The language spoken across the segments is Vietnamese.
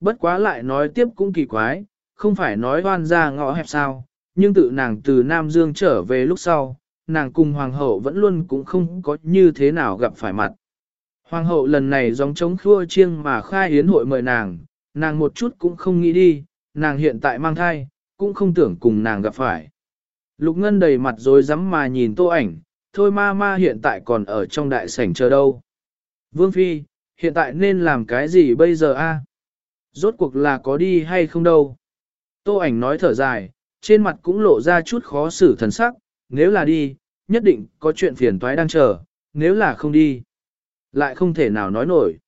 Bất quá lại nói tiếp cũng kỳ quái, không phải nói hoan ra ngõ hẹp sao, nhưng tự nàng từ Nam Dương trở về lúc sau, nàng cùng hoàng hậu vẫn luôn cũng không có như thế nào gặp phải mặt. Hoàng hậu lần này giống chống khua chiêng mà khai yến hội mời nàng, nàng một chút cũng không nghĩ đi, nàng hiện tại mang thai, cũng không tưởng cùng nàng gặp phải. Lục Ngân đầy mặt rồi rắm mà nhìn tô ảnh, thôi ma ma hiện tại còn ở trong đại sảnh chờ đâu. Vương Phi, hiện tại nên làm cái gì bây giờ a? Rốt cuộc là có đi hay không đâu? Tô ảnh nói thở dài, trên mặt cũng lộ ra chút khó xử thần sắc, nếu là đi, nhất định có chuyện phiền toái đang chờ, nếu là không đi, lại không thể nào nói nổi.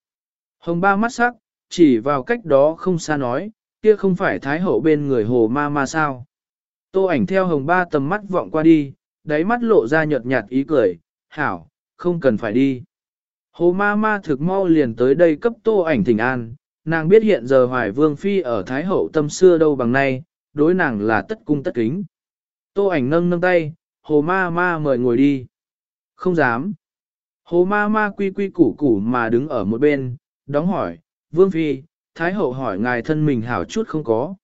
Hồng ba mắt sắc, chỉ vào cách đó không xa nói, kia không phải thái hậu bên người hồ ma ma sao. Tô ảnh theo hồng ba tầm mắt vọng qua đi, đáy mắt lộ ra nhợt nhạt ý cười, hảo, không cần phải đi. Hồ ma ma thực mau liền tới đây cấp tô ảnh thỉnh an, nàng biết hiện giờ hoài vương phi ở thái hậu tâm xưa đâu bằng nay, đối nàng là tất cung tất kính. Tô ảnh nâng nâng tay, hồ ma ma mời ngồi đi. Không dám. Hồ ma ma quy quy củ củ mà đứng ở một bên, đóng hỏi, vương phi, thái hậu hỏi ngài thân mình hảo chút không có.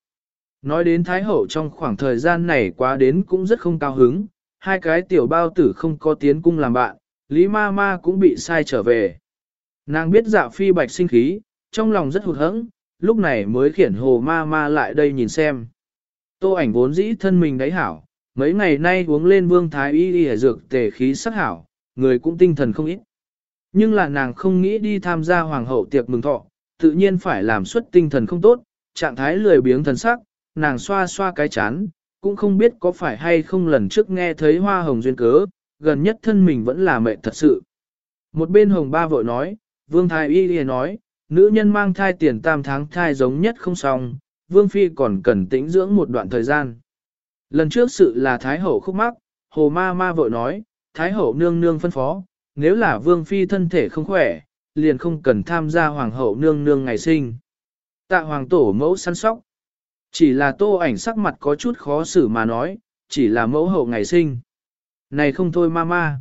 Nói đến thái hậu trong khoảng thời gian này quá đến cũng rất không cao hứng, hai cái tiểu bao tử không có tiến cung làm bạn, Lý ma ma cũng bị sai trở về. Nàng biết dạ phi bạch sinh khí, trong lòng rất hụt hẫng, lúc này mới khiển hồ ma ma lại đây nhìn xem. Tô ảnh vốn dĩ thân mình đáy hảo, mấy ngày nay uống lên vương thái y y dược tề khí sắc hảo, người cũng tinh thần không ít. Nhưng là nàng không nghĩ đi tham gia hoàng hậu tiệc mừng thọ, tự nhiên phải làm suất tinh thần không tốt, trạng thái lười biếng thần sắc, nàng xoa xoa cái chán, cũng không biết có phải hay không lần trước nghe thấy hoa hồng duyên cớ, gần nhất thân mình vẫn là mệt thật sự. Một bên hồng ba vội nói, vương thái y y nói, nữ nhân mang thai tiền tam tháng thai giống nhất không xong, vương phi còn cần tĩnh dưỡng một đoạn thời gian. Lần trước sự là thái hậu khúc mắc, hồ ma ma vội nói, thái hậu nương nương phân phó, nếu là vương phi thân thể không khỏe, liền không cần tham gia hoàng hậu nương nương ngày sinh. Tạ hoàng tổ mẫu săn sóc. Chỉ là tô ảnh sắc mặt có chút khó xử mà nói, chỉ là mẫu hậu ngày sinh. Này không thôi ma ma.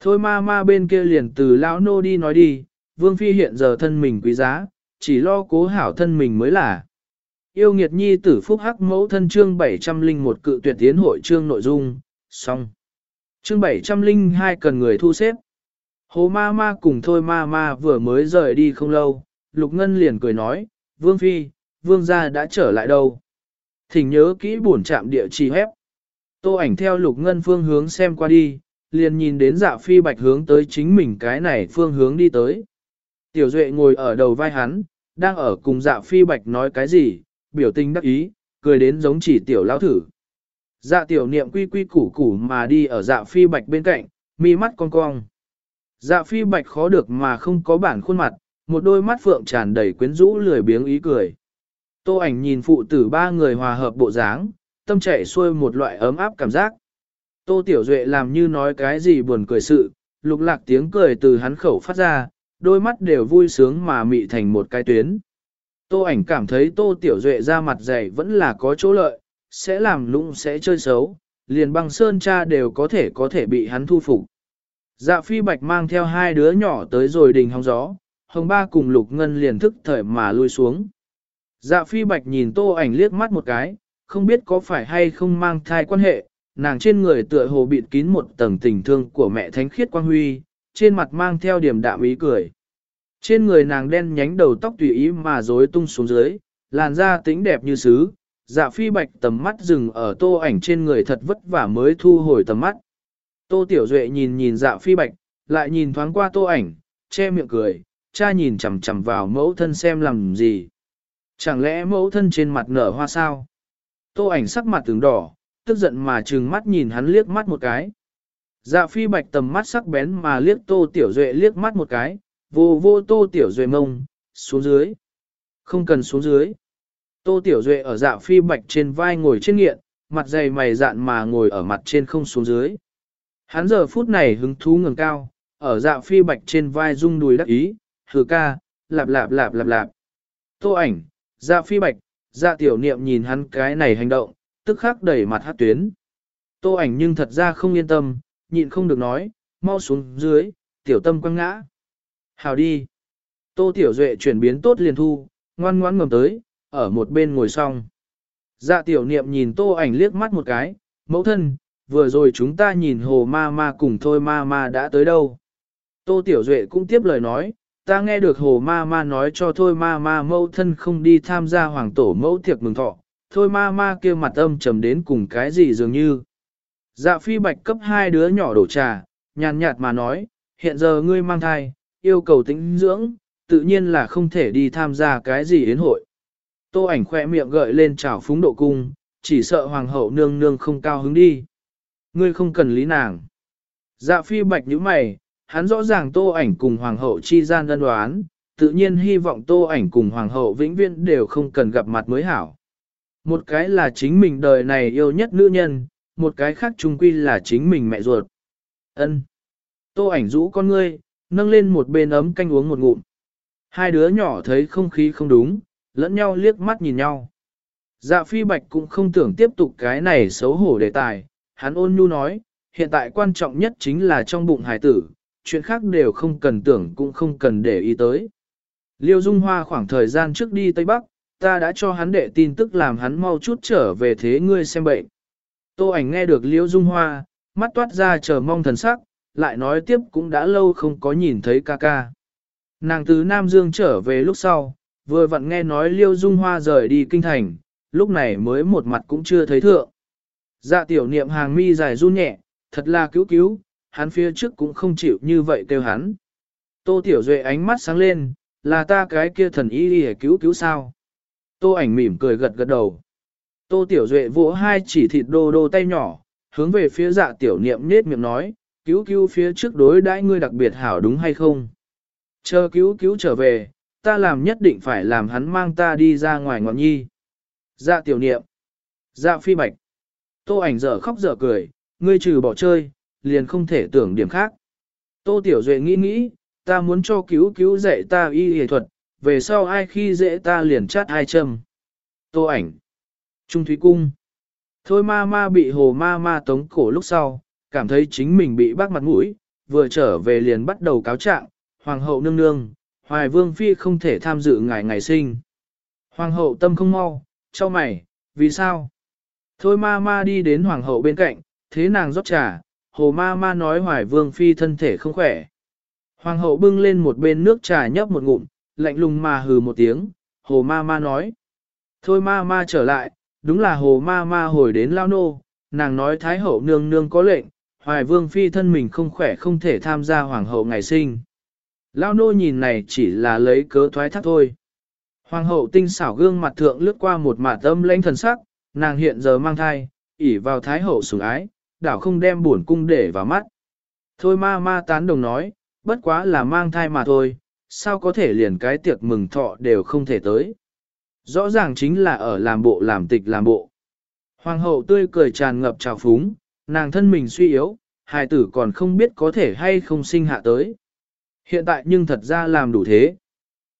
Thôi ma ma bên kia liền từ lão nô đi nói đi, vương phi hiện giờ thân mình quý giá, chỉ lo cố hảo thân mình mới là. Yêu nghiệt nhi tử phúc hắc mẫu thân chương 701 cự tuyệt tiến hội chương nội dung, xong. Chương 702 cần người thu xếp. Hồ ma ma cùng thôi ma ma vừa mới rời đi không lâu, Lục Ngân liền cười nói, Vương Phi, Vương gia đã trở lại đâu. Thỉnh nhớ kỹ buồn chạm địa chỉ hép. Tô ảnh theo Lục Ngân phương hướng xem qua đi, liền nhìn đến dạ phi bạch hướng tới chính mình cái này phương hướng đi tới. Tiểu Duệ ngồi ở đầu vai hắn, đang ở cùng dạ phi bạch nói cái gì, biểu tình đắc ý, cười đến giống chỉ tiểu lão thử. Dạ tiểu niệm quy quy củ củ mà đi ở dạ phi bạch bên cạnh, mi mắt cong cong. Dạ phi bạch khó được mà không có bản khuôn mặt, một đôi mắt phượng tràn đầy quyến rũ lười biếng ý cười. Tô ảnh nhìn phụ tử ba người hòa hợp bộ dáng, tâm chạy xuôi một loại ấm áp cảm giác. Tô Tiểu Duệ làm như nói cái gì buồn cười sự, lục lạc tiếng cười từ hắn khẩu phát ra, đôi mắt đều vui sướng mà mị thành một cái tuyến. Tô ảnh cảm thấy Tô Tiểu Duệ ra mặt dày vẫn là có chỗ lợi, sẽ làm lũng sẽ chơi xấu, liền băng sơn cha đều có thể có thể bị hắn thu phục. Dạ phi bạch mang theo hai đứa nhỏ tới rồi đình hóng gió, hồng ba cùng lục ngân liền thức thời mà lui xuống. Dạ phi bạch nhìn tô ảnh liếc mắt một cái, không biết có phải hay không mang thai quan hệ, nàng trên người tựa hồ bịt kín một tầng tình thương của mẹ thánh khiết quang huy, trên mặt mang theo điểm đạm ý cười. Trên người nàng đen nhánh đầu tóc tùy ý mà rối tung xuống dưới, làn da tính đẹp như sứ, dạ phi bạch tầm mắt dừng ở tô ảnh trên người thật vất vả mới thu hồi tầm mắt. Tô Tiểu Duệ nhìn nhìn dạ phi bạch, lại nhìn thoáng qua tô ảnh, che miệng cười, cha nhìn chằm chằm vào mẫu thân xem làm gì. Chẳng lẽ mẫu thân trên mặt nở hoa sao? Tô ảnh sắc mặt tướng đỏ, tức giận mà trừng mắt nhìn hắn liếc mắt một cái. Dạ phi bạch tầm mắt sắc bén mà liếc tô tiểu duệ liếc mắt một cái, vô vô tô tiểu duệ mông, xuống dưới. Không cần xuống dưới. Tô tiểu duệ ở dạ phi bạch trên vai ngồi trên nghiện, mặt dày mày dạn mà ngồi ở mặt trên không xuống dưới. Hắn giờ phút này hứng thú ngừng cao, ở dạ phi bạch trên vai rung đùi đắc ý, hừ ca, lạp lạp lạp lạp lạp. Tô ảnh, dạ phi bạch, dạ tiểu niệm nhìn hắn cái này hành động, tức khắc đẩy mặt hát tuyến. Tô ảnh nhưng thật ra không yên tâm, nhịn không được nói, mau xuống dưới, tiểu tâm quăng ngã. Hào đi. Tô tiểu duệ chuyển biến tốt liền thu, ngoan ngoãn ngầm tới, ở một bên ngồi xong. Dạ tiểu niệm nhìn tô ảnh liếc mắt một cái, mẫu thân, vừa rồi chúng ta nhìn hồ ma ma cùng thôi ma ma đã tới đâu. Tô tiểu duệ cũng tiếp lời nói, ta nghe được hồ ma ma nói cho thôi ma ma mẫu thân không đi tham gia hoàng tổ mẫu tiệc mừng thọ, thôi ma ma kia mặt âm trầm đến cùng cái gì dường như. Dạ phi bạch cấp hai đứa nhỏ đổ trà, nhàn nhạt mà nói, hiện giờ ngươi mang thai, yêu cầu tĩnh dưỡng, tự nhiên là không thể đi tham gia cái gì yến hội. Tô ảnh khoe miệng gợi lên trào phúng độ cung, chỉ sợ hoàng hậu nương nương không cao hứng đi. Ngươi không cần lý nàng. Dạ phi bạch nhíu mày, hắn rõ ràng tô ảnh cùng hoàng hậu chi gian ân đoán, tự nhiên hy vọng tô ảnh cùng hoàng hậu vĩnh viễn đều không cần gặp mặt mới hảo. Một cái là chính mình đời này yêu nhất nữ nhân, một cái khác trung quy là chính mình mẹ ruột. Ân. Tô ảnh rũ con ngươi, nâng lên một bên ấm canh uống một ngụm. Hai đứa nhỏ thấy không khí không đúng, lẫn nhau liếc mắt nhìn nhau. Dạ phi bạch cũng không tưởng tiếp tục cái này xấu hổ đề tài, hắn ôn nhu nói, hiện tại quan trọng nhất chính là trong bụng hải tử, chuyện khác đều không cần tưởng cũng không cần để ý tới. Liêu Dung Hoa khoảng thời gian trước đi Tây Bắc, ta đã cho hắn đệ tin tức làm hắn mau chút trở về thế ngươi xem bệnh. Tô ảnh nghe được Liễu Dung Hoa, mắt toát ra chờ mong thần sắc, lại nói tiếp cũng đã lâu không có nhìn thấy ca ca. Nàng từ Nam Dương trở về lúc sau, vừa vặn nghe nói Liêu Dung Hoa rời đi kinh thành, lúc này mới một mặt cũng chưa thấy thượng. Dạ tiểu niệm hàng mi dài run nhẹ, thật là cứu cứu, hắn phía trước cũng không chịu như vậy kêu hắn. Tô tiểu duệ ánh mắt sáng lên, là ta cái kia thần y đi cứu cứu sao. Tô ảnh mỉm cười gật gật đầu. Tô tiểu duệ vỗ hai chỉ thịt đô đô tay nhỏ, hướng về phía dạ tiểu niệm nết miệng nói, cứu cứu phía trước đối đãi ngươi đặc biệt hảo đúng hay không? Chờ cứu cứu trở về, ta làm nhất định phải làm hắn mang ta đi ra ngoài ngọn nhi. Dạ tiểu niệm. Dạ phi bạch. Tô ảnh dở khóc dở cười, ngươi trừ bỏ chơi, liền không thể tưởng điểm khác. Tô tiểu duệ nghĩ nghĩ, ta muốn cho cứu cứu dạy ta y y thuật, về sau ai khi dễ ta liền chát hai châm. Tô ảnh. Trung Thúy Cung. Thôi ma ma bị hồ ma ma tống cổ lúc sau, cảm thấy chính mình bị bác mặt mũi, vừa trở về liền bắt đầu cáo trạng, hoàng hậu nương nương, hoài vương phi không thể tham dự ngày ngày sinh. Hoàng hậu tâm không mau, cho mày, vì sao? Thôi ma ma đi đến hoàng hậu bên cạnh, thế nàng rót trà, hồ ma ma nói hoài vương phi thân thể không khỏe. Hoàng hậu bưng lên một bên nước trà nhấp một ngụm, lạnh lùng mà hừ một tiếng, hồ ma ma nói. Thôi ma ma trở lại, đúng là hồ ma ma hồi đến lao nô, nàng nói thái hậu nương nương có lệnh, hoài vương phi thân mình không khỏe không thể tham gia hoàng hậu ngày sinh. Lao nô nhìn này chỉ là lấy cớ thoái thác thôi. Hoàng hậu tinh xảo gương mặt thượng lướt qua một mạt âm lãnh thần sắc, nàng hiện giờ mang thai, ỉ vào thái hậu sủng ái, đảo không đem buồn cung để vào mắt. Thôi ma ma tán đồng nói, bất quá là mang thai mà thôi, sao có thể liền cái tiệc mừng thọ đều không thể tới. Rõ ràng chính là ở làm bộ làm tịch làm bộ. Hoàng hậu tươi cười tràn ngập trào phúng, nàng thân mình suy yếu, hài tử còn không biết có thể hay không sinh hạ tới. Hiện tại nhưng thật ra làm đủ thế.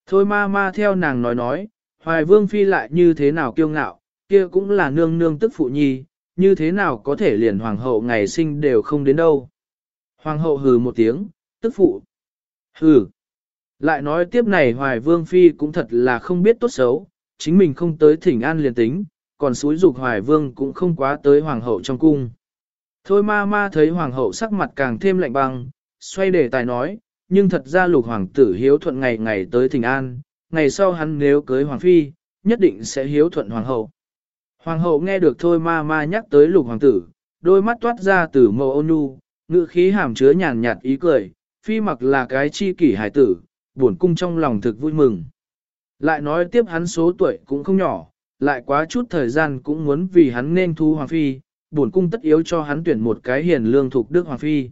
Thôi ma ma theo nàng nói nói, hoài vương phi lại như thế nào kiêu ngạo, kia cũng là nương nương tức phụ nhi, như thế nào có thể liền hoàng hậu ngày sinh đều không đến đâu. Hoàng hậu hừ một tiếng, tức phụ. Hừ. Lại nói tiếp này hoài vương phi cũng thật là không biết tốt xấu, chính mình không tới thỉnh an liền tính, còn suối dục hoài vương cũng không quá tới hoàng hậu trong cung. Thôi ma ma thấy hoàng hậu sắc mặt càng thêm lạnh băng, xoay đề tài nói, nhưng thật ra lục hoàng tử hiếu thuận ngày ngày tới thỉnh an, ngày sau hắn nếu cưới hoàng phi, nhất định sẽ hiếu thuận hoàng hậu. Hoàng hậu nghe được thôi ma ma nhắc tới lục hoàng tử, đôi mắt toát ra từ màu ôn nhu, ngữ khí hàm chứa nhàn nhạt ý cười, phi mặc là cái chi kỷ hải tử, buồn cung trong lòng thực vui mừng. Lại nói tiếp hắn số tuổi cũng không nhỏ, lại quá chút thời gian cũng muốn vì hắn nên thu hoàng phi, bổn cung tất yếu cho hắn tuyển một cái hiền lương thuộc đức hoàng phi.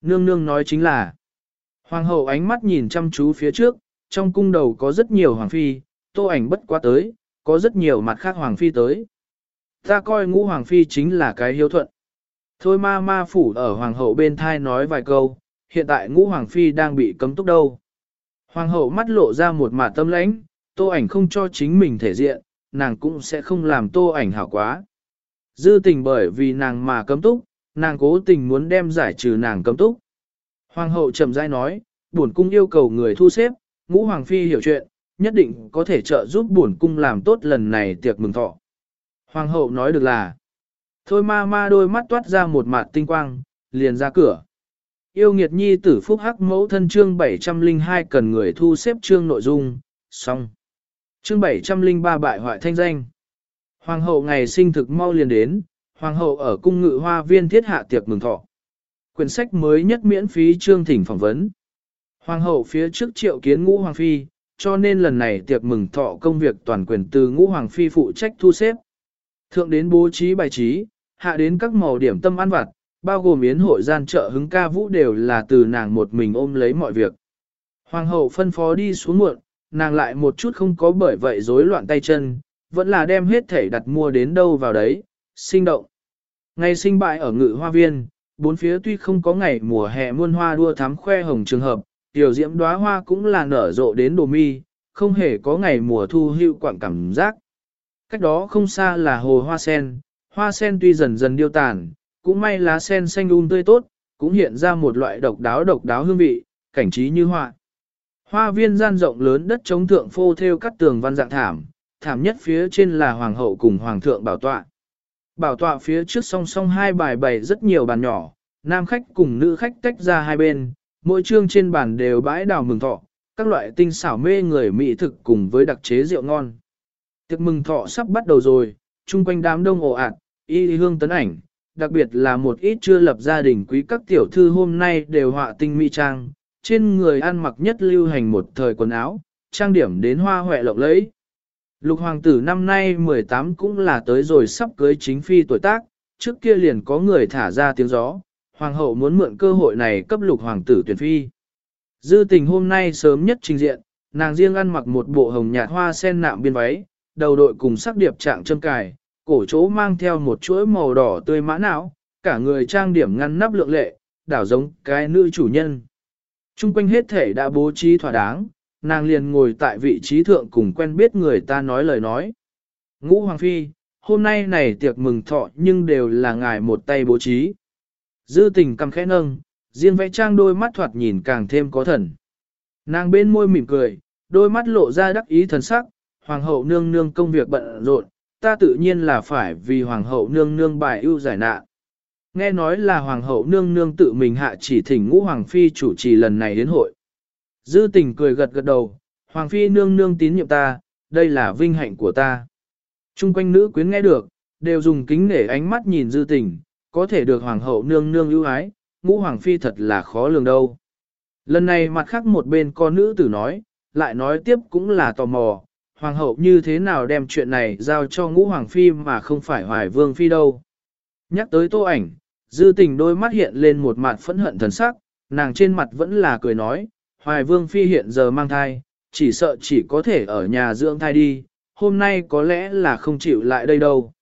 Nương nương nói chính là, hoàng hậu ánh mắt nhìn chăm chú phía trước, trong cung đầu có rất nhiều hoàng phi, tô ảnh bất quá tới, có rất nhiều mặt khác hoàng phi tới. Ta coi ngũ hoàng phi chính là cái hiếu thuận. Thôi ma ma phủ ở hoàng hậu bên thai nói vài câu, hiện tại ngũ hoàng phi đang bị cấm túc đâu. Hoàng hậu mắt lộ ra một mặt tâm lãnh, tô ảnh không cho chính mình thể diện, nàng cũng sẽ không làm tô ảnh hảo quá. Dư tình bởi vì nàng mà cấm túc, nàng cố tình muốn đem giải trừ nàng cấm túc. Hoàng hậu chậm rãi nói, bổn cung yêu cầu người thu xếp, ngũ hoàng phi hiểu chuyện, nhất định có thể trợ giúp bổn cung làm tốt lần này tiệc mừng thọ. Hoàng hậu nói được là, thôi ma ma đôi mắt toát ra một mặt tinh quang, liền ra cửa. Yêu nghiệt nhi tử phúc hắc mẫu thân chương 702 cần người thu xếp chương nội dung, xong. Chương 703 bại hoại thanh danh. Hoàng hậu ngày sinh thực mau liền đến, hoàng hậu ở cung ngự hoa viên thiết hạ tiệc mừng thọ. Quyển sách mới nhất miễn phí chương thỉnh phỏng vấn. Hoàng hậu phía trước triệu kiến ngũ hoàng phi, cho nên lần này tiệc mừng thọ công việc toàn quyền từ ngũ hoàng phi phụ trách thu xếp. Thượng đến bố trí bài trí, hạ đến các màu điểm tâm ăn vặt, bao gồm yến hội gian trợ hứng ca vũ đều là từ nàng một mình ôm lấy mọi việc. Hoàng hậu phân phó đi xuống muộn, nàng lại một chút không có bởi vậy rối loạn tay chân, vẫn là đem hết thể đặt mua đến đâu vào đấy, sinh động. Ngày sinh bại ở ngự hoa viên, bốn phía tuy không có ngày mùa hè muôn hoa đua thắm khoe hồng trường hợp, tiểu diễm đóa hoa cũng là nở rộ đến đồ mi, không hề có ngày mùa thu hưu quảng cảm giác. Cách đó không xa là hồ hoa sen, hoa sen tuy dần dần điêu tàn, cũng may lá sen xanh um tươi tốt, cũng hiện ra một loại độc đáo độc đáo hương vị, cảnh trí như hoa. Hoa viên gian rộng lớn đất chống thượng phô theo cắt tường văn dạng thảm, thảm nhất phía trên là hoàng hậu cùng hoàng thượng bảo tọa. Bảo tọa phía trước song song hai bài bày rất nhiều bàn nhỏ, nam khách cùng nữ khách tách ra hai bên, mỗi chương trên bàn đều bãi đào mừng thọ, các loại tinh xảo mê người mỹ thực cùng với đặc chế rượu ngon. Tiệc mừng thọ sắp bắt đầu rồi, chung quanh đám đông ồ ạt, y hương tấn ảnh, đặc biệt là một ít chưa lập gia đình quý các tiểu thư hôm nay đều họa tinh mỹ trang, trên người ăn mặc nhất lưu hành một thời quần áo, trang điểm đến hoa hoẹ lộng lẫy. Lục hoàng tử năm nay 18 cũng là tới rồi sắp cưới chính phi tuổi tác, trước kia liền có người thả ra tiếng gió, hoàng hậu muốn mượn cơ hội này cấp lục hoàng tử tuyển phi. Dư tình hôm nay sớm nhất trình diện, nàng riêng ăn mặc một bộ hồng nhạt hoa sen nạm biên váy, đầu đội cùng sắc điệp trạng châm cài, cổ chỗ mang theo một chuỗi màu đỏ tươi mã não, cả người trang điểm ngăn nắp lượng lệ, đảo giống cái nữ chủ nhân. Trung quanh hết thể đã bố trí thỏa đáng, nàng liền ngồi tại vị trí thượng cùng quen biết người ta nói lời nói. Ngũ Hoàng Phi, hôm nay này tiệc mừng thọ nhưng đều là ngài một tay bố trí. Dư tình cầm khẽ nâng, riêng vẽ trang đôi mắt thoạt nhìn càng thêm có thần. Nàng bên môi mỉm cười, đôi mắt lộ ra đắc ý thần sắc, hoàng hậu nương nương công việc bận rộn, ta tự nhiên là phải vì hoàng hậu nương nương bài ưu giải nạn. Nghe nói là hoàng hậu nương nương tự mình hạ chỉ thỉnh ngũ hoàng phi chủ trì lần này đến hội. Dư tình cười gật gật đầu, hoàng phi nương nương tín nhiệm ta, đây là vinh hạnh của ta. Trung quanh nữ quyến nghe được, đều dùng kính nể ánh mắt nhìn dư tình, có thể được hoàng hậu nương nương ưu ái, ngũ hoàng phi thật là khó lường đâu. Lần này mặt khác một bên con nữ tử nói, lại nói tiếp cũng là tò mò, hoàng hậu như thế nào đem chuyện này giao cho ngũ hoàng phi mà không phải hoài vương phi đâu. Nhắc tới tô ảnh, dư tình đôi mắt hiện lên một mặt phẫn hận thần sắc, nàng trên mặt vẫn là cười nói, hoài vương phi hiện giờ mang thai, chỉ sợ chỉ có thể ở nhà dưỡng thai đi, hôm nay có lẽ là không chịu lại đây đâu.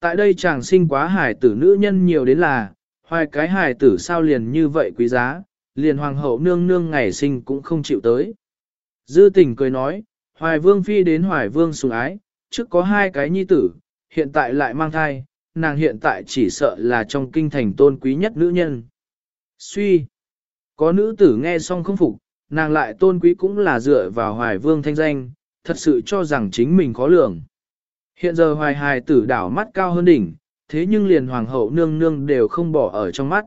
Tại đây chàng sinh quá hài tử nữ nhân nhiều đến là, hoài cái hài tử sao liền như vậy quý giá, liền hoàng hậu nương nương ngày sinh cũng không chịu tới. Dư tình cười nói, hoài vương phi đến hoài vương sùng ái, trước có hai cái nhi tử, hiện tại lại mang thai, nàng hiện tại chỉ sợ là trong kinh thành tôn quý nhất nữ nhân. Suy, có nữ tử nghe xong không phục, nàng lại tôn quý cũng là dựa vào hoài vương thanh danh, thật sự cho rằng chính mình khó lường. Hiện giờ hoài hài tử đảo mắt cao hơn đỉnh, thế nhưng liền hoàng hậu nương nương đều không bỏ ở trong mắt.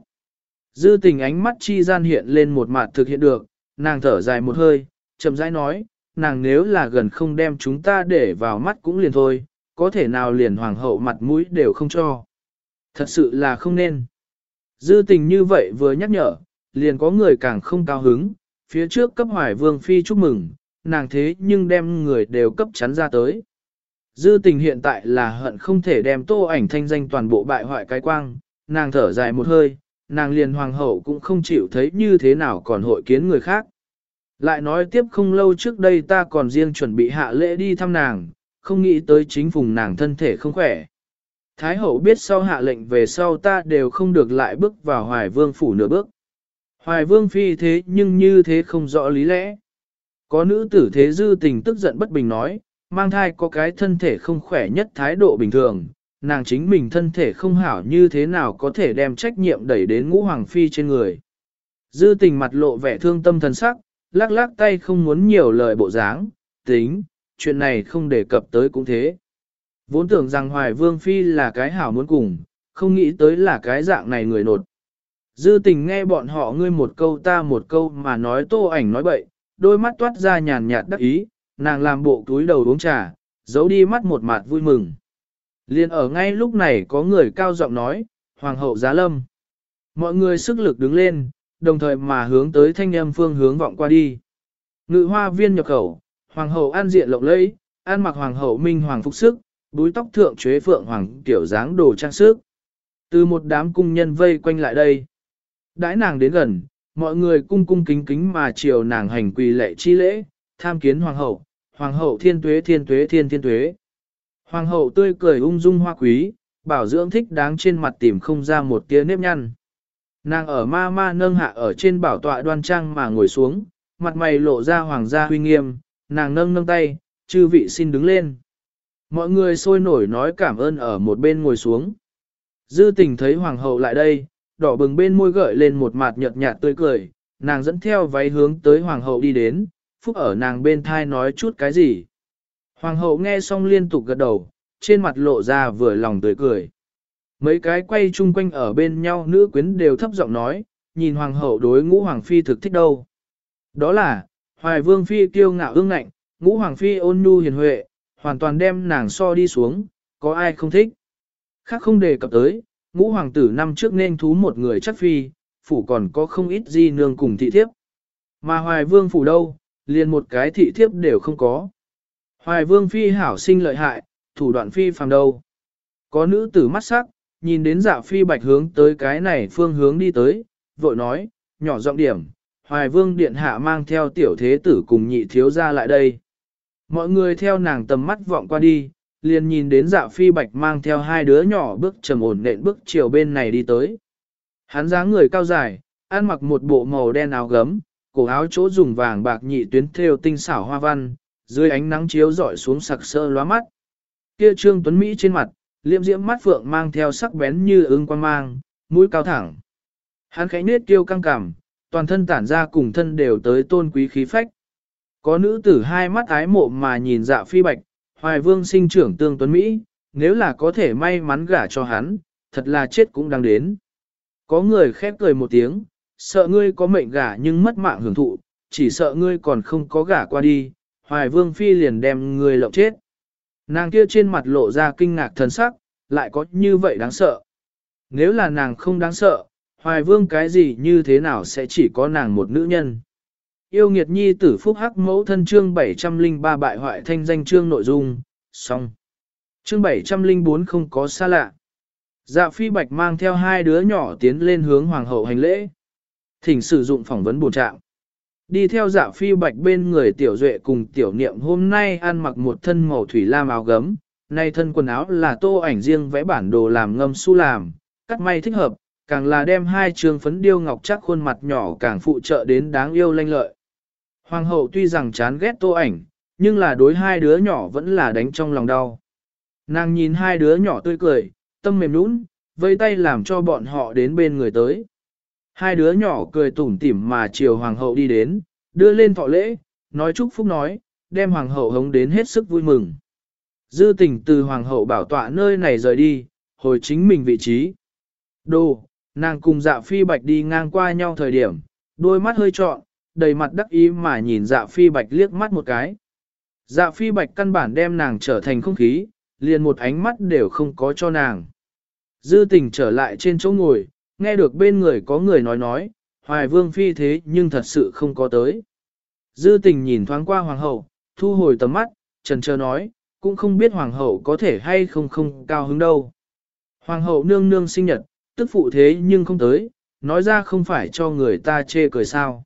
Dư tình ánh mắt chi gian hiện lên một mặt thực hiện được, nàng thở dài một hơi, chậm rãi nói, nàng nếu là gần không đem chúng ta để vào mắt cũng liền thôi, có thể nào liền hoàng hậu mặt mũi đều không cho. Thật sự là không nên. Dư tình như vậy vừa nhắc nhở, liền có người càng không cao hứng, phía trước cấp hoài vương phi chúc mừng, nàng thế nhưng đem người đều cấp chắn ra tới. Dư tình hiện tại là hận không thể đem tô ảnh thanh danh toàn bộ bại hoại cái quang, nàng thở dài một hơi, nàng liền hoàng hậu cũng không chịu thấy như thế nào còn hội kiến người khác. Lại nói tiếp không lâu trước đây ta còn riêng chuẩn bị hạ lễ đi thăm nàng, không nghĩ tới chính phùng nàng thân thể không khỏe. Thái hậu biết sau hạ lệnh về sau ta đều không được lại bước vào hoài vương phủ nửa bước. Hoài vương phi thế nhưng như thế không rõ lý lẽ. Có nữ tử thế dư tình tức giận bất bình nói, mang thai có cái thân thể không khỏe nhất thái độ bình thường, nàng chính mình thân thể không hảo như thế nào có thể đem trách nhiệm đẩy đến ngũ hoàng phi trên người. Dư tình mặt lộ vẻ thương tâm thần sắc, lắc lắc tay không muốn nhiều lời bộ dáng, tính, chuyện này không đề cập tới cũng thế. Vốn tưởng rằng Hoài Vương Phi là cái hảo muốn cùng, không nghĩ tới là cái dạng này người nột. Dư tình nghe bọn họ ngươi một câu ta một câu mà nói tô ảnh nói bậy, đôi mắt toát ra nhàn nhạt đắc ý, nàng làm bộ túi đầu uống trà, giấu đi mắt một mặt vui mừng. Liên ở ngay lúc này có người cao giọng nói, Hoàng hậu giá lâm. Mọi người sức lực đứng lên, đồng thời mà hướng tới thanh âm phương hướng vọng qua đi. Ngự hoa viên nhập khẩu, Hoàng hậu an diện lộng lẫy, an mặc Hoàng hậu minh hoàng phục sức, búi tóc thượng chế phượng hoàng tiểu dáng đồ trang sức. Từ một đám cung nhân vây quanh lại đây. Đãi nàng đến gần, mọi người cung cung kính kính mà chiều nàng hành quỳ lệ chi lễ, tham kiến hoàng hậu, hoàng hậu thiên tuế thiên tuế thiên thiên tuế. Hoàng hậu tươi cười ung dung hoa quý, bảo dưỡng thích đáng trên mặt tìm không ra một tia nếp nhăn. Nàng ở ma ma nâng hạ ở trên bảo tọa đoan trang mà ngồi xuống, mặt mày lộ ra hoàng gia huy nghiêm, nàng nâng nâng tay, chư vị xin đứng lên. Mọi người sôi nổi nói cảm ơn ở một bên ngồi xuống. Dư tình thấy hoàng hậu lại đây, đỏ bừng bên môi gợi lên một mặt nhợt nhạt tươi cười, nàng dẫn theo váy hướng tới hoàng hậu đi đến, phúc ở nàng bên thai nói chút cái gì. Hoàng hậu nghe xong liên tục gật đầu, trên mặt lộ ra vừa lòng tươi cười. Mấy cái quay chung quanh ở bên nhau nữ quyến đều thấp giọng nói, nhìn hoàng hậu đối ngũ hoàng phi thực thích đâu. Đó là, hoài vương phi kiêu ngạo ương ngạnh, ngũ hoàng phi ôn nhu hiền huệ, hoàn toàn đem nàng so đi xuống, có ai không thích. Khác không đề cập tới, ngũ hoàng tử năm trước nên thú một người chắc phi, phủ còn có không ít di nương cùng thị thiếp. Mà hoài vương phủ đâu, liền một cái thị thiếp đều không có. Hoài vương phi hảo sinh lợi hại, thủ đoạn phi phàm đâu. Có nữ tử mắt sắc, nhìn đến dạ phi bạch hướng tới cái này phương hướng đi tới, vội nói, nhỏ giọng điểm, hoài vương điện hạ mang theo tiểu thế tử cùng nhị thiếu ra lại đây. Mọi người theo nàng tầm mắt vọng qua đi, liền nhìn đến dạ phi bạch mang theo hai đứa nhỏ bước trầm ổn nện bước chiều bên này đi tới. Hắn dáng người cao dài, ăn mặc một bộ màu đen áo gấm, cổ áo chỗ dùng vàng bạc nhị tuyến thêu tinh xảo hoa văn, dưới ánh nắng chiếu rọi xuống sặc sơ lóa mắt. Kia trương tuấn Mỹ trên mặt, liệm diễm mắt phượng mang theo sắc bén như ứng quan mang, mũi cao thẳng. Hắn khẽ nết tiêu căng cảm, toàn thân tản ra cùng thân đều tới tôn quý khí phách. Có nữ tử hai mắt ái mộ mà nhìn dạ phi bạch, hoài vương sinh trưởng tương tuấn Mỹ, nếu là có thể may mắn gả cho hắn, thật là chết cũng đang đến. Có người khép cười một tiếng, sợ ngươi có mệnh gả nhưng mất mạng hưởng thụ, chỉ sợ ngươi còn không có gả qua đi, hoài vương phi liền đem ngươi lộng chết. Nàng kia trên mặt lộ ra kinh ngạc thần sắc, lại có như vậy đáng sợ. Nếu là nàng không đáng sợ, hoài vương cái gì như thế nào sẽ chỉ có nàng một nữ nhân. Yêu nghiệt nhi tử phúc hắc mẫu thân chương 703 bại hoại thanh danh chương nội dung, xong. Chương 704 không có xa lạ. Dạ phi bạch mang theo hai đứa nhỏ tiến lên hướng hoàng hậu hành lễ. Thỉnh sử dụng phỏng vấn bổ trạng. Đi theo dạ phi bạch bên người tiểu duệ cùng tiểu niệm hôm nay ăn mặc một thân màu thủy lam áo gấm, nay thân quần áo là tô ảnh riêng vẽ bản đồ làm ngâm su làm, cắt may thích hợp, càng là đem hai trường phấn điêu ngọc chắc khuôn mặt nhỏ càng phụ trợ đến đáng yêu lanh lợi. Hoàng hậu tuy rằng chán ghét tô ảnh, nhưng là đối hai đứa nhỏ vẫn là đánh trong lòng đau. Nàng nhìn hai đứa nhỏ tươi cười, tâm mềm nũng, vây tay làm cho bọn họ đến bên người tới. Hai đứa nhỏ cười tủm tỉm mà chiều hoàng hậu đi đến, đưa lên thọ lễ, nói chúc phúc nói, đem hoàng hậu hống đến hết sức vui mừng. Dư tình từ hoàng hậu bảo tọa nơi này rời đi, hồi chính mình vị trí. Đồ, nàng cùng dạ phi bạch đi ngang qua nhau thời điểm, đôi mắt hơi trọn, đầy mặt đắc ý mà nhìn dạ phi bạch liếc mắt một cái. Dạ phi bạch căn bản đem nàng trở thành không khí, liền một ánh mắt đều không có cho nàng. Dư tình trở lại trên chỗ ngồi, nghe được bên người có người nói nói, hoài vương phi thế nhưng thật sự không có tới. Dư tình nhìn thoáng qua hoàng hậu, thu hồi tầm mắt, trần trơ nói, cũng không biết hoàng hậu có thể hay không không cao hứng đâu. Hoàng hậu nương nương sinh nhật, tức phụ thế nhưng không tới, nói ra không phải cho người ta chê cười sao.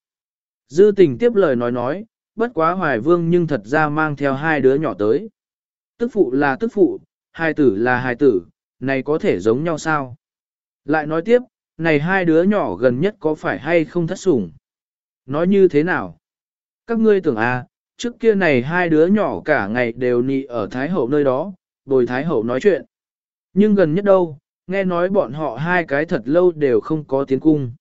Dư tình tiếp lời nói nói, bất quá hoài vương nhưng thật ra mang theo hai đứa nhỏ tới. Tức phụ là tức phụ, hai tử là hai tử, này có thể giống nhau sao? Lại nói tiếp, này hai đứa nhỏ gần nhất có phải hay không thất sủng? Nói như thế nào? Các ngươi tưởng à, trước kia này hai đứa nhỏ cả ngày đều nị ở Thái Hậu nơi đó, bồi Thái Hậu nói chuyện. Nhưng gần nhất đâu, nghe nói bọn họ hai cái thật lâu đều không có tiến cung.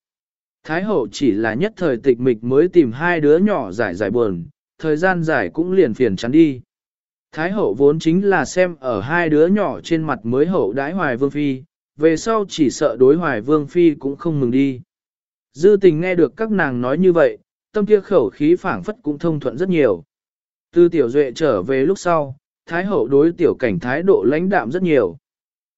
Thái Hậu chỉ là nhất thời tịch mịch mới tìm hai đứa nhỏ giải giải buồn, thời gian giải cũng liền phiền chắn đi. Thái hậu vốn chính là xem ở hai đứa nhỏ trên mặt mới hậu đãi hoài vương phi, về sau chỉ sợ đối hoài vương phi cũng không mừng đi. Dư tình nghe được các nàng nói như vậy, tâm kia khẩu khí phảng phất cũng thông thuận rất nhiều. Từ tiểu duệ trở về lúc sau, Thái hậu đối tiểu cảnh thái độ lãnh đạm rất nhiều.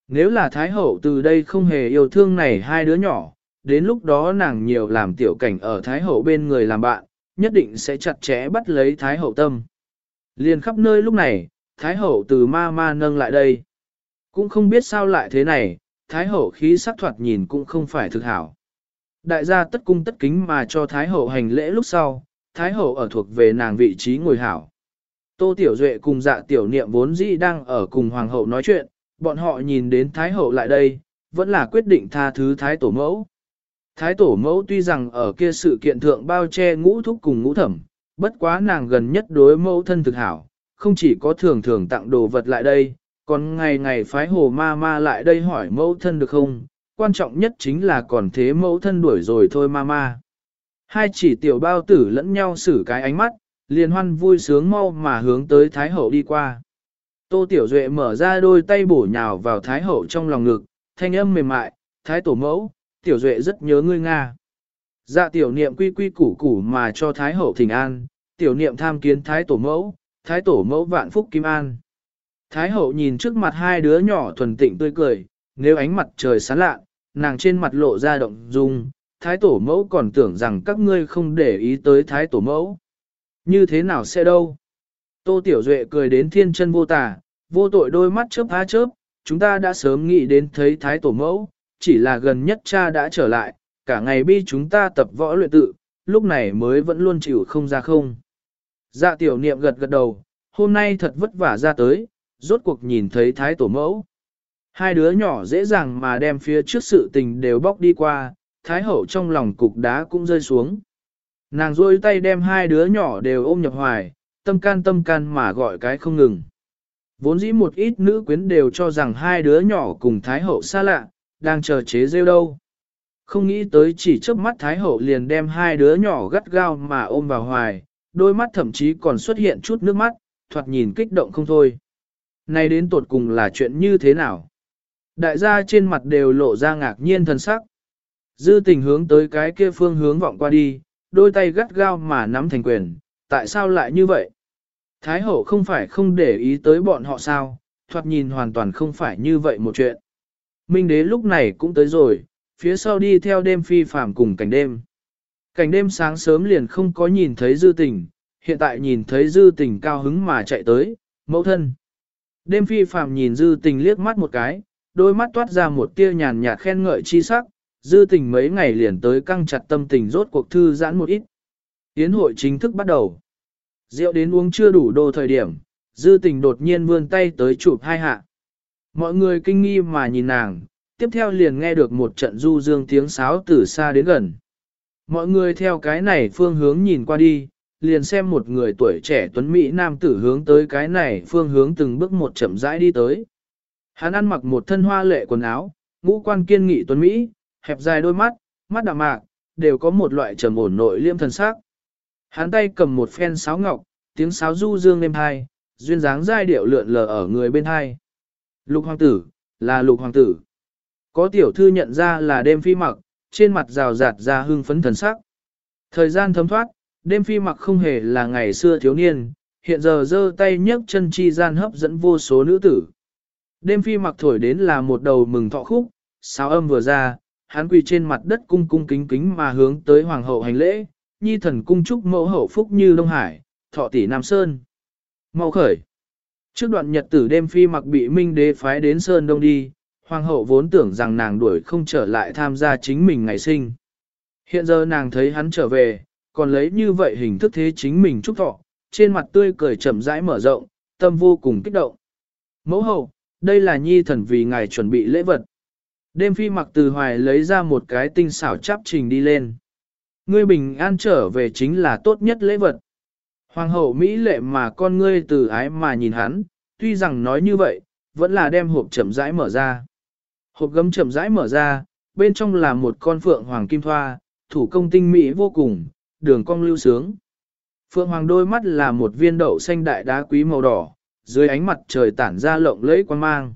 Nếu là Thái hậu từ đây không hề yêu thương này hai đứa nhỏ, đến lúc đó nàng nhiều làm tiểu cảnh ở Thái hậu bên người làm bạn, nhất định sẽ chặt chẽ bắt lấy Thái hậu tâm. Liền khắp nơi lúc này, Thái hậu từ ma ma nâng lại đây. Cũng không biết sao lại thế này, Thái hậu khí sắc thoạt nhìn cũng không phải thực hảo. Đại gia tất cung tất kính mà cho Thái hậu hành lễ lúc sau, Thái hậu ở thuộc về nàng vị trí ngồi hảo. Tô Tiểu Duệ cùng dạ tiểu niệm vốn dĩ đang ở cùng Hoàng hậu nói chuyện, bọn họ nhìn đến Thái hậu lại đây, vẫn là quyết định tha thứ Thái tổ mẫu. Thái tổ mẫu tuy rằng ở kia sự kiện thượng bao che ngũ thúc cùng ngũ thẩm, bất quá nàng gần nhất đối mẫu thân thực hảo, không chỉ có thường thường tặng đồ vật lại đây, còn ngày ngày phái hồ ma ma lại đây hỏi mẫu thân được không, quan trọng nhất chính là còn thế mẫu thân đuổi rồi thôi ma ma. Hai chỉ tiểu bao tử lẫn nhau xử cái ánh mắt, liền hoan vui sướng mau mà hướng tới Thái Hậu đi qua. Tô Tiểu Duệ mở ra đôi tay bổ nhào vào Thái Hậu trong lòng ngực, thanh âm mềm mại, Thái Tổ Mẫu, Tiểu Duệ rất nhớ ngươi Nga. Dạ tiểu niệm quy quy củ củ mà cho Thái Hậu thỉnh an, tiểu niệm tham kiến Thái Tổ Mẫu, Thái Tổ Mẫu vạn phúc kim an. Thái Hậu nhìn trước mặt hai đứa nhỏ thuần tịnh tươi cười, nếu ánh mặt trời sáng lạ, nàng trên mặt lộ ra động dung, Thái Tổ Mẫu còn tưởng rằng các ngươi không để ý tới Thái Tổ Mẫu. Như thế nào sẽ đâu? Tô Tiểu Duệ cười đến thiên chân vô tả, vô tội đôi mắt chớp há chớp, chúng ta đã sớm nghĩ đến thấy Thái Tổ Mẫu, chỉ là gần nhất cha đã trở lại, cả ngày bi chúng ta tập võ luyện tự, lúc này mới vẫn luôn chịu không ra không. Dạ tiểu niệm gật gật đầu, hôm nay thật vất vả ra tới, rốt cuộc nhìn thấy Thái Tổ Mẫu. Hai đứa nhỏ dễ dàng mà đem phía trước sự tình đều bóc đi qua, Thái Hậu trong lòng cục đá cũng rơi xuống. Nàng rôi tay đem hai đứa nhỏ đều ôm nhập hoài, tâm can tâm can mà gọi cái không ngừng. Vốn dĩ một ít nữ quyến đều cho rằng hai đứa nhỏ cùng Thái Hậu xa lạ, đang chờ chế rêu đâu. Không nghĩ tới chỉ trước mắt Thái Hậu liền đem hai đứa nhỏ gắt gao mà ôm vào hoài, đôi mắt thậm chí còn xuất hiện chút nước mắt, thoạt nhìn kích động không thôi nay đến tột cùng là chuyện như thế nào? Đại gia trên mặt đều lộ ra ngạc nhiên thần sắc. Dư tình hướng tới cái kia phương hướng vọng qua đi, đôi tay gắt gao mà nắm thành quyền, tại sao lại như vậy? Thái hậu không phải không để ý tới bọn họ sao, thoạt nhìn hoàn toàn không phải như vậy một chuyện. Minh đế lúc này cũng tới rồi, phía sau đi theo đêm phi phàm cùng cảnh đêm. Cảnh đêm sáng sớm liền không có nhìn thấy dư tình, hiện tại nhìn thấy dư tình cao hứng mà chạy tới, mẫu thân. Đêm phi Phạm nhìn dư tình liếc mắt một cái, đôi mắt toát ra một tia nhàn nhạt khen ngợi chi sắc, dư tình mấy ngày liền tới căng chặt tâm tình rốt cuộc thư giãn một ít. Yến hội chính thức bắt đầu. Rượu đến uống chưa đủ đồ thời điểm, dư tình đột nhiên vươn tay tới chụp hai hạ. Mọi người kinh nghi mà nhìn nàng, tiếp theo liền nghe được một trận du dương tiếng sáo từ xa đến gần. Mọi người theo cái này phương hướng nhìn qua đi, liền xem một người tuổi trẻ tuấn Mỹ nam tử hướng tới cái này phương hướng từng bước một chậm rãi đi tới. Hắn ăn mặc một thân hoa lệ quần áo, ngũ quan kiên nghị tuấn Mỹ, hẹp dài đôi mắt, mắt đạm mạc, đều có một loại trầm ổn nội liêm thần sắc. Hắn tay cầm một phen sáo ngọc, tiếng sáo du dương êm hai, duyên dáng giai điệu lượn lờ ở người bên hai. Lục hoàng tử, là lục hoàng tử. Có tiểu thư nhận ra là đêm phi mặc, trên mặt rào rạt ra hưng phấn thần sắc. Thời gian thấm thoát, đêm phi mặc không hề là ngày xưa thiếu niên, hiện giờ giơ tay nhấc chân chi gian hấp dẫn vô số nữ tử. Đêm phi mặc thổi đến là một đầu mừng thọ khúc, sáo âm vừa ra, hắn quỳ trên mặt đất cung cung kính kính mà hướng tới hoàng hậu hành lễ, nhi thần cung chúc mẫu hậu phúc như Đông Hải, thọ tỷ Nam Sơn. Mau khởi. Trước đoạn nhật tử đêm phi mặc bị minh đế phái đến Sơn Đông đi, hoàng hậu vốn tưởng rằng nàng đuổi không trở lại tham gia chính mình ngày sinh. Hiện giờ nàng thấy hắn trở về, còn lấy như vậy hình thức thế chính mình chúc thọ, trên mặt tươi cười chậm rãi mở rộng, tâm vô cùng kích động. Mẫu hậu, đây là nhi thần vì ngài chuẩn bị lễ vật. Đêm phi mặc từ hoài lấy ra một cái tinh xảo chắp trình đi lên. Ngươi bình an trở về chính là tốt nhất lễ vật. Hoàng hậu Mỹ lệ mà con ngươi từ ái mà nhìn hắn, tuy rằng nói như vậy, vẫn là đem hộp chậm rãi mở ra. Hộp gấm chậm rãi mở ra, bên trong là một con phượng hoàng kim thoa, thủ công tinh mỹ vô cùng, đường cong lưu sướng. Phượng Hoàng đôi mắt là một viên đậu xanh đại đá quý màu đỏ, dưới ánh mặt trời tản ra lộng lẫy quan mang.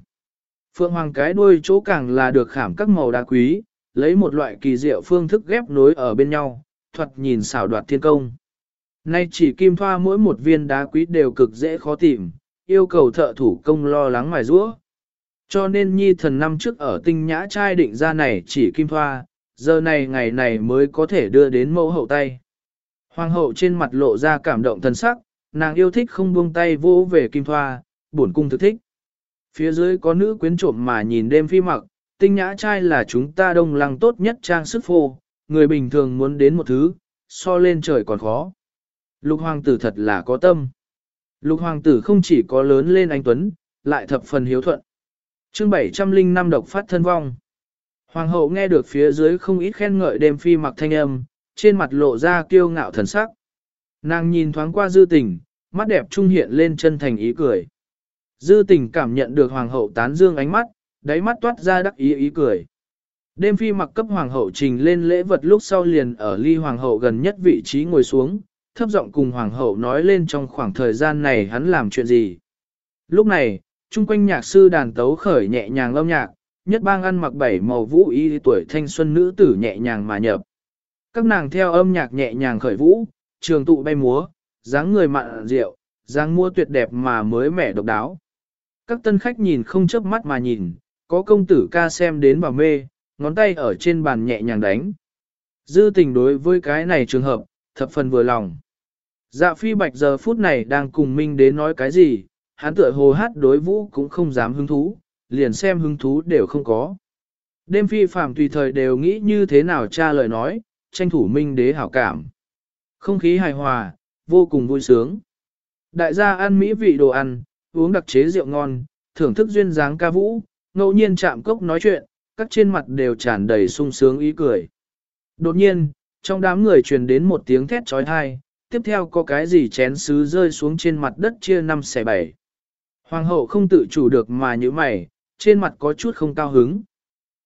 Phượng Hoàng cái đuôi chỗ càng là được khảm các màu đá quý, lấy một loại kỳ diệu phương thức ghép nối ở bên nhau, thuật nhìn xảo đoạt thiên công. Nay chỉ kim thoa mỗi một viên đá quý đều cực dễ khó tìm, yêu cầu thợ thủ công lo lắng mài rũa. Cho nên nhi thần năm trước ở tinh nhã trai định ra này chỉ kim thoa, giờ này ngày này mới có thể đưa đến mẫu hậu tay. Hoàng hậu trên mặt lộ ra cảm động thần sắc, nàng yêu thích không buông tay vô về kim thoa, buồn cung thực thích. Phía dưới có nữ quyến trộm mà nhìn đêm phi mặc, tinh nhã trai là chúng ta đông lăng tốt nhất trang sức phô, người bình thường muốn đến một thứ, so lên trời còn khó. Lục hoàng tử thật là có tâm. Lục hoàng tử không chỉ có lớn lên anh Tuấn, lại thập phần hiếu thuận. chương 705 độc phát thân vong. Hoàng hậu nghe được phía dưới không ít khen ngợi đêm phi mặc thanh âm, trên mặt lộ ra kiêu ngạo thần sắc. Nàng nhìn thoáng qua dư tình, mắt đẹp trung hiện lên chân thành ý cười. Dư tình cảm nhận được hoàng hậu tán dương ánh mắt, đáy mắt toát ra đắc ý ý cười. Đêm phi mặc cấp hoàng hậu trình lên lễ vật lúc sau liền ở ly hoàng hậu gần nhất vị trí ngồi xuống, thấp giọng cùng hoàng hậu nói lên trong khoảng thời gian này hắn làm chuyện gì. Lúc này, chung quanh nhạc sư đàn tấu khởi nhẹ nhàng lâm nhạc, nhất bang ăn mặc bảy màu vũ y tuổi thanh xuân nữ tử nhẹ nhàng mà nhập. Các nàng theo âm nhạc nhẹ nhàng khởi vũ, trường tụ bay múa, dáng người mặn rượu, dáng mua tuyệt đẹp mà mới mẻ độc đáo. Các tân khách nhìn không chớp mắt mà nhìn, có công tử ca xem đến và mê, ngón tay ở trên bàn nhẹ nhàng đánh. Dư tình đối với cái này trường hợp, thập phần vừa lòng. Dạ phi bạch giờ phút này đang cùng Minh đến nói cái gì, hắn tựa hồ hát đối vũ cũng không dám hứng thú, liền xem hứng thú đều không có. Đêm phi phạm tùy thời đều nghĩ như thế nào cha lời nói, tranh thủ Minh đế hảo cảm. Không khí hài hòa, vô cùng vui sướng. Đại gia ăn mỹ vị đồ ăn, uống đặc chế rượu ngon, thưởng thức duyên dáng ca vũ, ngẫu nhiên chạm cốc nói chuyện, các trên mặt đều tràn đầy sung sướng ý cười. Đột nhiên, trong đám người truyền đến một tiếng thét trói thai, tiếp theo có cái gì chén sứ rơi xuống trên mặt đất chia năm xẻ bảy. Hoàng hậu không tự chủ được mà như mày, trên mặt có chút không cao hứng.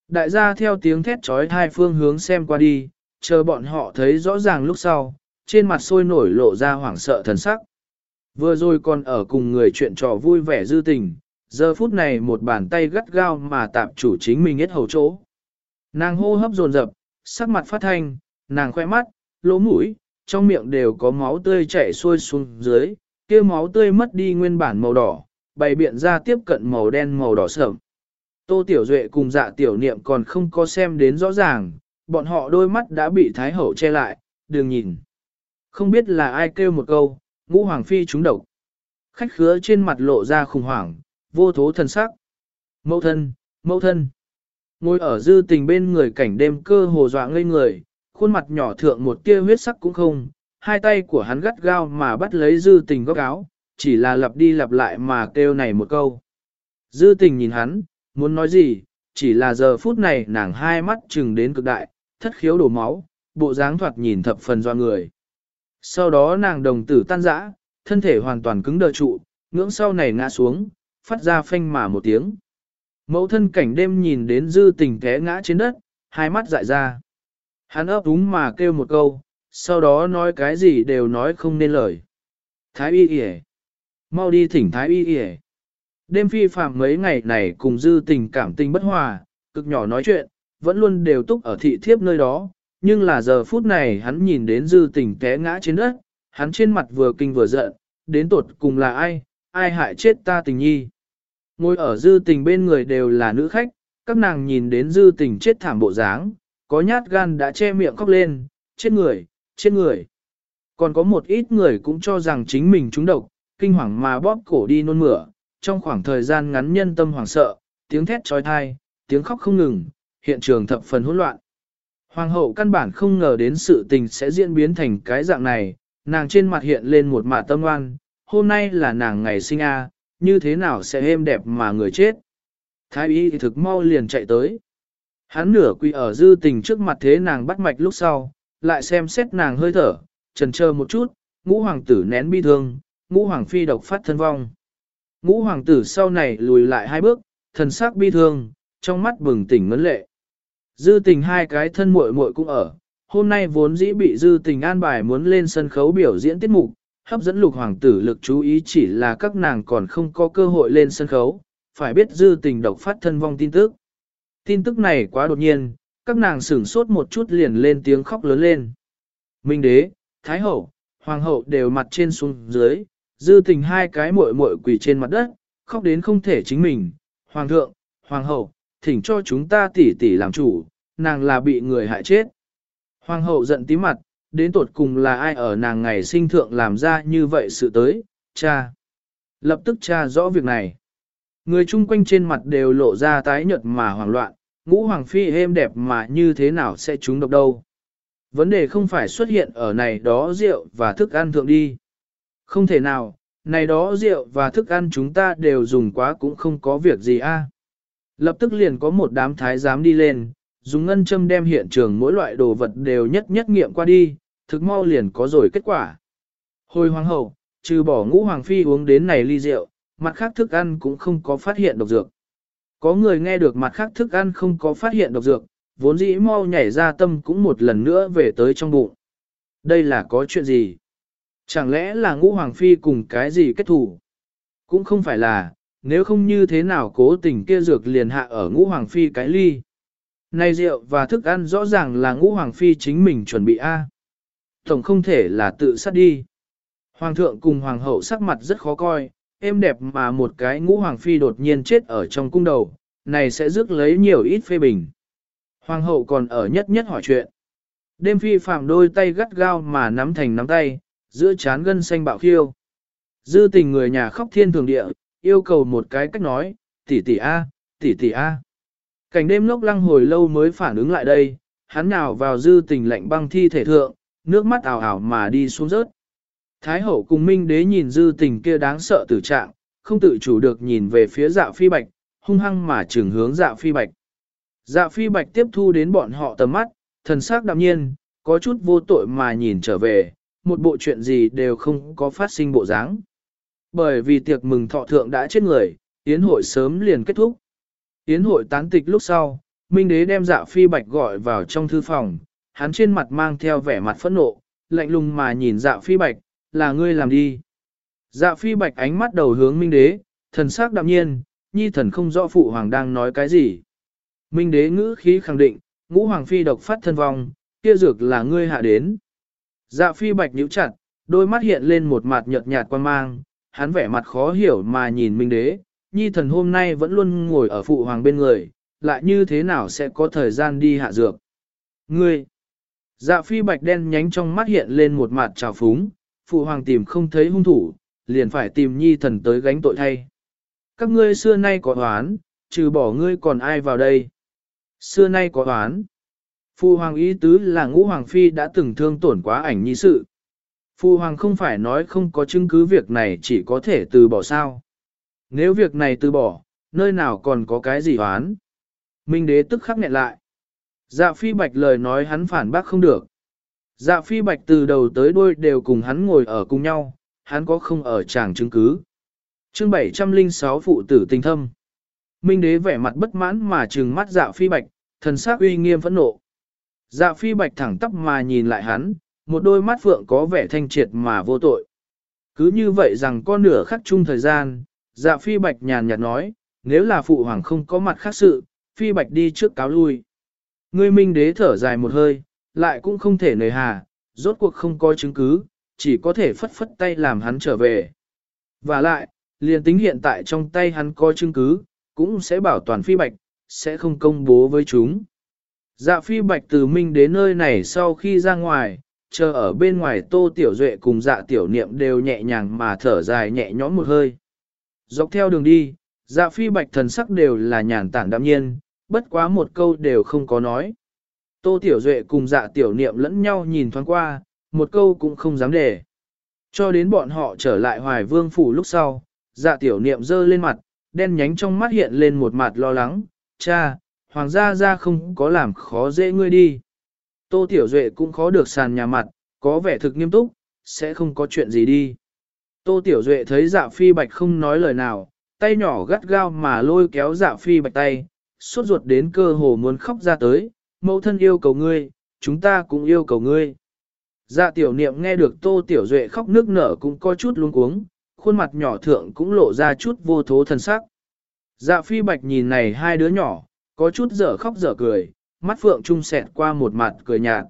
Đại gia theo tiếng thét trói thai phương hướng xem qua đi, chờ bọn họ thấy rõ ràng lúc sau, trên mặt sôi nổi lộ ra hoảng sợ thần sắc. Vừa rồi còn ở cùng người chuyện trò vui vẻ dư tình, giờ phút này một bàn tay gắt gao mà tạm chủ chính mình hết hầu chỗ. Nàng hô hấp dồn dập, sắc mặt phát thanh, nàng khoe mắt, lỗ mũi, trong miệng đều có máu tươi chảy xuôi xuống dưới, kia máu tươi mất đi nguyên bản màu đỏ, bày biện ra tiếp cận màu đen màu đỏ sợm. Tô Tiểu Duệ cùng dạ tiểu niệm còn không có xem đến rõ ràng, bọn họ đôi mắt đã bị Thái Hậu che lại, đừng nhìn. Không biết là ai kêu một câu, ngũ hoàng phi trúng độc. Khách khứa trên mặt lộ ra khủng hoảng, vô thố thần sắc. Mẫu thân, mẫu thân. Ngồi ở dư tình bên người cảnh đêm cơ hồ dọa ngây người, khuôn mặt nhỏ thượng một tia huyết sắc cũng không, hai tay của hắn gắt gao mà bắt lấy dư tình góc áo, chỉ là lặp đi lặp lại mà kêu này một câu. Dư tình nhìn hắn, muốn nói gì, chỉ là giờ phút này nàng hai mắt chừng đến cực đại, thất khiếu đổ máu, bộ dáng thoạt nhìn thập phần doa người. Sau đó nàng đồng tử tan rã, thân thể hoàn toàn cứng đờ trụ, ngưỡng sau này ngã xuống, phát ra phanh mà một tiếng. Mẫu thân cảnh đêm nhìn đến dư tình té ngã trên đất, hai mắt dại ra. Hắn ấp úng mà kêu một câu, sau đó nói cái gì đều nói không nên lời. Thái y yể. Mau đi thỉnh thái y yể. Đêm phi phạm mấy ngày này cùng dư tình cảm tình bất hòa, cực nhỏ nói chuyện, vẫn luôn đều túc ở thị thiếp nơi đó, nhưng là giờ phút này hắn nhìn đến dư tình té ngã trên đất, hắn trên mặt vừa kinh vừa giận, đến tột cùng là ai, ai hại chết ta tình nhi. Ngồi ở dư tình bên người đều là nữ khách, các nàng nhìn đến dư tình chết thảm bộ dáng, có nhát gan đã che miệng khóc lên, chết người, chết người. Còn có một ít người cũng cho rằng chính mình trúng độc, kinh hoàng mà bóp cổ đi nôn mửa, trong khoảng thời gian ngắn nhân tâm hoảng sợ, tiếng thét trói thai, tiếng khóc không ngừng, hiện trường thập phần hỗn loạn. Hoàng hậu căn bản không ngờ đến sự tình sẽ diễn biến thành cái dạng này, nàng trên mặt hiện lên một mạ tâm oan, hôm nay là nàng ngày sinh a, như thế nào sẽ êm đẹp mà người chết. Thái y thì thực mau liền chạy tới. Hắn nửa quỳ ở dư tình trước mặt thế nàng bắt mạch lúc sau, lại xem xét nàng hơi thở, trần chờ một chút, ngũ hoàng tử nén bi thương, ngũ hoàng phi độc phát thân vong. Ngũ hoàng tử sau này lùi lại hai bước, thần sắc bi thương, trong mắt bừng tỉnh ngấn lệ. Dư tình hai cái thân muội muội cũng ở, hôm nay vốn dĩ bị dư tình an bài muốn lên sân khấu biểu diễn tiết mục, hấp dẫn lục hoàng tử lực chú ý chỉ là các nàng còn không có cơ hội lên sân khấu, phải biết dư tình độc phát thân vong tin tức. Tin tức này quá đột nhiên, các nàng sửng sốt một chút liền lên tiếng khóc lớn lên. Minh đế, Thái hậu, Hoàng hậu đều mặt trên xuống dưới, dư tình hai cái muội muội quỳ trên mặt đất, khóc đến không thể chính mình. Hoàng thượng, Hoàng hậu, thỉnh cho chúng ta tỉ tỉ làm chủ, nàng là bị người hại chết. Hoàng hậu giận tí mặt, đến tột cùng là ai ở nàng ngày sinh thượng làm ra như vậy sự tới, cha. Lập tức cha rõ việc này. Người chung quanh trên mặt đều lộ ra tái nhợt mà hoảng loạn, ngũ hoàng phi êm đẹp mà như thế nào sẽ trúng độc đâu. Vấn đề không phải xuất hiện ở này đó rượu và thức ăn thượng đi. Không thể nào, này đó rượu và thức ăn chúng ta đều dùng quá cũng không có việc gì a. Lập tức liền có một đám thái giám đi lên, dùng ngân châm đem hiện trường mỗi loại đồ vật đều nhất nhất nghiệm qua đi, thực mau liền có rồi kết quả. Hồi hoàng hậu, trừ bỏ ngũ hoàng phi uống đến này ly rượu, mặt khác thức ăn cũng không có phát hiện độc dược. Có người nghe được mặt khác thức ăn không có phát hiện độc dược, vốn dĩ mau nhảy ra tâm cũng một lần nữa về tới trong bụng. Đây là có chuyện gì? Chẳng lẽ là ngũ hoàng phi cùng cái gì kết thủ? Cũng không phải là, nếu không như thế nào cố tình kia dược liền hạ ở ngũ hoàng phi cái ly. Này rượu và thức ăn rõ ràng là ngũ hoàng phi chính mình chuẩn bị A. Tổng không thể là tự sát đi. Hoàng thượng cùng hoàng hậu sắc mặt rất khó coi, êm đẹp mà một cái ngũ hoàng phi đột nhiên chết ở trong cung đầu, này sẽ rước lấy nhiều ít phê bình. Hoàng hậu còn ở nhất nhất hỏi chuyện. Đêm phi phạm đôi tay gắt gao mà nắm thành nắm tay, giữa chán gân xanh bạo khiêu. Dư tình người nhà khóc thiên thường địa, yêu cầu một cái cách nói, tỷ tỷ a, tỷ tỷ a. Cảnh đêm lốc lăng hồi lâu mới phản ứng lại đây, hắn nào vào dư tình lạnh băng thi thể thượng, nước mắt ảo ảo mà đi xuống rớt. Thái hậu cùng minh đế nhìn dư tình kia đáng sợ tử trạng, không tự chủ được nhìn về phía dạ phi bạch, hung hăng mà trường hướng dạ phi bạch. Dạ phi bạch tiếp thu đến bọn họ tầm mắt, thần sắc đạm nhiên, có chút vô tội mà nhìn trở về, một bộ chuyện gì đều không có phát sinh bộ dáng. Bởi vì tiệc mừng thọ thượng đã chết người, yến hội sớm liền kết thúc. Yến hội tán tịch lúc sau, Minh Đế đem dạ phi bạch gọi vào trong thư phòng, hắn trên mặt mang theo vẻ mặt phẫn nộ, lạnh lùng mà nhìn dạ phi bạch, là ngươi làm đi. Dạ phi bạch ánh mắt đầu hướng Minh Đế, thần sắc đạm nhiên, nhi thần không rõ phụ hoàng đang nói cái gì. Minh Đế ngữ khí khẳng định, ngũ hoàng phi độc phát thân vong, kia dược là ngươi hạ đến. Dạ phi bạch nhíu chặt, đôi mắt hiện lên một mặt nhợt nhạt quan mang, hắn vẻ mặt khó hiểu mà nhìn Minh Đế, nhi thần hôm nay vẫn luôn ngồi ở phụ hoàng bên người, lại như thế nào sẽ có thời gian đi hạ dược. Ngươi! Dạ phi bạch đen nhánh trong mắt hiện lên một mặt trào phúng, phụ hoàng tìm không thấy hung thủ, liền phải tìm nhi thần tới gánh tội thay. Các ngươi xưa nay có oán, trừ bỏ ngươi còn ai vào đây? Xưa nay có oán. Phụ hoàng ý tứ là ngũ hoàng phi đã từng thương tổn quá ảnh nhi sự. Phụ hoàng không phải nói không có chứng cứ việc này chỉ có thể từ bỏ sao. Nếu việc này từ bỏ, nơi nào còn có cái gì hoán. Minh đế tức khắc nghẹn lại. Dạ phi bạch lời nói hắn phản bác không được. Dạ phi bạch từ đầu tới đuôi đều cùng hắn ngồi ở cùng nhau, hắn có không ở chàng chứng cứ. chương 706 phụ tử tình thâm. Minh đế vẻ mặt bất mãn mà trừng mắt dạ phi bạch, thần sắc uy nghiêm phẫn nộ. Dạ phi bạch thẳng tắp mà nhìn lại hắn, một đôi mắt phượng có vẻ thanh triệt mà vô tội. Cứ như vậy rằng con nửa khắc chung thời gian, dạ phi bạch nhàn nhạt nói, nếu là phụ hoàng không có mặt khác sự, phi bạch đi trước cáo lui. Ngươi minh đế thở dài một hơi, lại cũng không thể nề hà, rốt cuộc không có chứng cứ, chỉ có thể phất phất tay làm hắn trở về. Và lại, liền tính hiện tại trong tay hắn có chứng cứ, cũng sẽ bảo toàn phi bạch, sẽ không công bố với chúng. Dạ phi bạch từ minh đến nơi này sau khi ra ngoài, chờ ở bên ngoài tô tiểu duệ cùng dạ tiểu niệm đều nhẹ nhàng mà thở dài nhẹ nhõm một hơi. Dọc theo đường đi, dạ phi bạch thần sắc đều là nhàn tản đạm nhiên, bất quá một câu đều không có nói. Tô tiểu duệ cùng dạ tiểu niệm lẫn nhau nhìn thoáng qua, một câu cũng không dám để. Cho đến bọn họ trở lại hoài vương phủ lúc sau, dạ tiểu niệm dơ lên mặt, đen nhánh trong mắt hiện lên một mặt lo lắng, cha, hoàng gia gia không có làm khó dễ ngươi đi. Tô Tiểu Duệ cũng khó được sàn nhà mặt, có vẻ thực nghiêm túc, sẽ không có chuyện gì đi. Tô Tiểu Duệ thấy dạ phi bạch không nói lời nào, tay nhỏ gắt gao mà lôi kéo dạ phi bạch tay, suốt ruột đến cơ hồ muốn khóc ra tới, mẫu thân yêu cầu ngươi, chúng ta cũng yêu cầu ngươi. Dạ tiểu niệm nghe được tô tiểu duệ khóc nước nở cũng có chút luống cuống, khuôn mặt nhỏ thượng cũng lộ ra chút vô thố thần sắc. Dạ phi bạch nhìn này hai đứa nhỏ, có chút dở khóc dở cười, mắt phượng trung sẹt qua một mặt cười nhạt.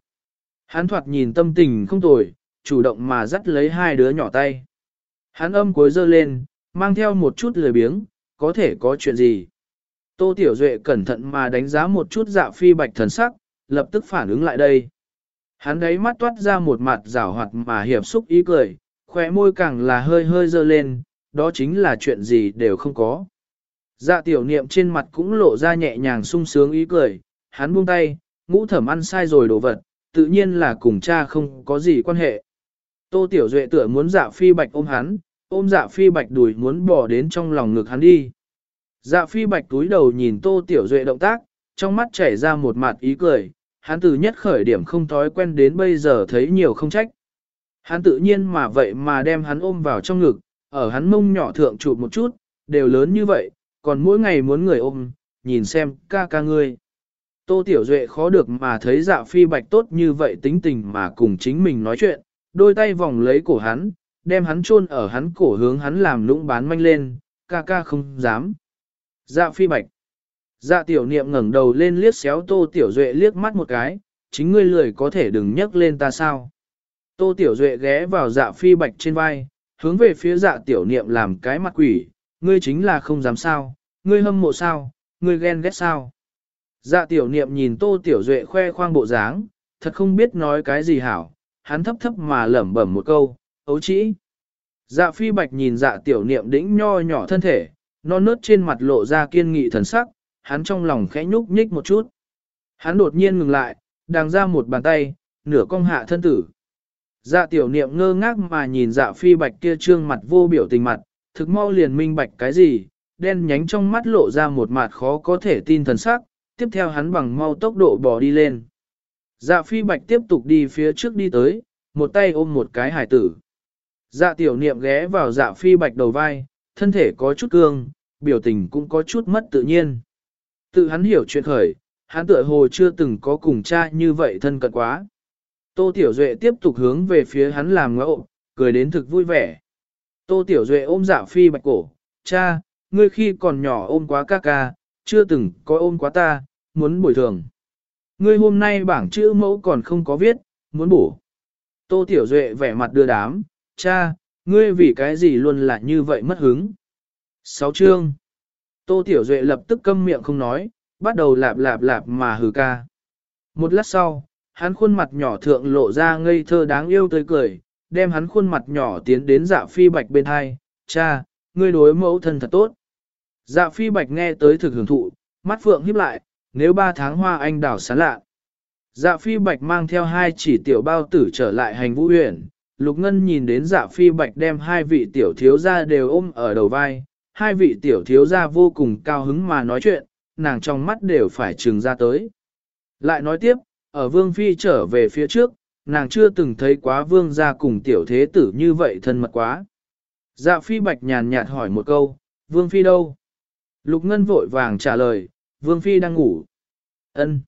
Hắn thoạt nhìn tâm tình không tồi, chủ động mà dắt lấy hai đứa nhỏ tay. Hắn âm cuối dơ lên, mang theo một chút lười biếng, có thể có chuyện gì. Tô Tiểu Duệ cẩn thận mà đánh giá một chút dạ phi bạch thần sắc, lập tức phản ứng lại đây. Hắn đấy mắt toát ra một mặt rảo hoạt mà hiệp xúc ý cười, khỏe môi càng là hơi hơi dơ lên, đó chính là chuyện gì đều không có. Dạ tiểu niệm trên mặt cũng lộ ra nhẹ nhàng sung sướng ý cười, hắn buông tay, ngũ thẩm ăn sai rồi đồ vật, tự nhiên là cùng cha không có gì quan hệ. Tô tiểu duệ tựa muốn dạ phi bạch ôm hắn, ôm dạ phi bạch đùi muốn bỏ đến trong lòng ngực hắn đi. Dạ phi bạch túi đầu nhìn tô tiểu duệ động tác, trong mắt chảy ra một mặt ý cười, hắn từ nhất khởi điểm không thói quen đến bây giờ thấy nhiều không trách. Hắn tự nhiên mà vậy mà đem hắn ôm vào trong ngực, ở hắn mông nhỏ thượng chụp một chút, đều lớn như vậy, còn mỗi ngày muốn người ôm, nhìn xem ca ca ngươi. Tô Tiểu Duệ khó được mà thấy dạ phi bạch tốt như vậy tính tình mà cùng chính mình nói chuyện, đôi tay vòng lấy cổ hắn, đem hắn chôn ở hắn cổ hướng hắn làm lũng bán manh lên, ca ca không dám. Dạ phi bạch. Dạ tiểu niệm ngẩng đầu lên liếc xéo Tô Tiểu Duệ liếc mắt một cái, chính ngươi lười có thể đừng nhắc lên ta sao. Tô Tiểu Duệ ghé vào dạ phi bạch trên vai, hướng về phía dạ tiểu niệm làm cái mặt quỷ, ngươi chính là không dám sao, ngươi hâm mộ sao, ngươi ghen ghét sao. Dạ tiểu niệm nhìn Tô Tiểu Duệ khoe khoang bộ dáng, thật không biết nói cái gì hảo, hắn thấp thấp mà lẩm bẩm một câu, ấu chỉ. Dạ phi bạch nhìn dạ tiểu niệm đĩnh nho nhỏ thân thể, non nớt trên mặt lộ ra kiên nghị thần sắc, hắn trong lòng khẽ nhúc nhích một chút. Hắn đột nhiên ngừng lại, đàng ra một bàn tay, nửa cong hạ thân tử. Dạ tiểu niệm ngơ ngác mà nhìn dạ phi bạch kia trương mặt vô biểu tình mặt, thực mau liền minh bạch cái gì, đen nhánh trong mắt lộ ra một mặt khó có thể tin thần sắc, tiếp theo hắn bằng mau tốc độ bỏ đi lên. Dạ phi bạch tiếp tục đi phía trước đi tới, một tay ôm một cái hải tử. Dạ tiểu niệm ghé vào dạ phi bạch đầu vai, thân thể có chút cương, biểu tình cũng có chút mất tự nhiên. Tự hắn hiểu chuyện khởi, hắn tựa hồ chưa từng có cùng cha như vậy thân cận quá. Tô Tiểu Duệ tiếp tục hướng về phía hắn làm ngẫu, cười đến thực vui vẻ. Tô Tiểu Duệ ôm dạ phi bạch cổ, cha, ngươi khi còn nhỏ ôm quá ca ca, chưa từng có ôm quá ta, muốn bồi thường. Ngươi hôm nay bảng chữ mẫu còn không có viết, muốn bổ. Tô Tiểu Duệ vẻ mặt đưa đám, cha, ngươi vì cái gì luôn là như vậy mất hứng. Sáu chương. Tô Tiểu Duệ lập tức câm miệng không nói, bắt đầu lạp lạp lạp mà hừ ca. Một lát sau, hắn khuôn mặt nhỏ thượng lộ ra ngây thơ đáng yêu tươi cười, đem hắn khuôn mặt nhỏ tiến đến dạ phi bạch bên hai, cha, ngươi đối mẫu thân thật tốt. Dạ phi bạch nghe tới thực hưởng thụ, mắt phượng híp lại, nếu ba tháng hoa anh đào sán lạ. Dạ phi bạch mang theo hai chỉ tiểu bao tử trở lại hành vũ huyện, lục ngân nhìn đến dạ phi bạch đem hai vị tiểu thiếu gia đều ôm ở đầu vai, hai vị tiểu thiếu gia vô cùng cao hứng mà nói chuyện, nàng trong mắt đều phải trừng ra tới. Lại nói tiếp, ở vương phi trở về phía trước, nàng chưa từng thấy quá vương gia cùng tiểu thế tử như vậy thân mật quá. Dạ phi bạch nhàn nhạt hỏi một câu, vương phi đâu? Lục ngân vội vàng trả lời, vương phi đang ngủ. Ân.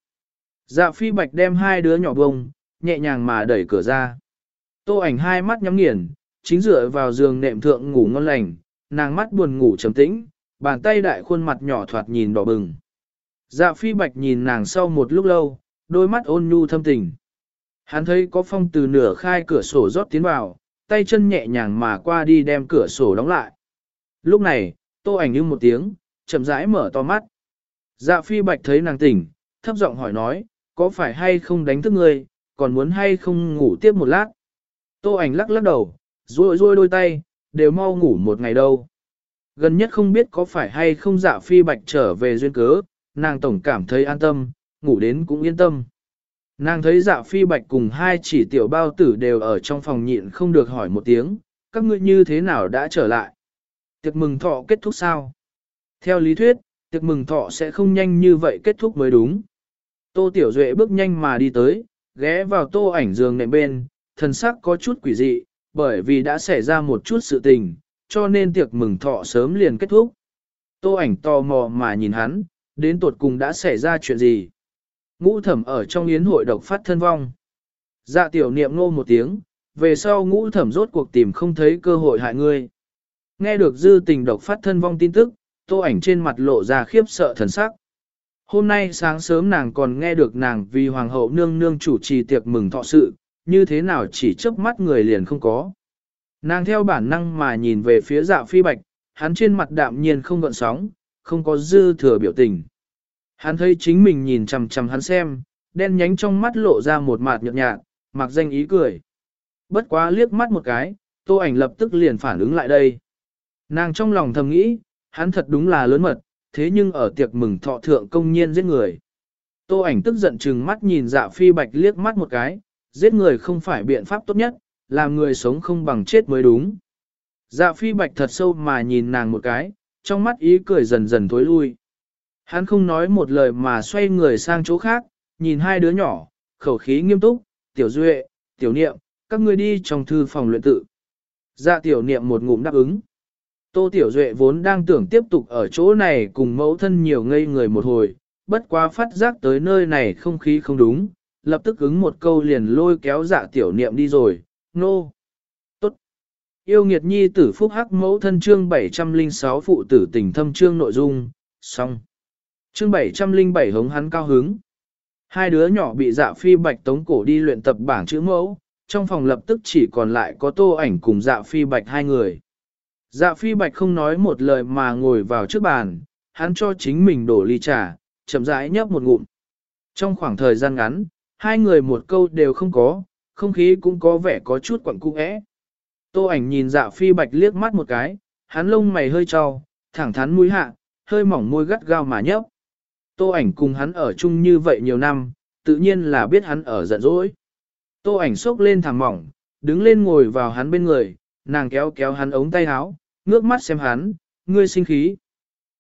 Dạ phi bạch đem hai đứa nhỏ bông, nhẹ nhàng mà đẩy cửa ra. Tô ảnh hai mắt nhắm nghiền, chính dựa vào giường nệm thượng ngủ ngon lành, nàng mắt buồn ngủ trầm tĩnh, bàn tay đại khuôn mặt nhỏ thoạt nhìn đỏ bừng. Dạ phi bạch nhìn nàng sau một lúc lâu, đôi mắt ôn nhu thâm tình. Hắn thấy có phong từ nửa khai cửa sổ rót tiến vào, tay chân nhẹ nhàng mà qua đi đem cửa sổ đóng lại. Lúc này, tô ảnh như một tiếng, chậm rãi mở to mắt. Dạ phi bạch thấy nàng tỉnh, thấp giọng hỏi nói, có phải hay không đánh thức ngươi, còn muốn hay không ngủ tiếp một lát. Tô ảnh lắc lắc đầu, rôi rôi đôi tay, đều mau ngủ một ngày đâu. Gần nhất không biết có phải hay không dạ phi bạch trở về duyên cớ, nàng tổng cảm thấy an tâm, ngủ đến cũng yên tâm. Nàng thấy dạ phi bạch cùng hai chỉ tiểu bao tử đều ở trong phòng nhịn không được hỏi một tiếng, các ngươi như thế nào đã trở lại? Tiệc mừng thọ kết thúc sao? Theo lý thuyết, tiệc mừng thọ sẽ không nhanh như vậy kết thúc mới đúng. Tô Tiểu Duệ bước nhanh mà đi tới, ghé vào tô ảnh giường nệm bên, thần sắc có chút quỷ dị, bởi vì đã xảy ra một chút sự tình, cho nên tiệc mừng thọ sớm liền kết thúc. Tô ảnh tò mò mà nhìn hắn, đến tột cùng đã xảy ra chuyện gì. Ngũ thẩm ở trong yến hội độc phát thân vong. Dạ tiểu niệm ngô một tiếng, về sau ngũ thẩm rốt cuộc tìm không thấy cơ hội hại ngươi. Nghe được dư tình độc phát thân vong tin tức, tô ảnh trên mặt lộ ra khiếp sợ thần sắc. Hôm nay sáng sớm nàng còn nghe được nàng vì hoàng hậu nương nương chủ trì tiệc mừng thọ sự, như thế nào chỉ chớp mắt người liền không có. Nàng theo bản năng mà nhìn về phía dạ phi bạch, hắn trên mặt đạm nhiên không gợn sóng, không có dư thừa biểu tình. Hắn thấy chính mình nhìn chằm chằm hắn xem, đen nhánh trong mắt lộ ra một mạt nhợt nhạt, mặc danh ý cười. Bất quá liếc mắt một cái, tô ảnh lập tức liền phản ứng lại đây. Nàng trong lòng thầm nghĩ, hắn thật đúng là lớn mật, thế nhưng ở tiệc mừng thọ thượng công nhiên giết người. Tô ảnh tức giận trừng mắt nhìn dạ phi bạch liếc mắt một cái, giết người không phải biện pháp tốt nhất, làm người sống không bằng chết mới đúng. Dạ phi bạch thật sâu mà nhìn nàng một cái, trong mắt ý cười dần dần tối lui. Hắn không nói một lời mà xoay người sang chỗ khác, nhìn hai đứa nhỏ, khẩu khí nghiêm túc, tiểu duệ, tiểu niệm, các ngươi đi trong thư phòng luyện tự. Dạ tiểu niệm một ngụm đáp ứng. Tô tiểu duệ vốn đang tưởng tiếp tục ở chỗ này cùng mẫu thân nhiều ngây người một hồi, bất quá phát giác tới nơi này không khí không đúng, lập tức ứng một câu liền lôi kéo dạ tiểu niệm đi rồi, nô. No. Tốt. Yêu nghiệt nhi tử phúc hắc mẫu thân chương 706 phụ tử tình thâm chương nội dung, xong. Chương 707 hống hắn cao hứng. Hai đứa nhỏ bị dạ phi bạch tống cổ đi luyện tập bảng chữ mẫu, trong phòng lập tức chỉ còn lại có tô ảnh cùng dạ phi bạch hai người. Dạ phi bạch không nói một lời mà ngồi vào trước bàn, hắn cho chính mình đổ ly trà, chậm rãi nhấp một ngụm. Trong khoảng thời gian ngắn, hai người một câu đều không có, không khí cũng có vẻ có chút quặn cung ẽ. Tô ảnh nhìn dạ phi bạch liếc mắt một cái, hắn lông mày hơi trao, thẳng thắn mũi hạ, hơi mỏng môi gắt gao mà nhấp. Tô ảnh cùng hắn ở chung như vậy nhiều năm, tự nhiên là biết hắn ở giận dỗi. Tô ảnh sốc lên thẳng mỏng, đứng lên ngồi vào hắn bên người, nàng kéo kéo hắn ống tay áo, ngước mắt xem hắn, ngươi sinh khí.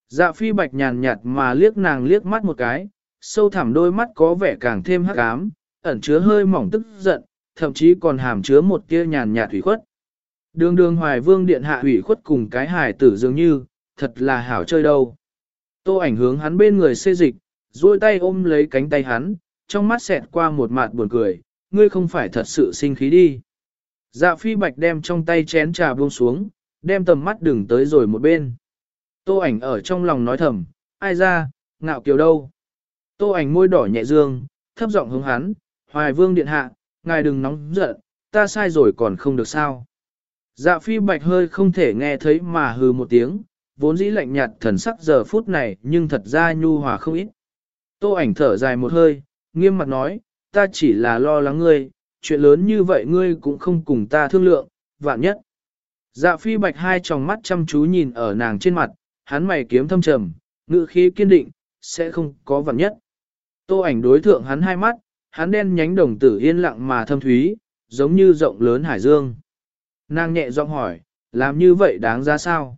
Dạ phi bạch nhàn nhạt mà liếc nàng liếc mắt một cái, sâu thẳm đôi mắt có vẻ càng thêm hắc ám, ẩn chứa hơi mỏng tức giận, thậm chí còn hàm chứa một tia nhàn nhạt thủy khuất. Đường đường hoài vương điện hạ hủy khuất cùng cái hài tử dường như, thật là hảo chơi đâu. Tô ảnh hướng hắn bên người xê dịch, duỗi tay ôm lấy cánh tay hắn, trong mắt xẹt qua một mạt buồn cười, ngươi không phải thật sự sinh khí đi. Dạ phi bạch đem trong tay chén trà buông xuống, đem tầm mắt đừng tới rồi một bên. Tô ảnh ở trong lòng nói thầm, ai ra, ngạo kiều đâu. Tô ảnh môi đỏ nhẹ dương, thấp giọng hướng hắn, hoài vương điện hạ, ngài đừng nóng giận, ta sai rồi còn không được sao. Dạ phi bạch hơi không thể nghe thấy mà hừ một tiếng, vốn dĩ lạnh nhạt thần sắc giờ phút này nhưng thật ra nhu hòa không ít. Tô ảnh thở dài một hơi, nghiêm mặt nói, ta chỉ là lo lắng ngươi, chuyện lớn như vậy ngươi cũng không cùng ta thương lượng, vạn nhất. Dạ phi bạch hai tròng mắt chăm chú nhìn ở nàng trên mặt, hắn mày kiếm thâm trầm, ngữ khí kiên định, sẽ không có vạn nhất. Tô ảnh đối thượng hắn hai mắt, hắn đen nhánh đồng tử yên lặng mà thâm thúy, giống như rộng lớn hải dương. Nàng nhẹ giọng hỏi, làm như vậy đáng ra sao?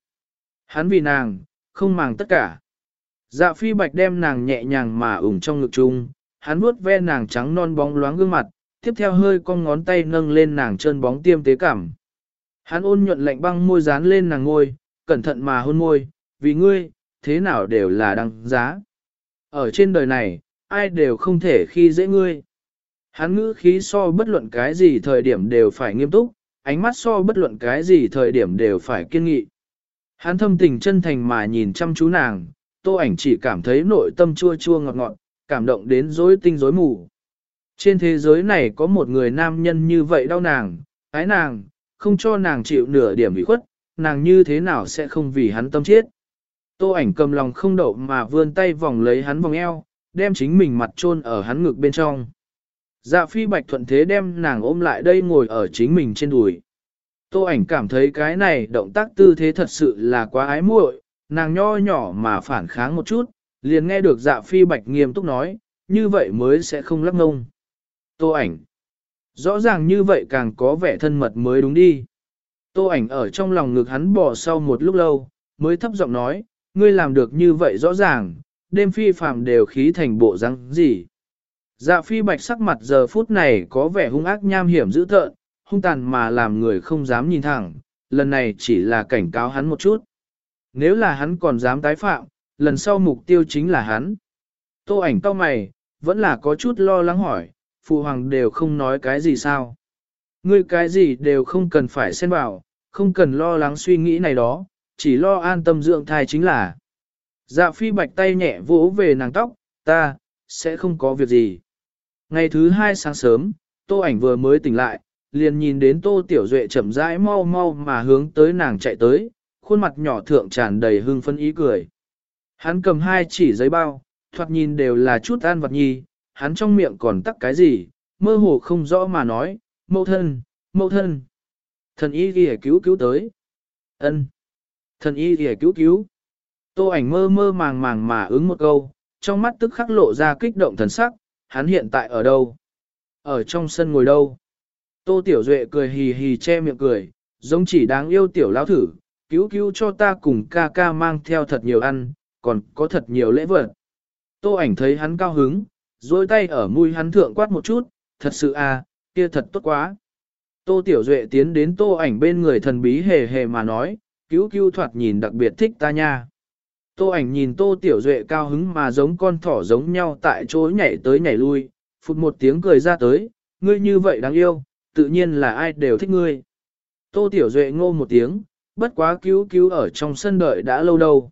Hắn vì nàng, không màng tất cả. Dạ phi bạch đem nàng nhẹ nhàng mà ủng trong ngực chung, hắn vuốt ve nàng trắng non bóng loáng gương mặt, tiếp theo hơi con ngón tay nâng lên nàng chân bóng tiêm tế cảm. Hắn ôn nhuận lạnh băng môi dán lên nàng ngôi, cẩn thận mà hôn môi, vì ngươi, thế nào đều là đăng giá. Ở trên đời này, ai đều không thể khi dễ ngươi. Hắn ngữ khí so bất luận cái gì thời điểm đều phải nghiêm túc, ánh mắt so bất luận cái gì thời điểm đều phải kiên nghị. Hắn thâm tình chân thành mà nhìn chăm chú nàng, tô ảnh chỉ cảm thấy nội tâm chua chua ngọt ngọt, cảm động đến rối tinh rối mù. Trên thế giới này có một người nam nhân như vậy đau nàng, ái nàng, không cho nàng chịu nửa điểm bị khuất, nàng như thế nào sẽ không vì hắn tâm chết. Tô ảnh cầm lòng không đậu mà vươn tay vòng lấy hắn vòng eo, đem chính mình mặt chôn ở hắn ngực bên trong. Dạ phi bạch thuận thế đem nàng ôm lại đây ngồi ở chính mình trên đùi. Tô ảnh cảm thấy cái này động tác tư thế thật sự là quá ái muội, nàng nho nhỏ mà phản kháng một chút, liền nghe được dạ phi bạch nghiêm túc nói, như vậy mới sẽ không lắc ngông. Tô ảnh. Rõ ràng như vậy càng có vẻ thân mật mới đúng đi. Tô ảnh ở trong lòng ngực hắn bỏ sau một lúc lâu, mới thấp giọng nói, ngươi làm được như vậy rõ ràng, đêm phi phàm đều khí thành bộ răng gì. Dạ phi bạch sắc mặt giờ phút này có vẻ hung ác nham hiểm dữ tợn, hung tàn mà làm người không dám nhìn thẳng, lần này chỉ là cảnh cáo hắn một chút. Nếu là hắn còn dám tái phạm, lần sau mục tiêu chính là hắn. Tô ảnh cao mày, vẫn là có chút lo lắng hỏi, phụ hoàng đều không nói cái gì sao. Ngươi cái gì đều không cần phải xen vào, không cần lo lắng suy nghĩ này đó, chỉ lo an tâm dưỡng thai chính là. Dạ phi bạch tay nhẹ vỗ về nàng tóc, ta, sẽ không có việc gì. Ngày thứ hai sáng sớm, tô ảnh vừa mới tỉnh lại, liền nhìn đến tô tiểu duệ chậm rãi mau mau mà hướng tới nàng chạy tới, khuôn mặt nhỏ thượng tràn đầy hưng phấn ý cười. Hắn cầm hai chỉ giấy bao, thoạt nhìn đều là chút an vật nhi, hắn trong miệng còn tắc cái gì, mơ hồ không rõ mà nói, mẫu thân, mẫu thân. Thần y ghi cứu cứu tới. ân Thần y ghi cứu cứu. Tô ảnh mơ mơ màng màng mà ứng một câu, trong mắt tức khắc lộ ra kích động thần sắc, hắn hiện tại ở đâu? Ở trong sân ngồi đâu? Tô Tiểu Duệ cười hì hì che miệng cười, giống chỉ đáng yêu tiểu lão thử, cứu cứu cho ta cùng ca ca mang theo thật nhiều ăn, còn có thật nhiều lễ vật. Tô ảnh thấy hắn cao hứng, dôi tay ở mũi hắn thượng quát một chút, thật sự à, kia thật tốt quá. Tô Tiểu Duệ tiến đến tô ảnh bên người thần bí hề hề mà nói, cứu cứu thoạt nhìn đặc biệt thích ta nha. Tô ảnh nhìn Tô Tiểu Duệ cao hứng mà giống con thỏ giống nhau tại chỗ nhảy tới nhảy lui, phụt một tiếng cười ra tới, ngươi như vậy đáng yêu, tự nhiên là ai đều thích ngươi. Tô Tiểu Duệ ngô một tiếng, bất quá cứu cứu ở trong sân đợi đã lâu đâu.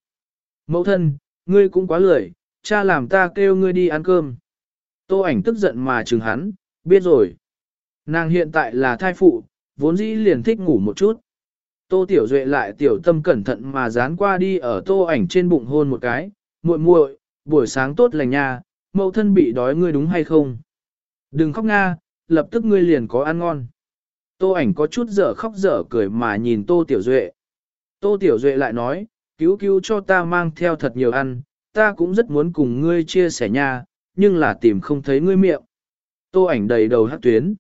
Mẫu thân, ngươi cũng quá lười, cha làm ta kêu ngươi đi ăn cơm. Tô ảnh tức giận mà trừng hắn, biết rồi. Nàng hiện tại là thai phụ, vốn dĩ liền thích ngủ một chút. Tô Tiểu Duệ lại tiểu tâm cẩn thận mà dán qua đi ở tô ảnh trên bụng hôn một cái, muội muội, buổi sáng tốt lành nha, mẫu thân bị đói ngươi đúng hay không? Đừng khóc nga, lập tức ngươi liền có ăn ngon. Tô ảnh có chút dở khóc dở cười mà nhìn Tô Tiểu Duệ. Tô Tiểu Duệ lại nói, cứu cứu cho ta mang theo thật nhiều ăn, ta cũng rất muốn cùng ngươi chia sẻ nha, nhưng là tìm không thấy ngươi miệng. Tô ảnh đầy đầu hát tuyến.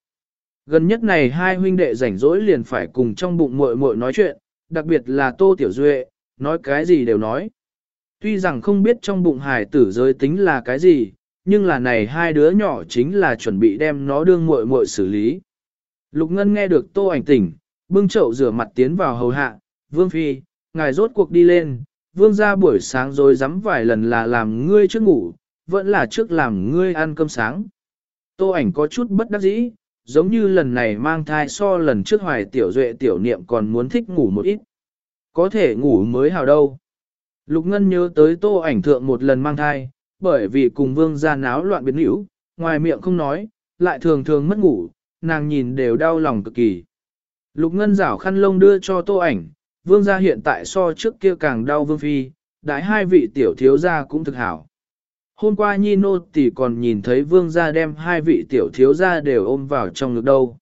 Gần nhất này hai huynh đệ rảnh rỗi liền phải cùng trong bụng muội muội nói chuyện, đặc biệt là Tô Tiểu Duệ, nói cái gì đều nói. Tuy rằng không biết trong bụng hài tử giới tính là cái gì, nhưng là này hai đứa nhỏ chính là chuẩn bị đem nó đương muội muội xử lý. Lục Ngân nghe được Tô ảnh tỉnh, bưng chậu rửa mặt tiến vào hầu hạ, Vương Phi, ngài rốt cuộc đi lên, Vương ra buổi sáng rồi dám vài lần là làm ngươi trước ngủ, vẫn là trước làm ngươi ăn cơm sáng. Tô ảnh có chút bất đắc dĩ, giống như lần này mang thai so lần trước hoài tiểu duệ tiểu niệm còn muốn thích ngủ một ít. Có thể ngủ mới hào đâu. Lục Ngân nhớ tới tô ảnh thượng một lần mang thai, bởi vì cùng vương gia náo loạn biến hữu, ngoài miệng không nói, lại thường thường mất ngủ, nàng nhìn đều đau lòng cực kỳ. Lục Ngân rảo khăn lông đưa cho tô ảnh, vương gia hiện tại so trước kia càng đau vương phi, đại hai vị tiểu thiếu gia cũng thực hảo. Hôm qua Nhi Nô tỷ còn nhìn thấy vương gia đem hai vị tiểu thiếu gia đều ôm vào trong ngực đâu.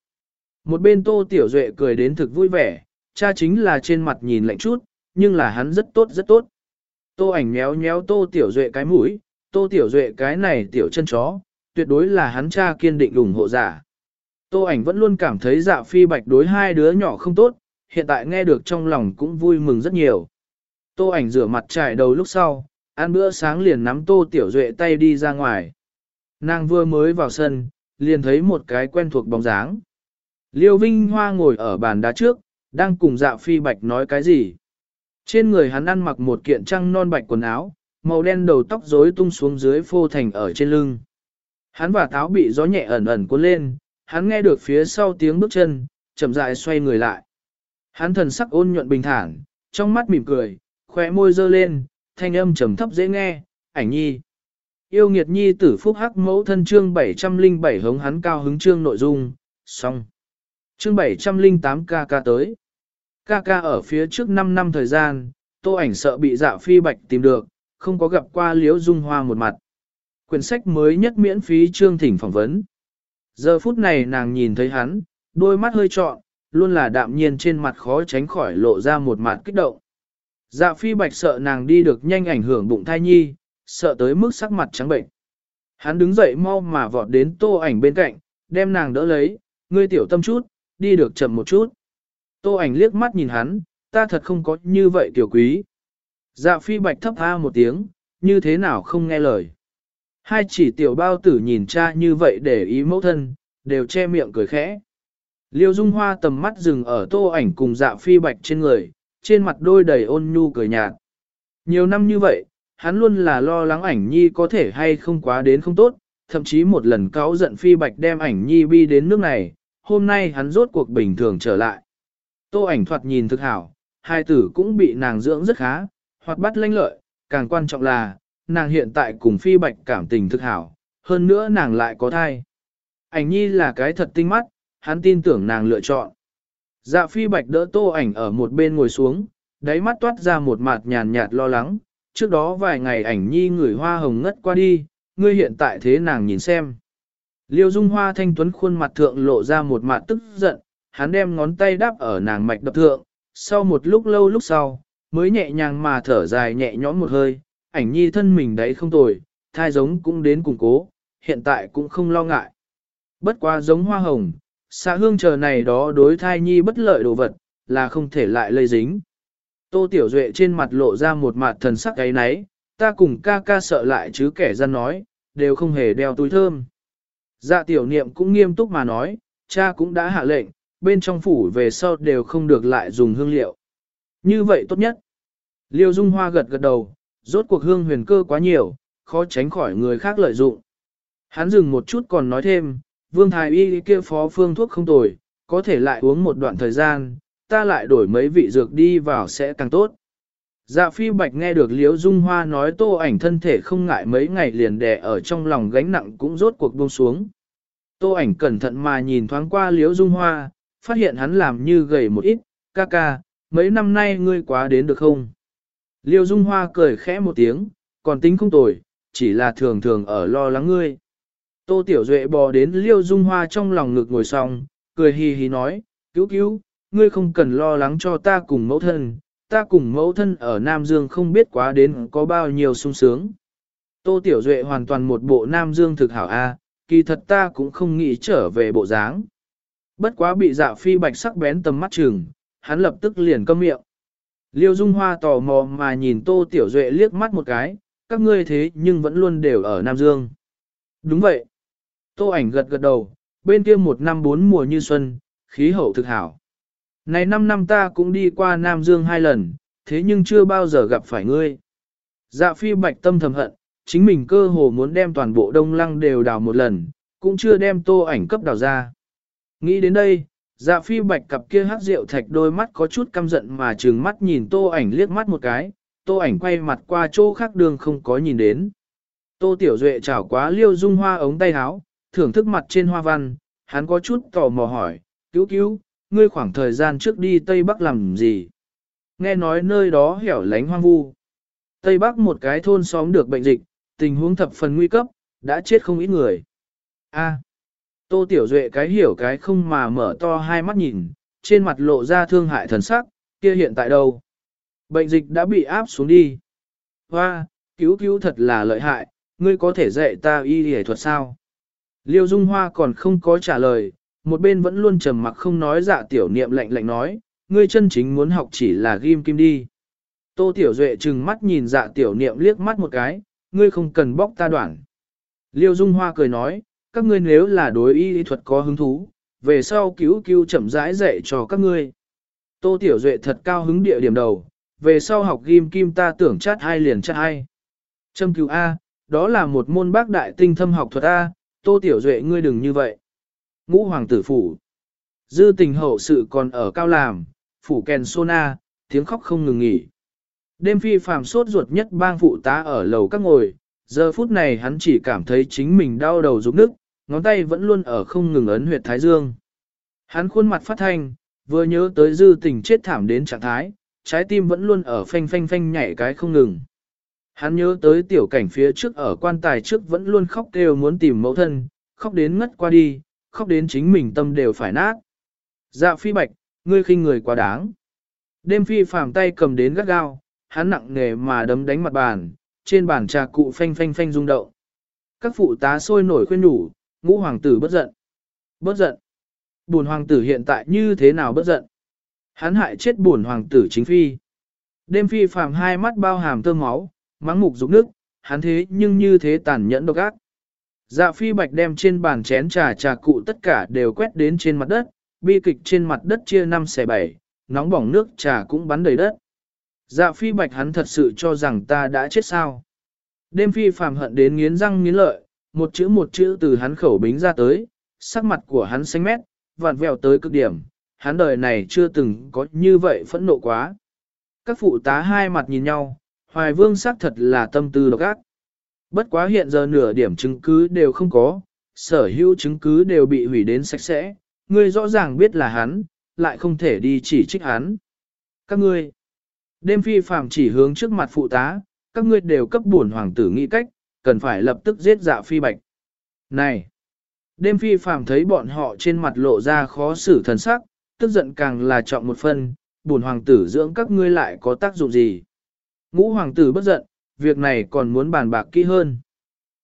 Một bên tô tiểu duệ cười đến thực vui vẻ, cha chính là trên mặt nhìn lạnh chút, nhưng là hắn rất tốt rất tốt. Tô ảnh méo méo tô tiểu duệ cái mũi, tô tiểu duệ cái này tiểu chân chó, tuyệt đối là hắn cha kiên định ủng hộ giả. Tô ảnh vẫn luôn cảm thấy dạ phi bạch đối hai đứa nhỏ không tốt, hiện tại nghe được trong lòng cũng vui mừng rất nhiều. Tô ảnh rửa mặt trải đầu lúc sau, ăn bữa sáng liền nắm tô tiểu duệ tay đi ra ngoài. Nàng vừa mới vào sân, liền thấy một cái quen thuộc bóng dáng. Liêu Vinh Hoa ngồi ở bàn đá trước, đang cùng dạ phi bạch nói cái gì. Trên người hắn ăn mặc một kiện trăng non bạch quần áo, màu đen đầu tóc rối tung xuống dưới phô thành ở trên lưng. Hắn và táo bị gió nhẹ ẩn ẩn cuốn lên, hắn nghe được phía sau tiếng bước chân, chậm rãi xoay người lại. Hắn thần sắc ôn nhuận bình thản, trong mắt mỉm cười, khóe môi dơ lên, thanh âm trầm thấp dễ nghe, ảnh nhi. Yêu nghiệt nhi tử phúc hắc mẫu thân chương 707 hống hắn cao hứng chương nội dung, xong. Chương 708 ca ca tới. Ca ca ở phía trước 5 năm thời gian, tô ảnh sợ bị dạ phi bạch tìm được, không có gặp qua liễu dung hoa một mặt. Quyển sách mới nhất miễn phí chương thỉnh phỏng vấn. Giờ phút này nàng nhìn thấy hắn, đôi mắt hơi trọn, luôn là đạm nhiên trên mặt khó tránh khỏi lộ ra một mặt kích động. Dạ phi bạch sợ nàng đi được nhanh ảnh hưởng bụng thai nhi, sợ tới mức sắc mặt trắng bệnh. Hắn đứng dậy mau mà vọt đến tô ảnh bên cạnh, đem nàng đỡ lấy, ngươi tiểu tâm chút, đi được chậm một chút. Tô ảnh liếc mắt nhìn hắn, ta thật không có như vậy tiểu quý. Dạ phi bạch thấp tha một tiếng, như thế nào không nghe lời. Hai chỉ tiểu bao tử nhìn cha như vậy để ý mẫu thân, đều che miệng cười khẽ. Liêu Dung Hoa tầm mắt dừng ở tô ảnh cùng dạ phi bạch trên người, trên mặt đôi đầy ôn nhu cười nhạt. Nhiều năm như vậy, hắn luôn là lo lắng ảnh nhi có thể hay không quá đến không tốt, thậm chí một lần cáo giận phi bạch đem ảnh nhi bi đến nước này, hôm nay hắn rốt cuộc bình thường trở lại. Tô ảnh thoạt nhìn thực hảo, hai tử cũng bị nàng dưỡng rất khá, hoạt bát lanh lợi, càng quan trọng là, nàng hiện tại cùng phi bạch cảm tình thực hảo, hơn nữa nàng lại có thai. Ảnh nhi là cái thật tinh mắt, hắn tin tưởng nàng lựa chọn. Dạ phi bạch đỡ tô ảnh ở một bên ngồi xuống, đáy mắt toát ra một mặt nhàn nhạt lo lắng, trước đó vài ngày ảnh nhi người hoa hồng ngất qua đi, ngươi hiện tại thế nàng nhìn xem. Liêu dung hoa thanh tuấn khuôn mặt thượng lộ ra một mặt tức giận, hắn đem ngón tay đáp ở nàng mạch đập thượng, sau một lúc lâu lúc sau, mới nhẹ nhàng mà thở dài nhẹ nhõm một hơi, ảnh nhi thân mình đấy không tồi, thai giống cũng đến củng cố, hiện tại cũng không lo ngại. Bất quá giống hoa hồng, xạ hương chờ này đó đối thai nhi bất lợi đồ vật, là không thể lại lây dính. Tô Tiểu Duệ trên mặt lộ ra một mặt thần sắc ấy nấy, ta cùng ca ca sợ lại chứ kẻ gian nói, đều không hề đeo túi thơm. Dạ tiểu niệm cũng nghiêm túc mà nói, cha cũng đã hạ lệnh, bên trong phủ về sau đều không được lại dùng hương liệu. Như vậy tốt nhất. Liêu Dung Hoa gật gật đầu, rốt cuộc hương huyền cơ quá nhiều, khó tránh khỏi người khác lợi dụng. Hắn dừng một chút còn nói thêm, Vương Thái Y kia phó phương thuốc không tồi, có thể lại uống một đoạn thời gian, ta lại đổi mấy vị dược đi vào sẽ càng tốt. Dạ phi bạch nghe được Liễu Dung Hoa nói tô ảnh thân thể không ngại mấy ngày liền đè ở trong lòng gánh nặng cũng rốt cuộc buông xuống. Tô ảnh cẩn thận mà nhìn thoáng qua Liễu Dung Hoa, phát hiện hắn làm như gầy một ít, ca ca, mấy năm nay ngươi quá đến được không? Liễu Dung Hoa cười khẽ một tiếng, còn tính không tồi, chỉ là thường thường ở lo lắng ngươi. Tô Tiểu Duệ bò đến Liêu Dung Hoa trong lòng ngực ngồi xong, cười hì hì nói, cứu cứu, ngươi không cần lo lắng cho ta cùng mẫu thân, ta cùng mẫu thân ở Nam Dương không biết quá đến có bao nhiêu sung sướng. Tô Tiểu Duệ hoàn toàn một bộ Nam Dương thực hảo A, kỳ thật ta cũng không nghĩ trở về bộ dáng. Bất quá bị dạ phi bạch sắc bén tầm mắt chừng, hắn lập tức liền câm miệng. Liêu Dung Hoa tò mò mà nhìn Tô Tiểu Duệ liếc mắt một cái, các ngươi thế nhưng vẫn luôn đều ở Nam Dương. Đúng vậy. Tô ảnh gật gật đầu, bên kia một năm bốn mùa như xuân, khí hậu thực hảo. Này năm năm ta cũng đi qua Nam Dương hai lần, thế nhưng chưa bao giờ gặp phải ngươi. Dạ phi bạch tâm thầm hận, chính mình cơ hồ muốn đem toàn bộ đông lăng đều đào một lần, cũng chưa đem tô ảnh cấp đào ra. Nghĩ đến đây, dạ phi bạch cặp kia hát rượu thạch đôi mắt có chút căm giận mà trừng mắt nhìn tô ảnh liếc mắt một cái, tô ảnh quay mặt qua chỗ khác đường không có nhìn đến. Tô tiểu duệ chảo quá liêu dung hoa ống tay áo, thưởng thức mặt trên hoa văn, hắn có chút tò mò hỏi, cứu cứu, ngươi khoảng thời gian trước đi Tây Bắc làm gì? Nghe nói nơi đó hẻo lánh hoang vu. Tây Bắc một cái thôn xóm được bệnh dịch, tình huống thập phần nguy cấp, đã chết không ít người. A. Tô Tiểu Duệ cái hiểu cái không mà mở to hai mắt nhìn, trên mặt lộ ra thương hại thần sắc, kia hiện tại đâu? Bệnh dịch đã bị áp xuống đi. Hoa, cứu cứu thật là lợi hại, ngươi có thể dạy ta y y thuật sao? Liêu Dung Hoa còn không có trả lời, một bên vẫn luôn trầm mặc không nói dạ tiểu niệm lạnh lạnh nói, ngươi chân chính muốn học chỉ là ghim kim đi. Tô Tiểu Duệ trừng mắt nhìn dạ tiểu niệm liếc mắt một cái, ngươi không cần bóc ta đoạn. Liêu Dung Hoa cười nói, các ngươi nếu là đối y lý thuật có hứng thú, về sau cứu cứu chậm rãi dạy cho các ngươi. Tô Tiểu Duệ thật cao hứng địa điểm đầu, về sau học ghim kim ta tưởng chát hai liền chát hai. Châm cứu A, đó là một môn bác đại tinh thâm học thuật A, Tô Tiểu Duệ ngươi đừng như vậy. Ngũ hoàng tử phủ. Dư tình hậu sự còn ở cao làm, phủ kèn sona, tiếng khóc không ngừng nghỉ. Đêm phi phàm sốt ruột nhất bang phụ tá ở lầu các ngồi, giờ phút này hắn chỉ cảm thấy chính mình đau đầu rụng nức, ngón tay vẫn luôn ở không ngừng ấn huyệt thái dương. Hắn khuôn mặt phát thanh, vừa nhớ tới dư tình chết thảm đến trạng thái, trái tim vẫn luôn ở phanh phanh phanh nhảy cái không ngừng. Hắn nhớ tới tiểu cảnh phía trước ở quan tài trước vẫn luôn khóc kêu muốn tìm mẫu thân, khóc đến ngất qua đi, khóc đến chính mình tâm đều phải nát. Dạ phi bạch, ngươi khinh người quá đáng. Đêm phi phàm tay cầm đến gắt gao, hắn nặng nề mà đấm đánh mặt bàn, trên bàn trà cụ phanh phanh phanh rung động. Các phụ tá sôi nổi khuyên nhủ, ngũ hoàng tử bất giận. Bất giận. Buồn hoàng tử hiện tại như thế nào bất giận? Hắn hại chết buồn hoàng tử chính phi. Đêm phi phàm hai mắt bao hàm tơ máu, mắng mục dục nước, hắn thế nhưng như thế tàn nhẫn độc ác. Dạ phi bạch đem trên bàn chén trà trà cụ tất cả đều quét đến trên mặt đất, bi kịch trên mặt đất chia năm xẻ bảy, nóng bỏng nước trà cũng bắn đầy đất. Dạ phi bạch hắn thật sự cho rằng ta đã chết sao. Đêm phi phàm hận đến nghiến răng nghiến lợi, một chữ một chữ từ hắn khẩu bính ra tới, sắc mặt của hắn xanh mét, vặn vẹo tới cực điểm, hắn đời này chưa từng có như vậy phẫn nộ quá. Các phụ tá hai mặt nhìn nhau, hoài vương xác thật là tâm tư độc ác. Bất quá hiện giờ nửa điểm chứng cứ đều không có, sở hữu chứng cứ đều bị hủy đến sạch sẽ, ngươi rõ ràng biết là hắn, lại không thể đi chỉ trích hắn. Các ngươi, đêm phi phàm chỉ hướng trước mặt phụ tá, các ngươi đều cấp bổn hoàng tử nghĩ cách, cần phải lập tức giết dạ phi bạch. Này! Đêm phi phàm thấy bọn họ trên mặt lộ ra khó xử thần sắc, tức giận càng là trọng một phần, bổn hoàng tử dưỡng các ngươi lại có tác dụng gì. Ngũ hoàng tử bất giận, việc này còn muốn bàn bạc kỹ hơn.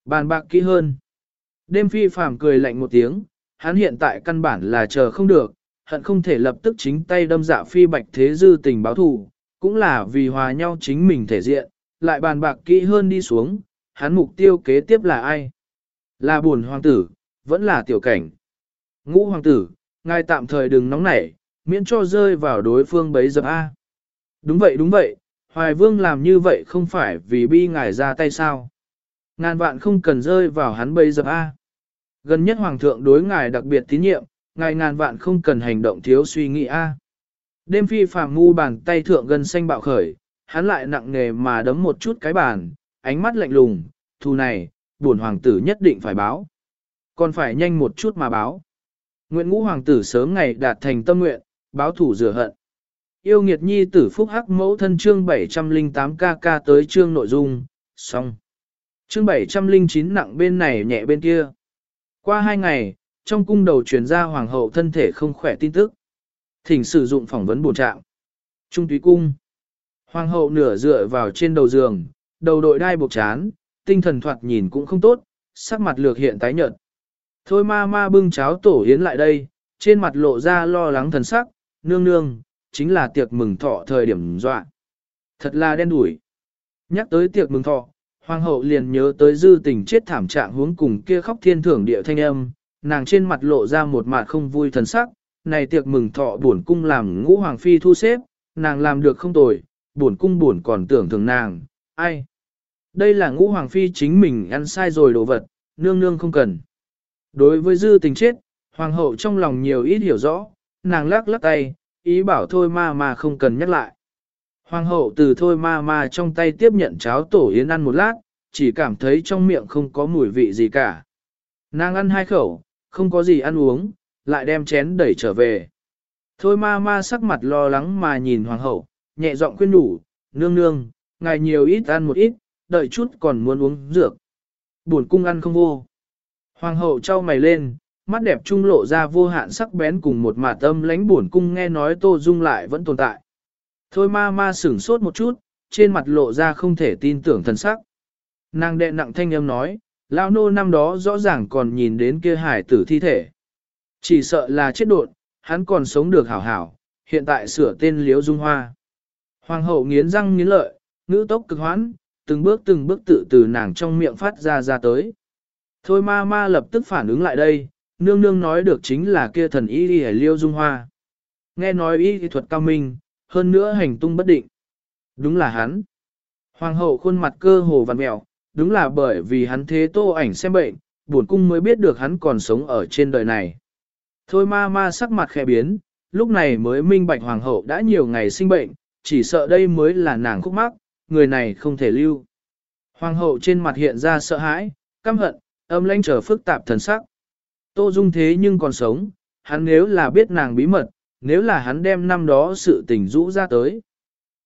Bàn bạc kỹ hơn. Đêm phi phàm cười lạnh một tiếng, hắn hiện tại căn bản là chờ không được, hận không thể lập tức chính tay đâm dạ phi bạch thế dư tình báo thù, cũng là vì hòa nhau chính mình thể diện, lại bàn bạc kỹ hơn đi xuống, hắn mục tiêu kế tiếp là ai? Là buồn hoàng tử, vẫn là tiểu cảnh. Ngũ hoàng tử, ngài tạm thời đừng nóng nảy, miễn cho rơi vào đối phương bấy giờ A. Đúng vậy đúng vậy, Hoài Vương làm như vậy không phải vì bi ngài ra tay sao. Ngàn vạn không cần rơi vào hắn bây giờ A. Gần nhất Hoàng thượng đối ngài đặc biệt tín nhiệm, ngài ngàn vạn không cần hành động thiếu suy nghĩ A. Đêm phi phàm ngu bàn tay thượng gần xanh bạo khởi, hắn lại nặng nề mà đấm một chút cái bàn, ánh mắt lạnh lùng, thù này, buồn hoàng tử nhất định phải báo. Còn phải nhanh một chút mà báo. Nguyện ngũ hoàng tử sớm ngày đạt thành tâm nguyện, báo thủ rửa hận. Yêu nghiệt nhi tử phúc hắc mẫu thân chương 708 kk tới chương nội dung, xong. Chương 709 nặng bên này nhẹ bên kia. Qua hai ngày, trong cung đầu truyền ra hoàng hậu thân thể không khỏe tin tức. Thỉnh sử dụng phỏng vấn bổ trạng. Trung túy cung. Hoàng hậu nửa dựa vào trên đầu giường, đầu đội đai buộc chán, tinh thần thoạt nhìn cũng không tốt, sắc mặt lược hiện tái nhợt. Thôi ma ma bưng cháo tổ yến lại đây, trên mặt lộ ra lo lắng thần sắc, nương nương, chính là tiệc mừng thọ thời điểm dọa. Thật là đen đủi. Nhắc tới tiệc mừng thọ, hoàng hậu liền nhớ tới dư tình chết thảm trạng huống cùng kia khóc thiên thưởng địa thanh âm, nàng trên mặt lộ ra một mặt không vui thần sắc, này tiệc mừng thọ buồn cung làm ngũ hoàng phi thu xếp, nàng làm được không tồi, buồn cung buồn còn tưởng thường nàng, ai. Đây là ngũ hoàng phi chính mình ăn sai rồi đồ vật, nương nương không cần. Đối với dư tình chết, hoàng hậu trong lòng nhiều ít hiểu rõ, nàng lắc lắc tay, ý bảo thôi ma ma không cần nhắc lại. Hoàng hậu từ thôi ma ma trong tay tiếp nhận cháo tổ yến ăn một lát, chỉ cảm thấy trong miệng không có mùi vị gì cả. Nàng ăn hai khẩu, không có gì ăn uống, lại đem chén đẩy trở về. Thôi ma ma sắc mặt lo lắng mà nhìn hoàng hậu, nhẹ giọng khuyên nhủ, nương nương, ngài nhiều ít ăn một ít, đợi chút còn muốn uống dược. Buồn cung ăn không vô. Hoàng hậu trao mày lên, mắt đẹp trung lộ ra vô hạn sắc bén cùng một mạt tâm lánh buồn cung nghe nói tô dung lại vẫn tồn tại. Thôi ma ma sửng sốt một chút, trên mặt lộ ra không thể tin tưởng thần sắc. Nàng đệ nặng thanh âm nói, lão nô năm đó rõ ràng còn nhìn đến kia hải tử thi thể. Chỉ sợ là chết đột, hắn còn sống được hảo hảo, hiện tại sửa tên liễu dung hoa. Hoàng hậu nghiến răng nghiến lợi, ngữ tốc cực hoãn, từng bước từng bước tự từ nàng trong miệng phát ra ra tới. Thôi ma ma lập tức phản ứng lại đây, nương nương nói được chính là kia thần y đi liêu dung hoa. Nghe nói y thuật cao minh, hơn nữa hành tung bất định. Đúng là hắn. Hoàng hậu khuôn mặt cơ hồ vằn mẹo, đúng là bởi vì hắn thế tô ảnh xem bệnh, buồn cung mới biết được hắn còn sống ở trên đời này. Thôi ma ma sắc mặt khẽ biến, lúc này mới minh bạch hoàng hậu đã nhiều ngày sinh bệnh, chỉ sợ đây mới là nàng khúc mắc, người này không thể lưu. Hoàng hậu trên mặt hiện ra sợ hãi, căm hận, âm lãnh trở phức tạp thần sắc. Tô Dung thế nhưng còn sống, hắn nếu là biết nàng bí mật, nếu là hắn đem năm đó sự tình rũ ra tới.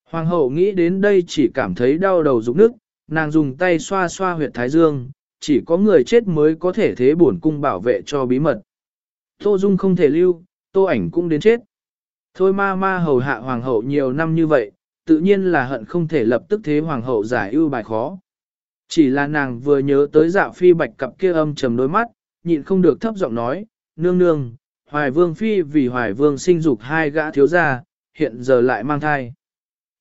Hoàng hậu nghĩ đến đây chỉ cảm thấy đau đầu rụng nước, nàng dùng tay xoa xoa huyệt thái dương, chỉ có người chết mới có thể thế bổn cung bảo vệ cho bí mật. Tô Dung không thể lưu, tô ảnh cũng đến chết. Thôi ma ma hầu hạ hoàng hậu nhiều năm như vậy, tự nhiên là hận không thể lập tức thế hoàng hậu giải ưu bài khó. Chỉ là nàng vừa nhớ tới dạo phi bạch cặp kia âm trầm đôi mắt, nhịn không được thấp giọng nói, nương nương, hoài vương phi vì hoài vương sinh dục hai gã thiếu gia, hiện giờ lại mang thai.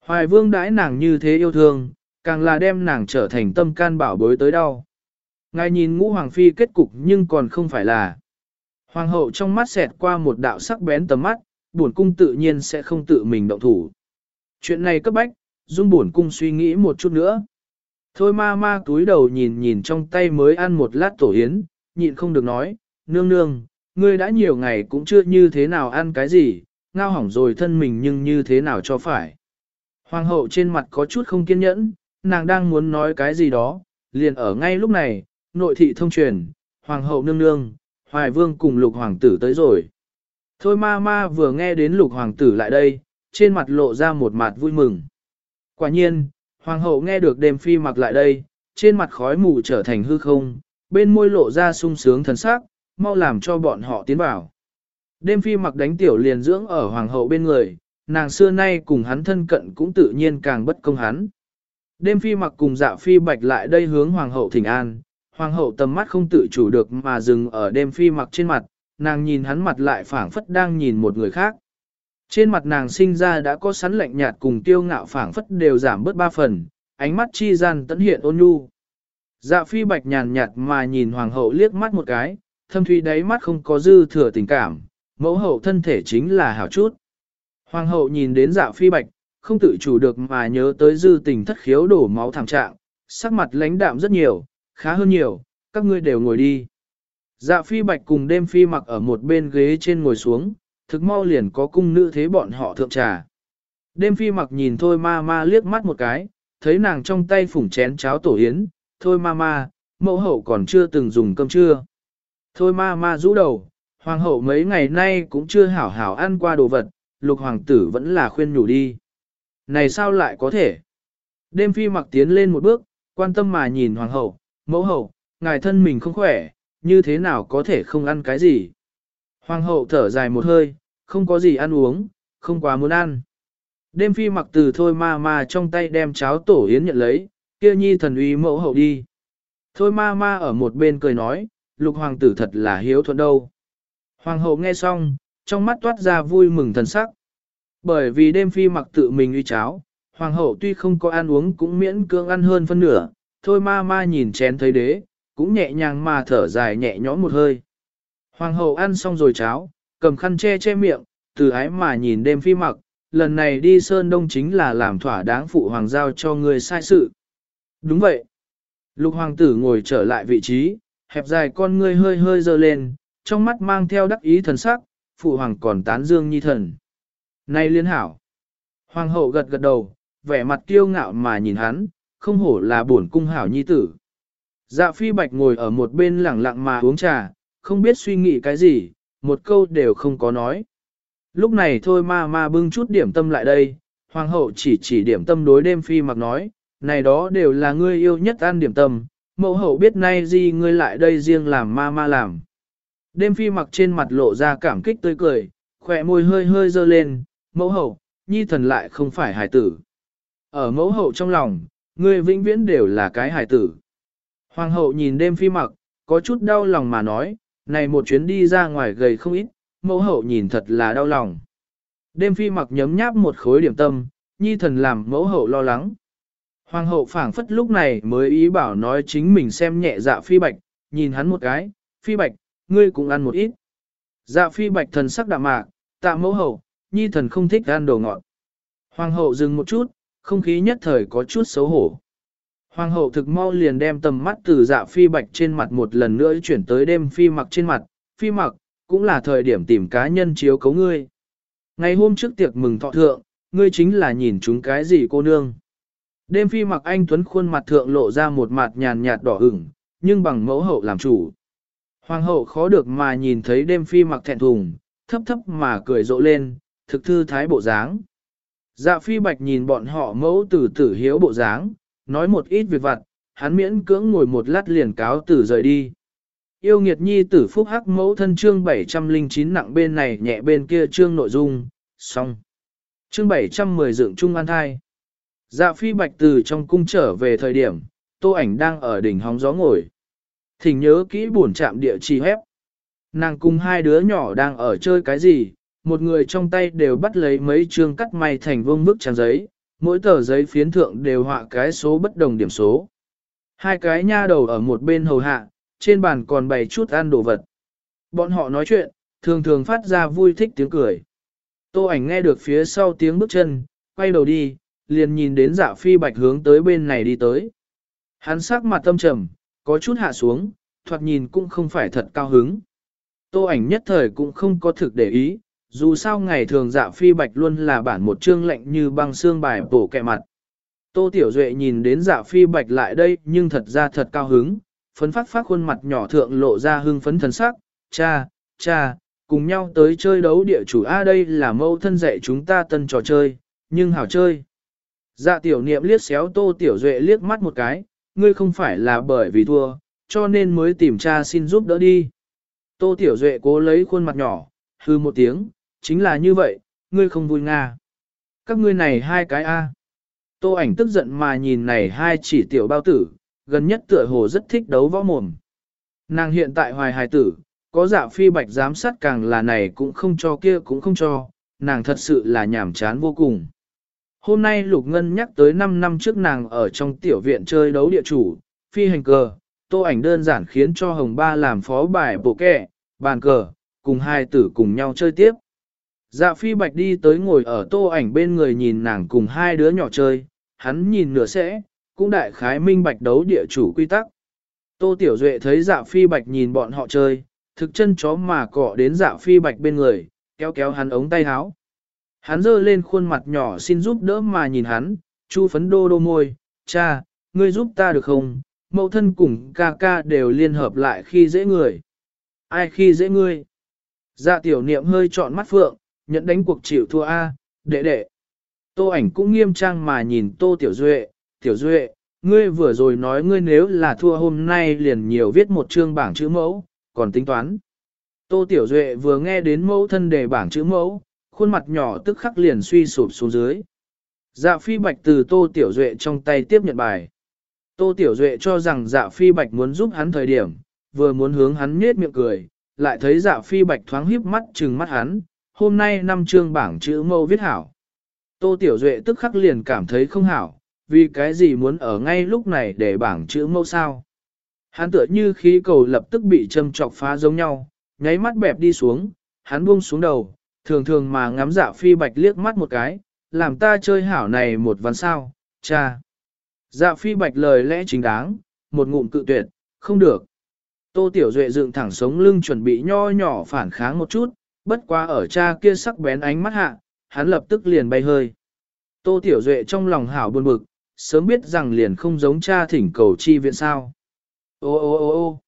Hoài vương đãi nàng như thế yêu thương, càng là đem nàng trở thành tâm can bảo bối tới đau. Ngài nhìn ngũ hoàng phi kết cục nhưng còn không phải là. Hoàng hậu trong mắt xẹt qua một đạo sắc bén tầm mắt, buồn cung tự nhiên sẽ không tự mình động thủ. Chuyện này cấp bách, dung buồn cung suy nghĩ một chút nữa. Thôi ma ma túi đầu nhìn nhìn trong tay mới ăn một lát tổ yến, nhịn không được nói, nương nương, ngươi đã nhiều ngày cũng chưa như thế nào ăn cái gì, ngao hỏng rồi thân mình nhưng như thế nào cho phải. Hoàng hậu trên mặt có chút không kiên nhẫn, nàng đang muốn nói cái gì đó, liền ở ngay lúc này, nội thị thông truyền, hoàng hậu nương nương, hoài vương cùng lục hoàng tử tới rồi. Thôi ma ma vừa nghe đến lục hoàng tử lại đây, trên mặt lộ ra một mặt vui mừng. Quả nhiên, hoàng hậu nghe được đêm phi mặc lại đây, trên mặt khói mù trở thành hư không, bên môi lộ ra sung sướng thần sắc, mau làm cho bọn họ tiến vào. Đêm phi mặc đánh tiểu liền dưỡng ở hoàng hậu bên người, nàng xưa nay cùng hắn thân cận cũng tự nhiên càng bất công hắn. Đêm phi mặc cùng dạ phi bạch lại đây hướng hoàng hậu thỉnh an, hoàng hậu tầm mắt không tự chủ được mà dừng ở đêm phi mặc trên mặt, nàng nhìn hắn mặt lại phảng phất đang nhìn một người khác. Trên mặt nàng sinh ra đã có sắn lạnh nhạt cùng tiêu ngạo phảng phất đều giảm bớt ba phần, ánh mắt chi gian tận hiện ôn nhu. Dạ phi bạch nhàn nhạt mà nhìn hoàng hậu liếc mắt một cái, thâm thủy đáy mắt không có dư thừa tình cảm, mẫu hậu thân thể chính là hảo chút. Hoàng hậu nhìn đến dạ phi bạch, không tự chủ được mà nhớ tới dư tình thất khiếu đổ máu thảm trạng, sắc mặt lãnh đạm rất nhiều, khá hơn nhiều, các ngươi đều ngồi đi. Dạ phi bạch cùng đêm phi mặc ở một bên ghế trên ngồi xuống, thực mau liền có cung nữ thế bọn họ thượng trà. Đêm phi mặc nhìn thôi ma ma liếc mắt một cái, thấy nàng trong tay phủng chén cháo tổ yến, thôi ma ma, mẫu hậu còn chưa từng dùng cơm trưa. Thôi ma ma rũ đầu, hoàng hậu mấy ngày nay cũng chưa hảo hảo ăn qua đồ vật, lục hoàng tử vẫn là khuyên nhủ đi. Này sao lại có thể? Đêm phi mặc tiến lên một bước, quan tâm mà nhìn hoàng hậu, mẫu hậu, ngài thân mình không khỏe, như thế nào có thể không ăn cái gì? Hoàng hậu thở dài một hơi, không có gì ăn uống, không quá muốn ăn. Đêm phi mặc từ thôi ma ma trong tay đem cháo tổ yến nhận lấy, kia nhi thần uy mẫu hậu đi. Thôi ma ma ở một bên cười nói, lục hoàng tử thật là hiếu thuận đâu. Hoàng hậu nghe xong, trong mắt toát ra vui mừng thần sắc. Bởi vì đêm phi mặc tự mình uy cháo, hoàng hậu tuy không có ăn uống cũng miễn cưỡng ăn hơn phân nửa, thôi ma ma nhìn chén thấy đế, cũng nhẹ nhàng mà thở dài nhẹ nhõm một hơi. Hoàng hậu ăn xong rồi cháo, cầm khăn che che miệng, từ ái mà nhìn đêm phi mặc, lần này đi Sơn Đông chính là làm thỏa đáng phụ hoàng giao cho người sai sự. Đúng vậy. Lục hoàng tử ngồi trở lại vị trí, hẹp dài con ngươi hơi hơi dơ lên, trong mắt mang theo đắc ý thần sắc, phụ hoàng còn tán dương nhi thần. Này liên hảo. Hoàng hậu gật gật đầu, vẻ mặt kiêu ngạo mà nhìn hắn, không hổ là bổn cung hảo nhi tử. Dạ phi bạch ngồi ở một bên lẳng lặng mà uống trà, không biết suy nghĩ cái gì, một câu đều không có nói. Lúc này thôi ma ma bưng chút điểm tâm lại đây, hoàng hậu chỉ chỉ điểm tâm đối đêm phi mặc nói, này đó đều là ngươi yêu nhất ăn điểm tâm, mẫu hậu biết nay gì ngươi lại đây riêng làm ma ma làm. Đêm phi mặc trên mặt lộ ra cảm kích tươi cười, khỏe môi hơi hơi dơ lên, mẫu hậu, nhi thần lại không phải hài tử. Ở mẫu hậu trong lòng, ngươi vĩnh viễn đều là cái hài tử. Hoàng hậu nhìn đêm phi mặc, có chút đau lòng mà nói, này một chuyến đi ra ngoài gầy không ít, mẫu hậu nhìn thật là đau lòng. Đêm phi mặc nhấm nháp một khối điểm tâm, nhi thần làm mẫu hậu lo lắng. Hoàng hậu phảng phất lúc này mới ý bảo nói chính mình xem nhẹ dạ phi bạch, nhìn hắn một cái, phi bạch, ngươi cũng ăn một ít. Dạ phi bạch thần sắc đạm mạc, tạ mẫu hậu, nhi thần không thích ăn đồ ngọt. Hoàng hậu dừng một chút, không khí nhất thời có chút xấu hổ. Hoàng hậu thực mau liền đem tầm mắt từ dạ phi bạch trên mặt một lần nữa chuyển tới đêm phi mặc trên mặt, phi mặc, cũng là thời điểm tìm cá nhân chiếu cấu ngươi. Ngày hôm trước tiệc mừng thọ thượng, ngươi chính là nhìn chúng cái gì cô nương. Đêm phi mặc anh Tuấn khuôn mặt thượng lộ ra một mặt nhàn nhạt đỏ ửng, nhưng bằng mẫu hậu làm chủ. Hoàng hậu khó được mà nhìn thấy đêm phi mặc thẹn thùng, thấp thấp mà cười rộ lên, thực thư thái bộ dáng. Dạ phi bạch nhìn bọn họ mẫu tử tử hiếu bộ dáng, nói một ít việc vặt, hắn miễn cưỡng ngồi một lát liền cáo tử rời đi. Yêu nghiệt nhi tử phúc hắc mẫu thân chương 709 nặng bên này nhẹ bên kia chương nội dung, xong. Chương 710 dựng trung an thai. Dạ phi bạch từ trong cung trở về thời điểm, tô ảnh đang ở đỉnh hóng gió ngồi. Thỉnh nhớ kỹ buồn chạm địa chỉ hép. Nàng cùng hai đứa nhỏ đang ở chơi cái gì, một người trong tay đều bắt lấy mấy chương cắt may thành vương bức trang giấy, mỗi tờ giấy phiến thượng đều họa cái số bất đồng điểm số. Hai cái nha đầu ở một bên hầu hạ, trên bàn còn bày chút ăn đồ vật. Bọn họ nói chuyện, thường thường phát ra vui thích tiếng cười. Tô ảnh nghe được phía sau tiếng bước chân, quay đầu đi, liền nhìn đến dạ phi bạch hướng tới bên này đi tới. Hắn sắc mặt tâm trầm, có chút hạ xuống, thoạt nhìn cũng không phải thật cao hứng. Tô ảnh nhất thời cũng không có thực để ý, dù sao ngày thường dạ phi bạch luôn là bản một chương lệnh như băng xương bài bổ kẹ mặt. Tô Tiểu Duệ nhìn đến dạ phi bạch lại đây nhưng thật ra thật cao hứng, phấn phát phát khuôn mặt nhỏ thượng lộ ra hưng phấn thần sắc, cha, cha, cùng nhau tới chơi đấu địa chủ A đây là mâu thân dạy chúng ta tân trò chơi, nhưng hảo chơi. Dạ tiểu niệm liếc xéo Tô Tiểu Duệ liếc mắt một cái, ngươi không phải là bởi vì thua, cho nên mới tìm cha xin giúp đỡ đi. Tô Tiểu Duệ cố lấy khuôn mặt nhỏ, hư một tiếng, chính là như vậy, ngươi không vui nga. Các ngươi này hai cái A. Tô ảnh tức giận mà nhìn này hai chỉ tiểu bao tử, gần nhất tựa hồ rất thích đấu võ mồm. Nàng hiện tại hoài hài tử, có dạ phi bạch giám sát càng là này cũng không cho kia cũng không cho, nàng thật sự là nhảm chán vô cùng. Hôm nay Lục Ngân nhắc tới 5 năm trước nàng ở trong tiểu viện chơi đấu địa chủ, phi hành cờ, tô ảnh đơn giản khiến cho Hồng Ba làm phó bài bộ kẹ, bàn cờ, cùng hai tử cùng nhau chơi tiếp. Dạ phi bạch đi tới ngồi ở tô ảnh bên người nhìn nàng cùng hai đứa nhỏ chơi, hắn nhìn nửa sẽ, cũng đại khái minh bạch đấu địa chủ quy tắc. Tô Tiểu Duệ thấy dạ phi bạch nhìn bọn họ chơi, thực chân chó mà cọ đến dạ phi bạch bên người, kéo kéo hắn ống tay áo. Hắn giơ lên khuôn mặt nhỏ xin giúp đỡ mà nhìn hắn, chu phấn đô đô môi, cha, ngươi giúp ta được không? Mậu thân cùng ca ca đều liên hợp lại khi dễ người. Ai khi dễ ngươi? Dạ tiểu niệm hơi trọn mắt phượng, nhận đánh cuộc chịu thua A, đệ đệ. Tô ảnh cũng nghiêm trang mà nhìn Tô Tiểu Duệ, Tiểu Duệ, ngươi vừa rồi nói ngươi nếu là thua hôm nay liền nhiều viết một chương bảng chữ mẫu, còn tính toán. Tô Tiểu Duệ vừa nghe đến mẫu thân đề bảng chữ mẫu, khuôn mặt nhỏ tức khắc liền suy sụp xuống dưới. Dạ phi bạch từ Tô Tiểu Duệ trong tay tiếp nhận bài. Tô Tiểu Duệ cho rằng dạ phi bạch muốn giúp hắn thời điểm, vừa muốn hướng hắn nhết miệng cười, lại thấy dạ phi bạch thoáng híp mắt trừng mắt hắn, hôm nay năm chương bảng chữ mâu viết hảo. Tô Tiểu Duệ tức khắc liền cảm thấy không hảo, vì cái gì muốn ở ngay lúc này để bảng chữ mâu sao. Hắn tựa như khí cầu lập tức bị châm chọc phá giống nhau, nháy mắt bẹp đi xuống, hắn buông xuống đầu, thường thường mà ngắm dạ phi bạch liếc mắt một cái, làm ta chơi hảo này một ván sao, cha. Dạ phi bạch lời lẽ chính đáng, một ngụm cự tuyệt, không được. Tô Tiểu Duệ dựng thẳng sống lưng chuẩn bị nho nhỏ phản kháng một chút, bất quá ở cha kia sắc bén ánh mắt hạ, hắn lập tức liền bay hơi. Tô Tiểu Duệ trong lòng hảo buồn bực, sớm biết rằng liền không giống cha thỉnh cầu chi viện sao. Ô ô ô ô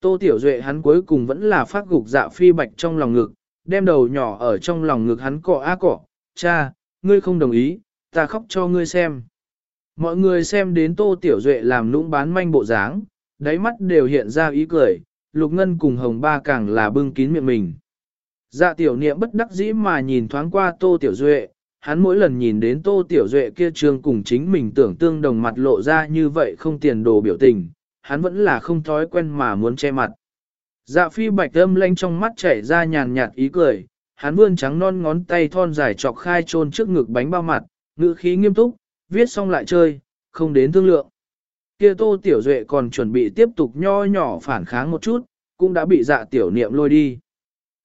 Tô Tiểu Duệ hắn cuối cùng vẫn là phát gục dạ phi bạch trong lòng ngực, đem đầu nhỏ ở trong lòng ngực hắn cọ á cọ, cha, ngươi không đồng ý, ta khóc cho ngươi xem. Mọi người xem đến Tô Tiểu Duệ làm nũng bán manh bộ dáng, đáy mắt đều hiện ra ý cười, Lục Ngân cùng Hồng Ba càng là bưng kín miệng mình. Dạ tiểu niệm bất đắc dĩ mà nhìn thoáng qua Tô Tiểu Duệ, hắn mỗi lần nhìn đến Tô Tiểu Duệ kia trương cùng chính mình tưởng tương đồng mặt lộ ra như vậy không tiền đồ biểu tình, hắn vẫn là không thói quen mà muốn che mặt. Dạ phi bạch âm lanh trong mắt chảy ra nhàn nhạt ý cười, hắn vươn trắng non ngón tay thon dài chọc khai trôn trước ngực bánh bao mặt, ngữ khí nghiêm túc, viết xong lại chơi, không đến thương lượng. Kia tô tiểu duệ còn chuẩn bị tiếp tục nho nhỏ phản kháng một chút, cũng đã bị dạ tiểu niệm lôi đi.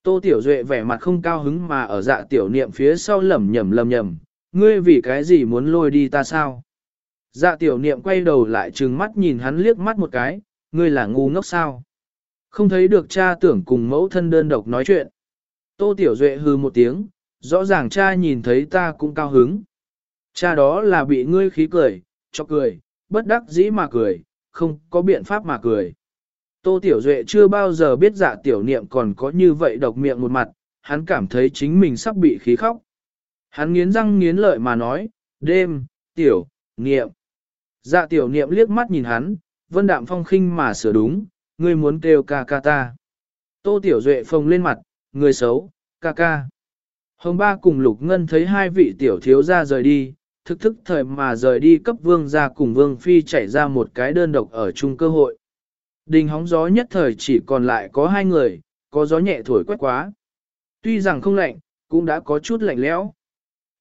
Tô tiểu duệ vẻ mặt không cao hứng mà ở dạ tiểu niệm phía sau lẩm nhẩm lẩm nhẩm, ngươi vì cái gì muốn lôi đi ta sao? Dạ tiểu niệm quay đầu lại trừng mắt nhìn hắn liếc mắt một cái, ngươi là ngu ngốc sao? Không thấy được cha tưởng cùng mẫu thân đơn độc nói chuyện. Tô tiểu duệ hư một tiếng, rõ ràng cha nhìn thấy ta cũng cao hứng. Cha đó là bị ngươi khí cười, cho cười, bất đắc dĩ mà cười, không có biện pháp mà cười. Tô Tiểu Duệ chưa bao giờ biết dạ tiểu niệm còn có như vậy độc miệng một mặt, hắn cảm thấy chính mình sắp bị khí khóc. Hắn nghiến răng nghiến lợi mà nói, đêm, tiểu, niệm. Dạ tiểu niệm liếc mắt nhìn hắn, vân đạm phong khinh mà sửa đúng, ngươi muốn kêu ca ca ta. Tô tiểu duệ phồng lên mặt, người xấu, ca ca. Hồng ba cùng lục ngân thấy hai vị tiểu thiếu ra rời đi, thực thức thời mà rời đi cấp vương ra cùng vương phi chạy ra một cái đơn độc ở chung cơ hội. Đình hóng gió nhất thời chỉ còn lại có hai người, có gió nhẹ thổi quét quá. Tuy rằng không lạnh, cũng đã có chút lạnh lẽo.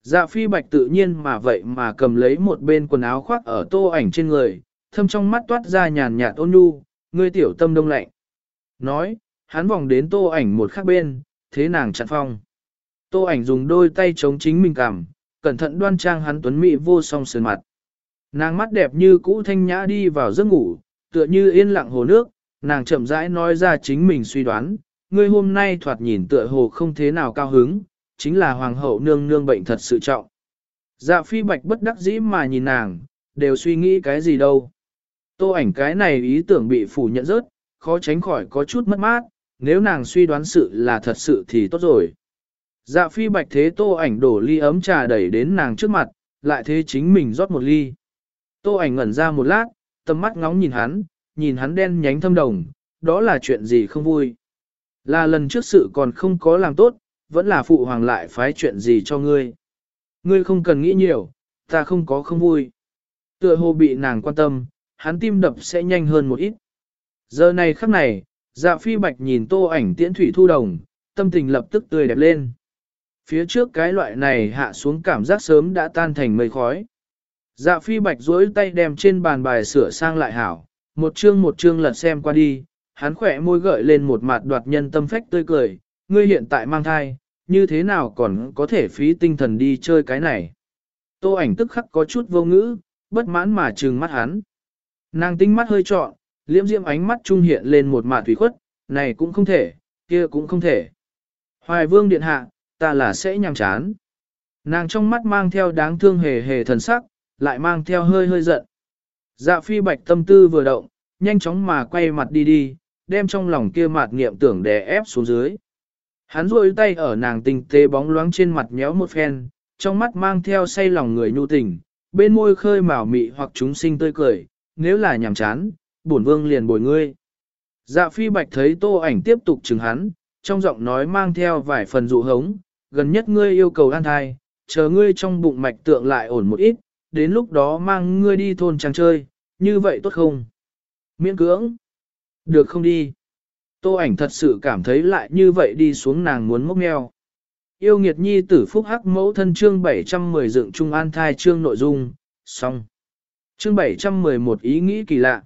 Dạ phi bạch tự nhiên mà vậy mà cầm lấy một bên quần áo khoác ở tô ảnh trên người, thâm trong mắt toát ra nhàn nhạt ôn nhu, ngươi tiểu tâm đông lạnh. Nói, hắn vòng đến tô ảnh một khắc bên, thế nàng chặn phong. Tô ảnh dùng đôi tay chống chính mình cằm, cẩn thận đoan trang hắn tuấn mỹ vô song sườn mặt. Nàng mắt đẹp như cũ thanh nhã đi vào giấc ngủ, tựa như yên lặng hồ nước, nàng chậm rãi nói ra chính mình suy đoán, ngươi hôm nay thoạt nhìn tựa hồ không thế nào cao hứng, chính là hoàng hậu nương nương bệnh thật sự trọng. Dạ phi bạch bất đắc dĩ mà nhìn nàng, đều suy nghĩ cái gì đâu. Tô ảnh cái này ý tưởng bị phủ nhận rớt, khó tránh khỏi có chút mất mát, nếu nàng suy đoán sự là thật sự thì tốt rồi. Dạ phi bạch thế tô ảnh đổ ly ấm trà đẩy đến nàng trước mặt, lại thế chính mình rót một ly. Tô ảnh ngẩn ra một lát, tầm mắt ngóng nhìn hắn, nhìn hắn đen nhánh thâm đồng, đó là chuyện gì không vui. Là lần trước sự còn không có làm tốt, vẫn là phụ hoàng lại phái chuyện gì cho ngươi. Ngươi không cần nghĩ nhiều, ta không có không vui. Tựa hồ bị nàng quan tâm, hắn tim đập sẽ nhanh hơn một ít. Giờ này khắc này, dạ phi bạch nhìn tô ảnh tiễn thủy thu đồng, tâm tình lập tức tươi đẹp lên. Phía trước cái loại này hạ xuống cảm giác sớm đã tan thành mây khói. Dạ phi bạch duỗi tay đem trên bàn bài sửa sang lại hảo, một chương một chương lật xem qua đi, hắn khỏe môi gợi lên một mặt đoạt nhân tâm phách tươi cười, ngươi hiện tại mang thai, như thế nào còn có thể phí tinh thần đi chơi cái này. Tô ảnh tức khắc có chút vô ngữ, bất mãn mà trừng mắt hắn. Nàng tinh mắt hơi trọn, liễm diễm ánh mắt trung hiện lên một mạt thủy khuất, này cũng không thể, kia cũng không thể. Hoài vương điện hạ, ta là sẽ nhằm chán. Nàng trong mắt mang theo đáng thương hề hề thần sắc, lại mang theo hơi hơi giận. Dạ phi bạch tâm tư vừa động, nhanh chóng mà quay mặt đi đi, đem trong lòng kia mạt niệm tưởng đè ép xuống dưới. Hắn rôi tay ở nàng tình tế bóng loáng trên mặt nhéo một phen, trong mắt mang theo say lòng người nhu tình, bên môi khơi màu mị hoặc chúng sinh tươi cười, nếu là nhàm chán, bổn vương liền bồi ngươi. Dạ phi bạch thấy tô ảnh tiếp tục chừng hắn, trong giọng nói mang theo vài phần dụ hống, gần nhất ngươi yêu cầu an thai, chờ ngươi trong bụng mạch tượng lại ổn một ít, đến lúc đó mang ngươi đi thôn trang chơi, như vậy tốt không? Miễn cưỡng. Được không đi? Tô ảnh thật sự cảm thấy lại như vậy đi xuống nàng muốn mốc meo. Yêu nghiệt nhi tử phúc hắc mẫu thân chương 710 dựng trung an thai chương nội dung, xong. Chương 711 ý nghĩ kỳ lạ.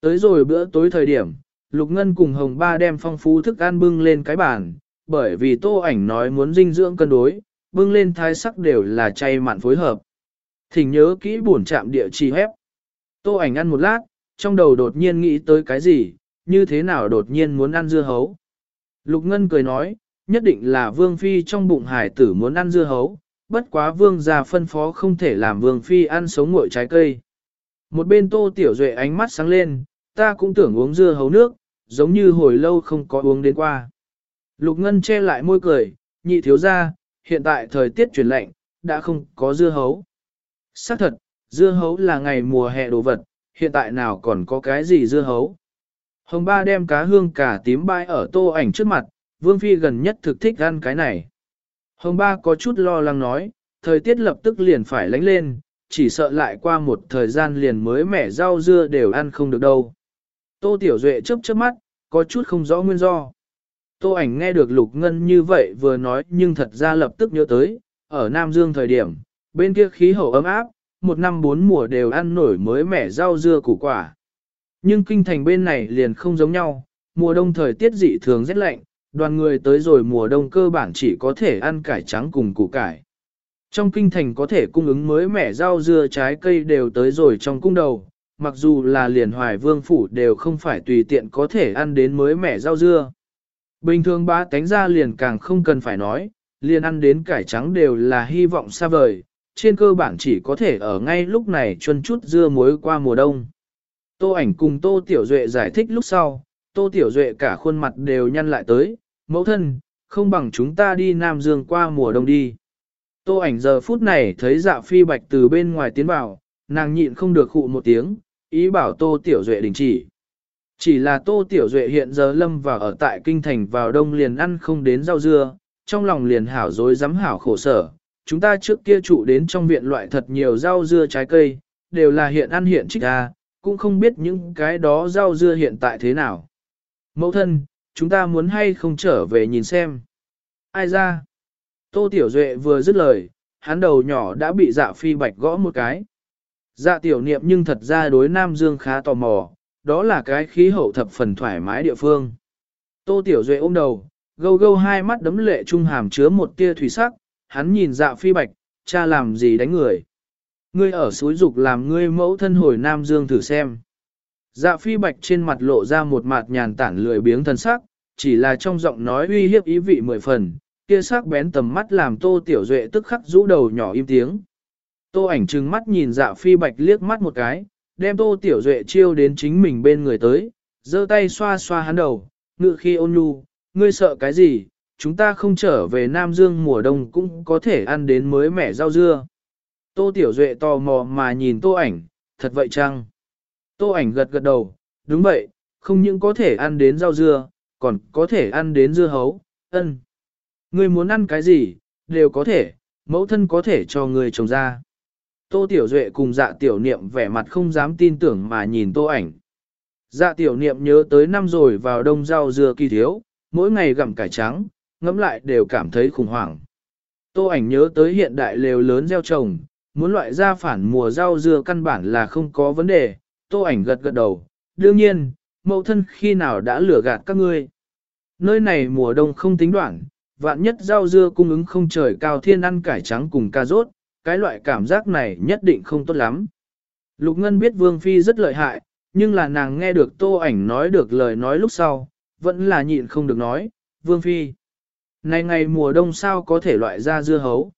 Tới rồi bữa tối thời điểm, Lục Ngân cùng Hồng Ba đem phong phú thức ăn bưng lên cái bàn, bởi vì tô ảnh nói muốn dinh dưỡng cân đối, bưng lên thái sắc đều là chay mặn phối hợp. Thỉnh nhớ kỹ buồn chạm địa chỉ hép. Tô ảnh ăn một lát, trong đầu đột nhiên nghĩ tới cái gì, như thế nào đột nhiên muốn ăn dưa hấu. Lục Ngân cười nói, nhất định là Vương Phi trong bụng hải tử muốn ăn dưa hấu, bất quá Vương gia phân phó không thể làm Vương Phi ăn sống nguội trái cây. Một bên Tô Tiểu Duệ ánh mắt sáng lên, ta cũng tưởng uống dưa hấu nước, giống như hồi lâu không có uống đến qua. Lục Ngân che lại môi cười, nhị thiếu ra, hiện tại thời tiết chuyển lạnh, đã không có dưa hấu. Xác thật, dưa hấu là ngày mùa hè đồ vật, hiện tại nào còn có cái gì dưa hấu. Hồng ba đem cá hương cả tím bãi ở tô ảnh trước mặt, Vương Phi gần nhất thực thích ăn cái này. Hồng ba có chút lo lắng nói, thời tiết lập tức liền phải lánh lên, chỉ sợ lại qua một thời gian liền mới mẻ rau dưa đều ăn không được đâu. Tô Tiểu Duệ chớp chớp mắt, có chút không rõ nguyên do. Tô ảnh nghe được Lục Ngân như vậy vừa nói nhưng thật ra lập tức nhớ tới, ở Nam Dương thời điểm, bên kia khí hậu ấm áp, một năm bốn mùa đều ăn nổi mới mẻ rau dưa củ quả. Nhưng kinh thành bên này liền không giống nhau, mùa đông thời tiết dị thường rất lạnh, đoàn người tới rồi mùa đông cơ bản chỉ có thể ăn cải trắng cùng củ cải. Trong kinh thành có thể cung ứng mới mẻ rau dưa trái cây đều tới rồi trong cung đầu, mặc dù là liền hoài vương phủ đều không phải tùy tiện có thể ăn đến mới mẻ rau dưa. Bình thường ba tánh ra liền càng không cần phải nói, liền ăn đến cải trắng đều là hy vọng xa vời, trên cơ bản chỉ có thể ở ngay lúc này chuân chút dưa muối qua mùa đông. Tô ảnh cùng Tô Tiểu Duệ giải thích lúc sau, Tô Tiểu Duệ cả khuôn mặt đều nhăn lại tới, mẫu thân, không bằng chúng ta đi Nam Dương qua mùa đông đi. Tô ảnh giờ phút này thấy dạ phi bạch từ bên ngoài tiến vào, nàng nhịn không được khụ một tiếng, ý bảo Tô Tiểu Duệ đình chỉ. Chỉ là Tô Tiểu Duệ hiện giờ lâm vào ở tại kinh thành vào đông liền ăn không đến rau dưa, trong lòng liền hảo dối dám hảo khổ sở. Chúng ta trước kia trụ đến trong viện loại thật nhiều rau dưa trái cây, đều là hiện ăn hiện trích ra, cũng không biết những cái đó rau dưa hiện tại thế nào. Mẫu thân, chúng ta muốn hay không trở về nhìn xem. Ai ra? Tô Tiểu Duệ vừa dứt lời, hắn đầu nhỏ đã bị dạ phi bạch gõ một cái. Dạ tiểu niệm nhưng thật ra đối Nam Dương khá tò mò, đó là cái khí hậu thập phần thoải mái địa phương. Tô Tiểu Duệ ôm đầu, gâu gâu hai mắt đấm lệ trung hàm chứa một tia thủy sắc, hắn nhìn dạ phi bạch, cha làm gì đánh người. Ngươi ở suối dục làm ngươi mẫu thân hồi Nam Dương thử xem. Dạ phi bạch trên mặt lộ ra một mặt nhàn tản lười biếng thân sắc, chỉ là trong giọng nói uy hiếp ý vị mười phần, kia sắc bén tầm mắt làm tô tiểu duệ tức khắc rũ đầu nhỏ im tiếng. Tô ảnh trừng mắt nhìn dạ phi bạch liếc mắt một cái, đem tô tiểu duệ chiêu đến chính mình bên người tới, giơ tay xoa xoa hắn đầu, ngự khi ôn nhu, ngươi sợ cái gì, chúng ta không trở về Nam Dương mùa đông cũng có thể ăn đến mới mẻ rau dưa. Tô tiểu duệ tò mò mà nhìn tô ảnh, thật vậy chăng? Tô ảnh gật gật đầu, đúng vậy, không những có thể ăn đến rau dưa, còn có thể ăn đến dưa hấu, ân. Ngươi muốn ăn cái gì, đều có thể, mẫu thân có thể cho ngươi trồng ra. Tô Tiểu Duệ cùng dạ tiểu niệm vẻ mặt không dám tin tưởng mà nhìn tô ảnh. Dạ tiểu niệm nhớ tới năm rồi vào đông rau dưa kỳ thiếu, mỗi ngày gặm cải trắng, ngẫm lại đều cảm thấy khủng hoảng. Tô ảnh nhớ tới hiện đại lều lớn gieo trồng, muốn loại ra phản mùa rau dưa căn bản là không có vấn đề, tô ảnh gật gật đầu. Đương nhiên, mẫu thân khi nào đã lừa gạt các ngươi. Nơi này mùa đông không tính đoạn, vạn nhất rau dưa cung ứng không trời cao thiên ăn cải trắng cùng cà rốt, cái loại cảm giác này nhất định không tốt lắm. Lục Ngân biết Vương Phi rất lợi hại, nhưng là nàng nghe được tô ảnh nói được lời nói lúc sau, vẫn là nhịn không được nói, Vương Phi. Này ngày mùa đông sao có thể loại ra dưa hấu.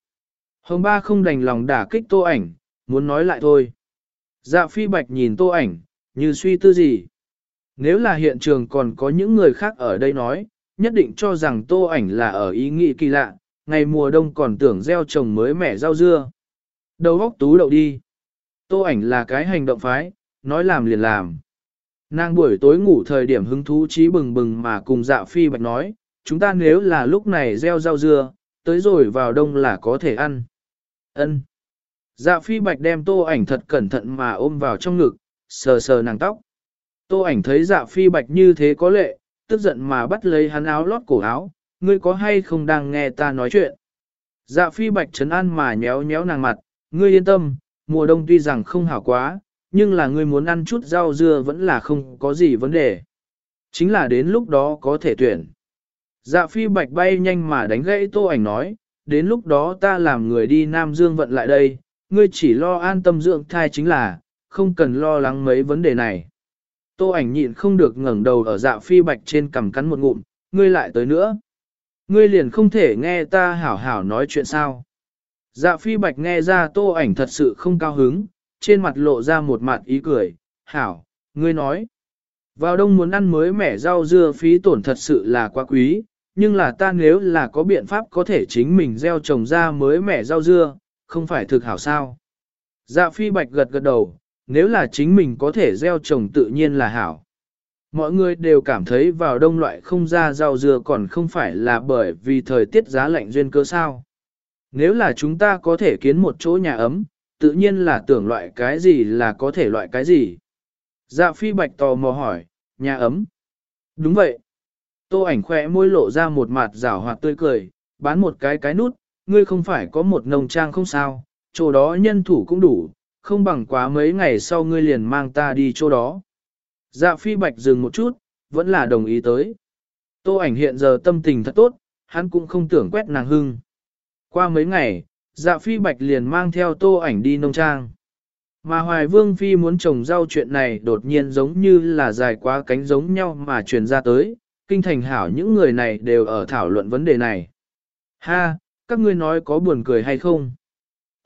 Hồng ba không đành lòng đả kích tô ảnh, muốn nói lại thôi. Dạ phi bạch nhìn tô ảnh, như suy tư gì. Nếu là hiện trường còn có những người khác ở đây nói, nhất định cho rằng tô ảnh là ở ý nghĩ kỳ lạ, ngày mùa đông còn tưởng gieo trồng mới mẻ rau dưa. Đầu góc tú đậu đi. Tô ảnh là cái hành động phái, nói làm liền làm. Nàng buổi tối ngủ thời điểm hứng thú trí bừng bừng mà cùng dạ phi bạch nói, chúng ta nếu là lúc này gieo rau dưa, tới rồi vào đông là có thể ăn. Ân. Dạ phi bạch đem tô ảnh thật cẩn thận mà ôm vào trong ngực, sờ sờ nàng tóc. Tô ảnh thấy dạ phi bạch như thế có lệ, tức giận mà bắt lấy hắn áo lót cổ áo, ngươi có hay không đang nghe ta nói chuyện. Dạ phi bạch trấn an mà nhéo nhéo nàng mặt, ngươi yên tâm, mùa đông tuy rằng không hảo quá, nhưng là ngươi muốn ăn chút rau dưa vẫn là không có gì vấn đề. Chính là đến lúc đó có thể tuyển. Dạ phi bạch bay nhanh mà đánh gãy tô ảnh nói, đến lúc đó ta làm người đi Nam Dương vận lại đây, ngươi chỉ lo an tâm dưỡng thai chính là, không cần lo lắng mấy vấn đề này. Tô ảnh nhịn không được ngẩng đầu ở dạ phi bạch trên cằm cắn một ngụm, ngươi lại tới nữa. Ngươi liền không thể nghe ta hảo hảo nói chuyện sao. Dạ phi bạch nghe ra tô ảnh thật sự không cao hứng, trên mặt lộ ra một mặt ý cười, hảo, ngươi nói. Vào đông muốn ăn mới mẻ rau dưa phí tổn thật sự là quá quý, nhưng là ta nếu là có biện pháp có thể chính mình gieo trồng ra mới mẻ rau dưa, không phải thực hảo sao. Dạ phi bạch gật gật đầu, nếu là chính mình có thể gieo trồng tự nhiên là hảo. Mọi người đều cảm thấy vào đông loại không ra rau dưa còn không phải là bởi vì thời tiết giá lạnh duyên cơ sao. Nếu là chúng ta có thể kiến một chỗ nhà ấm, tự nhiên là tưởng loại cái gì là có thể loại cái gì. Dạ phi bạch tò mò hỏi, nhà ấm. Đúng vậy. Tô ảnh khỏe môi lộ ra một mặt rảo hoạt tươi cười, bán một cái cái nút, ngươi không phải có một nông trang không sao, chỗ đó nhân thủ cũng đủ, không bằng quá mấy ngày sau ngươi liền mang ta đi chỗ đó. Dạ phi bạch dừng một chút, vẫn là đồng ý tới. Tô ảnh hiện giờ tâm tình thật tốt, hắn cũng không tưởng quét nàng hưng. Qua mấy ngày, dạ phi bạch liền mang theo tô ảnh đi nông trang. Mà Hoài Vương Phi muốn trồng rau chuyện này đột nhiên giống như là dài quá cánh giống nhau mà truyền ra tới, kinh thành hảo những người này đều ở thảo luận vấn đề này. Ha, các ngươi nói có buồn cười hay không?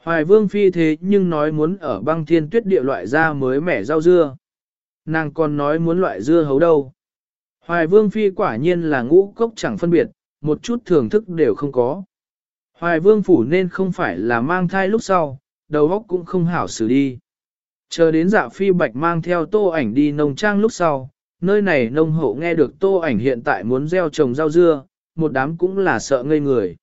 Hoài Vương Phi thế nhưng nói muốn ở băng thiên tuyết địa loại ra mới mẻ rau dưa. Nàng còn nói muốn loại dưa hấu đâu. Hoài Vương Phi quả nhiên là ngũ cốc chẳng phân biệt, một chút thưởng thức đều không có. Hoài Vương Phủ nên không phải là mang thai lúc sau, đầu óc cũng không hảo xử đi. Chờ đến dạ phi bạch mang theo tô ảnh đi nông trang lúc sau, nơi này nông hộ nghe được tô ảnh hiện tại muốn gieo trồng rau dưa, một đám cũng là sợ ngây người.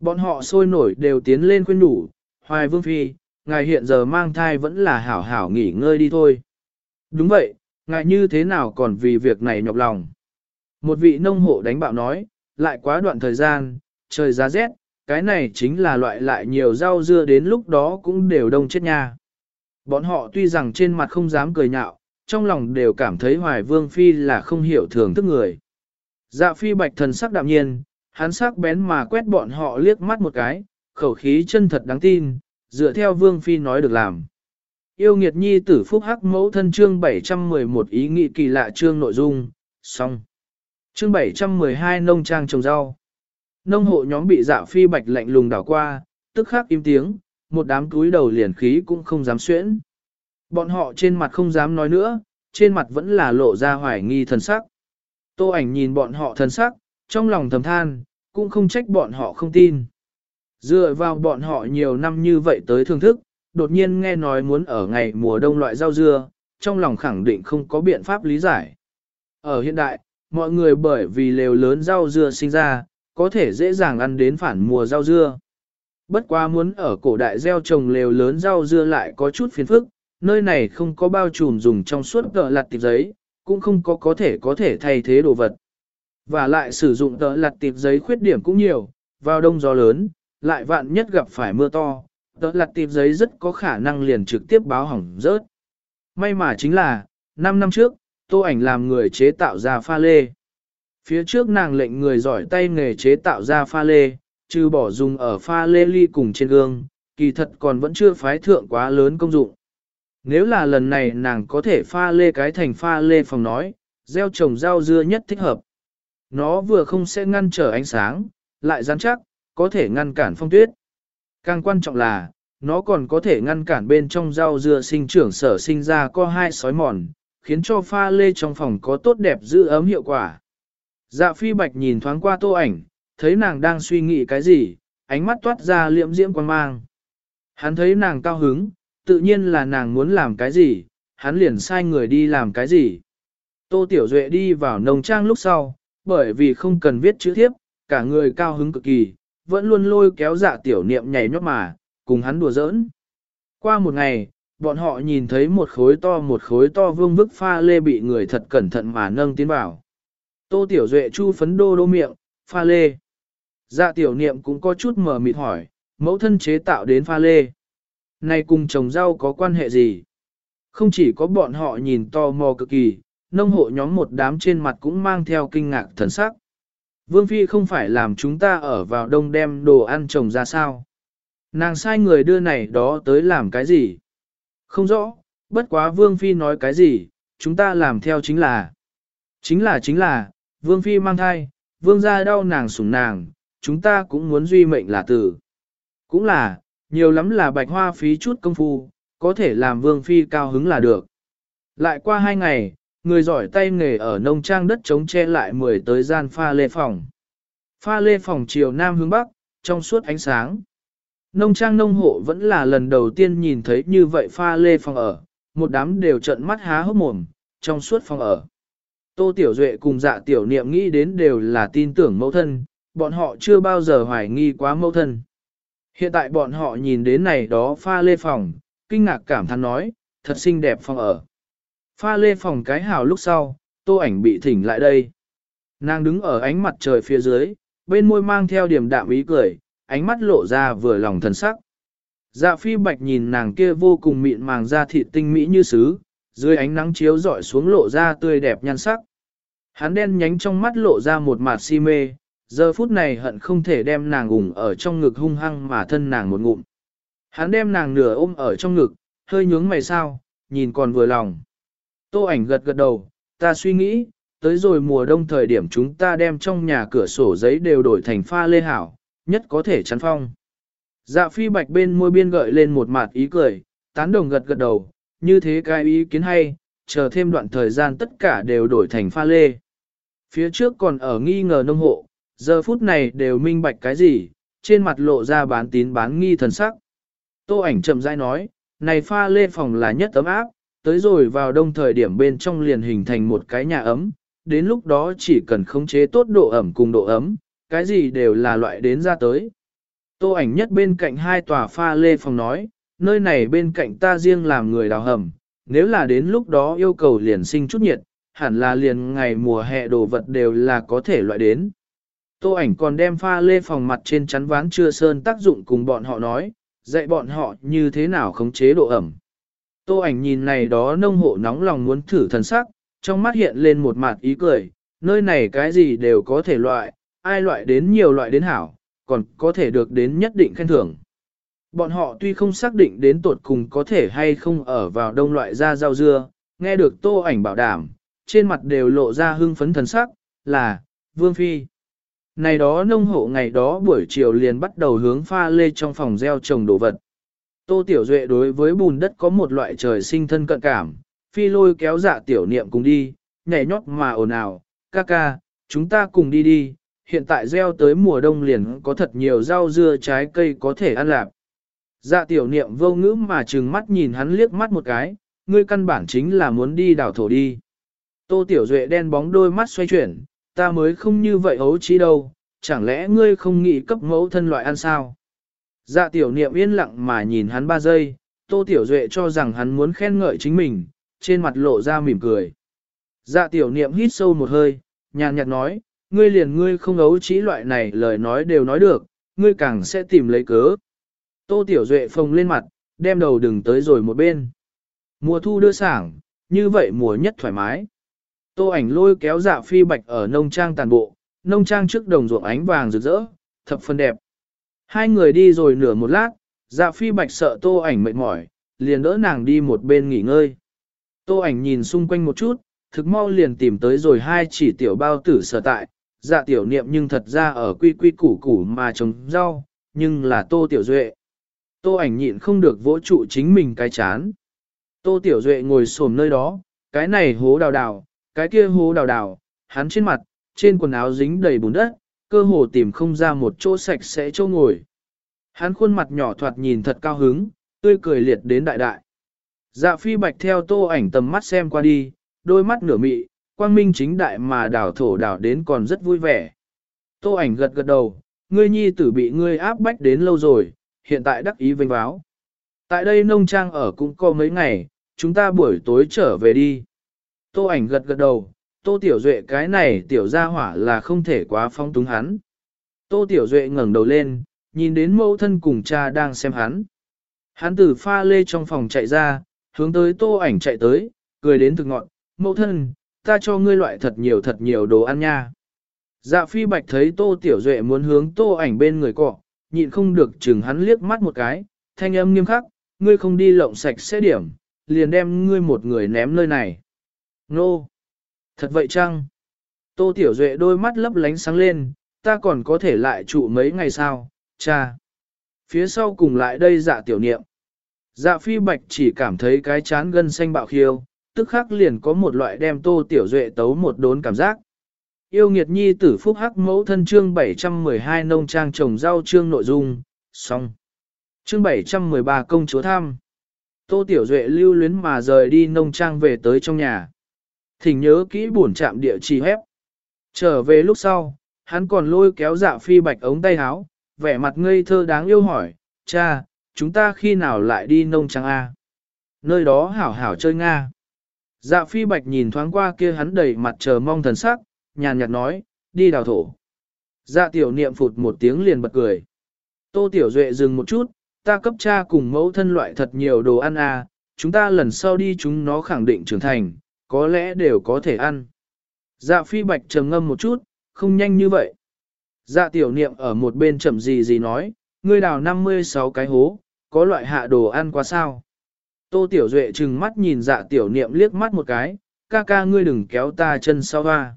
Bọn họ sôi nổi đều tiến lên khuyên đủ, Hoài Vương Phi, ngài hiện giờ mang thai vẫn là hảo hảo nghỉ ngơi đi thôi. Đúng vậy, ngài như thế nào còn vì việc này nhọc lòng. Một vị nông hộ đánh bạo nói, lại quá đoạn thời gian, trời giá rét, cái này chính là loại lại nhiều rau dưa đến lúc đó cũng đều đông chết nha. Bọn họ tuy rằng trên mặt không dám cười nhạo, trong lòng đều cảm thấy Hoài Vương Phi là không hiểu thường thức người. Dạ Phi bạch thần sắc đạm nhiên, hắn sắc bén mà quét bọn họ liếc mắt một cái, khẩu khí chân thật đáng tin, dựa theo Vương Phi nói được làm. Yêu nghiệt nhi tử phúc hắc mẫu thân chương 711 ý nghị kỳ lạ chương nội dung, xong. Chương 712 nông trang trồng rau. Nông hộ nhóm bị dạ phi bạch lạnh lùng đảo qua, tức khắc im tiếng, một đám túi đầu liền khí cũng không dám xuyễn. Bọn họ trên mặt không dám nói nữa, trên mặt vẫn là lộ ra hoài nghi thần sắc. Tô ảnh nhìn bọn họ thần sắc, trong lòng thầm than, cũng không trách bọn họ không tin. Dựa vào bọn họ nhiều năm như vậy tới thưởng thức, đột nhiên nghe nói muốn ở ngày mùa đông loại rau dưa, trong lòng khẳng định không có biện pháp lý giải. Ở hiện đại, mọi người bởi vì lều lớn rau dưa sinh ra, có thể dễ dàng ăn đến phản mùa rau dưa. Bất quá muốn ở cổ đại gieo trồng lều lớn rau dưa lại có chút phiền phức, nơi này không có bao trùm dùng trong suốt tờ lặt tiệp giấy, cũng không có có thể có thể thay thế đồ vật. Và lại sử dụng tờ lặt tiệp giấy khuyết điểm cũng nhiều, vào đông gió lớn, lại vạn nhất gặp phải mưa to, tớ lặt tìm giấy rất có khả năng liền trực tiếp báo hỏng rớt. May mà chính là, 5 năm trước, tô ảnh làm người chế tạo ra pha lê. Phía trước nàng lệnh người giỏi tay nghề chế tạo ra pha lê, trừ bỏ dùng ở pha lê ly cùng trên gương, kỳ thật còn vẫn chưa phái thượng quá lớn công dụng. Nếu là lần này nàng có thể pha lê cái thành pha lê phòng nói, gieo trồng rau dưa nhất thích hợp. Nó vừa không sẽ ngăn trở ánh sáng, lại rắn chắc, có thể ngăn cản phong tuyết. Càng quan trọng là, nó còn có thể ngăn cản bên trong rau dưa sinh trưởng sở sinh ra có hai sói mòn, khiến cho pha lê trong phòng có tốt đẹp giữ ấm hiệu quả. Dạ phi bạch nhìn thoáng qua tô ảnh, thấy nàng đang suy nghĩ cái gì, ánh mắt toát ra liệm diễm quan mang. Hắn thấy nàng cao hứng, tự nhiên là nàng muốn làm cái gì, hắn liền sai người đi làm cái gì. Tô Tiểu Duệ đi vào nông trang lúc sau, bởi vì không cần viết chữ thiếp, cả người cao hứng cực kỳ, vẫn luôn lôi kéo dạ tiểu niệm nhảy nhót mà, cùng hắn đùa giỡn. Qua một ngày, bọn họ nhìn thấy một khối to một khối to vương vức pha lê bị người thật cẩn thận mà nâng tiến vào. Tô Tiểu Duệ chu phấn đô đô miệng, pha lê. Dạ tiểu niệm cũng có chút mờ mịt hỏi, mẫu thân chế tạo đến pha lê. Này cùng trồng rau có quan hệ gì? Không chỉ có bọn họ nhìn to mò cực kỳ, nông hộ nhóm một đám trên mặt cũng mang theo kinh ngạc thần sắc. Vương Phi không phải làm chúng ta ở vào đông đem đồ ăn trồng ra sao? Nàng sai người đưa này đó tới làm cái gì? Không rõ, bất quá Vương Phi nói cái gì, chúng ta làm theo chính là. Chính là chính là, Vương Phi mang thai, Vương gia đau nàng sủng nàng, chúng ta cũng muốn duy mệnh là tử. Cũng là, nhiều lắm là bạch hoa phí chút công phu, có thể làm Vương Phi cao hứng là được. Lại qua hai ngày, người giỏi tay nghề ở nông trang đất chống che lại mười tới gian pha lê phòng. Pha lê phòng chiều nam hướng bắc, trong suốt ánh sáng. Nông trang nông hộ vẫn là lần đầu tiên nhìn thấy như vậy pha lê phòng ở, một đám đều trợn mắt há hốc mồm, trong suốt phòng ở. Tô Tiểu Duệ cùng dạ tiểu niệm nghĩ đến đều là tin tưởng mẫu thân, bọn họ chưa bao giờ hoài nghi quá mẫu thân. Hiện tại bọn họ nhìn đến này đó pha lê phòng, kinh ngạc cảm thán nói, thật xinh đẹp phòng ở. Pha lê phòng cái hào lúc sau, tô ảnh bị thỉnh lại đây. Nàng đứng ở ánh mặt trời phía dưới, bên môi mang theo điểm đạm ý cười, ánh mắt lộ ra vừa lòng thần sắc. Dạ phi bạch nhìn nàng kia vô cùng mịn màng da thịt tinh mỹ như sứ, dưới ánh nắng chiếu rọi xuống lộ ra tươi đẹp nhan sắc. Hắn đen nhánh trong mắt lộ ra một mạt si mê, giờ phút này hận không thể đem nàng ủng ở trong ngực hung hăng mà thân nàng một ngụm. Hắn đem nàng nửa ôm ở trong ngực, hơi nhướng mày sao, nhìn còn vừa lòng. Tô ảnh gật gật đầu, ta suy nghĩ, tới rồi mùa đông thời điểm chúng ta đem trong nhà cửa sổ giấy đều đổi thành pha lê hảo, nhất có thể chắn phong. Dạ phi bạch bên môi biên gợi lên một mặt ý cười, tán đồng gật gật đầu, như thế cái ý kiến hay, chờ thêm đoạn thời gian tất cả đều đổi thành pha lê. Phía trước còn ở nghi ngờ nông hộ, giờ phút này đều minh bạch cái gì, trên mặt lộ ra bán tín bán nghi thần sắc. Tô ảnh chậm rãi nói, này pha lê phòng là nhất ấm áp, tới rồi vào đông thời điểm bên trong liền hình thành một cái nhà ấm, đến lúc đó chỉ cần khống chế tốt độ ẩm cùng độ ấm, cái gì đều là loại đến ra tới. Tô ảnh nhất bên cạnh hai tòa pha lê phòng nói, nơi này bên cạnh ta riêng làm người đào hầm, nếu là đến lúc đó yêu cầu liền sinh chút nhiệt, hẳn là liền ngày mùa hè đồ vật đều là có thể loại đến. Tô ảnh còn đem pha lê phòng mặt trên chắn ván chưa sơn tác dụng cùng bọn họ nói, dạy bọn họ như thế nào khống chế độ ẩm. Tô ảnh nhìn này đó nông hộ nóng lòng muốn thử thần sắc, trong mắt hiện lên một mặt ý cười, nơi này cái gì đều có thể loại, ai loại đến nhiều loại đến hảo, còn có thể được đến nhất định khen thưởng. Bọn họ tuy không xác định đến tột cùng có thể hay không ở vào đông loại ra rau dưa, nghe được tô ảnh bảo đảm, trên mặt đều lộ ra hưng phấn thần sắc, là, Vương Phi. Này đó nông hộ ngày đó buổi chiều liền bắt đầu hướng pha lê trong phòng gieo trồng đồ vật. Tô Tiểu Duệ đối với bùn đất có một loại trời sinh thân cận cảm, phi lôi kéo dạ tiểu niệm cùng đi, nhảy nhót mà ồn ào, ca ca, chúng ta cùng đi đi, hiện tại gieo tới mùa đông liền có thật nhiều rau dưa trái cây có thể ăn lạp. Dạ tiểu niệm vô ngữ mà trừng mắt nhìn hắn liếc mắt một cái, ngươi căn bản chính là muốn đi đảo thổ đi. Tô tiểu duệ đen bóng đôi mắt xoay chuyển, ta mới không như vậy hấu trí đâu, chẳng lẽ ngươi không nghĩ cấp mẫu thân loại ăn sao? Dạ tiểu niệm yên lặng mà nhìn hắn ba giây, tô tiểu duệ cho rằng hắn muốn khen ngợi chính mình, trên mặt lộ ra mỉm cười. Dạ tiểu niệm hít sâu một hơi, nhàn nhạt nói, ngươi liền ngươi không ấu trí loại này lời nói đều nói được, ngươi càng sẽ tìm lấy cớ. Tô tiểu duệ phồng lên mặt, đem đầu đừng tới rồi một bên. Mùa thu đưa sảng, như vậy mùa nhất thoải mái. Tô ảnh lôi kéo dạ phi bạch ở nông trang tàn bộ, nông trang trước đồng ruộng ánh vàng rực rỡ, thập phần đẹp. Hai người đi rồi nửa một lát, dạ phi bạch sợ tô ảnh mệt mỏi, liền đỡ nàng đi một bên nghỉ ngơi. Tô ảnh nhìn xung quanh một chút, thực mau liền tìm tới rồi hai chỉ tiểu bao tử sở tại, dạ tiểu niệm nhưng thật ra ở quy quy củ củ mà trồng rau, nhưng là tô tiểu duệ. Tô ảnh nhịn không được vỗ trụ chính mình cái chán. Tô tiểu duệ ngồi xổm nơi đó, cái này hố đào đào, cái kia hố đào đào, hắn trên mặt, trên quần áo dính đầy bùn đất, cơ hồ tìm không ra một chỗ sạch sẽ chỗ ngồi. Hắn khuôn mặt nhỏ thoạt nhìn thật cao hứng, tươi cười liệt đến đại đại. Dạ phi bạch theo tô ảnh tầm mắt xem qua đi, đôi mắt nửa mị, quang minh chính đại mà đảo thổ đảo đến còn rất vui vẻ. Tô ảnh gật gật đầu, ngươi nhi tử bị ngươi áp bách đến lâu rồi, hiện tại đắc ý vinh báo. Tại đây nông trang ở cũng có mấy ngày, chúng ta buổi tối trở về đi. Tô ảnh gật gật đầu, Tô Tiểu Duệ cái này tiểu gia hỏa là không thể quá phong túng hắn. Tô Tiểu Duệ ngẩng đầu lên, nhìn đến mẫu thân cùng cha đang xem hắn. Hắn từ pha lê trong phòng chạy ra, hướng tới tô ảnh chạy tới, cười đến thực ngọn, mẫu thân, ta cho ngươi loại thật nhiều thật nhiều đồ ăn nha. Dạ phi bạch thấy tô tiểu duệ muốn hướng tô ảnh bên người cọ, nhịn không được chừng hắn liếc mắt một cái, thanh âm nghiêm khắc, ngươi không đi lộng sạch sẽ điểm, liền đem ngươi một người ném nơi này. Nô! Thật vậy chăng? Tô tiểu duệ đôi mắt lấp lánh sáng lên, ta còn có thể lại trụ mấy ngày sao, cha. Phía sau cùng lại đây dạ tiểu niệm. Dạ phi bạch chỉ cảm thấy cái chán gân xanh bạo khiêu, tức khắc liền có một loại đem tô tiểu duệ tấu một đốn cảm giác. Yêu nghiệt nhi tử phúc hắc mẫu thân chương 712 nông trang trồng rau chương nội dung, xong. Chương 713 công chúa tham Tô tiểu duệ lưu luyến mà rời đi nông trang về tới trong nhà. Thỉnh nhớ kỹ buồn chạm địa chỉ hép. Trở về lúc sau, hắn còn lôi kéo dạ phi bạch ống tay háo vẻ mặt ngây thơ đáng yêu hỏi, cha, chúng ta khi nào lại đi nông trang A? Nơi đó hảo hảo chơi Nga. Dạ phi bạch nhìn thoáng qua kia hắn đầy mặt chờ mong thần sắc, nhàn nhạt nói, đi đào thổ. Dạ tiểu niệm phụt một tiếng liền bật cười. Tô tiểu duệ dừng một chút, ta cấp cha cùng mẫu thân loại thật nhiều đồ ăn à, chúng ta lần sau đi chúng nó khẳng định trưởng thành, có lẽ đều có thể ăn. Dạ phi bạch trầm ngâm một chút, không nhanh như vậy. Dạ tiểu niệm ở một bên chậm gì gì nói, ngươi đào 56 cái hố, có loại hạ đồ ăn quá sao. Tô tiểu duệ trừng mắt nhìn dạ tiểu niệm liếc mắt một cái, ca ca ngươi đừng kéo ta chân sau hoa.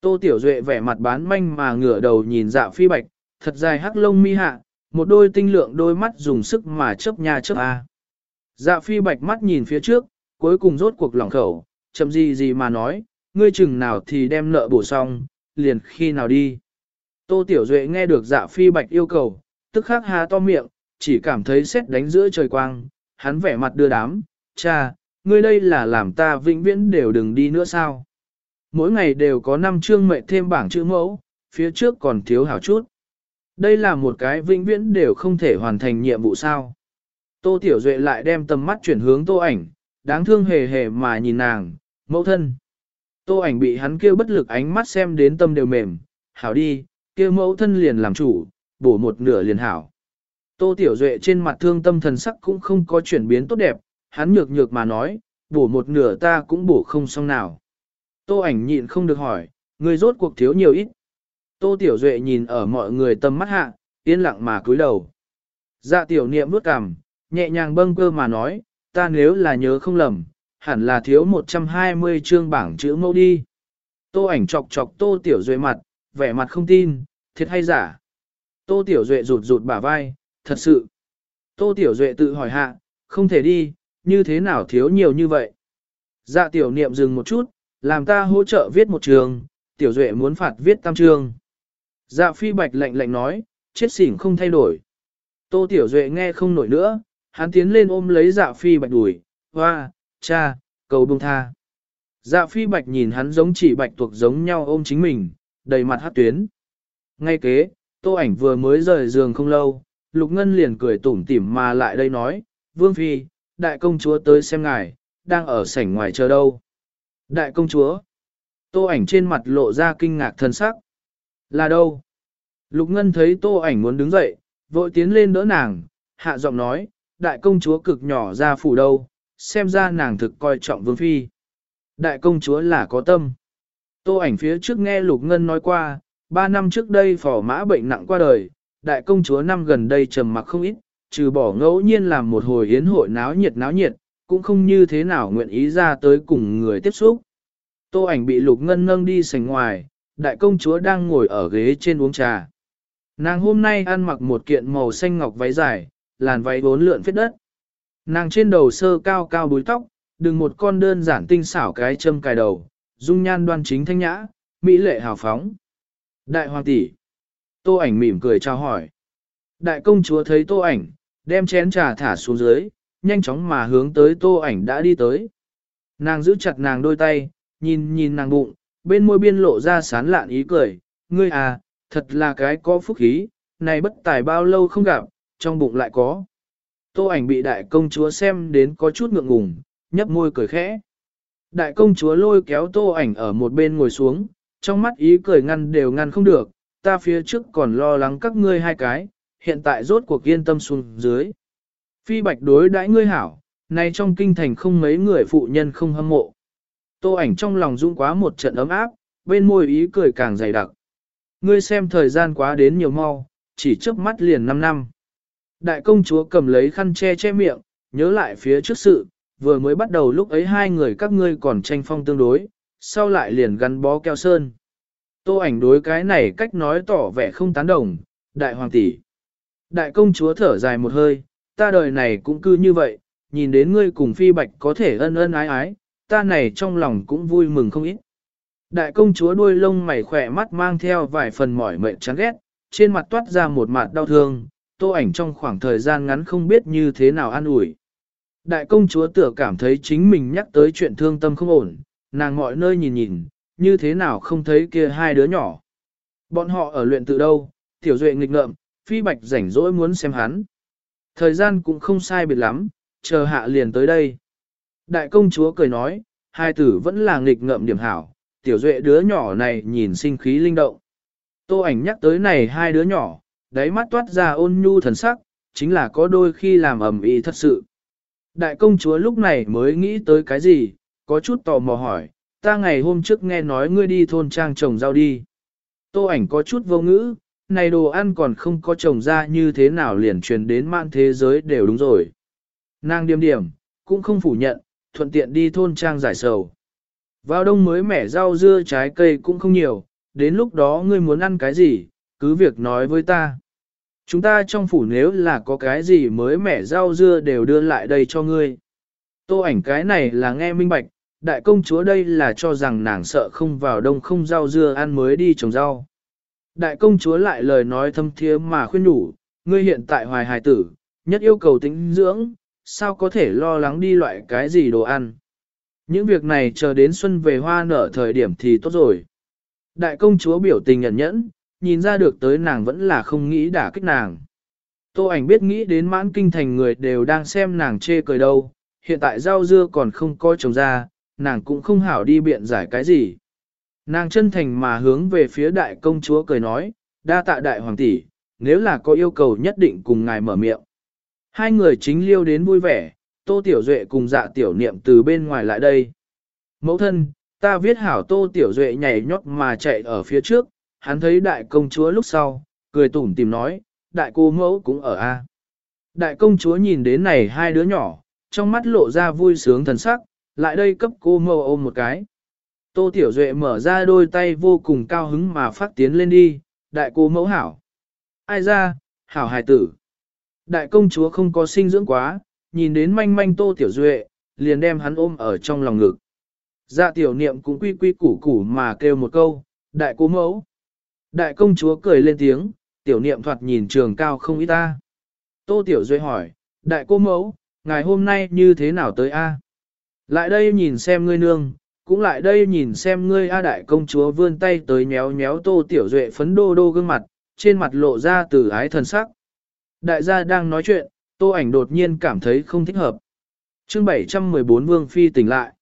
Tô tiểu duệ vẻ mặt bán manh mà ngửa đầu nhìn dạ phi bạch, thật dài hắc lông mi hạ, một đôi tinh lượng đôi mắt dùng sức mà chớp nha chớp a. Dạ phi bạch mắt nhìn phía trước, cuối cùng rốt cuộc lỏng khẩu, chậm gì gì mà nói, ngươi chừng nào thì đem nợ bổ xong, liền khi nào đi. Tô Tiểu Duệ nghe được dạ phi bạch yêu cầu, tức khắc há to miệng, chỉ cảm thấy xét đánh giữa trời quang, hắn vẻ mặt đưa đám, cha, ngươi đây là làm ta vĩnh viễn đều đừng đi nữa sao. Mỗi ngày đều có năm chương mệnh thêm bảng chữ mẫu, phía trước còn thiếu hảo chút. Đây là một cái vĩnh viễn đều không thể hoàn thành nhiệm vụ sao. Tô Tiểu Duệ lại đem tầm mắt chuyển hướng tô ảnh, đáng thương hề hề mà nhìn nàng, mẫu thân. Tô ảnh bị hắn kêu bất lực ánh mắt xem đến tâm đều mềm, hảo đi, kêu mẫu thân liền làm chủ, bổ một nửa liền hảo. Tô Tiểu Duệ trên mặt thương tâm thần sắc cũng không có chuyển biến tốt đẹp, hắn nhược nhược mà nói, bổ một nửa ta cũng bổ không xong nào. Tô ảnh nhịn không được hỏi, người rốt cuộc thiếu nhiều ít. Tô Tiểu Duệ nhìn ở mọi người tâm mắt hạ, yên lặng mà cúi đầu. Dạ tiểu niệm bước cằm, nhẹ nhàng bâng cơ mà nói, ta nếu là nhớ không lầm, hẳn là thiếu 120 chương bảng chữ mẫu đi. Tô ảnh chọc chọc tô tiểu duệ mặt, vẻ mặt không tin, thiệt hay giả. Tô tiểu duệ rụt rụt bả vai, thật sự. Tô tiểu duệ tự hỏi hạ, không thể đi, như thế nào thiếu nhiều như vậy. Dạ tiểu niệm dừng một chút, làm ta hỗ trợ viết một trường, tiểu duệ muốn phạt viết tam trường. Dạ phi bạch lạnh lạnh nói, chết xỉn không thay đổi. Tô tiểu duệ nghe không nổi nữa, hắn tiến lên ôm lấy dạ phi bạch đuổi, hoa, cha, cầu bông tha. Dạ phi bạch nhìn hắn giống chỉ bạch tuộc giống nhau ôm chính mình, đầy mặt hát tuyến. Ngay kế, tô ảnh vừa mới rời giường không lâu, lục ngân liền cười tủm tỉm mà lại đây nói, vương phi, đại công chúa tới xem ngài, đang ở sảnh ngoài chờ đâu. Đại công chúa, tô ảnh trên mặt lộ ra kinh ngạc thân sắc. Là đâu? Lục ngân thấy tô ảnh muốn đứng dậy, vội tiến lên đỡ nàng, hạ giọng nói, đại công chúa cực nhỏ ra phủ đâu, xem ra nàng thực coi trọng vương phi. Đại công chúa là có tâm. Tô ảnh phía trước nghe Lục Ngân nói qua, ba năm trước đây phò mã bệnh nặng qua đời, đại công chúa năm gần đây trầm mặc không ít, trừ bỏ ngẫu nhiên làm một hồi yến hội náo nhiệt náo nhiệt, cũng không như thế nào nguyện ý ra tới cùng người tiếp xúc. Tô ảnh bị Lục Ngân nâng đi sảnh ngoài, đại công chúa đang ngồi ở ghế trên uống trà. Nàng hôm nay ăn mặc một kiện màu xanh ngọc váy dài, làn váy bốn lượn phết đất. Nàng trên đầu sơ cao cao búi tóc, đừng một con đơn giản tinh xảo cái châm cài đầu, dung nhan đoan chính thanh nhã, mỹ lệ hào phóng. Đại hoàng tỷ. Tô ảnh mỉm cười chào hỏi. Đại công chúa thấy tô ảnh, đem chén trà thả xuống dưới, nhanh chóng mà hướng tới tô ảnh đã đi tới. Nàng giữ chặt nàng đôi tay, nhìn nhìn nàng bụng, bên môi biên lộ ra sán lạn ý cười, ngươi à, thật là cái có phúc khí, này bất tài bao lâu không gặp, trong bụng lại có. Tô ảnh bị đại công chúa xem đến có chút ngượng ngùng, nhấp môi cười khẽ. Đại công chúa lôi kéo tô ảnh ở một bên ngồi xuống, trong mắt ý cười ngăn đều ngăn không được, ta phía trước còn lo lắng các ngươi hai cái, hiện tại rốt cuộc yên tâm xuống dưới. Phi bạch đối đãi ngươi hảo, nay trong kinh thành không mấy người phụ nhân không hâm mộ. Tô ảnh trong lòng rung quá một trận ấm áp, bên môi ý cười càng dày đặc. Ngươi xem thời gian quá đến nhiều mau, chỉ chớp mắt liền 5 năm. Đại công chúa cầm lấy khăn che che miệng, nhớ lại phía trước sự, vừa mới bắt đầu lúc ấy hai người các ngươi còn tranh phong tương đối, sau lại liền gắn bó keo sơn. Tô ảnh đối cái này cách nói tỏ vẻ không tán đồng, đại hoàng tỷ. Đại công chúa thở dài một hơi, ta đời này cũng cư như vậy, nhìn đến ngươi cùng phi bạch có thể ân ân ái ái, ta này trong lòng cũng vui mừng không ít. Đại công chúa đuôi lông mày khỏe mắt mang theo vài phần mỏi mệt chán ghét, trên mặt toát ra một mặt đau thương, tô ảnh trong khoảng thời gian ngắn không biết như thế nào an ủi. Đại công chúa tựa cảm thấy chính mình nhắc tới chuyện thương tâm không ổn, nàng mọi nơi nhìn nhìn, như thế nào không thấy kia hai đứa nhỏ. Bọn họ ở luyện tự đâu, tiểu duệ nghịch ngợm, phi bạch rảnh rỗi muốn xem hắn. Thời gian cũng không sai biệt lắm, chờ hạ liền tới đây. Đại công chúa cười nói, hai tử vẫn là nghịch ngợm điểm hảo, tiểu duệ đứa nhỏ này nhìn sinh khí linh động. Tô ảnh nhắc tới này hai đứa nhỏ, đáy mắt toát ra ôn nhu thần sắc, chính là có đôi khi làm ầm ĩ thật sự. Đại công chúa lúc này mới nghĩ tới cái gì, có chút tò mò hỏi, ta ngày hôm trước nghe nói ngươi đi thôn trang trồng rau đi. Tô ảnh có chút vô ngữ, này đồ ăn còn không có trồng ra như thế nào liền truyền đến mạng thế giới đều đúng rồi. Nàng điềm điểm, cũng không phủ nhận, thuận tiện đi thôn trang giải sầu. Vào đông mới mẻ rau dưa trái cây cũng không nhiều, đến lúc đó ngươi muốn ăn cái gì, cứ việc nói với ta. Chúng ta trong phủ nếu là có cái gì mới mẻ rau dưa đều đưa lại đây cho ngươi. Tô ảnh cái này là nghe minh bạch, đại công chúa đây là cho rằng nàng sợ không vào đông không rau dưa ăn mới đi trồng rau. Đại công chúa lại lời nói thâm thiế mà khuyên nhủ, ngươi hiện tại hoài hài tử, nhất yêu cầu tính dưỡng, sao có thể lo lắng đi loại cái gì đồ ăn. Những việc này chờ đến xuân về hoa nở thời điểm thì tốt rồi. Đại công chúa biểu tình nhận nhẫn, nhìn ra được tới nàng vẫn là không nghĩ đả kích nàng. Tô ảnh biết nghĩ đến mãn kinh thành người đều đang xem nàng chê cười đâu, hiện tại rau dưa còn không coi trồng ra, nàng cũng không hảo đi biện giải cái gì. Nàng chân thành mà hướng về phía đại công chúa cười nói, đa tạ đại hoàng tỷ, nếu là có yêu cầu nhất định cùng ngài mở miệng. Hai người chính liêu đến vui vẻ, tô tiểu duệ cùng dạ tiểu niệm từ bên ngoài lại đây. Mẫu thân, ta viết hảo tô tiểu duệ nhảy nhót mà chạy ở phía trước, hắn thấy đại công chúa lúc sau, cười tủm tìm nói, đại cô mẫu cũng ở a. Đại công chúa nhìn đến này hai đứa nhỏ, trong mắt lộ ra vui sướng thần sắc, lại đây cấp cô mẫu ôm một cái. Tô Tiểu Duệ mở ra đôi tay vô cùng cao hứng mà phát tiến lên đi, đại cô mẫu hảo. Ai ra, hảo hài tử. Đại công chúa không có sinh dưỡng quá, nhìn đến manh manh Tô Tiểu Duệ, liền đem hắn ôm ở trong lòng ngực. Dạ tiểu niệm cũng quy quy củ củ mà kêu một câu, đại cô mẫu. Đại công chúa cười lên tiếng, tiểu niệm thoạt nhìn trường cao không ít ta. Tô tiểu duệ hỏi, đại cô mẫu, ngày hôm nay như thế nào tới a? Lại đây nhìn xem ngươi nương, cũng lại đây nhìn xem ngươi a đại công chúa vươn tay tới nhéo nhéo tô tiểu duệ phấn đô đô gương mặt, trên mặt lộ ra từ ái thần sắc. Đại gia đang nói chuyện, tô ảnh đột nhiên cảm thấy không thích hợp. Chương 714 Vương Phi tỉnh lại.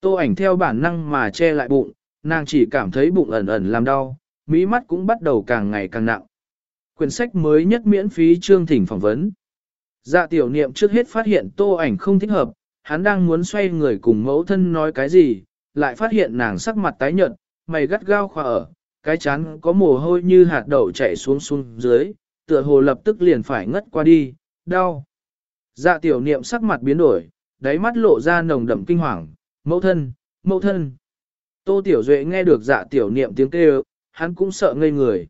Tô ảnh theo bản năng mà che lại bụng, nàng chỉ cảm thấy bụng ẩn ẩn làm đau, mỹ mắt cũng bắt đầu càng ngày càng nặng. Quyển sách mới nhất miễn phí chương thỉnh phỏng vấn. Dạ tiểu niệm trước hết phát hiện tô ảnh không thích hợp, hắn đang muốn xoay người cùng mẫu thân nói cái gì, lại phát hiện nàng sắc mặt tái nhợt, mày gắt gao khóa ở, cái chán có mồ hôi như hạt đậu chảy xuống xuống dưới, tựa hồ lập tức liền phải ngất qua đi, đau. Dạ tiểu niệm sắc mặt biến đổi, đáy mắt lộ ra nồng đậm kinh hoàng, mẫu thân, mẫu thân. Tô tiểu duệ nghe được dạ tiểu niệm tiếng kêu, hắn cũng sợ ngây người.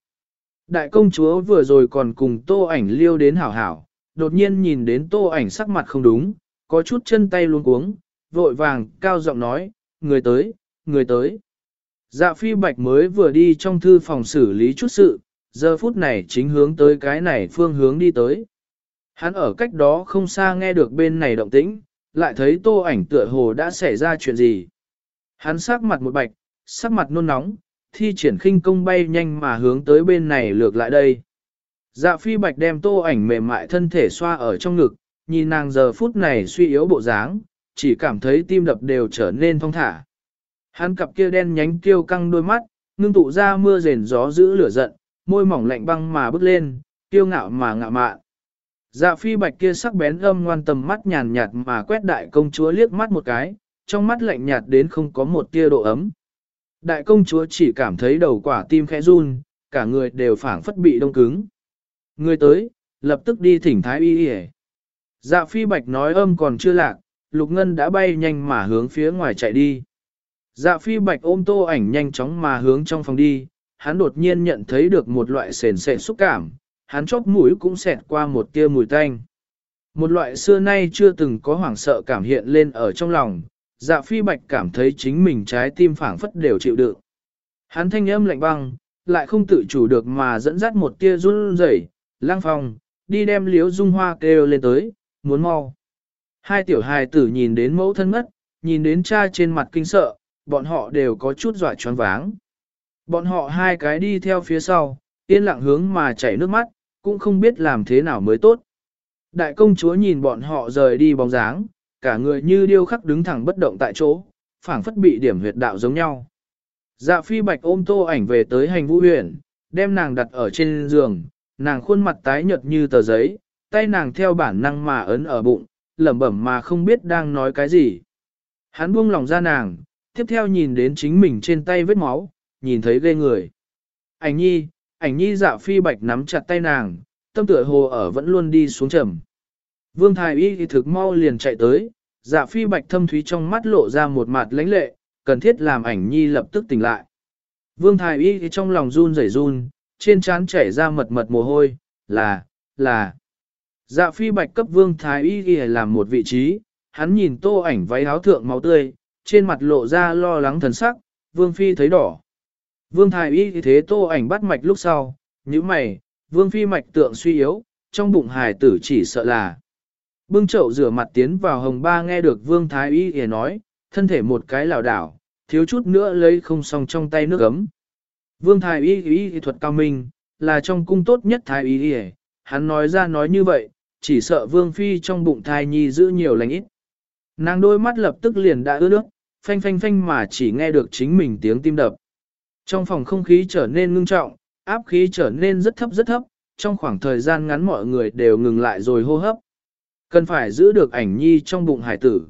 Đại công chúa vừa rồi còn cùng tô ảnh liêu đến hảo hảo, đột nhiên nhìn đến tô ảnh sắc mặt không đúng, có chút chân tay luống cuống, vội vàng, cao giọng nói, người tới, người tới. Dạ phi bạch mới vừa đi trong thư phòng xử lý chút sự, giờ phút này chính hướng tới cái này phương hướng đi tới. Hắn ở cách đó không xa nghe được bên này động tĩnh, lại thấy tô ảnh tựa hồ đã xảy ra chuyện gì. Hắn sắc mặt một bạch, sắc mặt nôn nóng, thi triển khinh công bay nhanh mà hướng tới bên này lược lại đây. Dạ phi bạch đem tô ảnh mềm mại thân thể xoa ở trong ngực, nhìn nàng giờ phút này suy yếu bộ dáng, chỉ cảm thấy tim đập đều trở nên thong thả. Hắn cặp kia đen nhánh kiêu căng đôi mắt, ngưng tụ ra mưa rền gió giữ lửa giận, môi mỏng lạnh băng mà bước lên, kiêu ngạo mà ngạo mạn. Dạ phi bạch kia sắc bén âm ngoan tầm mắt nhàn nhạt mà quét đại công chúa liếc mắt một cái, trong mắt lạnh nhạt đến không có một tia độ ấm. Đại công chúa chỉ cảm thấy đầu quả tim khẽ run, cả người đều phảng phất bị đông cứng. Người tới, lập tức đi thỉnh thái y y Dạ phi bạch nói âm còn chưa lạc, lục ngân đã bay nhanh mà hướng phía ngoài chạy đi. Dạ phi bạch ôm tô ảnh nhanh chóng mà hướng trong phòng đi, hắn đột nhiên nhận thấy được một loại sền sệt xúc cảm, hắn chóp mũi cũng xẹt qua một tia mùi tanh. Một loại xưa nay chưa từng có hoảng sợ cảm hiện lên ở trong lòng, dạ phi bạch cảm thấy chính mình trái tim phảng phất đều chịu đựng. Hắn thanh âm lạnh băng, lại không tự chủ được mà dẫn dắt một tia run rẩy, lang phong, đi đem liếu dung hoa kêu lên tới, muốn mau. Hai tiểu hài tử nhìn đến mẫu thân mất, nhìn đến cha trên mặt kinh sợ, bọn họ đều có chút dọa choáng váng. Bọn họ hai cái đi theo phía sau, yên lặng hướng mà chảy nước mắt, cũng không biết làm thế nào mới tốt. Đại công chúa nhìn bọn họ rời đi bóng dáng, cả người như điêu khắc đứng thẳng bất động tại chỗ, phảng phất bị điểm huyệt đạo giống nhau. Dạ phi bạch ôm tô ảnh về tới hành vũ huyền, đem nàng đặt ở trên giường, nàng khuôn mặt tái nhợt như tờ giấy, tay nàng theo bản năng mà ấn ở bụng, lẩm bẩm mà không biết đang nói cái gì. Hắn buông lòng ra nàng, tiếp theo nhìn đến chính mình trên tay vết máu, nhìn thấy ghê người. Ảnh nhi, ảnh nhi dạ phi bạch nắm chặt tay nàng, tâm tựa hồ ở vẫn luôn đi xuống trầm. Vương Thái Y thì thực mau liền chạy tới, dạ phi bạch thâm thúy trong mắt lộ ra một mặt lãnh lệ, cần thiết làm ảnh nhi lập tức tỉnh lại. Vương Thái Y thì trong lòng run rẩy run, trên trán chảy ra mật mật mồ hôi, là, là. Dạ phi bạch cấp Vương Thái Y thì làm một vị trí, hắn nhìn tô ảnh váy áo thượng máu tươi, trên mặt lộ ra lo lắng thần sắc, Vương Phi thấy đỏ. Vương Thái Y thế tô ảnh bắt mạch lúc sau, như mày, Vương Phi mạch tượng suy yếu, trong bụng hài tử chỉ sợ là. Bưng chậu rửa mặt tiến vào hồng ba nghe được Vương Thái Y để nói, thân thể một cái lảo đảo, thiếu chút nữa lấy không xong trong tay nước ấm. Vương Thái Y y thuật cao minh, là trong cung tốt nhất Thái Y y hắn nói ra nói như vậy, chỉ sợ Vương Phi trong bụng thai nhi giữ nhiều lành ít. Nàng đôi mắt lập tức liền đã ướt nước, phanh phanh phanh mà chỉ nghe được chính mình tiếng tim đập. Trong phòng không khí trở nên ngưng trọng, áp khí trở nên rất thấp rất thấp, trong khoảng thời gian ngắn mọi người đều ngừng lại rồi hô hấp. Cần phải giữ được ảnh nhi trong bụng hải tử.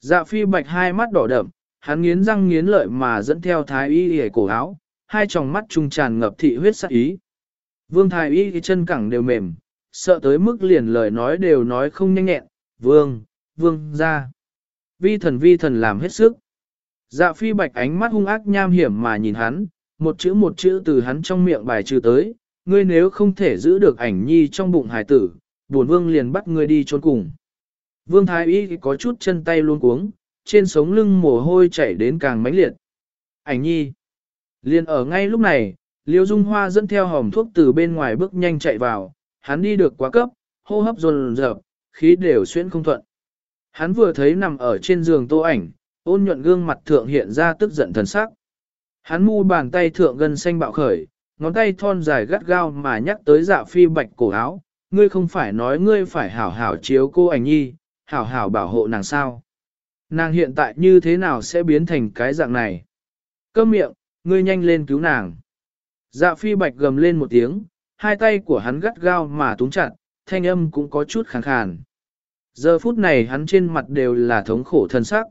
Dạ phi bạch hai mắt đỏ đậm, hắn nghiến răng nghiến lợi mà dẫn theo thái y hề cổ áo, hai tròng mắt trung tràn ngập thị huyết sắc ý. Vương thái y chân cẳng đều mềm, sợ tới mức liền lời nói đều nói không nhanh nhẹn, vương, vương ra. Vi thần vi thần làm hết sức. Dạ phi bạch ánh mắt hung ác nham hiểm mà nhìn hắn, một chữ một chữ từ hắn trong miệng bài trừ tới, ngươi nếu không thể giữ được ảnh nhi trong bụng hải tử, buồn vương liền bắt ngươi đi trốn cùng. Vương Thái Y có chút chân tay luôn cuống, trên sống lưng mồ hôi chảy đến càng mãnh liệt. Ảnh nhi. Liền ở ngay lúc này, Liêu Dung Hoa dẫn theo hòm thuốc từ bên ngoài bước nhanh chạy vào, hắn đi được quá cấp, hô hấp dồn dập, khí đều xuyên không thuận. Hắn vừa thấy nằm ở trên giường tô ảnh, ôn nhuận gương mặt thượng hiện ra tức giận thần sắc. Hắn mu bàn tay thượng gần xanh bạo khởi, ngón tay thon dài gắt gao mà nhắc tới dạ phi bạch cổ áo, ngươi không phải nói ngươi phải hảo hảo chiếu cô ảnh nhi, hảo hảo bảo hộ nàng sao. Nàng hiện tại như thế nào sẽ biến thành cái dạng này? Câm miệng, ngươi nhanh lên cứu nàng. Dạ phi bạch gầm lên một tiếng, hai tay của hắn gắt gao mà túng chặt, thanh âm cũng có chút khàn khàn. Giờ phút này hắn trên mặt đều là thống khổ thân sắc.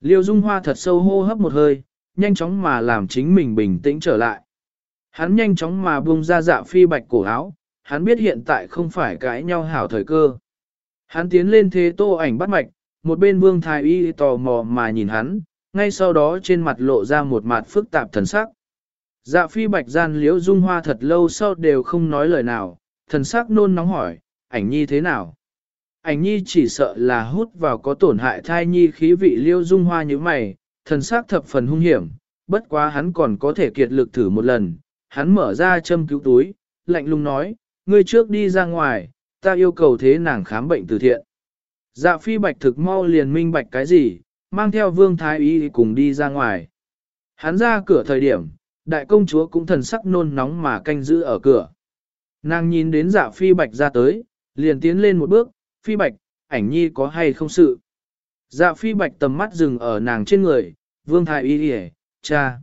Liêu Dung Hoa thật sâu hô hấp một hơi, nhanh chóng mà làm chính mình bình tĩnh trở lại. Hắn nhanh chóng mà buông ra dạ phi bạch cổ áo, hắn biết hiện tại không phải cãi nhau hảo thời cơ. Hắn tiến lên thế tô ảnh bắt mạch, một bên vương thái y tò mò mà nhìn hắn, ngay sau đó trên mặt lộ ra một mặt phức tạp thần sắc. Dạ phi bạch gian liễu dung hoa thật lâu sau đều không nói lời nào, thần sắc nôn nóng hỏi, ảnh nhi thế nào? Ảnh nhi chỉ sợ là hút vào có tổn hại thai nhi khí vị liễu dung hoa như mày, thần sắc thập phần hung hiểm, bất quá hắn còn có thể kiệt lực thử một lần, hắn mở ra châm cứu túi, lạnh lùng nói, ngươi trước đi ra ngoài, ta yêu cầu thế nàng khám bệnh từ thiện. Dạ phi bạch thực mau liền minh bạch cái gì, mang theo vương thái y cùng đi ra ngoài. Hắn ra cửa thời điểm, đại công chúa cũng thần sắc nôn nóng mà canh giữ ở cửa. Nàng nhìn đến dạ phi bạch ra tới, liền tiến lên một bước, phi bạch, ảnh nhi có hay không sự. Dạ phi bạch tầm mắt dừng ở nàng trên người, vương thái y hề, cha.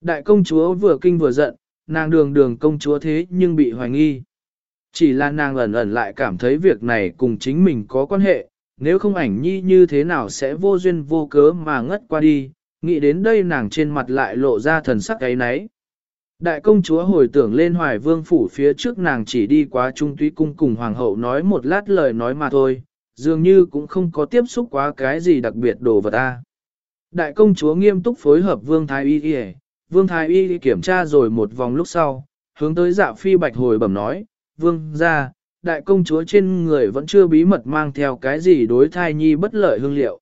Đại công chúa vừa kinh vừa giận, nàng đường đường công chúa thế nhưng bị hoài nghi. Chỉ là nàng ẩn ẩn lại cảm thấy việc này cùng chính mình có quan hệ, nếu không ảnh nhi như thế nào sẽ vô duyên vô cớ mà ngất qua đi, nghĩ đến đây nàng trên mặt lại lộ ra thần sắc ấy nấy. Đại công chúa hồi tưởng lên hoài vương phủ phía trước nàng chỉ đi qua trung túy cung cùng hoàng hậu nói một lát lời nói mà thôi, dường như cũng không có tiếp xúc quá cái gì đặc biệt đồ vật ta. Đại công chúa nghiêm túc phối hợp vương thái y y, vương thái y kiểm tra rồi một vòng lúc sau, hướng tới dạ phi bạch hồi bẩm nói, vương ra, đại công chúa trên người vẫn chưa bí mật mang theo cái gì đối thai nhi bất lợi hương liệu.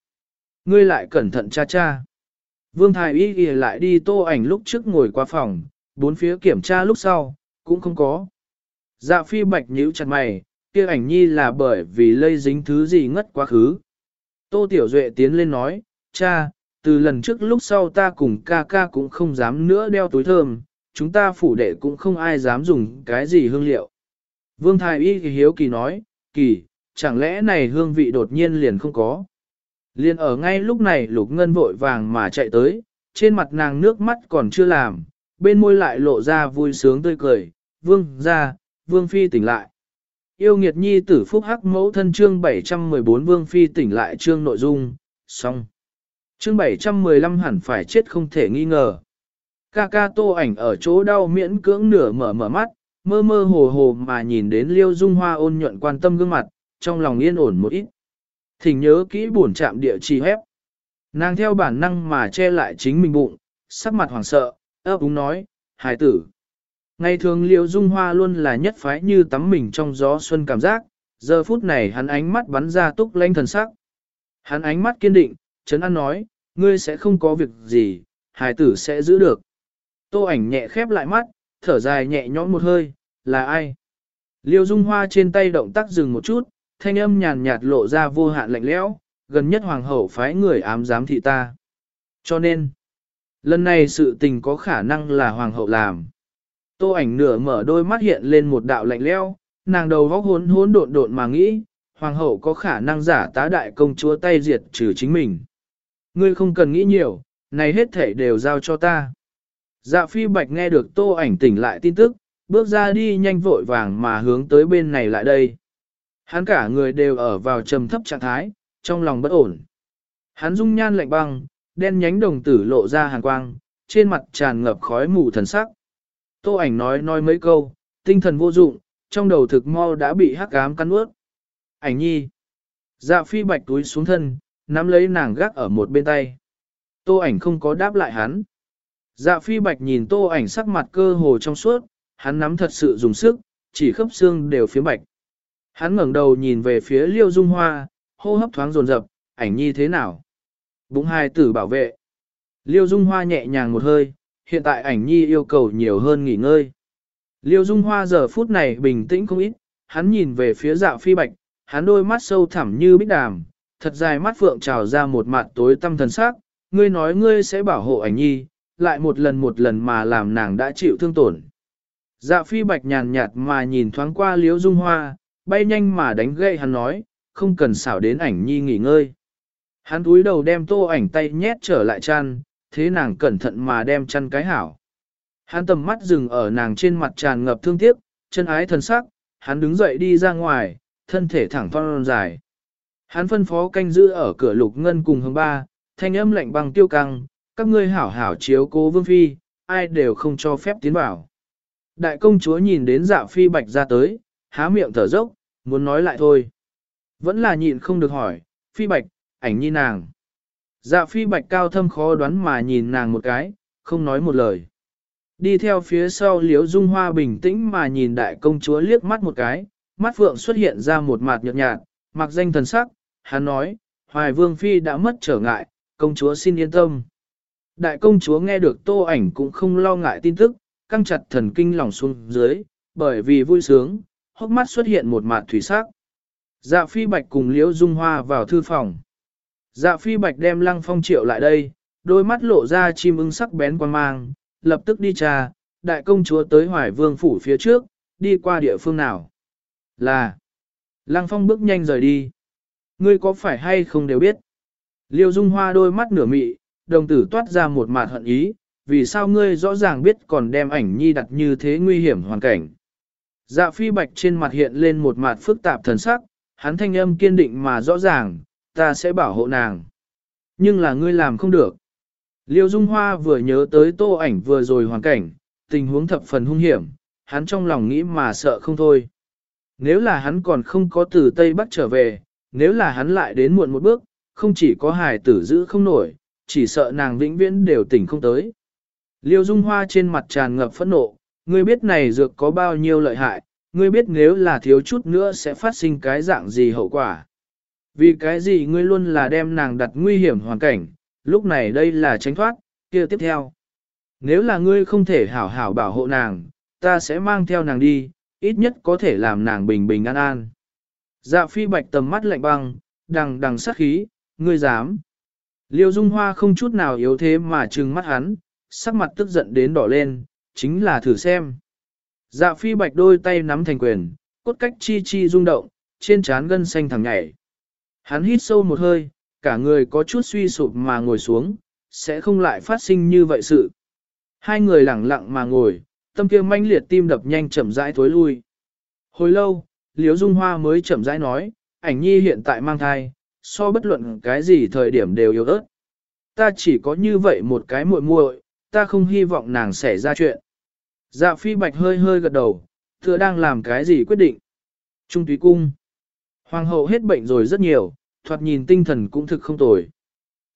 Ngươi lại cẩn thận cha cha. Vương thái y ghi lại đi tô ảnh lúc trước ngồi qua phòng, bốn phía kiểm tra lúc sau, cũng không có. Dạ phi bạch nhíu chặt mày, kia ảnh nhi là bởi vì lây dính thứ gì ngất quá khứ. Tô Tiểu Duệ tiến lên nói, cha, từ lần trước lúc sau ta cùng ca ca cũng không dám nữa đeo túi thơm, chúng ta phủ đệ cũng không ai dám dùng cái gì hương liệu. Vương Thái Y hiếu kỳ nói, kỳ, chẳng lẽ này hương vị đột nhiên liền không có. Liền ở ngay lúc này lục ngân vội vàng mà chạy tới, trên mặt nàng nước mắt còn chưa làm, bên môi lại lộ ra vui sướng tươi cười, vương ra, vương phi tỉnh lại. Yêu nghiệt nhi tử phúc hắc mẫu thân chương 714 vương phi tỉnh lại chương nội dung, xong. Chương 715 hẳn phải chết không thể nghi ngờ. Ca ca tô ảnh ở chỗ đau miễn cưỡng nửa mở mở mắt, mơ mơ hồ hồ mà nhìn đến liêu dung hoa ôn nhuận quan tâm gương mặt, trong lòng yên ổn một ít. Thỉnh nhớ kỹ buồn chạm địa chỉ hép. Nàng theo bản năng mà che lại chính mình bụng, sắc mặt hoảng sợ, ấp úng nói, hài tử. Ngày thường liêu dung hoa luôn là nhất phái như tắm mình trong gió xuân cảm giác, giờ phút này hắn ánh mắt bắn ra túc lanh thần sắc. Hắn ánh mắt kiên định, chấn an nói, ngươi sẽ không có việc gì, hài tử sẽ giữ được. Tô ảnh nhẹ khép lại mắt, thở dài nhẹ nhõm một hơi, là ai? Liêu Dung Hoa trên tay động tác dừng một chút, thanh âm nhàn nhạt lộ ra vô hạn lạnh lẽo, gần nhất hoàng hậu phái người ám giám thị ta. Cho nên, lần này sự tình có khả năng là hoàng hậu làm. Tô ảnh nửa mở đôi mắt hiện lên một đạo lạnh lẽo, nàng đầu óc hỗn hỗn độn độn mà nghĩ, hoàng hậu có khả năng giả tá đại công chúa tay diệt trừ chính mình. Ngươi không cần nghĩ nhiều, này hết thể đều giao cho ta. Dạ phi bạch nghe được tô ảnh tỉnh lại tin tức, bước ra đi nhanh vội vàng mà hướng tới bên này lại đây. Hắn cả người đều ở vào trầm thấp trạng thái, trong lòng bất ổn. Hắn dung nhan lạnh băng, đen nhánh đồng tử lộ ra hàn quang, trên mặt tràn ngập khói mù thần sắc. Tô ảnh nói nói mấy câu, tinh thần vô dụng, trong đầu thực mau đã bị hắc ám cắn ướt. Ảnh nhi. Dạ phi bạch túi xuống thân, nắm lấy nàng gác ở một bên tay. Tô ảnh không có đáp lại hắn. Dạ phi bạch nhìn tô ảnh sắc mặt cơ hồ trong suốt, hắn nắm thật sự dùng sức, chỉ khớp xương đều phía bạch. Hắn ngẩng đầu nhìn về phía liêu dung hoa, hô hấp thoáng rồn rập, ảnh nhi thế nào? Bụng hai tử bảo vệ. Liêu dung hoa nhẹ nhàng một hơi, hiện tại ảnh nhi yêu cầu nhiều hơn nghỉ ngơi. Liêu dung hoa giờ phút này bình tĩnh không ít, hắn nhìn về phía Dạo phi bạch, hắn đôi mắt sâu thẳm như bích đàm, thật dài mắt phượng trào ra một mặt tối tâm thần sắc, ngươi nói ngươi sẽ bảo hộ ảnh nhi, lại một lần một lần mà làm nàng đã chịu thương tổn. Dạ phi bạch nhàn nhạt mà nhìn thoáng qua liễu dung hoa, bay nhanh mà đánh gậy hắn nói, không cần xảo đến ảnh nhi nghỉ ngơi. Hắn túi đầu đem tô ảnh tay nhét trở lại chăn, thế nàng cẩn thận mà đem chăn cái hảo. Hắn tầm mắt dừng ở nàng trên mặt tràn ngập thương tiếc, chân ái thần sắc, hắn đứng dậy đi ra ngoài, thân thể thẳng thon dài. Hắn phân phó canh giữ ở cửa lục ngân cùng hướng ba, thanh âm lạnh băng tiêu căng, các ngươi hảo hảo chiếu cố vương phi, ai đều không cho phép tiến vào. Đại công chúa nhìn đến dạ phi bạch ra tới, há miệng thở dốc, muốn nói lại thôi. Vẫn là nhịn không được hỏi, phi bạch, ảnh nhi nàng. Dạ phi bạch cao thâm khó đoán mà nhìn nàng một cái, không nói một lời. Đi theo phía sau liếu dung hoa bình tĩnh mà nhìn đại công chúa liếc mắt một cái, mắt phượng xuất hiện ra một mặt nhợt nhạt, mặc danh thần sắc, hắn nói, hoài vương phi đã mất trở ngại, công chúa xin yên tâm. Đại công chúa nghe được tô ảnh cũng không lo ngại tin tức, căng chặt thần kinh lòng xuống dưới, bởi vì vui sướng, hốc mắt xuất hiện một mạt thủy sắc. Dạ phi bạch cùng liễu dung hoa vào thư phòng. Dạ phi bạch đem lăng phong triệu lại đây, đôi mắt lộ ra chim ưng sắc bén quan mang, lập tức đi trà, đại công chúa tới hoài vương phủ phía trước, đi qua địa phương nào. Là, lăng phong bước nhanh rời đi. Ngươi có phải hay không đều biết. Liêu dung hoa đôi mắt nửa mị, đồng tử toát ra một mạt hận ý, vì sao ngươi rõ ràng biết còn đem ảnh nhi đặt như thế nguy hiểm hoàn cảnh. Dạ phi bạch trên mặt hiện lên một mặt phức tạp thần sắc, hắn thanh âm kiên định mà rõ ràng, ta sẽ bảo hộ nàng. Nhưng là ngươi làm không được. Liêu Dung Hoa vừa nhớ tới tô ảnh vừa rồi hoàn cảnh, tình huống thập phần hung hiểm, hắn trong lòng nghĩ mà sợ không thôi. Nếu là hắn còn không có từ Tây Bắc trở về, nếu là hắn lại đến muộn một bước, không chỉ có hài tử giữ không nổi, chỉ sợ nàng vĩnh viễn đều tỉnh không tới. Liêu Dung Hoa trên mặt tràn ngập phẫn nộ, ngươi biết này dược có bao nhiêu lợi hại, ngươi biết nếu là thiếu chút nữa sẽ phát sinh cái dạng gì hậu quả. Vì cái gì ngươi luôn là đem nàng đặt nguy hiểm hoàn cảnh, lúc này đây là tránh thoát, kia tiếp theo. Nếu là ngươi không thể hảo hảo bảo hộ nàng, ta sẽ mang theo nàng đi, ít nhất có thể làm nàng bình bình an an. Dạ phi bạch tầm mắt lạnh băng, đằng đằng sát khí, ngươi dám. Liêu Dung Hoa không chút nào yếu thế mà trừng mắt hắn, sắc mặt tức giận đến đỏ lên, chính là thử xem. Dạ phi bạch đôi tay nắm thành quyền, cốt cách chi chi rung động, trên trán gân xanh thẳng nhảy. Hắn hít sâu một hơi, cả người có chút suy sụp mà ngồi xuống, sẽ không lại phát sinh như vậy sự. Hai người lặng lặng mà ngồi, tâm kia manh liệt tim đập nhanh chậm rãi thối lui. Hồi lâu, Liễu Dung Hoa mới chậm rãi nói, ảnh nhi hiện tại mang thai, so bất luận cái gì thời điểm đều yếu ớt. Ta chỉ có như vậy một cái muội muội, ta không hy vọng nàng xảy ra chuyện. Dạ phi bạch hơi hơi gật đầu, tựa đang làm cái gì quyết định. Trung túy cung. Hoàng hậu hết bệnh rồi rất nhiều, thoạt nhìn tinh thần cũng thực không tồi.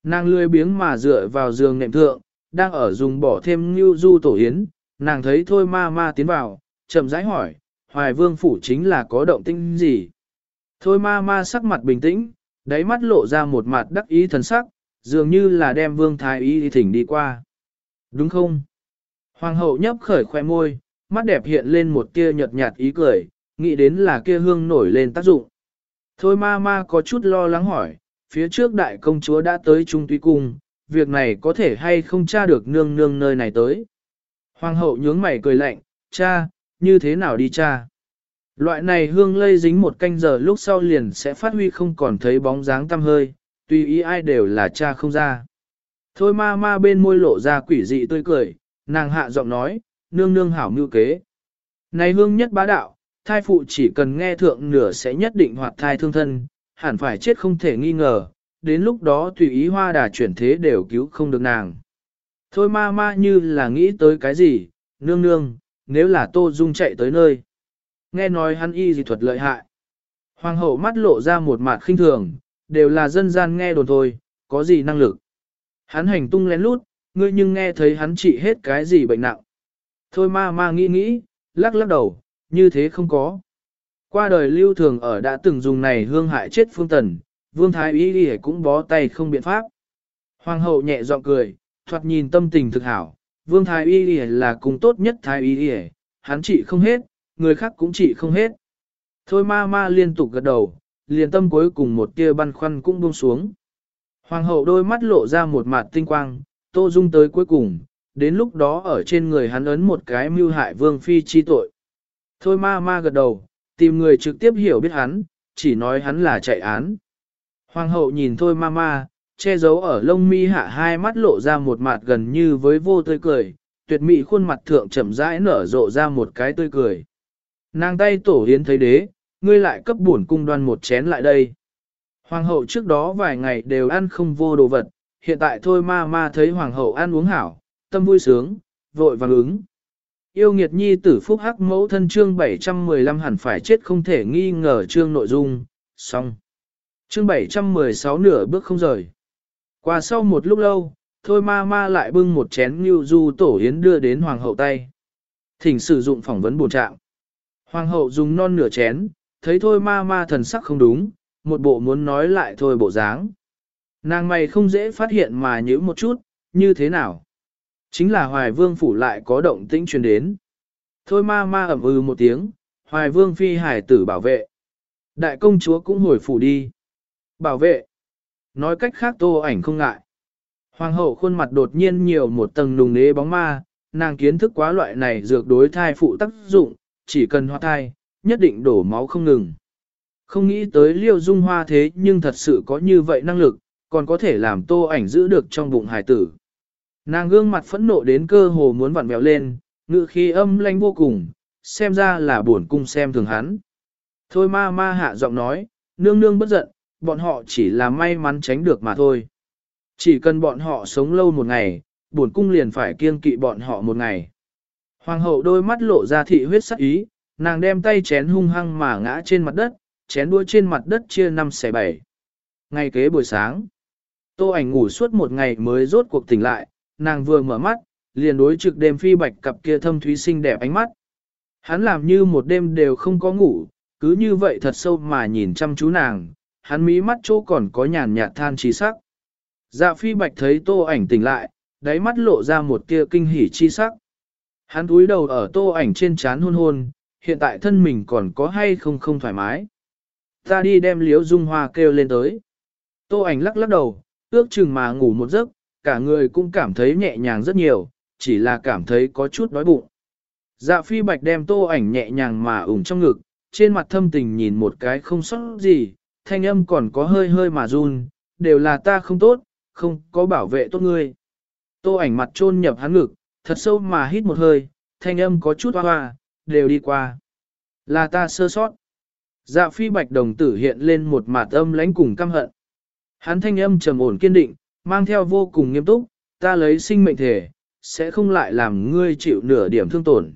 Nàng lười biếng mà dựa vào giường nệm thượng, đang ở dùng bỏ thêm như du tổ yến, nàng thấy thôi ma ma tiến vào, chậm rãi hỏi, hoài vương phủ chính là có động tinh gì? Thôi ma ma sắc mặt bình tĩnh, đáy mắt lộ ra một mặt đắc ý thần sắc, dường như là đem vương thái y thỉnh đi qua. Đúng không? Hoàng hậu nhấp khởi khoe môi, mắt đẹp hiện lên một tia nhợt nhạt ý cười, nghĩ đến là kia hương nổi lên tác dụng. Thôi ma ma có chút lo lắng hỏi, phía trước đại công chúa đã tới trung tuy cung, việc này có thể hay không tra được nương nương nơi này tới. Hoàng hậu nhướng mày cười lạnh, cha, như thế nào đi cha? Loại này hương lây dính một canh giờ lúc sau liền sẽ phát huy không còn thấy bóng dáng tăm hơi, tùy ý ai đều là cha không ra. Thôi ma ma bên môi lộ ra quỷ dị tươi cười, nàng hạ giọng nói, nương nương hảo mưu kế. Này hương nhất bá đạo, thai phụ chỉ cần nghe thượng nửa sẽ nhất định hoạt thai thương thân, hẳn phải chết không thể nghi ngờ, đến lúc đó tùy ý hoa đà chuyển thế đều cứu không được nàng. Thôi ma ma như là nghĩ tới cái gì, nương nương, nếu là Tô Dung chạy tới nơi. nghe nói hắn y dị thuật lợi hại. Hoàng hậu mắt lộ ra một mặt khinh thường, đều là dân gian nghe đồn thôi, có gì năng lực. Hắn hành tung lén lút, ngươi nhưng nghe thấy hắn trị hết cái gì bệnh nặng. Thôi ma ma nghĩ nghĩ, lắc lắc đầu, như thế không có. Qua đời lưu thường ở đã từng dùng này hương hại chết phương tần, vương thái y đi cũng bó tay không biện pháp. Hoàng hậu nhẹ giọng cười, thoạt nhìn tâm tình thực hảo, vương thái y đi là cùng tốt nhất thái y đi hắn trị không hết, người khác cũng trị không hết. Thôi ma ma liên tục gật đầu, liền tâm cuối cùng một tia băn khoăn cũng buông xuống. Hoàng hậu đôi mắt lộ ra một mặt tinh quang, tô dung tới cuối cùng, đến lúc đó ở trên người hắn ấn một cái mưu hại vương phi chi tội. Thôi ma ma gật đầu, tìm người trực tiếp hiểu biết hắn, chỉ nói hắn là chạy án. Hoàng hậu nhìn thôi ma ma, che giấu ở lông mi hạ hai mắt lộ ra một mặt gần như với vô tươi cười, tuyệt mỹ khuôn mặt thượng chậm rãi nở rộ ra một cái tươi cười. Nàng tay tổ hiến thấy đế, ngươi lại cấp bổn cung đoan một chén lại đây. Hoàng hậu trước đó vài ngày đều ăn không vô đồ vật, hiện tại thôi ma ma thấy hoàng hậu ăn uống hảo, tâm vui sướng, vội vàng ứng. Yêu nghiệt nhi tử phúc hắc mẫu thân chương 715 hẳn phải chết không thể nghi ngờ chương nội dung, xong. Chương 716 nửa bước không rời. Qua sau một lúc lâu, thôi ma ma lại bưng một chén như du tổ yến đưa đến hoàng hậu tay. Thỉnh sử dụng phỏng vấn bổ trạng. Hoàng hậu dùng non nửa chén, thấy thôi ma ma thần sắc không đúng, một bộ muốn nói lại thôi bộ dáng. Nàng mày không dễ phát hiện mà nhữ một chút, như thế nào? Chính là hoài vương phủ lại có động tĩnh truyền đến. Thôi ma ma ẩm ư một tiếng, hoài vương phi hải tử bảo vệ. Đại công chúa cũng hồi phủ đi. Bảo vệ. Nói cách khác tô ảnh không ngại. Hoàng hậu khuôn mặt đột nhiên nhiều một tầng nùng nế bóng ma, nàng kiến thức quá loại này dược đối thai phụ tác dụng, chỉ cần hoa thai, nhất định đổ máu không ngừng. Không nghĩ tới liêu dung hoa thế nhưng thật sự có như vậy năng lực, còn có thể làm tô ảnh giữ được trong bụng hải tử. Nàng gương mặt phẫn nộ đến cơ hồ muốn vặn vẹo lên, ngự khí âm lanh vô cùng, xem ra là buồn cung xem thường hắn. Thôi ma ma hạ giọng nói, nương nương bất giận, bọn họ chỉ là may mắn tránh được mà thôi. Chỉ cần bọn họ sống lâu một ngày, buồn cung liền phải kiêng kỵ bọn họ một ngày. Hoàng hậu đôi mắt lộ ra thị huyết sắc ý, nàng đem tay chén hung hăng mà ngã trên mặt đất, chén đua trên mặt đất chia năm xẻ bảy. Ngay kế buổi sáng, tô ảnh ngủ suốt một ngày mới rốt cuộc tỉnh lại, nàng vừa mở mắt, liền đối trực đêm phi bạch cặp kia thâm thúy xinh đẹp ánh mắt. Hắn làm như một đêm đều không có ngủ, cứ như vậy thật sâu mà nhìn chăm chú nàng, hắn mí mắt chỗ còn có nhàn nhạt than trí sắc. Dạ phi bạch thấy tô ảnh tỉnh lại, đáy mắt lộ ra một tia kinh hỉ chi sắc. Hắn cúi đầu ở tô ảnh trên chán hôn hôn, hiện tại thân mình còn có hay không không thoải mái. Ta đi đem liếu dung hoa kêu lên tới. Tô ảnh lắc lắc đầu, ước chừng mà ngủ một giấc, cả người cũng cảm thấy nhẹ nhàng rất nhiều, chỉ là cảm thấy có chút đói bụng. Dạ phi bạch đem tô ảnh nhẹ nhàng mà ủng trong ngực, trên mặt thâm tình nhìn một cái không sót gì, thanh âm còn có hơi hơi mà run, đều là ta không tốt, không có bảo vệ tốt ngươi. Tô ảnh mặt trôn nhập hắn ngực, thật sâu mà hít một hơi, thanh âm có chút hoa hoa, đều đi qua. Là ta sơ sót. Dạ phi bạch đồng tử hiện lên một mặt âm lãnh cùng căm hận. Hắn thanh âm trầm ổn kiên định, mang theo vô cùng nghiêm túc, ta lấy sinh mệnh thể, sẽ không lại làm ngươi chịu nửa điểm thương tổn.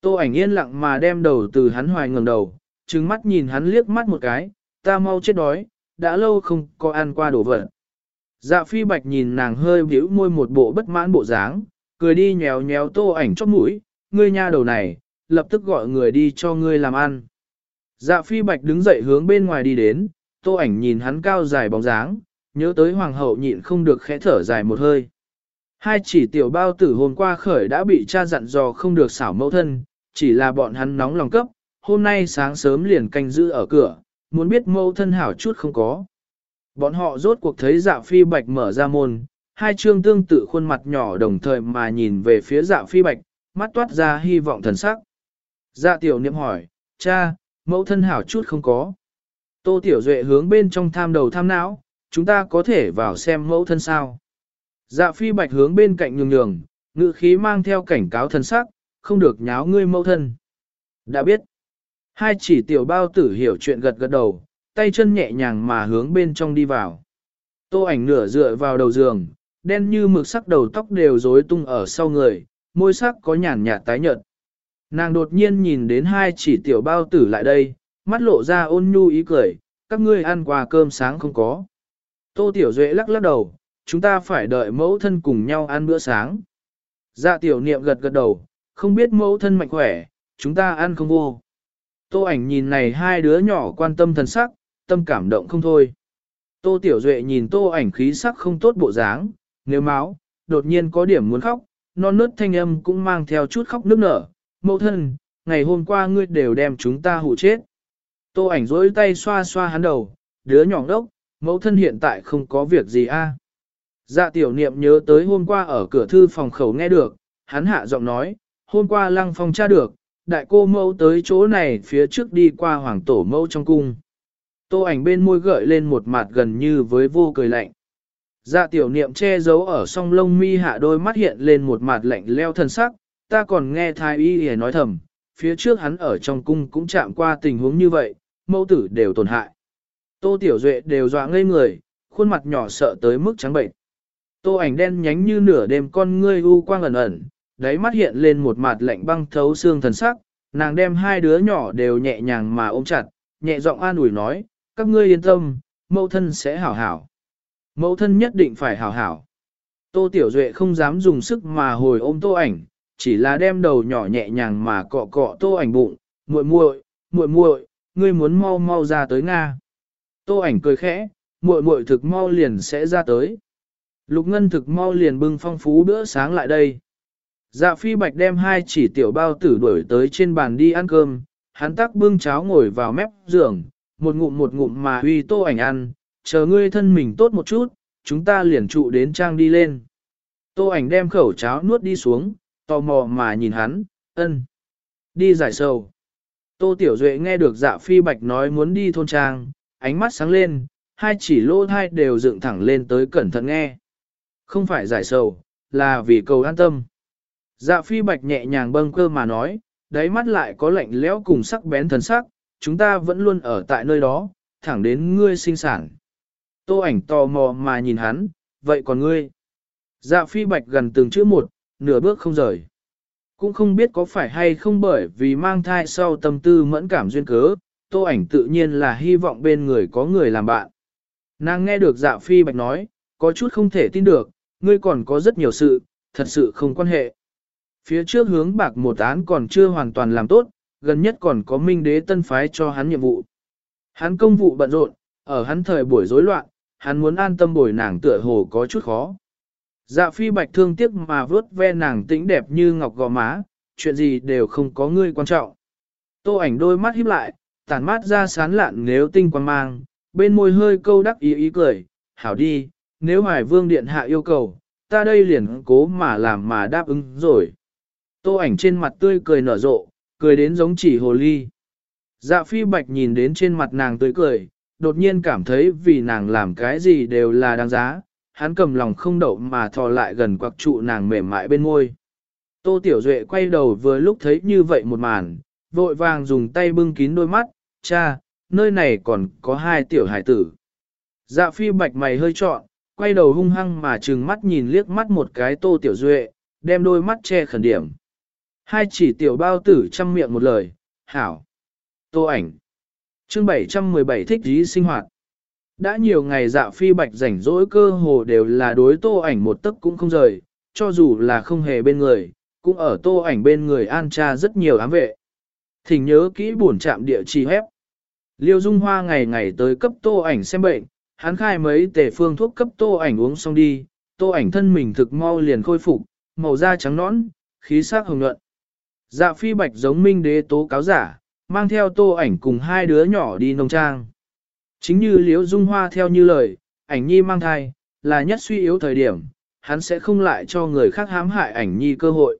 Tô ảnh yên lặng mà đem đầu từ hắn hoài ngẩng đầu, trừng mắt nhìn hắn liếc mắt một cái, ta mau chết đói, đã lâu không có ăn qua đồ vật. Dạ phi bạch nhìn nàng hơi bĩu môi một bộ bất mãn bộ dáng, cười đi nhéo nhéo tô ảnh chóp mũi, ngươi nha đầu này, lập tức gọi người đi cho ngươi làm ăn. Dạ phi bạch đứng dậy hướng bên ngoài đi đến, tô ảnh nhìn hắn cao dài bóng dáng, nhớ tới hoàng hậu nhịn không được khẽ thở dài một hơi. Hai chỉ tiểu bao tử hôm qua khởi đã bị cha dặn dò không được xảo mẫu thân, chỉ là bọn hắn nóng lòng cấp, hôm nay sáng sớm liền canh giữ ở cửa, muốn biết mẫu thân hảo chút không có. Bọn họ rốt cuộc thấy dạ phi bạch mở ra môn, hai trương tương tự khuôn mặt nhỏ đồng thời mà nhìn về phía dạ phi bạch, mắt toát ra hy vọng thần sắc. Dạ tiểu niệm hỏi, cha, mẫu thân hảo chút không có. Tô tiểu duệ hướng bên trong tham đầu tham não, chúng ta có thể vào xem mẫu thân sao. Dạ phi bạch hướng bên cạnh nhường nhường, ngự khí mang theo cảnh cáo thân sắc, không được nháo ngươi mẫu thân. Đã biết. Hai chỉ tiểu bao tử hiểu chuyện gật gật đầu, tay chân nhẹ nhàng mà hướng bên trong đi vào. Tô ảnh nửa dựa vào đầu giường, đen như mực sắc đầu tóc đều rối tung ở sau người, môi sắc có nhàn nhạt tái nhợt. Nàng đột nhiên nhìn đến hai chỉ tiểu bao tử lại đây, mắt lộ ra ôn nhu ý cười, các ngươi ăn quà cơm sáng không có. Tô Tiểu Duệ lắc lắc đầu, chúng ta phải đợi mẫu thân cùng nhau ăn bữa sáng. Dạ tiểu niệm gật gật đầu, không biết mẫu thân mạnh khỏe, chúng ta ăn không vô. Tô ảnh nhìn này hai đứa nhỏ quan tâm thần sắc, tâm cảm động không thôi. Tô Tiểu Duệ nhìn tô ảnh khí sắc không tốt bộ dáng, nếu máu, đột nhiên có điểm muốn khóc, non nớt thanh âm cũng mang theo chút khóc nước nở. Mẫu thân, ngày hôm qua ngươi đều đem chúng ta hụ chết. Tô ảnh rỗi tay xoa xoa hắn đầu, đứa nhỏ đốc, mẫu thân hiện tại không có việc gì a. Dạ tiểu niệm nhớ tới hôm qua ở cửa thư phòng khẩu nghe được, hắn hạ giọng nói, hôm qua lăng phong tra được, đại cô mẫu tới chỗ này phía trước đi qua hoàng tổ mẫu trong cung. Tô ảnh bên môi gợi lên một mặt gần như với vô cười lạnh. Dạ tiểu niệm che giấu ở song lông mi hạ đôi mắt hiện lên một mặt lạnh leo thân sắc, ta còn nghe thái y hề nói thầm, phía trước hắn ở trong cung cũng chạm qua tình huống như vậy, mẫu tử đều tổn hại. Tô tiểu duệ đều dọa ngây người, khuôn mặt nhỏ sợ tới mức trắng bệnh. Tô ảnh đen nhánh như nửa đêm con ngươi u quang ẩn ẩn, đáy mắt hiện lên một mặt lạnh băng thấu xương thần sắc, nàng đem hai đứa nhỏ đều nhẹ nhàng mà ôm chặt, nhẹ giọng an ủi nói, các ngươi yên tâm, mẫu thân sẽ hảo hảo. Mẫu thân nhất định phải hảo hảo. Tô Tiểu Duệ không dám dùng sức mà hồi ôm tô ảnh, chỉ là đem đầu nhỏ nhẹ nhàng mà cọ cọ tô ảnh bụng, muội muội, muội muội, ngươi muốn mau mau ra tới Nga. Tô ảnh cười khẽ, muội muội thực mau liền sẽ ra tới. Lục Ngân thực mau liền bưng phong phú bữa sáng lại đây. Dạ phi bạch đem hai chỉ tiểu bao tử đuổi tới trên bàn đi ăn cơm, hắn tắc bưng cháo ngồi vào mép giường, một ngụm một ngụm mà huy tô ảnh ăn, chờ ngươi thân mình tốt một chút, chúng ta liền trụ đến trang đi lên. Tô ảnh đem khẩu cháo nuốt đi xuống, tò mò mà nhìn hắn, ân. Đi giải sầu. Tô Tiểu Duệ nghe được dạ phi bạch nói muốn đi thôn trang, ánh mắt sáng lên, hai chỉ lô thai đều dựng thẳng lên tới cẩn thận nghe. Không phải giải sầu, là vì cầu an tâm. Dạ phi bạch nhẹ nhàng bâng cơ mà nói, đáy mắt lại có lạnh lẽo cùng sắc bén thần sắc, chúng ta vẫn luôn ở tại nơi đó, thẳng đến ngươi sinh sản. Tô ảnh tò mò mà nhìn hắn, vậy còn ngươi? Dạ phi bạch gần từng chữ một, nửa bước không rời. Cũng không biết có phải hay không bởi vì mang thai sau tâm tư mẫn cảm duyên cớ, tô ảnh tự nhiên là hy vọng bên người có người làm bạn. Nàng nghe được dạ phi bạch nói, có chút không thể tin được, ngươi còn có rất nhiều sự, thật sự không quan hệ. Phía trước hướng bạc một án còn chưa hoàn toàn làm tốt, gần nhất còn có minh đế tân phái cho hắn nhiệm vụ. Hắn công vụ bận rộn, ở hắn thời buổi rối loạn, hắn muốn an tâm bồi nàng tựa hồ có chút khó. Dạ phi bạch thương tiếc mà vớt ve nàng tĩnh đẹp như ngọc gò má, chuyện gì đều không có ngươi quan trọng. Tô ảnh đôi mắt híp lại, tản mát ra sán lạn nếu tinh quan mang, bên môi hơi câu đắc ý ý cười, hảo đi, nếu Hải Vương Điện hạ yêu cầu, ta đây liền cố mà làm mà đáp ứng rồi. Tô ảnh trên mặt tươi cười nở rộ, cười đến giống chỉ hồ ly. Dạ phi bạch nhìn đến trên mặt nàng tươi cười, đột nhiên cảm thấy vì nàng làm cái gì đều là đáng giá, hắn cầm lòng không đậu mà thò lại gần quặc trụ nàng mềm mại bên môi. Tô Tiểu Duệ quay đầu vừa lúc thấy như vậy một màn, vội vàng dùng tay bưng kín đôi mắt, cha, nơi này còn có hai tiểu hải tử. Dạ phi bạch mày hơi trọn, quay đầu hung hăng mà trừng mắt nhìn liếc mắt một cái Tô Tiểu Duệ, đem đôi mắt che khẩn điểm. Hai chỉ tiểu bao tử chăm miệng một lời, hảo. Tô ảnh. Chương 717 thích dí sinh hoạt. Đã nhiều ngày dạ phi bạch rảnh rỗi cơ hồ đều là đối tô ảnh một tấc cũng không rời, cho dù là không hề bên người, cũng ở tô ảnh bên người an tra rất nhiều ám vệ. Thỉnh nhớ kỹ buồn chạm địa chỉ hép. Liêu Dung Hoa ngày ngày tới cấp tô ảnh xem bệnh, hắn khai mấy tề phương thuốc cấp tô ảnh uống xong đi, tô ảnh thân mình thực mau liền khôi phục, màu da trắng nõn, khí sắc hồng nhuận. Dạ phi bạch giống minh đế tố cáo giả, mang theo tô ảnh cùng hai đứa nhỏ đi nông trang. Chính như Liễu Dung Hoa theo như lời, ảnh nhi mang thai, là nhất suy yếu thời điểm, hắn sẽ không lại cho người khác hãm hại ảnh nhi cơ hội.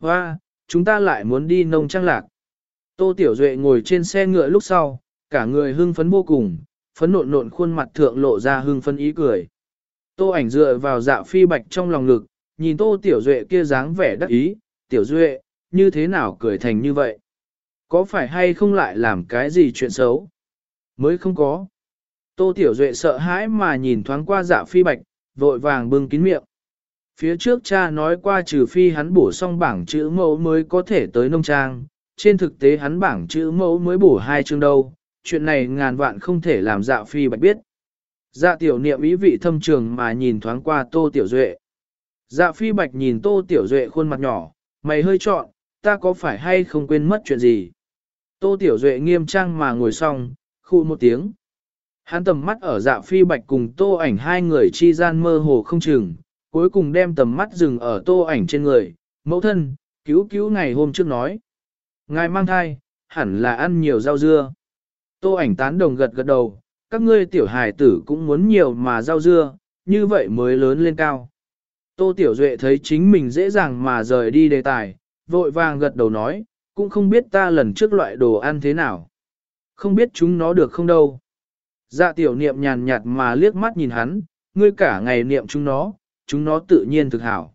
Hoa, chúng ta lại muốn đi nông trang lạc. Tô Tiểu Duệ ngồi trên xe ngựa lúc sau, cả người hưng phấn vô cùng, phấn nộn nộn khuôn mặt thượng lộ ra hưng phấn ý cười. Tô ảnh dựa vào dạ phi bạch trong lòng ngực, nhìn Tô Tiểu Duệ kia dáng vẻ đắc ý, Tiểu Duệ, như thế nào cười thành như vậy? Có phải hay không lại làm cái gì chuyện xấu? Mới không có. Tô Tiểu Duệ sợ hãi mà nhìn thoáng qua dạ phi bạch, vội vàng bưng kín miệng. Phía trước cha nói qua trừ phi hắn bổ xong bảng chữ mẫu mới có thể tới nông trang, trên thực tế hắn bảng chữ mẫu mới bổ hai chương đâu, chuyện này ngàn vạn không thể làm dạ phi bạch biết. Dạ tiểu niệm ý vị thâm trường mà nhìn thoáng qua tô tiểu duệ. Dạ phi bạch nhìn tô tiểu duệ khuôn mặt nhỏ, mày hơi trọn, ta có phải hay không quên mất chuyện gì. Tô tiểu duệ nghiêm trang mà ngồi xong, khu một tiếng. Hắn tầm mắt ở dạ phi bạch cùng tô ảnh hai người chi gian mơ hồ không chừng, cuối cùng đem tầm mắt dừng ở tô ảnh trên người, mẫu thân, cứu cứu ngày hôm trước nói. Ngài mang thai, hẳn là ăn nhiều rau dưa. Tô ảnh tán đồng gật gật đầu, các ngươi tiểu hài tử cũng muốn nhiều mà rau dưa, như vậy mới lớn lên cao. Tô Tiểu Duệ thấy chính mình dễ dàng mà rời đi đề tài, vội vàng gật đầu nói, cũng không biết ta lần trước loại đồ ăn thế nào. Không biết chúng nó được không đâu. Dạ tiểu niệm nhàn nhạt mà liếc mắt nhìn hắn, ngươi cả ngày niệm chúng nó, chúng nó tự nhiên thực hảo.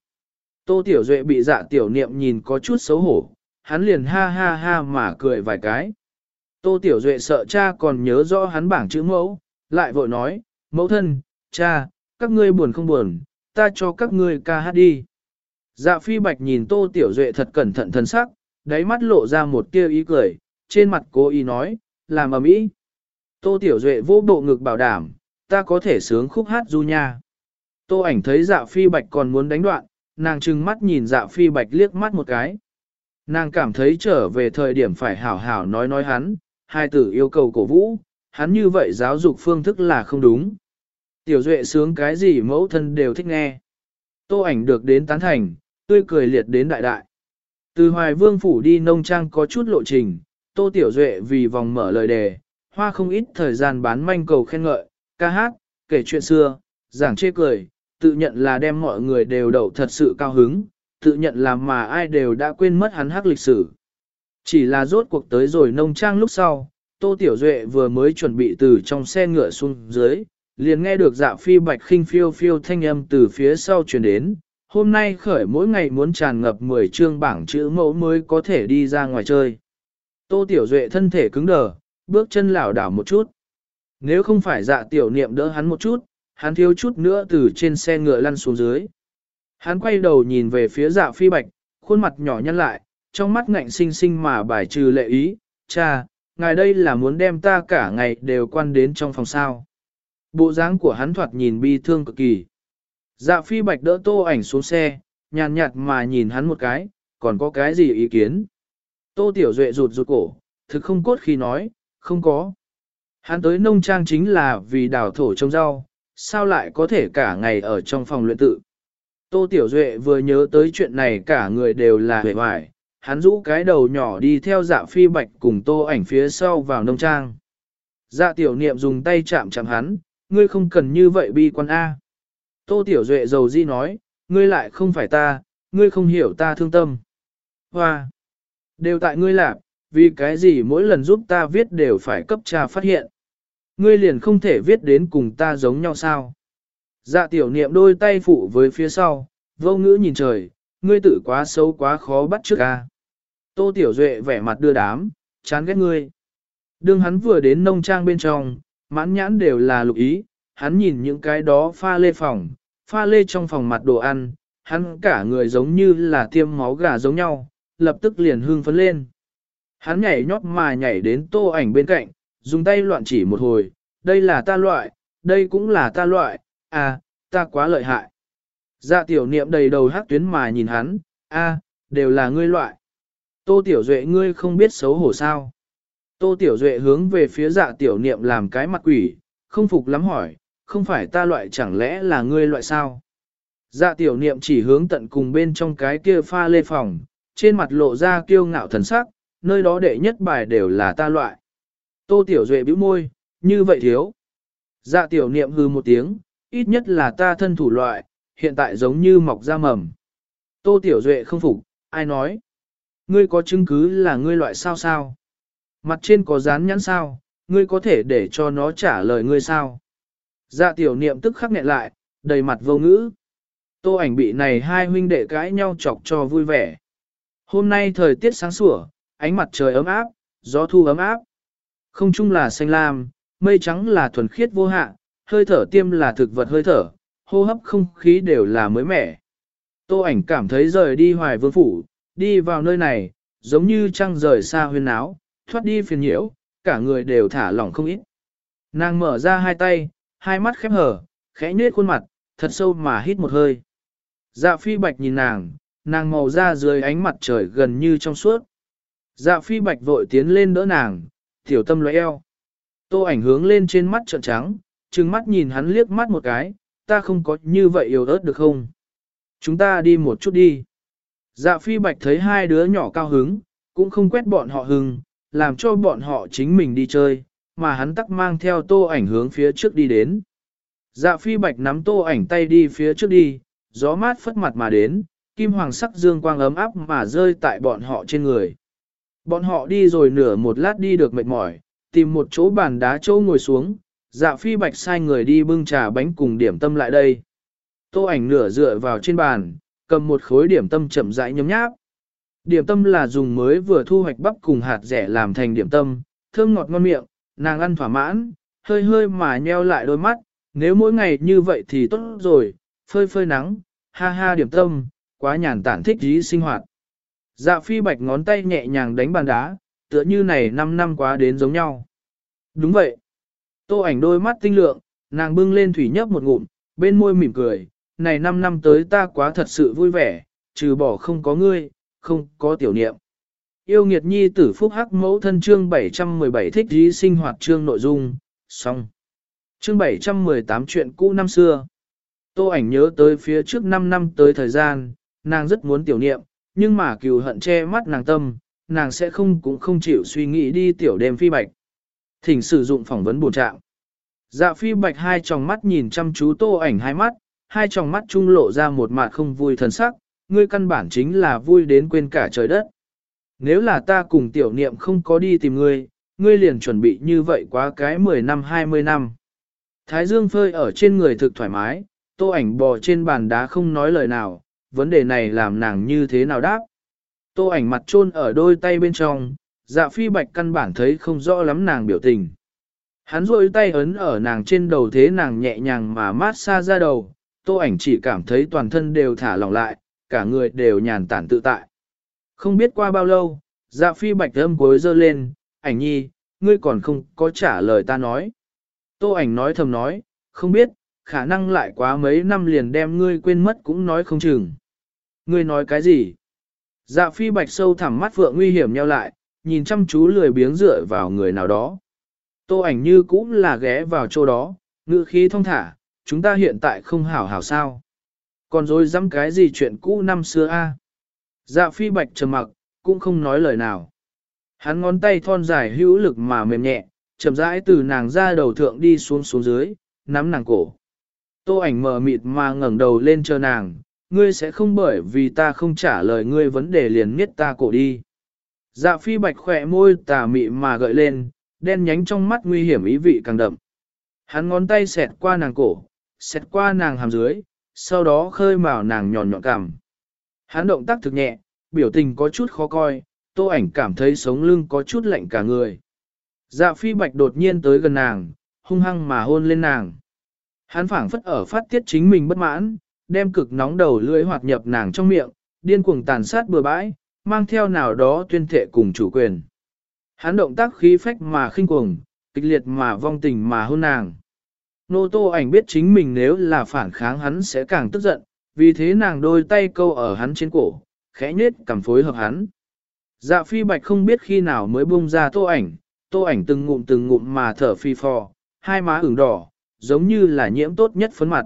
Tô Tiểu Duệ bị dạ tiểu niệm nhìn có chút xấu hổ, hắn liền ha ha ha mà cười vài cái. Tô Tiểu Duệ sợ cha còn nhớ rõ hắn bảng chữ mẫu, lại vội nói, mẫu thân, cha, các ngươi buồn không buồn, ta cho các ngươi ca hát đi. Dạ phi bạch nhìn Tô Tiểu Duệ thật cẩn thận thân sắc, đáy mắt lộ ra một tia ý cười, trên mặt cô ý nói, làm ầm ĩ. Tô Tiểu Duệ vô bộ ngực bảo đảm, ta có thể sướng khúc hát du nha. Tô ảnh thấy dạ phi bạch còn muốn đánh đoạn, nàng trừng mắt nhìn dạ phi bạch liếc mắt một cái. Nàng cảm thấy trở về thời điểm phải hảo hảo nói nói hắn, hai tử yêu cầu cổ vũ, hắn như vậy giáo dục phương thức là không đúng. Tiểu duệ sướng cái gì mẫu thân đều thích nghe. Tô ảnh được đến tán thành, tươi cười liệt đến đại đại. Từ hoài vương phủ đi nông trang có chút lộ trình, tô tiểu duệ vì vòng mở lời đề, hoa không ít thời gian bán manh cầu khen ngợi, ca hát, kể chuyện xưa, giảng chê cười, tự nhận là đem mọi người đều đậu thật sự cao hứng, tự nhận là mà ai đều đã quên mất hắn hát lịch sử. Chỉ là rốt cuộc tới rồi nông trang lúc sau, Tô Tiểu Duệ vừa mới chuẩn bị từ trong xe ngựa xuống dưới, liền nghe được dạ phi bạch khinh phiêu phiêu thanh âm từ phía sau truyền đến. Hôm nay khởi mỗi ngày muốn tràn ngập 10 chương bảng chữ mẫu mới có thể đi ra ngoài chơi. Tô Tiểu Duệ thân thể cứng đờ, bước chân lảo đảo một chút. Nếu không phải dạ tiểu niệm đỡ hắn một chút, hắn thiếu chút nữa từ trên xe ngựa lăn xuống dưới. Hắn quay đầu nhìn về phía dạ phi bạch, khuôn mặt nhỏ nhăn lại, trong mắt ngạnh sinh sinh mà bài trừ lệ ý, cha, ngài đây là muốn đem ta cả ngày đều quan đến trong phòng sao. Bộ dáng của hắn thoạt nhìn bi thương cực kỳ. Dạ phi bạch đỡ tô ảnh xuống xe, nhàn nhạt mà nhìn hắn một cái, còn có cái gì ý kiến. Tô tiểu duệ rụt rụt cổ, thực không cốt khi nói, không có. Hắn tới nông trang chính là vì đào thổ trồng rau, sao lại có thể cả ngày ở trong phòng luyện tự. Tô Tiểu Duệ vừa nhớ tới chuyện này cả người đều là hề hoài, hắn rũ cái đầu nhỏ đi theo dạ phi bạch cùng tô ảnh phía sau vào nông trang. Dạ tiểu niệm dùng tay chạm chạm hắn, ngươi không cần như vậy bi quan A. Tô tiểu duệ dầu di nói, ngươi lại không phải ta, ngươi không hiểu ta thương tâm. Hoa! Đều tại ngươi làm, vì cái gì mỗi lần giúp ta viết đều phải cấp cha phát hiện. Ngươi liền không thể viết đến cùng ta giống nhau sao? Dạ tiểu niệm đôi tay phụ với phía sau, vô ngữ nhìn trời, ngươi tự quá xấu quá khó bắt trước ca. Tô Tiểu Duệ vẻ mặt đưa đám, chán ghét ngươi. Đương hắn vừa đến nông trang bên trong, mãn nhãn đều là lục ý, hắn nhìn những cái đó pha lê phòng, pha lê trong phòng mặt đồ ăn, hắn cả người giống như là tiêm máu gà giống nhau, lập tức liền hương phấn lên. Hắn nhảy nhót mà nhảy đến tô ảnh bên cạnh, dùng tay loạn chỉ một hồi, đây là ta loại, đây cũng là ta loại, à, ta quá lợi hại. Dạ tiểu niệm đầy đầu hát tuyến mà nhìn hắn, a, đều là ngươi loại. Tô Tiểu Duệ ngươi không biết xấu hổ sao. Tô Tiểu Duệ hướng về phía dạ tiểu niệm làm cái mặt quỷ, không phục lắm hỏi, không phải ta loại chẳng lẽ là ngươi loại sao? Dạ tiểu niệm chỉ hướng tận cùng bên trong cái kia pha lê phòng, trên mặt lộ ra kiêu ngạo thần sắc, nơi đó đệ nhất bài đều là ta loại. Tô Tiểu Duệ bĩu môi, như vậy thiếu. Dạ tiểu niệm hư một tiếng, ít nhất là ta thân thủ loại, hiện tại giống như mọc ra mầm. Tô Tiểu Duệ không phục, ai nói? Ngươi có chứng cứ là ngươi loại sao sao? Mặt trên có dán nhãn sao, ngươi có thể để cho nó trả lời ngươi sao? Dạ tiểu niệm tức khắc nghẹn lại, đầy mặt vô ngữ. Tô ảnh bị này hai huynh đệ cãi nhau chọc cho vui vẻ. Hôm nay thời tiết sáng sủa, ánh mặt trời ấm áp, gió thu ấm áp. Không chung là xanh lam, mây trắng là thuần khiết vô hạn, hơi thở tiêm là thực vật hơi thở, hô hấp không khí đều là mới mẻ. Tô ảnh cảm thấy rời đi hoài vương phủ, đi vào nơi này, giống như trăng rời xa huyên áo, thoát đi phiền nhiễu, cả người đều thả lỏng không ít. Nàng mở ra hai tay, hai mắt khép hở, khẽ nhếch khuôn mặt, thật sâu mà hít một hơi. Dạ phi bạch nhìn nàng, nàng màu da dưới ánh mặt trời gần như trong suốt. Dạ phi bạch vội tiến lên đỡ nàng, tiểu tâm lóe eo. Tô ảnh hướng lên trên mắt trợn trắng, trừng mắt nhìn hắn liếc mắt một cái, ta không có như vậy yếu ớt được không? Chúng ta đi một chút đi. Dạ phi bạch thấy hai đứa nhỏ cao hứng, cũng không quét bọn họ hưng, làm cho bọn họ chính mình đi chơi, mà hắn tắc mang theo tô ảnh hướng phía trước đi đến. Dạ phi bạch nắm tô ảnh tay đi phía trước đi, gió mát phất mặt mà đến, kim hoàng sắc dương quang ấm áp mà rơi tại bọn họ trên người. Bọn họ đi rồi nửa một lát đi được mệt mỏi, tìm một chỗ bàn đá chỗ ngồi xuống, dạ phi bạch sai người đi bưng trà bánh cùng điểm tâm lại đây. Tô ảnh nửa dựa vào trên bàn, cầm một khối điểm tâm chậm rãi nhấm nháp. Điểm tâm là dùng mới vừa thu hoạch bắp cùng hạt rẻ làm thành điểm tâm, thơm ngọt ngon miệng, nàng ăn thỏa mãn, hơi hơi mà nheo lại đôi mắt, nếu mỗi ngày như vậy thì tốt rồi, phơi phơi nắng, ha ha điểm tâm, quá nhàn tản thích dí sinh hoạt. Dạ phi bạch ngón tay nhẹ nhàng đánh bàn đá, tựa như này 5 năm quá đến giống nhau. Đúng vậy. Tô ảnh đôi mắt tinh lượng, nàng bưng lên thủy nhấp một ngụm, bên môi mỉm cười, này 5 năm tới ta quá thật sự vui vẻ, trừ bỏ không có ngươi, không có tiểu niệm. Yêu nghiệt nhi tử phúc hắc mẫu thân chương 717 thích dí sinh hoạt chương nội dung, xong. Chương 718 chuyện cũ năm xưa. Tô ảnh nhớ tới phía trước 5 năm tới thời gian, nàng rất muốn tiểu niệm, nhưng mà cừu hận che mắt nàng tâm, nàng sẽ không cũng không chịu suy nghĩ đi tiểu đêm phi bạch. Thỉnh sử dụng phỏng vấn bổ trạng. Dạ phi bạch hai tròng mắt nhìn chăm chú tô ảnh hai mắt, hai tròng mắt trung lộ ra một mặt không vui thần sắc, ngươi căn bản chính là vui đến quên cả trời đất. Nếu là ta cùng tiểu niệm không có đi tìm ngươi, ngươi liền chuẩn bị như vậy quá cái 10 năm 20 năm. Thái dương phơi ở trên người thực thoải mái, tô ảnh bò trên bàn đá không nói lời nào, vấn đề này làm nàng như thế nào đáp. Tô ảnh mặt trôn ở đôi tay bên trong, dạ phi bạch căn bản thấy không rõ lắm nàng biểu tình. Hắn rôi tay ấn ở nàng trên đầu thế nàng nhẹ nhàng mà mát xa ra đầu, tô ảnh chỉ cảm thấy toàn thân đều thả lỏng lại, cả người đều nhàn tản tự tại. Không biết qua bao lâu, dạ phi bạch âm cuối dơ lên, ảnh nhi, ngươi còn không có trả lời ta nói. Tô ảnh nói thầm nói, không biết, khả năng lại quá mấy năm liền đem ngươi quên mất cũng nói không chừng. Ngươi nói cái gì? Dạ phi bạch sâu thẳm mắt phượng nguy hiểm nheo lại, nhìn chăm chú lười biếng dựa vào người nào đó. Tô ảnh như cũng là ghé vào chỗ đó, ngữ khí thông thả, chúng ta hiện tại không hảo hảo sao. Còn rồi dám cái gì chuyện cũ năm xưa a? Dạ phi bạch trầm mặc, cũng không nói lời nào. Hắn ngón tay thon dài hữu lực mà mềm nhẹ, chậm rãi từ nàng ra đầu thượng đi xuống xuống dưới, nắm nàng cổ. Tô ảnh mờ mịt mà ngẩng đầu lên chờ nàng, ngươi sẽ không bởi vì ta không trả lời ngươi vấn đề liền miết ta cổ đi. Dạ phi bạch khỏe môi tà mị mà gợi lên, đen nhánh trong mắt nguy hiểm ý vị càng đậm. Hắn ngón tay xẹt qua nàng cổ, xẹt qua nàng hàm dưới, sau đó khơi mào nàng nhọn nhọn cằm. Hắn động tác thực nhẹ, biểu tình có chút khó coi, tô ảnh cảm thấy sống lưng có chút lạnh cả người. Dạ phi bạch đột nhiên tới gần nàng, hung hăng mà hôn lên nàng. Hắn phảng phất ở phát tiết chính mình bất mãn, đem cực nóng đầu lưỡi hoạt nhập nàng trong miệng, điên cuồng tàn sát bừa bãi, mang theo nào đó tuyên thệ cùng chủ quyền. Hắn động tác khí phách mà khinh cuồng, kịch liệt mà vong tình mà hôn nàng. Nô tô ảnh biết chính mình nếu là phản kháng hắn sẽ càng tức giận, vì thế nàng đôi tay câu ở hắn trên cổ, khẽ nhếch cầm phối hợp hắn. Dạ phi bạch không biết khi nào mới buông ra tô ảnh, tô ảnh từng ngụm từng ngụm mà thở phi phò, hai má ửng đỏ, giống như là nhiễm tốt nhất phấn mặt.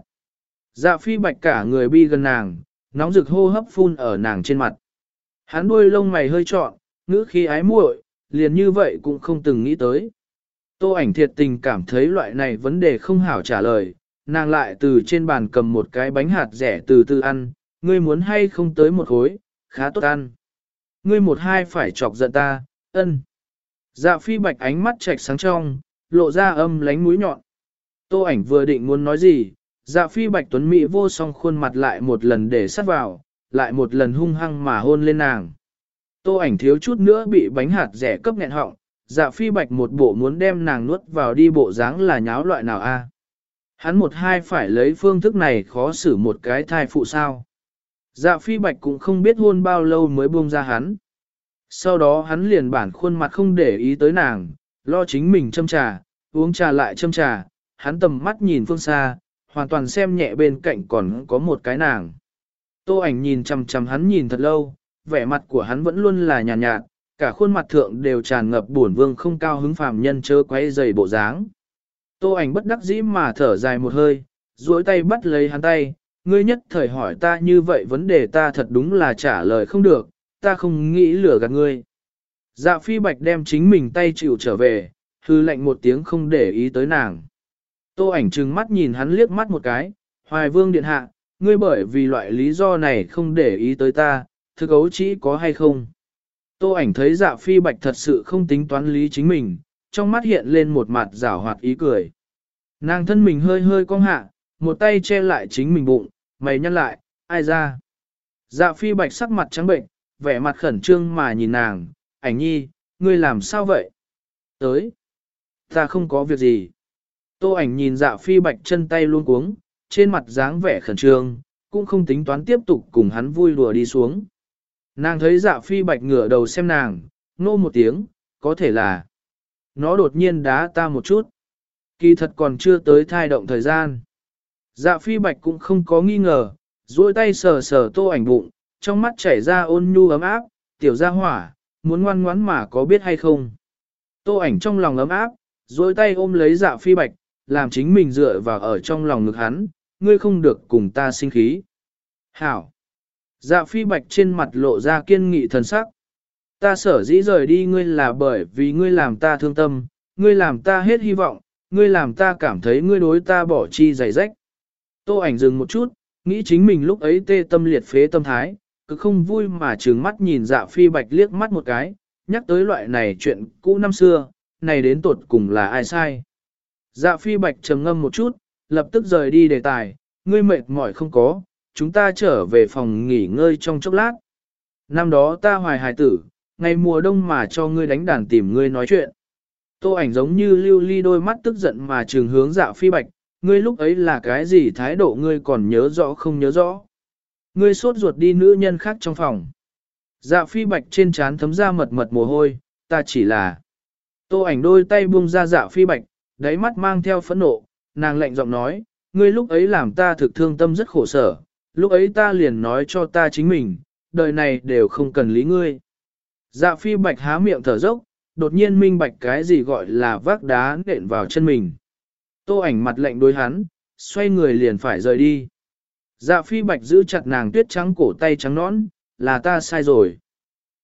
Dạ phi bạch cả người bi gần nàng, nóng rực hô hấp phun ở nàng trên mặt. Hắn đuôi lông mày hơi trọn, ngữ khí ái muội, liền như vậy cũng không từng nghĩ tới. Tô ảnh thiệt tình cảm thấy loại này vấn đề không hảo trả lời, nàng lại từ trên bàn cầm một cái bánh hạt rẻ từ từ ăn, ngươi muốn hay không tới một khối, khá tốt ăn. Ngươi một hai phải chọc giận ta, ân. Dạ phi bạch ánh mắt trạch sáng trong, lộ ra âm lánh mũi nhọn. Tô ảnh vừa định muốn nói gì, dạ phi bạch tuấn mỹ vô song khuôn mặt lại một lần để sát vào, lại một lần hung hăng mà hôn lên nàng. Tô ảnh thiếu chút nữa bị bánh hạt rẻ cấp nghẹn họng, dạ phi bạch một bộ muốn đem nàng nuốt vào đi bộ dáng là nháo loại nào a? Hắn một hai phải lấy phương thức này khó xử một cái thai phụ sao. Dạ phi bạch cũng không biết hôn bao lâu mới buông ra hắn. Sau đó hắn liền bản khuôn mặt không để ý tới nàng, lo chính mình châm trà, uống trà lại châm trà, hắn tầm mắt nhìn phương xa, hoàn toàn xem nhẹ bên cạnh còn có một cái nàng. Tô ảnh nhìn chằm chằm hắn nhìn thật lâu, vẻ mặt của hắn vẫn luôn là nhàn nhạt, nhạt, cả khuôn mặt thượng đều tràn ngập buồn vương không cao hứng phàm nhân chớ quấy rầy bộ dáng. Tô ảnh bất đắc dĩ mà thở dài một hơi, duỗi tay bắt lấy hắn tay, ngươi nhất thời hỏi ta như vậy vấn đề ta thật đúng là trả lời không được, ta không nghĩ lừa gạt ngươi. Dạ phi bạch đem chính mình tay chịu trở về, hư lệnh một tiếng không để ý tới nàng. Tô ảnh trừng mắt nhìn hắn liếc mắt một cái, hoài vương điện hạ, ngươi bởi vì loại lý do này không để ý tới ta, thực ấu chỉ có hay không. Tô ảnh thấy dạ phi bạch thật sự không tính toán lý chính mình, trong mắt hiện lên một mặt rảo hoạt ý cười. Nàng thân mình hơi hơi cong hạ, một tay che lại chính mình bụng, mày nhăn lại, ai ra. Dạ phi bạch sắc mặt trắng bệnh, vẻ mặt khẩn trương mà nhìn nàng, ảnh nhi, ngươi làm sao vậy? Tới. Ta không có việc gì. Tô ảnh nhìn dạ phi bạch chân tay luôn cuống, trên mặt dáng vẻ khẩn trương, cũng không tính toán tiếp tục cùng hắn vui đùa đi xuống. Nàng thấy dạ phi bạch ngửa đầu xem nàng, nô một tiếng, có thể là nó đột nhiên đá ta một chút. Kỳ thật còn chưa tới thai động thời gian. Dạ phi bạch cũng không có nghi ngờ, duỗi tay sờ sờ tô ảnh bụng, trong mắt chảy ra ôn nhu ấm áp, tiểu gia hỏa, muốn ngoan ngoãn mà có biết hay không. Tô ảnh trong lòng ấm áp, duỗi tay ôm lấy dạ phi bạch, làm chính mình dựa vào ở trong lòng ngực hắn, ngươi không được cùng ta sinh khí. Hảo! Dạ phi bạch trên mặt lộ ra kiên nghị thần sắc. Ta sở dĩ rời đi ngươi là bởi vì ngươi làm ta thương tâm, ngươi làm ta hết hy vọng, ngươi làm ta cảm thấy ngươi đối ta bỏ chi dày rách. Tô ảnh dừng một chút, nghĩ chính mình lúc ấy tê tâm liệt phế tâm thái, cứ không vui mà trừng mắt nhìn dạ phi bạch liếc mắt một cái, nhắc tới loại này chuyện cũ năm xưa, này đến tột cùng là ai sai. Dạ phi bạch trầm ngâm một chút, lập tức rời đi đề tài, ngươi mệt mỏi không có, chúng ta trở về phòng nghỉ ngơi trong chốc lát. Năm đó ta hoài hài tử, ngày mùa đông mà cho ngươi đánh đàn tìm ngươi nói chuyện. Tô ảnh giống như lưu ly đôi mắt tức giận mà trường hướng dạ phi bạch, ngươi lúc ấy là cái gì thái độ ngươi còn nhớ rõ không nhớ rõ. Ngươi sốt ruột đi nữ nhân khác trong phòng. Dạ phi bạch trên trán thấm ra mật mật mồ hôi, ta chỉ là. Tô ảnh đôi tay buông ra dạ phi bạch, đáy mắt mang theo phẫn nộ, nàng lạnh giọng nói, ngươi lúc ấy làm ta thực thương tâm rất khổ sở, lúc ấy ta liền nói cho ta chính mình, đời này đều không cần lý ngươi. Dạ phi bạch há miệng thở dốc, đột nhiên minh bạch cái gì gọi là vác đá nện vào chân mình. Tô ảnh mặt lạnh đối hắn, xoay người liền phải rời đi. Dạ phi bạch giữ chặt nàng tuyết trắng cổ tay trắng nõn, là ta sai rồi.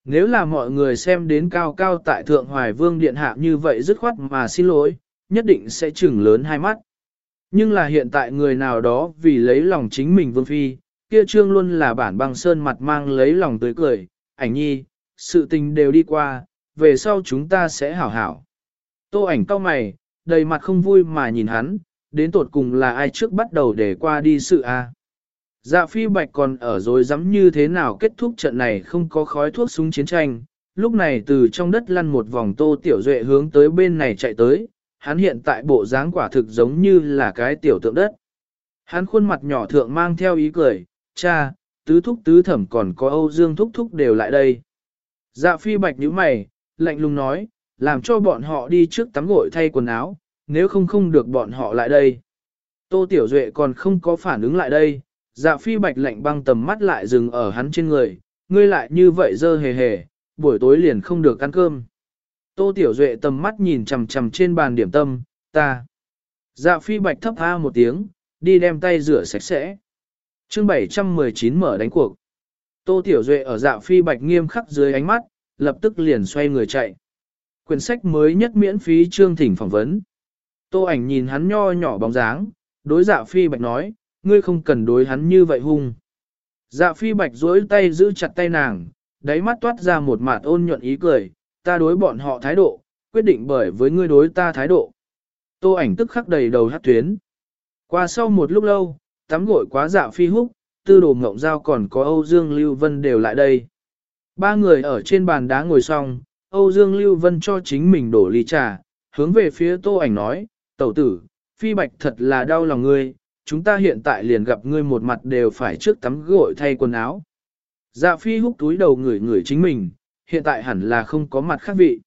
Nếu là mọi người xem đến cao cao tại thượng hoài vương điện hạ như vậy dứt khoát mà xin lỗi, nhất định sẽ chừng lớn hai mắt. Nhưng là hiện tại người nào đó vì lấy lòng chính mình vương phi, kia trương luôn là bản băng sơn mặt mang lấy lòng tươi cười, ảnh nhi, sự tình đều đi qua, về sau chúng ta sẽ hảo hảo. Tô ảnh cao mày, đầy mặt không vui mà nhìn hắn, đến tột cùng là ai trước bắt đầu để qua đi sự a. Dạ phi bạch còn ở rồi dám như thế nào kết thúc trận này không có khói thuốc súng chiến tranh, lúc này từ trong đất lăn một vòng tô tiểu duệ hướng tới bên này chạy tới, hắn hiện tại bộ dáng quả thực giống như là cái tiểu tượng đất. Hắn khuôn mặt nhỏ thượng mang theo ý cười, cha, tứ thúc tứ thẩm còn có Âu Dương thúc thúc đều lại đây. Dạ phi bạch nhíu mày, lạnh lùng nói, làm cho bọn họ đi trước tắm gội thay quần áo, nếu không không được bọn họ lại đây. Tô Tiểu Duệ còn không có phản ứng lại đây, dạ phi bạch lạnh băng tầm mắt lại dừng ở hắn trên người, ngươi lại như vậy dơ hề hề, buổi tối liền không được ăn cơm. Tô Tiểu Duệ tầm mắt nhìn chằm chằm trên bàn điểm tâm, ta. Dạ phi bạch thấp tha một tiếng, đi đem tay rửa sạch sẽ. chương 719 mở đánh cuộc. Tô Tiểu Duệ ở dạ phi bạch nghiêm khắc dưới ánh mắt, lập tức liền xoay người chạy. Quyển sách mới nhất miễn phí chương thỉnh phỏng vấn. Tô ảnh nhìn hắn nho nhỏ bóng dáng, đối dạ phi bạch nói, ngươi không cần đối hắn như vậy hung. Dạ phi bạch duỗi tay giữ chặt tay nàng, đáy mắt toát ra một mạt ôn nhuận ý cười, ta đối bọn họ thái độ, quyết định bởi với ngươi đối ta thái độ. Tô ảnh tức khắc đầy đầu hát tuyến. Qua sau một lúc lâu, tắm gội quá dạ phi húc, tư đồ ngộng giao còn có Âu Dương Lưu Vân đều lại đây. Ba người ở trên bàn đá ngồi xong, Âu Dương Lưu Vân cho chính mình đổ ly trà, hướng về phía tô ảnh nói, tẩu tử, phi bạch thật là đau lòng ngươi, chúng ta hiện tại liền gặp ngươi một mặt đều phải trước tắm gội thay quần áo. Dạ phi húc túi đầu ngửi ngửi chính mình, hiện tại hẳn là không có mặt khác vị.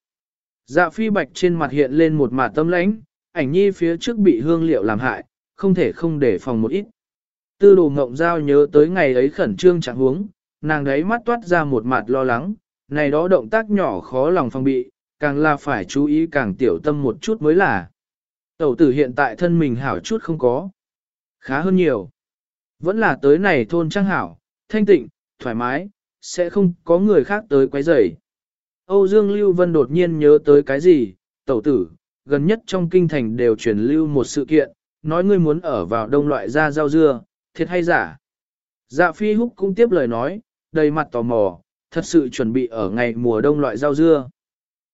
Dạ phi bạch trên mặt hiện lên một mặt tâm lãnh, ảnh nhi phía trước bị hương liệu làm hại, không thể không để phòng một ít. Tư đồ ngộng giao nhớ tới ngày ấy khẩn trương chẳng huống, nàng đấy mắt toát ra một mặt lo lắng, này đó động tác nhỏ khó lòng phòng bị, càng là phải chú ý càng tiểu tâm một chút mới là. Tẩu tử hiện tại thân mình hảo chút không có. Khá hơn nhiều. Vẫn là tới này thôn trang hảo, thanh tịnh, thoải mái, sẽ không có người khác tới quấy rầy. Âu Dương Lưu Vân đột nhiên nhớ tới cái gì, tẩu tử, gần nhất trong kinh thành đều truyền lưu một sự kiện, nói ngươi muốn ở vào đông loại ra rau dưa, thiệt hay giả. Dạ phi húc cũng tiếp lời nói, đầy mặt tò mò, thật sự chuẩn bị ở ngày mùa đông loại rau dưa.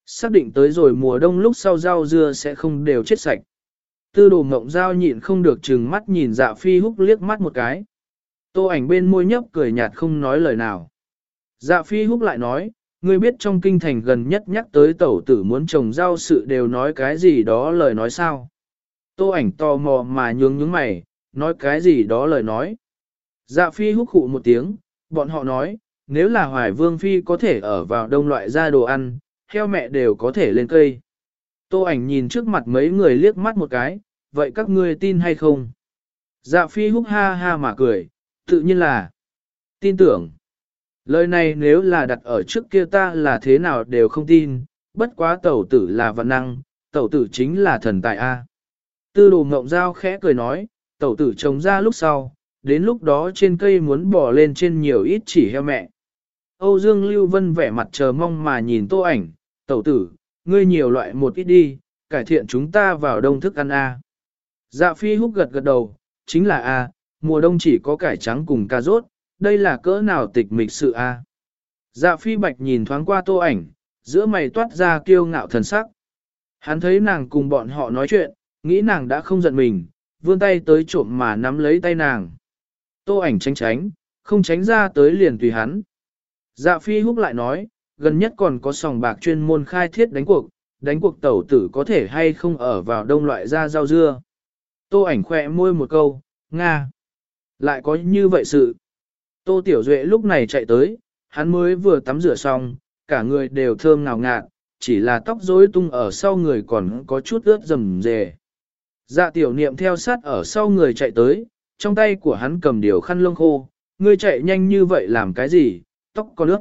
Xác định tới rồi mùa đông lúc sau rau dưa sẽ không đều chết sạch. Tư đồ mộng dao nhịn không được chừng mắt nhìn dạ phi húc liếc mắt một cái. Tô ảnh bên môi nhấp cười nhạt không nói lời nào. Dạ phi húc lại nói, ngươi biết trong kinh thành gần nhất nhắc tới tẩu tử muốn trồng rau sự đều nói cái gì đó lời nói sao. Tô ảnh tò mò mà nhướng nhướng mày, nói cái gì đó lời nói. Dạ phi húc hụ một tiếng, bọn họ nói, nếu là hoài vương phi có thể ở vào đông loại ra đồ ăn, heo mẹ đều có thể lên cây. Tô ảnh nhìn trước mặt mấy người liếc mắt một cái, vậy các ngươi tin hay không? Dạ phi húc ha ha mà cười, tự nhiên là tin tưởng. Lời này nếu là đặt ở trước kia ta là thế nào đều không tin, bất quá tẩu tử là vận năng, tẩu tử chính là thần tài A. Tư đồ ngộng giao khẽ cười nói, tẩu tử trồng ra lúc sau, đến lúc đó trên cây muốn bỏ lên trên nhiều ít chỉ heo mẹ. Âu Dương Lưu Vân vẻ mặt chờ mong mà nhìn tô ảnh, tẩu tử, ngươi nhiều loại một ít đi, cải thiện chúng ta vào đông thức ăn A. Dạ phi húc gật gật đầu, chính là A, mùa đông chỉ có cải trắng cùng cà rốt, đây là cỡ nào tịch mịch sự A. Dạ phi bạch nhìn thoáng qua tô ảnh, giữa mày toát ra kiêu ngạo thần sắc. Hắn thấy nàng cùng bọn họ nói chuyện, nghĩ nàng đã không giận mình, vươn tay tới trộm mà nắm lấy tay nàng. Tô ảnh tránh tránh, không tránh ra tới liền tùy hắn. Dạ phi húc lại nói, gần nhất còn có sòng bạc chuyên môn khai thiết đánh cuộc, đánh cuộc tẩu tử có thể hay không ở vào đông loại da rau dưa. Tô ảnh khỏe môi một câu, Nga. Lại có như vậy sự. Tô Tiểu Duệ lúc này chạy tới, hắn mới vừa tắm rửa xong, cả người đều thơm ngào ngạt, chỉ là tóc rối tung ở sau người còn có chút ướt rầm rề. Dạ tiểu niệm theo sát ở sau người chạy tới, trong tay của hắn cầm điều khăn lông khô, ngươi chạy nhanh như vậy làm cái gì, tóc có nước.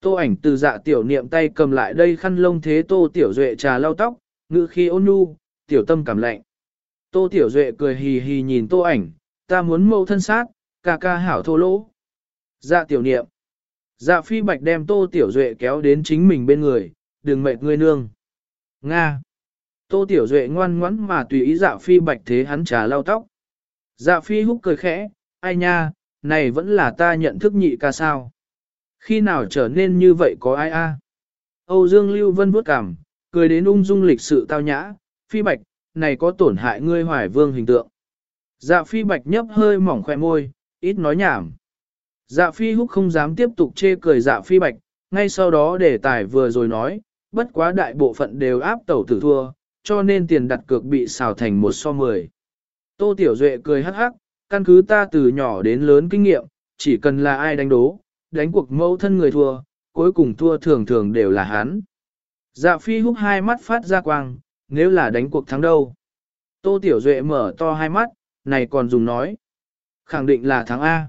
Tô ảnh từ dạ tiểu niệm tay cầm lại đây khăn lông thế tô tiểu duệ trà lau tóc, ngữ khi ôn nhu, tiểu tâm cảm lạnh. Tô tiểu duệ cười hì hì nhìn tô ảnh, ta muốn mâu thân sát, ca ca hảo thô lỗ. Dạ tiểu niệm. Dạ phi bạch đem tô tiểu duệ kéo đến chính mình bên người, đừng mệt ngươi nương. Nga. Tô tiểu duệ ngoan ngoãn mà tùy ý dạ phi bạch thế hắn trà lau tóc. Dạ phi húc cười khẽ, ai nha, này vẫn là ta nhận thức nhị ca sao. Khi nào trở nên như vậy có ai a? Âu Dương Lưu Vân vuốt cằm, cười đến ung dung lịch sự tao nhã, phi bạch, này có tổn hại ngươi hoài vương hình tượng. Dạ phi bạch nhấp hơi mỏng khoe môi, ít nói nhảm. Dạ phi húc không dám tiếp tục chê cười dạ phi bạch, ngay sau đó đề tài vừa rồi nói, bất quá đại bộ phận đều áp tẩu tử thua, cho nên tiền đặt cược bị xào thành một so mười. Tô Tiểu Duệ cười hắc hắc, căn cứ ta từ nhỏ đến lớn kinh nghiệm, chỉ cần là ai đánh đố, đánh cuộc mẫu thân người thua, cuối cùng thua thường thường đều là hắn. Dạ phi húc hai mắt phát ra quang, nếu là đánh cuộc thắng đâu. Tô Tiểu Duệ mở to hai mắt, này còn dùng nói. Khẳng định là thắng A.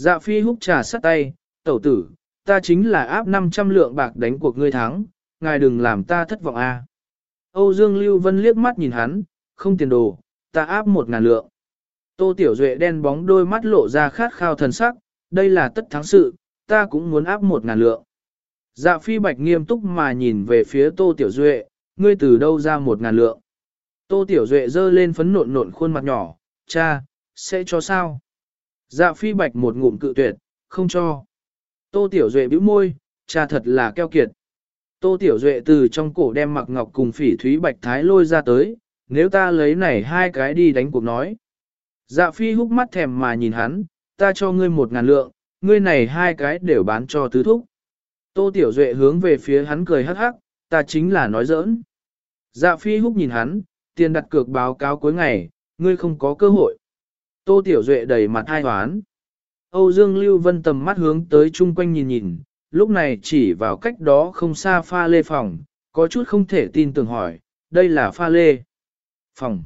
Dạ phi húc trà sắt tay, tẩu tử, ta chính là áp 500 lượng bạc đánh cuộc ngươi thắng, ngài đừng làm ta thất vọng A. Âu Dương Lưu Vân liếc mắt nhìn hắn, không tiền đồ, ta áp một ngàn lượng. Tô Tiểu Duệ đen bóng đôi mắt lộ ra khát khao thần sắc, đây là tất thắng sự, ta cũng muốn áp một ngàn lượng. Dạ phi bạch nghiêm túc mà nhìn về phía Tô Tiểu Duệ, ngươi từ đâu ra một ngàn lượng. Tô Tiểu Duệ dơ lên phấn nộn nộn khuôn mặt nhỏ, cha, sẽ cho sao? Dạ phi bạch một ngụm cự tuyệt, không cho. Tô Tiểu Duệ bĩu môi, cha thật là keo kiệt. Tô Tiểu Duệ từ trong cổ đem mặc ngọc cùng phỉ thúy bạch thái lôi ra tới, nếu ta lấy này hai cái đi đánh cuộc nói. Dạ phi húc mắt thèm mà nhìn hắn, ta cho ngươi một ngàn lượng, ngươi này hai cái đều bán cho tứ thúc. Tô Tiểu Duệ hướng về phía hắn cười hắc hắc, ta chính là nói giỡn. Dạ phi húc nhìn hắn, tiền đặt cược báo cáo cuối ngày, ngươi không có cơ hội. Tô Tiểu Duệ đầy mặt hai hoán. Âu Dương Lưu Vân tầm mắt hướng tới chung quanh nhìn nhìn, lúc này chỉ vào cách đó không xa pha lê phòng, có chút không thể tin tưởng hỏi, đây là pha lê. Phòng.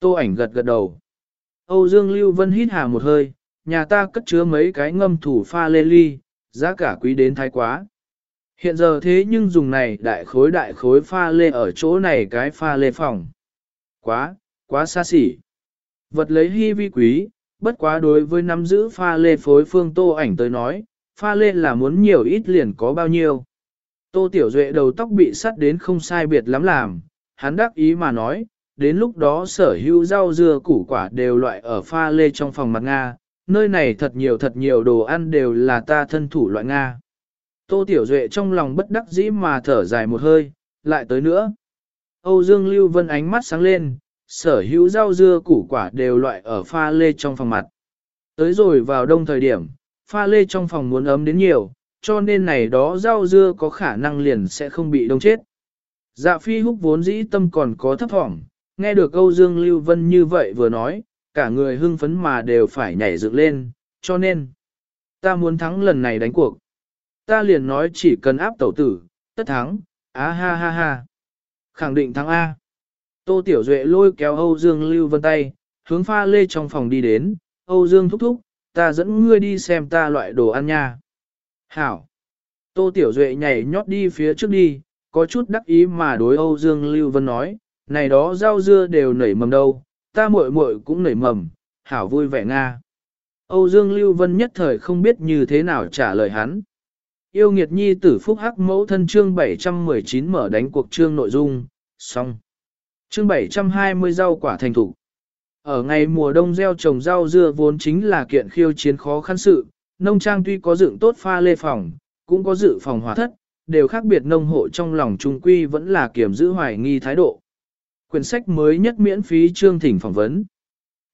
Tô ảnh gật gật đầu. Âu Dương Lưu Vân hít hà một hơi, nhà ta cất chứa mấy cái ngâm thủ pha lê ly, giá cả quý đến thái quá. Hiện giờ thế nhưng dùng này đại khối đại khối pha lê ở chỗ này cái pha lê phòng. Quá, quá xa xỉ. Vật lấy hy vi quý, bất quá đối với nắm giữ pha lê phối phương tô ảnh tới nói, pha lê là muốn nhiều ít liền có bao nhiêu. Tô Tiểu Duệ đầu tóc bị sắt đến không sai biệt lắm làm, hắn đắc ý mà nói, đến lúc đó sở hữu rau dưa củ quả đều loại ở pha lê trong phòng mặt Nga, nơi này thật nhiều thật nhiều đồ ăn đều là ta thân thủ loại Nga. Tô Tiểu Duệ trong lòng bất đắc dĩ mà thở dài một hơi, lại tới nữa. Âu Dương Lưu Vân ánh mắt sáng lên, sở hữu rau dưa củ quả đều loại ở pha lê trong phòng mặt. Tới rồi vào đông thời điểm, pha lê trong phòng muốn ấm đến nhiều, cho nên này đó rau dưa có khả năng liền sẽ không bị đông chết. Dạ phi húc vốn dĩ tâm còn có thấp thỏm, nghe được Âu Dương Lưu Vân như vậy vừa nói, cả người hưng phấn mà đều phải nhảy dựng lên, cho nên, ta muốn thắng lần này đánh cuộc. Ta liền nói chỉ cần áp tẩu tử, tất thắng, á ha ha ha. Khẳng định thắng A. Tô Tiểu Duệ lôi kéo Âu Dương Lưu Vân tay, hướng pha lê trong phòng đi đến, Âu Dương thúc thúc, ta dẫn ngươi đi xem ta loại đồ ăn nha. Hảo. Tô Tiểu Duệ nhảy nhót đi phía trước đi, có chút đắc ý mà đối Âu Dương Lưu Vân nói, này đó rau dưa đều nảy mầm đâu, ta muội muội cũng nảy mầm, hảo vui vẻ Nga. Âu Dương Lưu Vân nhất thời không biết như thế nào trả lời hắn. Yêu nghiệt nhi tử phúc hắc mẫu thân chương 719 mở đánh cuộc chương nội dung, xong. Chương 720 rau quả thành thủ. Ở ngày mùa đông gieo trồng rau dưa vốn chính là kiện khiêu chiến khó khăn sự, nông trang tuy có dựng tốt pha lê phòng, cũng có dự phòng hỏa thất, đều khác biệt nông hộ trong lòng trung quy vẫn là kiểm giữ hoài nghi thái độ. Quyển sách mới nhất miễn phí chương thỉnh phỏng vấn.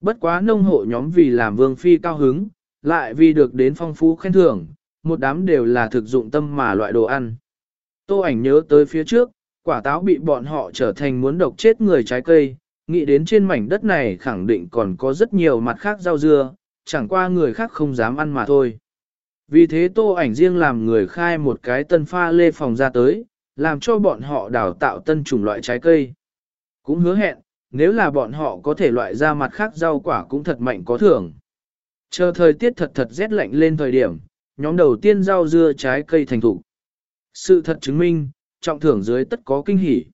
Bất quá nông hộ nhóm vì làm vương phi cao hứng, lại vì được đến phong phú khen thưởng, một đám đều là thực dụng tâm mà loại đồ ăn. Tô ảnh nhớ tới phía trước, quả táo bị bọn họ trở thành muốn độc chết người trái cây, nghĩ đến trên mảnh đất này khẳng định còn có rất nhiều mặt khác rau dưa, chẳng qua người khác không dám ăn mà thôi. Vì thế tô ảnh riêng làm người khai một cái tân pha lê phòng ra tới, làm cho bọn họ đào tạo tân chủng loại trái cây. Cũng hứa hẹn, nếu là bọn họ có thể loại ra mặt khác rau quả cũng thật mạnh có thưởng. Chờ thời tiết thật thật rét lạnh lên thời điểm, nhóm đầu tiên rau dưa trái cây thành thủ. Sự thật chứng minh, trọng thưởng dưới tất có kinh hỉ.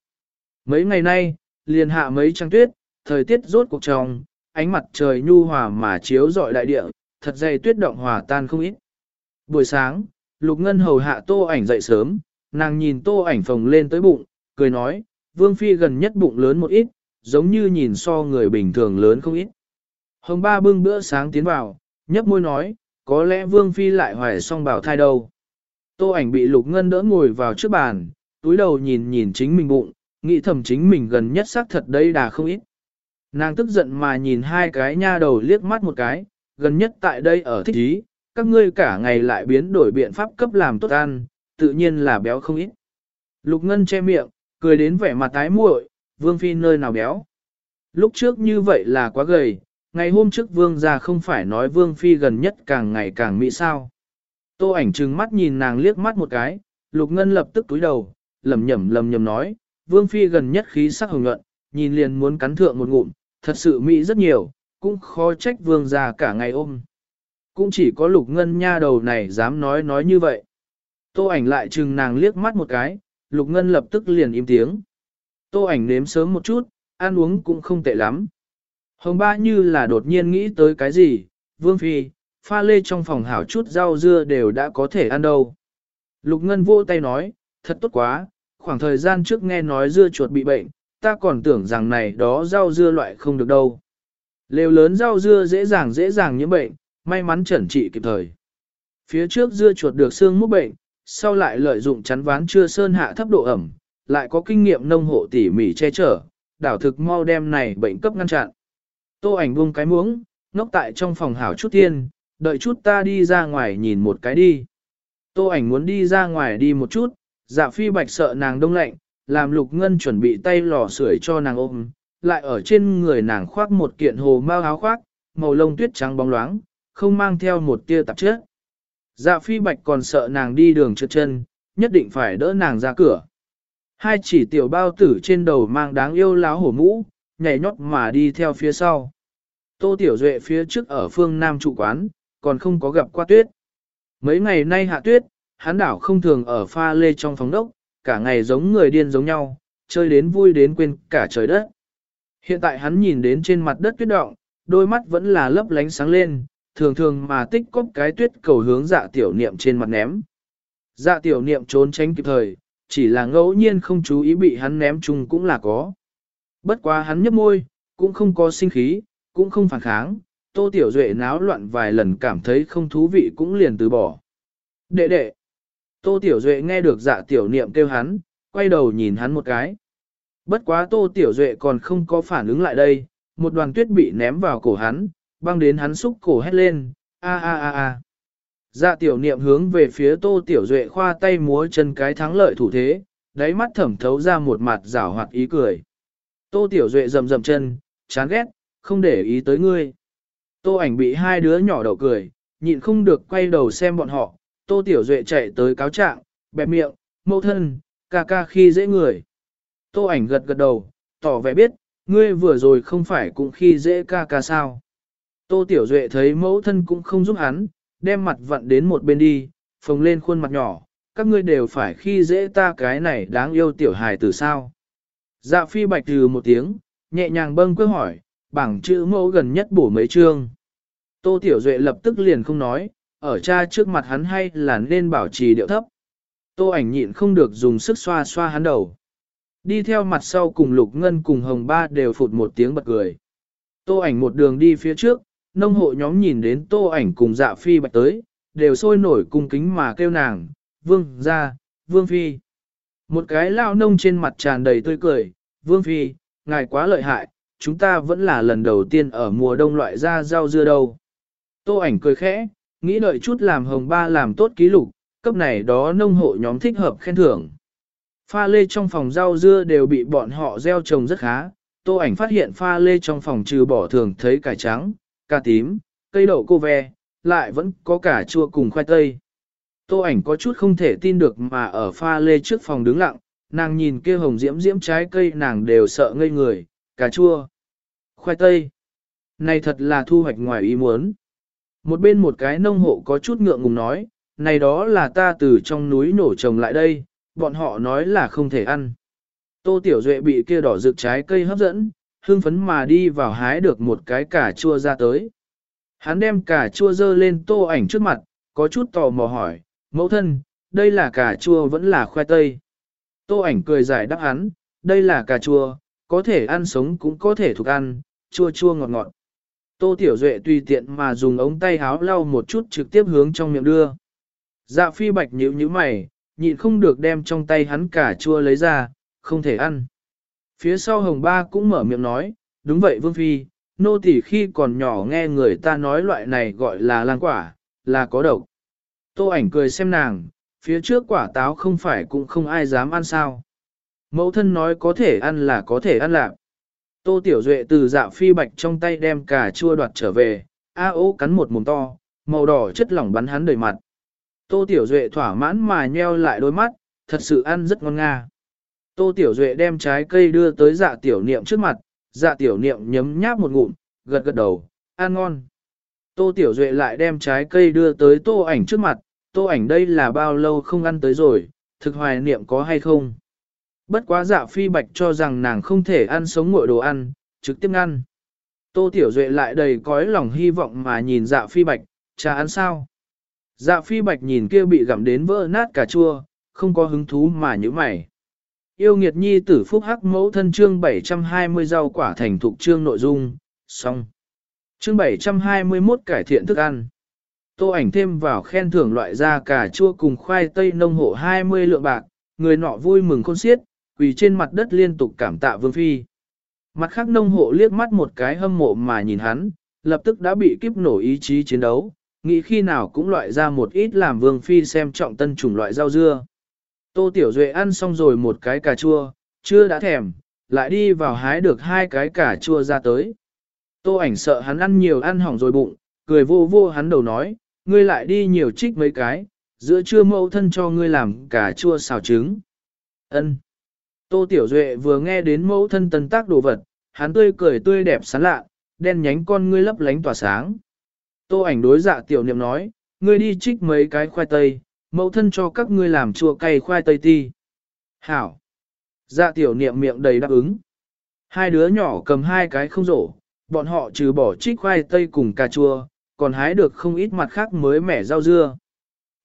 Mấy ngày nay, liền hạ mấy trăng tuyết, thời tiết rốt cuộc trong, ánh mặt trời nhu hòa mà chiếu rọi đại địa, thật dày tuyết động hòa tan không ít. Buổi sáng, Lục Ngân hầu hạ tô ảnh dậy sớm, nàng nhìn tô ảnh phồng lên tới bụng, cười nói, Vương Phi gần nhất bụng lớn một ít, giống như nhìn so người bình thường lớn không ít. Hồng ba bưng bữa sáng tiến vào, nhấp môi nói, có lẽ Vương Phi lại hoài xong bảo thai đâu. Tô ảnh bị Lục Ngân đỡ ngồi vào trước bàn, túi đầu nhìn nhìn chính mình bụng, nghĩ thầm chính mình gần nhất xác thật đây đà không ít. Nàng tức giận mà nhìn hai cái nha đầu liếc mắt một cái, gần nhất tại đây ở thích ý, các ngươi cả ngày lại biến đổi biện pháp cấp làm tốt ăn, tự nhiên là béo không ít. Lục Ngân che miệng, cười đến vẻ mặt tái muội, Vương Phi nơi nào béo. Lúc trước như vậy là quá gầy, ngày hôm trước Vương gia không phải nói Vương Phi gần nhất càng ngày càng mỹ sao. Tô ảnh trừng mắt nhìn nàng liếc mắt một cái, Lục Ngân lập tức túi đầu, lẩm nhẩm lẩm nhẩm nói, Vương Phi gần nhất khí sắc hồng nhuận, nhìn liền muốn cắn thượng một ngụm, thật sự mỹ rất nhiều, cũng khó trách Vương gia cả ngày ôm. Cũng chỉ có Lục Ngân nha đầu này dám nói nói như vậy. Tô ảnh lại trừng nàng liếc mắt một cái, Lục Ngân lập tức liền im tiếng. Tô ảnh nếm sớm một chút, ăn uống cũng không tệ lắm. Hồng ba như là đột nhiên nghĩ tới cái gì, Vương Phi, pha lê trong phòng hảo chút rau dưa đều đã có thể ăn đâu. Lục Ngân vô tay nói, thật tốt quá, khoảng thời gian trước nghe nói dưa chuột bị bệnh, ta còn tưởng rằng này đó rau dưa loại không được đâu. Lều lớn rau dưa dễ dàng dễ dàng nhiễm bệnh, may mắn chẩn trị kịp thời. Phía trước dưa chuột được xương múc bệnh, sau lại lợi dụng chắn ván chưa sơn hạ thấp độ ẩm, lại có kinh nghiệm nông hộ tỉ mỉ che chở, đảo thực mau đem này bệnh cấp ngăn chặn. Tô ảnh buông cái muỗng, ngốc tại trong phòng hảo chút tiên, đợi chút ta đi ra ngoài nhìn một cái đi. Tô ảnh muốn đi ra ngoài đi một chút, dạ phi bạch sợ nàng đông lạnh, làm lục ngân chuẩn bị tay lò sưởi cho nàng ôm, lại ở trên người nàng khoác một kiện hồ mao áo khoác, màu lông tuyết trắng bóng loáng, không mang theo một tia tạp chất. Dạ phi bạch còn sợ nàng đi đường trượt chân, nhất định phải đỡ nàng ra cửa. Hai chỉ tiểu bao tử trên đầu mang đáng yêu láo hổ mũ, nhảy nhót mà đi theo phía sau. Tô Tiểu Duệ phía trước ở phương Nam trụ quán, còn không có gặp qua tuyết. Mấy ngày nay hạ tuyết, hắn đảo không thường ở pha lê trong phòng đốc, cả ngày giống người điên giống nhau, chơi đến vui đến quên cả trời đất. Hiện tại hắn nhìn đến trên mặt đất tuyết động, đôi mắt vẫn là lấp lánh sáng lên, thường thường mà tích cóp cái tuyết cầu hướng dạ tiểu niệm trên mặt ném. Dạ tiểu niệm trốn tránh kịp thời, chỉ là ngẫu nhiên không chú ý bị hắn ném chung cũng là có. Bất quá hắn nhấp môi, cũng không có sinh khí, cũng không phản kháng, tô tiểu duệ náo loạn vài lần cảm thấy không thú vị cũng liền từ bỏ. Đệ đệ, tô tiểu duệ nghe được dạ tiểu niệm kêu hắn, quay đầu nhìn hắn một cái. Bất quá tô tiểu duệ còn không có phản ứng lại đây, một đoàn tuyết bị ném vào cổ hắn, băng đến hắn xúc cổ hét lên, a a a a. Dạ tiểu niệm hướng về phía tô tiểu duệ khoa tay múa chân cái thắng lợi thủ thế, đáy mắt thẩm thấu ra một mặt rảo hoạt ý cười. Tô tiểu duệ rầm rầm chân, chán ghét, không để ý tới ngươi. Tô ảnh bị hai đứa nhỏ đậu cười, nhịn không được quay đầu xem bọn họ, tô tiểu duệ chạy tới cáo trạng, bẹp miệng, mâu thân, ca ca khi dễ người. Tô ảnh gật gật đầu, tỏ vẻ biết, ngươi vừa rồi không phải cũng khi dễ ca ca sao. Tô Tiểu Duệ thấy mẫu thân cũng không giúp hắn, đem mặt vặn đến một bên đi, phồng lên khuôn mặt nhỏ, các ngươi đều phải khi dễ ta cái này đáng yêu tiểu hài từ sao. Dạ phi bạch từ một tiếng, nhẹ nhàng bâng quơ hỏi, bảng chữ mẫu gần nhất bổ mấy chương. Tô Tiểu Duệ lập tức liền không nói, ở cha trước mặt hắn hay là nên bảo trì điệu thấp. Tô ảnh nhịn không được dùng sức xoa xoa hắn đầu. Đi theo mặt sau cùng Lục Ngân cùng Hồng Ba đều phụt một tiếng bật cười. Tô ảnh một đường đi phía trước, nông hộ nhóm nhìn đến tô ảnh cùng dạ phi bạch tới, đều sôi nổi cung kính mà kêu nàng, vương gia, vương phi. Một cái lao nông trên mặt tràn đầy tươi cười, vương phi, ngài quá lợi hại, chúng ta vẫn là lần đầu tiên ở mùa đông loại ra rau dưa đâu. Tô ảnh cười khẽ, nghĩ đợi chút làm hồng ba làm tốt ký lục, cấp này đó nông hộ nhóm thích hợp khen thưởng. Pha lê trong phòng rau dưa đều bị bọn họ gieo trồng rất khá, tô ảnh phát hiện pha lê trong phòng trừ bỏ thường thấy cải trắng, cà tím, cây đậu cô ve, lại vẫn có cả chua cùng khoai tây. Tô ảnh có chút không thể tin được mà ở pha lê trước phòng đứng lặng, nàng nhìn kia hồng diễm diễm trái cây nàng đều sợ ngây người, cà chua, khoai tây. Này thật là thu hoạch ngoài ý muốn. Một bên một cái nông hộ có chút ngượng ngùng nói, này đó là ta từ trong núi nổ trồng lại đây, bọn họ nói là không thể ăn. Tô Tiểu Duệ bị kia đỏ rực trái cây hấp dẫn, hương phấn mà đi vào hái được một cái cà chua ra tới. Hắn đem cà chua dơ lên tô ảnh trước mặt, có chút tò mò hỏi, mẫu thân, đây là cà chua vẫn là khoai tây. Tô ảnh cười giải đáp hắn, đây là cà chua, có thể ăn sống cũng có thể thuộc ăn, chua chua ngọt ngọt. Tô Tiểu Duệ tùy tiện mà dùng ống tay háo lau một chút trực tiếp hướng trong miệng đưa. Dạ phi bạch nhíu nhíu mày, nhịn không được đem trong tay hắn cả chua lấy ra, không thể ăn. Phía sau hồng ba cũng mở miệng nói, đúng vậy vương phi, nô tỳ khi còn nhỏ nghe người ta nói loại này gọi là lang quả, là có độc. Tô ảnh cười xem nàng, phía trước quả táo không phải cũng không ai dám ăn sao. Mẫu thân nói có thể ăn là có thể ăn lạc. Tô Tiểu Duệ từ dạ phi bạch trong tay đem cà chua đoạt trở về, A ô cắn một mồm to, màu đỏ chất lỏng bắn hắn đầy mặt. Tô Tiểu Duệ thỏa mãn mà nheo lại đôi mắt, thật sự ăn rất ngon nga. Tô Tiểu Duệ đem trái cây đưa tới dạ tiểu niệm trước mặt, dạ tiểu niệm nhấm nháp một ngụm, gật gật đầu, ăn ngon. Tô Tiểu Duệ lại đem trái cây đưa tới tô ảnh trước mặt, tô ảnh đây là bao lâu không ăn tới rồi, thực hoài niệm có hay không. Bất quá dạ phi bạch cho rằng nàng không thể ăn sống ngội đồ ăn, trực tiếp ăn. Tô Tiểu Duệ lại đầy cõi lòng hy vọng mà nhìn dạ phi bạch, cha ăn sao. Dạ phi bạch nhìn kia bị gặm đến vỡ nát cà chua, không có hứng thú mà như mày. Yêu nghiệt nhi tử phúc hắc mẫu thân chương 720 rau quả thành thục chương nội dung, xong. Chương 721 cải thiện thức ăn. Tô ảnh thêm vào khen thưởng loại da cà chua cùng khoai tây nông hộ 20 lượng bạc, người nọ vui mừng khôn xiết, quỳ trên mặt đất liên tục cảm tạ vương phi. Mặt khác nông hộ liếc mắt một cái hâm mộ mà nhìn hắn, lập tức đã bị kiếp nổ ý chí chiến đấu, nghĩ khi nào cũng loại ra một ít làm vương phi xem trọng tân chủng loại rau dưa. Tô Tiểu Duệ ăn xong rồi một cái cà chua, chưa đã thèm, lại đi vào hái được hai cái cà chua ra tới. Tô ảnh sợ hắn ăn nhiều ăn hỏng rồi bụng, cười vô vô hắn đầu nói, ngươi lại đi nhiều trích mấy cái, giữa trưa mẫu thân cho ngươi làm cà chua xào trứng. Ân. Tô Tiểu Duệ vừa nghe đến mẫu thân tân tác đồ vật, hắn tươi cười tươi đẹp sán lạ, đen nhánh con ngươi lấp lánh tỏa sáng. Tô ảnh đối dạ tiểu niệm nói, ngươi đi trích mấy cái khoai tây, mẫu thân cho các ngươi làm chua cay khoai tây ti. Hảo. Dạ tiểu niệm miệng đầy đáp ứng. Hai đứa nhỏ cầm hai cái không rổ, bọn họ trừ bỏ trích khoai tây cùng cà chua, còn hái được không ít mặt khác mới mẻ rau dưa.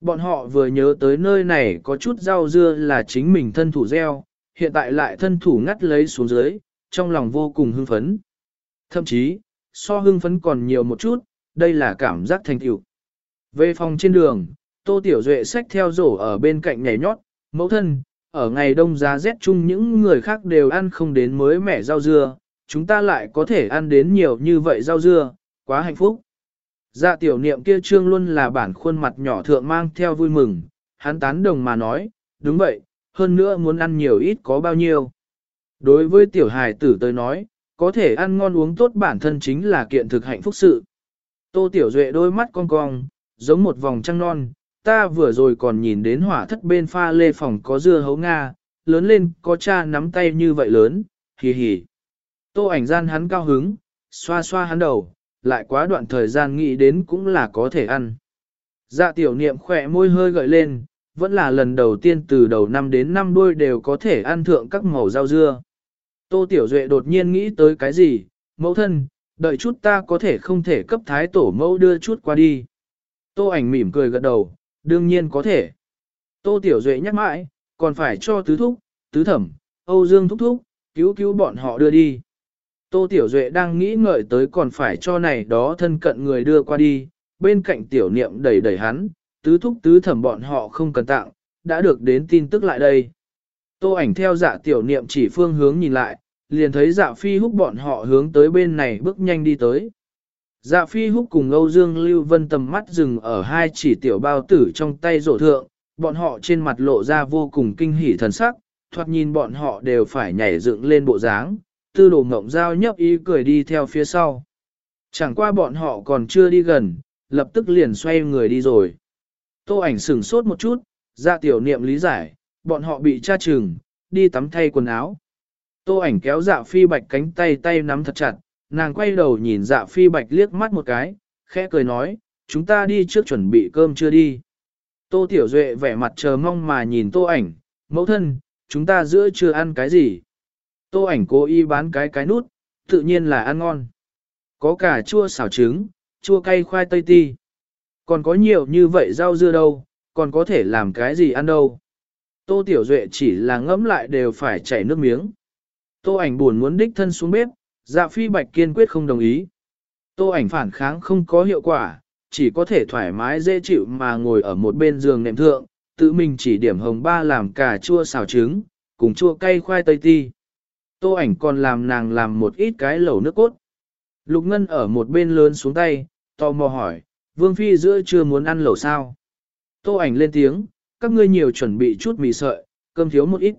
Bọn họ vừa nhớ tới nơi này có chút rau dưa là chính mình thân thủ gieo, hiện tại lại thân thủ ngắt lấy xuống dưới, trong lòng vô cùng hưng phấn. Thậm chí, so hưng phấn còn nhiều một chút, đây là cảm giác thành tựu. Về phòng trên đường, Tô Tiểu Duệ xách theo rổ ở bên cạnh nhảy nhót, mẫu thân, ở ngày đông giá rét chung những người khác đều ăn không đến mới mẻ rau dưa, chúng ta lại có thể ăn đến nhiều như vậy rau dưa, quá hạnh phúc. Dạ tiểu niệm kia trương luôn là bản khuôn mặt nhỏ thượng mang theo vui mừng, hắn tán đồng mà nói, đúng vậy, hơn nữa muốn ăn nhiều ít có bao nhiêu. Đối với tiểu hài tử tới nói, có thể ăn ngon uống tốt bản thân chính là kiện thực hạnh phúc sự. Tô tiểu duệ đôi mắt cong cong, giống một vòng trăng non, ta vừa rồi còn nhìn đến hỏa thất bên pha lê phòng có dưa hấu Nga, lớn lên có cha nắm tay như vậy lớn, hì hì. Tô ảnh gian hắn cao hứng, xoa xoa hắn đầu, lại quá đoạn thời gian nghĩ đến cũng là có thể ăn. Dạ tiểu niệm khỏe môi hơi gợi lên, vẫn là lần đầu tiên từ đầu năm đến năm đuôi đều có thể ăn thượng các màu rau dưa. Tô tiểu duệ đột nhiên nghĩ tới cái gì, mẫu thân, đợi chút ta có thể không thể cấp thái tổ mẫu đưa chút qua đi. Tô ảnh mỉm cười gật đầu, đương nhiên có thể. Tô tiểu duệ nhắc mãi, còn phải cho tứ thúc, tứ thẩm, Âu Dương thúc thúc, cứu cứu bọn họ đưa đi. Tô Tiểu Duệ đang nghĩ ngợi tới còn phải cho này đó thân cận người đưa qua đi, bên cạnh tiểu niệm đẩy đẩy hắn, tứ thúc tứ thẩm bọn họ không cần tặng, đã được đến tin tức lại đây. Tô ảnh theo dạ tiểu niệm chỉ phương hướng nhìn lại, liền thấy dạ phi húc bọn họ hướng tới bên này bước nhanh đi tới. Dạ phi húc cùng Âu Dương Lưu Vân tầm mắt dừng ở hai chỉ tiểu bao tử trong tay rổ thượng, bọn họ trên mặt lộ ra vô cùng kinh hỉ thần sắc, thoạt nhìn bọn họ đều phải nhảy dựng lên bộ dáng, tư đồ ngộng giao nhấp ý cười đi theo phía sau. Chẳng qua bọn họ còn chưa đi gần, lập tức liền xoay người đi rồi. Tô ảnh sửng sốt một chút, ra tiểu niệm lý giải, bọn họ bị tra trừng, đi tắm thay quần áo. Tô ảnh kéo dạ phi bạch cánh tay tay nắm thật chặt, nàng quay đầu nhìn dạ phi bạch liếc mắt một cái, khẽ cười nói, chúng ta đi trước chuẩn bị cơm chưa đi. Tô tiểu duệ vẻ mặt chờ mong mà nhìn tô ảnh, mẫu thân, chúng ta giữa chưa ăn cái gì. Tô ảnh cố ý bán cái cái nút, tự nhiên là ăn ngon. Có cả chua xào trứng, chua cay khoai tây ti. Còn có nhiều như vậy rau dưa đâu, còn có thể làm cái gì ăn đâu. Tô Tiểu Duệ chỉ là ngẫm lại đều phải chảy nước miếng. Tô ảnh buồn muốn đích thân xuống bếp, dạ phi bạch kiên quyết không đồng ý. Tô ảnh phản kháng không có hiệu quả, chỉ có thể thoải mái dễ chịu mà ngồi ở một bên giường nệm thượng, tự mình chỉ điểm hồng ba làm cà chua xào trứng, cùng chua cay khoai tây ti. Tô ảnh còn làm nàng làm một ít cái lẩu nước cốt. Lục Ngân ở một bên lớn xuống tay, tò mò hỏi, Vương Phi giữa chưa muốn ăn lẩu sao? Tô ảnh lên tiếng, các ngươi nhiều chuẩn bị chút mì sợi, cơm thiếu một ít.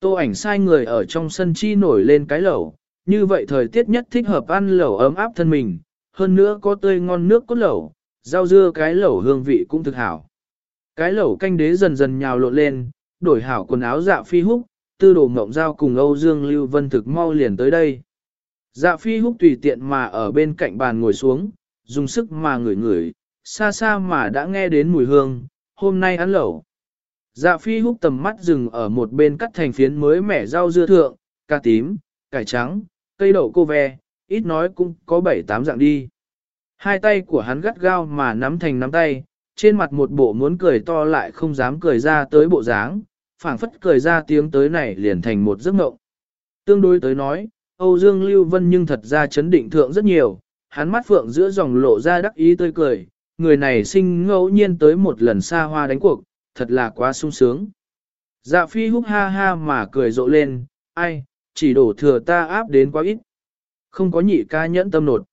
Tô ảnh sai người ở trong sân chi nổi lên cái lẩu, như vậy thời tiết nhất thích hợp ăn lẩu ấm áp thân mình, hơn nữa có tươi ngon nước cốt lẩu, rau dưa cái lẩu hương vị cũng thực hảo. Cái lẩu canh đế dần dần nhào lộn lên, đổi hảo quần áo dạ phi húc, tư đồ mộng giao cùng Âu Dương Lưu Vân thực mau liền tới đây. Dạ phi húc tùy tiện mà ở bên cạnh bàn ngồi xuống, dùng sức mà ngửi ngửi, xa xa mà đã nghe đến mùi hương, hôm nay ăn lẩu. Dạ phi húc tầm mắt dừng ở một bên cắt thành phiến mới mẻ rau dưa thượng, cà tím, cải trắng, cây đậu cô ve, ít nói cũng có bảy tám dạng đi. Hai tay của hắn gắt gao mà nắm thành nắm tay, trên mặt một bộ muốn cười to lại không dám cười ra tới bộ dáng, phảng phất cười ra tiếng tới này liền thành một giấc mộng. Tương đối tới nói, Âu Dương Lưu Vân nhưng thật ra chấn định thượng rất nhiều, hắn mắt phượng giữa dòng lộ ra đắc ý tươi cười, người này sinh ngẫu nhiên tới một lần xa hoa đánh cuộc, thật là quá sung sướng. Dạ phi húc ha ha mà cười rộ lên, ai, chỉ đổ thừa ta áp đến quá ít. Không có nhị ca nhẫn tâm nột.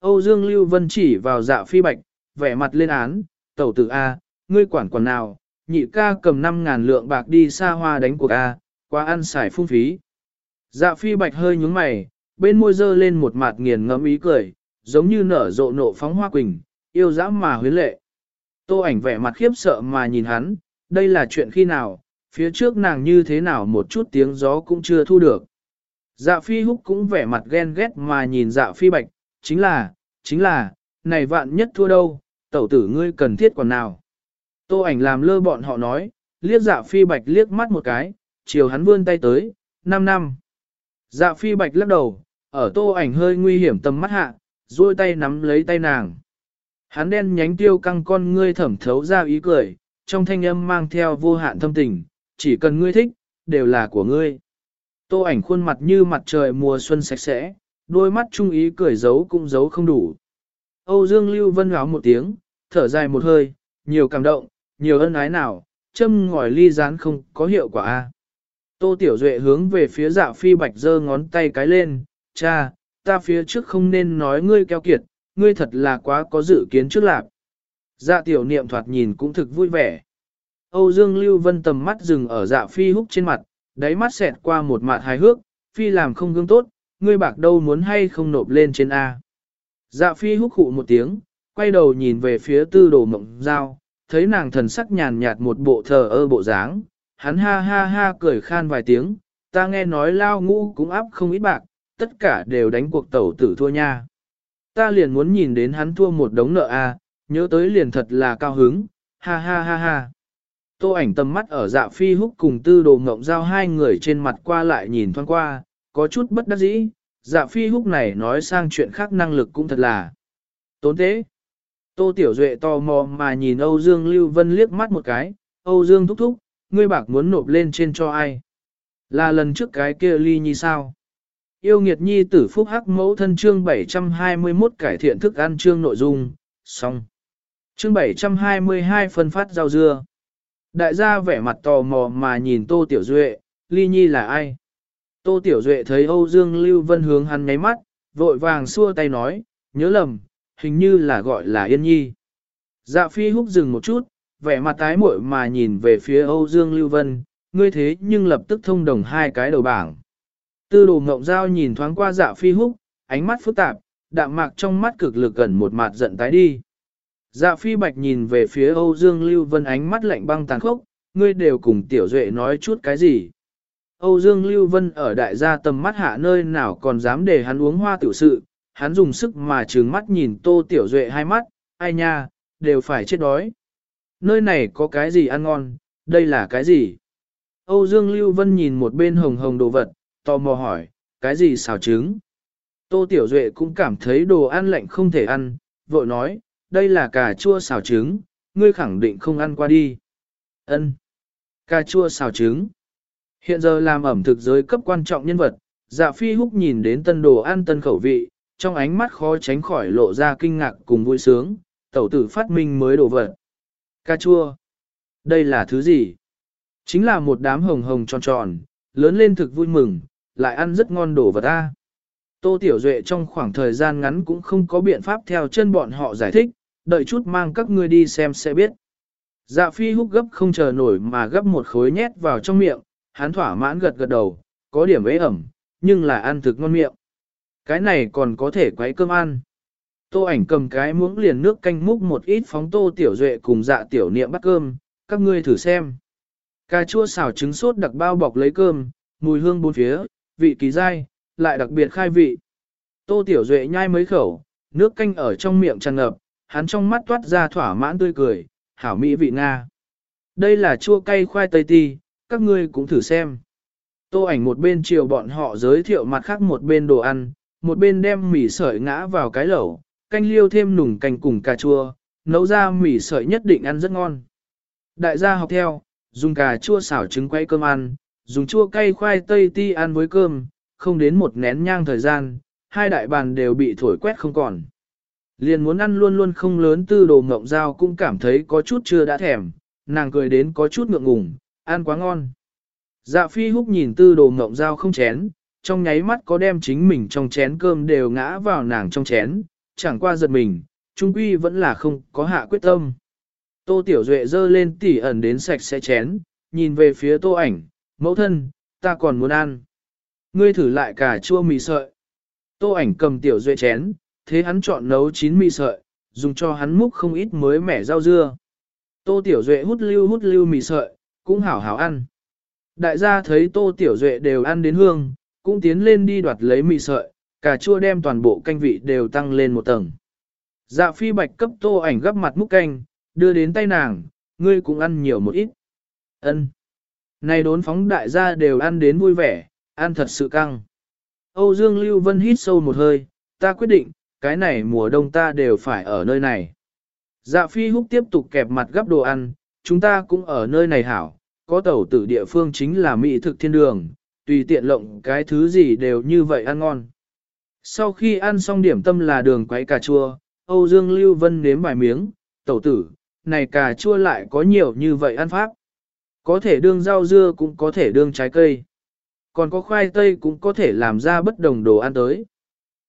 Âu Dương Lưu Vân chỉ vào dạ phi bạch, vẻ mặt lên án, tẩu tử A, ngươi quản quản nào, nhị ca cầm 5.000 lượng bạc đi xa hoa đánh cuộc A, quá ăn xài phung phí. Dạ phi bạch hơi nhúng mày, bên môi dơ lên một mặt nghiền ngẫm ý cười, giống như nở rộ nộ phóng hoa quỳnh, yêu dã mà huyến lệ. Tô ảnh vẻ mặt khiếp sợ mà nhìn hắn, đây là chuyện khi nào, phía trước nàng như thế nào một chút tiếng gió cũng chưa thu được. Dạ phi húc cũng vẻ mặt ghen ghét mà nhìn dạ phi bạch, chính là, chính là, này vạn nhất thua đâu, tẩu tử ngươi cần thiết còn nào. Tô ảnh làm lơ bọn họ nói, liếc dạ phi bạch liếc mắt một cái, chiều hắn vươn tay tới, 5 năm. Dạ phi bạch lắc đầu, ở tô ảnh hơi nguy hiểm tầm mắt hạ, duỗi tay nắm lấy tay nàng. Hắn đen nhánh tiêu căng con ngươi thẩm thấu ra ý cười, trong thanh âm mang theo vô hạn thâm tình, chỉ cần ngươi thích, đều là của ngươi. Tô ảnh khuôn mặt như mặt trời mùa xuân sạch sẽ, đôi mắt trung ý cười giấu cũng giấu không đủ. Âu Dương Lưu Vân gáo một tiếng, thở dài một hơi, nhiều cảm động, nhiều ân ái nào, châm ngòi ly rán không có hiệu quả a. Tô Tiểu Duệ hướng về phía dạ phi bạch giơ ngón tay cái lên, cha, ta phía trước không nên nói ngươi keo kiệt, ngươi thật là quá có dự kiến trước lạc. Dạ tiểu niệm thoạt nhìn cũng thực vui vẻ. Âu Dương Lưu Vân tầm mắt dừng ở dạ phi húc trên mặt, đáy mắt xẹt qua một mạt hài hước, phi làm không gương tốt, ngươi bạc đâu muốn hay không nộp lên trên A. Dạ phi húc hụ một tiếng, quay đầu nhìn về phía tư đồ mộng giao, thấy nàng thần sắc nhàn nhạt một bộ thờ ơ bộ dáng, hắn ha ha ha cười khan vài tiếng, ta nghe nói lao ngũ cũng áp không ít bạc, tất cả đều đánh cuộc tẩu tử thua nha. Ta liền muốn nhìn đến hắn thua một đống nợ a, nhớ tới liền thật là cao hứng, ha ha ha ha. Tô ảnh tầm mắt ở dạ phi húc cùng tư đồ ngộng giao hai người trên mặt qua lại nhìn thoáng qua, có chút bất đắc dĩ, dạ phi húc này nói sang chuyện khác năng lực cũng thật là tốn thế. Tô Tiểu Duệ tò mò mà nhìn Âu Dương Lưu Vân liếc mắt một cái, Âu Dương thúc thúc, ngươi bạc muốn nộp lên trên cho ai? Là lần trước cái kia ly nhi sao? Yêu nghiệt nhi tử phúc hắc mẫu thân chương 721 cải thiện thức ăn chương nội dung, xong. Chương 722 phân phát rau dưa. Đại gia vẻ mặt tò mò mà nhìn Tô Tiểu Duệ, ly nhi là ai? Tô Tiểu Duệ thấy Âu Dương Lưu Vân hướng hắn nháy mắt, vội vàng xua tay nói, nhớ lầm, hình như là gọi là Yên Nhi. Dạ phi húc dừng một chút, vẻ mặt tái muội mà nhìn về phía Âu Dương Lưu Vân, ngươi thế nhưng lập tức thông đồng hai cái đầu bảng. Tư đồ ngộng giao nhìn thoáng qua dạ phi húc, ánh mắt phức tạp, đạm mạc trong mắt cực lực gần một mặt giận tái đi. Dạ phi bạch nhìn về phía Âu Dương Lưu Vân ánh mắt lạnh băng tàn khốc, ngươi đều cùng tiểu duệ nói chút cái gì. Âu Dương Lưu Vân ở đại gia tầm mắt hạ nơi nào còn dám để hắn uống hoa tiểu sự, hắn dùng sức mà trừng mắt nhìn tô tiểu duệ hai mắt, ai nha, đều phải chết đói. Nơi này có cái gì ăn ngon, đây là cái gì? Âu Dương Lưu Vân nhìn một bên hồng hồng đồ vật, tò mò hỏi, cái gì xào trứng? Tô Tiểu Duệ cũng cảm thấy đồ ăn lạnh không thể ăn, vội nói, đây là cà chua xào trứng, ngươi khẳng định không ăn qua đi. Ân, Cà chua xào trứng. Hiện giờ làm ẩm thực giới cấp quan trọng nhân vật, dạ phi húc nhìn đến tân đồ ăn tân khẩu vị, trong ánh mắt khó tránh khỏi lộ ra kinh ngạc cùng vui sướng, tẩu tử phát minh mới đồ vật. Cà chua. Đây là thứ gì? Chính là một đám hồng hồng tròn tròn, lớn lên thực vui mừng, lại ăn rất ngon đồ vật ta. Tô Tiểu Duệ trong khoảng thời gian ngắn cũng không có biện pháp theo chân bọn họ giải thích, đợi chút mang các ngươi đi xem sẽ biết. Dạ phi húc gấp không chờ nổi mà gấp một khối nhét vào trong miệng, hắn thỏa mãn gật gật đầu, có điểm ế ẩm, nhưng là ăn thực ngon miệng. Cái này còn có thể quấy cơm ăn. Tô ảnh cầm cái muỗng liền nước canh múc một ít phóng tô tiểu duệ cùng dạ tiểu niệm bắt cơm, các ngươi thử xem. Cà chua xào trứng sốt đặc bao bọc lấy cơm, mùi hương bốn phía, vị kỳ dai, lại đặc biệt khai vị. Tô tiểu duệ nhai mấy khẩu, nước canh ở trong miệng tràn ngập, hắn trong mắt toát ra thỏa mãn tươi cười, hảo mỹ vị Nga. Đây là chua cay khoai tây ti, các ngươi cũng thử xem. Tô ảnh một bên chiều bọn họ giới thiệu mặt khác một bên đồ ăn, một bên đem mì sợi ngã vào cái lẩu, canh liêu thêm nùng canh cùng cà chua, nấu ra mì sợi nhất định ăn rất ngon. Đại gia học theo, dùng cà chua xào trứng quay cơm ăn, dùng chua cay khoai tây ti ăn với cơm, không đến một nén nhang thời gian, hai đại bàn đều bị thổi quét không còn. Liền muốn ăn luôn luôn không lớn tư đồ ngộng dao cũng cảm thấy có chút chưa đã thèm, nàng cười đến có chút ngượng ngùng, ăn quá ngon. Dạ phi húc nhìn tư đồ ngộng dao không chén, trong nháy mắt có đem chính mình trong chén cơm đều ngã vào nàng trong chén, chẳng qua giật mình, trung quy vẫn là không có hạ quyết tâm. Tô Tiểu Duệ dơ lên tỉ ẩn đến sạch sẽ chén, nhìn về phía tô ảnh, mẫu thân, ta còn muốn ăn. Ngươi thử lại cả chua mì sợi. Tô ảnh cầm tiểu duệ chén, thế hắn chọn nấu chín mì sợi, dùng cho hắn múc không ít mới mẻ rau dưa. Tô tiểu duệ hút lưu hút lưu mì sợi, cũng hảo hảo ăn. Đại gia thấy tô tiểu duệ đều ăn đến hương, cũng tiến lên đi đoạt lấy mì sợi, cà chua đem toàn bộ canh vị đều tăng lên một tầng. Dạ phi bạch cấp tô ảnh gấp mặt múc canh, đưa đến tay nàng, ngươi cũng ăn nhiều một ít. Ân. Này đốn phóng đại gia đều ăn đến vui vẻ, ăn thật sự căng. Âu Dương Lưu Vân hít sâu một hơi, ta quyết định, cái này mùa đông ta đều phải ở nơi này. Dạ phi húc tiếp tục kẹp mặt gấp đồ ăn, chúng ta cũng ở nơi này hảo, có tẩu tử địa phương chính là mỹ thực thiên đường, tùy tiện lộng cái thứ gì đều như vậy ăn ngon. Sau khi ăn xong điểm tâm là đường quấy cà chua, Âu Dương Lưu Vân nếm vài miếng, tẩu tử, này cà chua lại có nhiều như vậy ăn pháp. Có thể đương rau dưa cũng có thể đương trái cây. Còn có khoai tây cũng có thể làm ra bất đồng đồ ăn tới.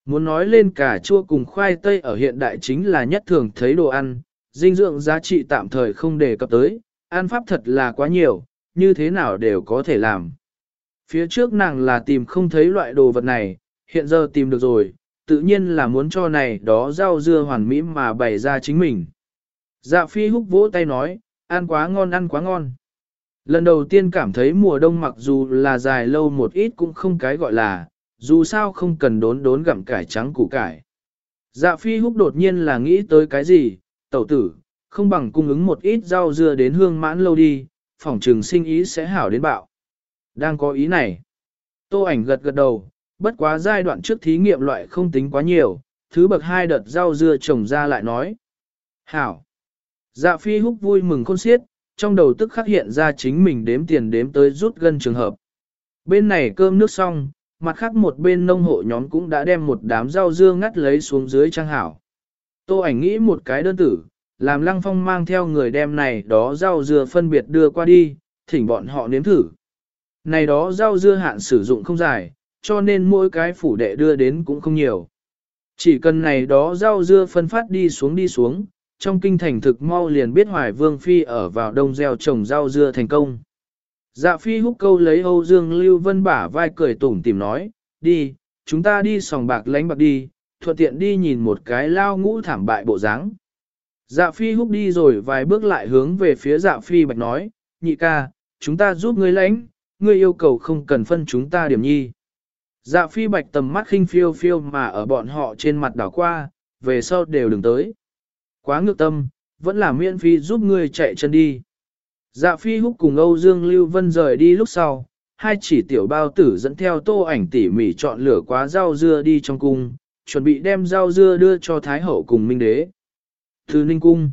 Muốn nói lên cà chua cùng khoai tây ở hiện đại chính là nhất thường thấy đồ ăn, dinh dưỡng giá trị tạm thời không đề cập tới, ăn pháp thật là quá nhiều, như thế nào đều có thể làm. Phía trước nàng là tìm không thấy loại đồ vật này, hiện giờ tìm được rồi, tự nhiên là muốn cho này đó rau dưa hoàn mỹ mà bày ra chính mình. Dạ phi húc vỗ tay nói, ăn quá ngon ăn quá ngon. Lần đầu tiên cảm thấy mùa đông mặc dù là dài lâu một ít cũng không cái gọi là, dù sao không cần đốn đốn gặm cải trắng củ cải. Dạ phi húc đột nhiên là nghĩ tới cái gì, tẩu tử, không bằng cung ứng một ít rau dưa đến hương mãn lâu đi, phỏng trừng sinh ý sẽ hảo đến bạo. Đang có ý này. Tô ảnh gật gật đầu, bất quá giai đoạn trước thí nghiệm loại không tính quá nhiều, thứ bậc hai đợt rau dưa trồng ra lại nói. Hảo. Dạ phi húc vui mừng khôn xiết, trong đầu tức khắc hiện ra chính mình đếm tiền đếm tới rút gân trường hợp. Bên này cơm nước xong, mặt khác một bên nông hộ nhóm cũng đã đem một đám rau dưa ngắt lấy xuống dưới trang hảo. Tô ảnh nghĩ một cái đơn tử, làm lăng phong mang theo người đem này đó rau dưa phân biệt đưa qua đi, thỉnh bọn họ nếm thử. Này đó rau dưa hạn sử dụng không dài, cho nên mỗi cái phủ đệ đưa đến cũng không nhiều. Chỉ cần này đó rau dưa phân phát đi xuống đi xuống, trong kinh thành thực mau liền biết Hoài Vương Phi ở vào đông gieo trồng rau dưa thành công. Dạ Phi húc câu lấy Âu Dương Lưu Vân bả vai cười tủm tìm nói, đi, chúng ta đi sòng bạc lánh bạc đi, thuận tiện đi nhìn một cái lao ngũ thảm bại bộ dáng. Dạ Phi húc đi rồi vài bước lại hướng về phía Dạ Phi bạch nói, nhị ca, chúng ta giúp ngươi lãnh, ngươi yêu cầu không cần phân chúng ta điểm nhi. Dạ Phi bạch tầm mắt khinh phiêu phiêu mà ở bọn họ trên mặt đảo qua, về sau đều đừng tới. Quá ngược tâm, vẫn là miễn phí giúp ngươi chạy chân đi. Dạ phi húc cùng Âu Dương Lưu Vân rời đi lúc sau, hai chỉ tiểu bao tử dẫn theo tô ảnh tỉ mỉ chọn lửa quá rau dưa đi trong cung, chuẩn bị đem rau dưa đưa cho Thái Hậu cùng Minh Đế. Từ Ninh Cung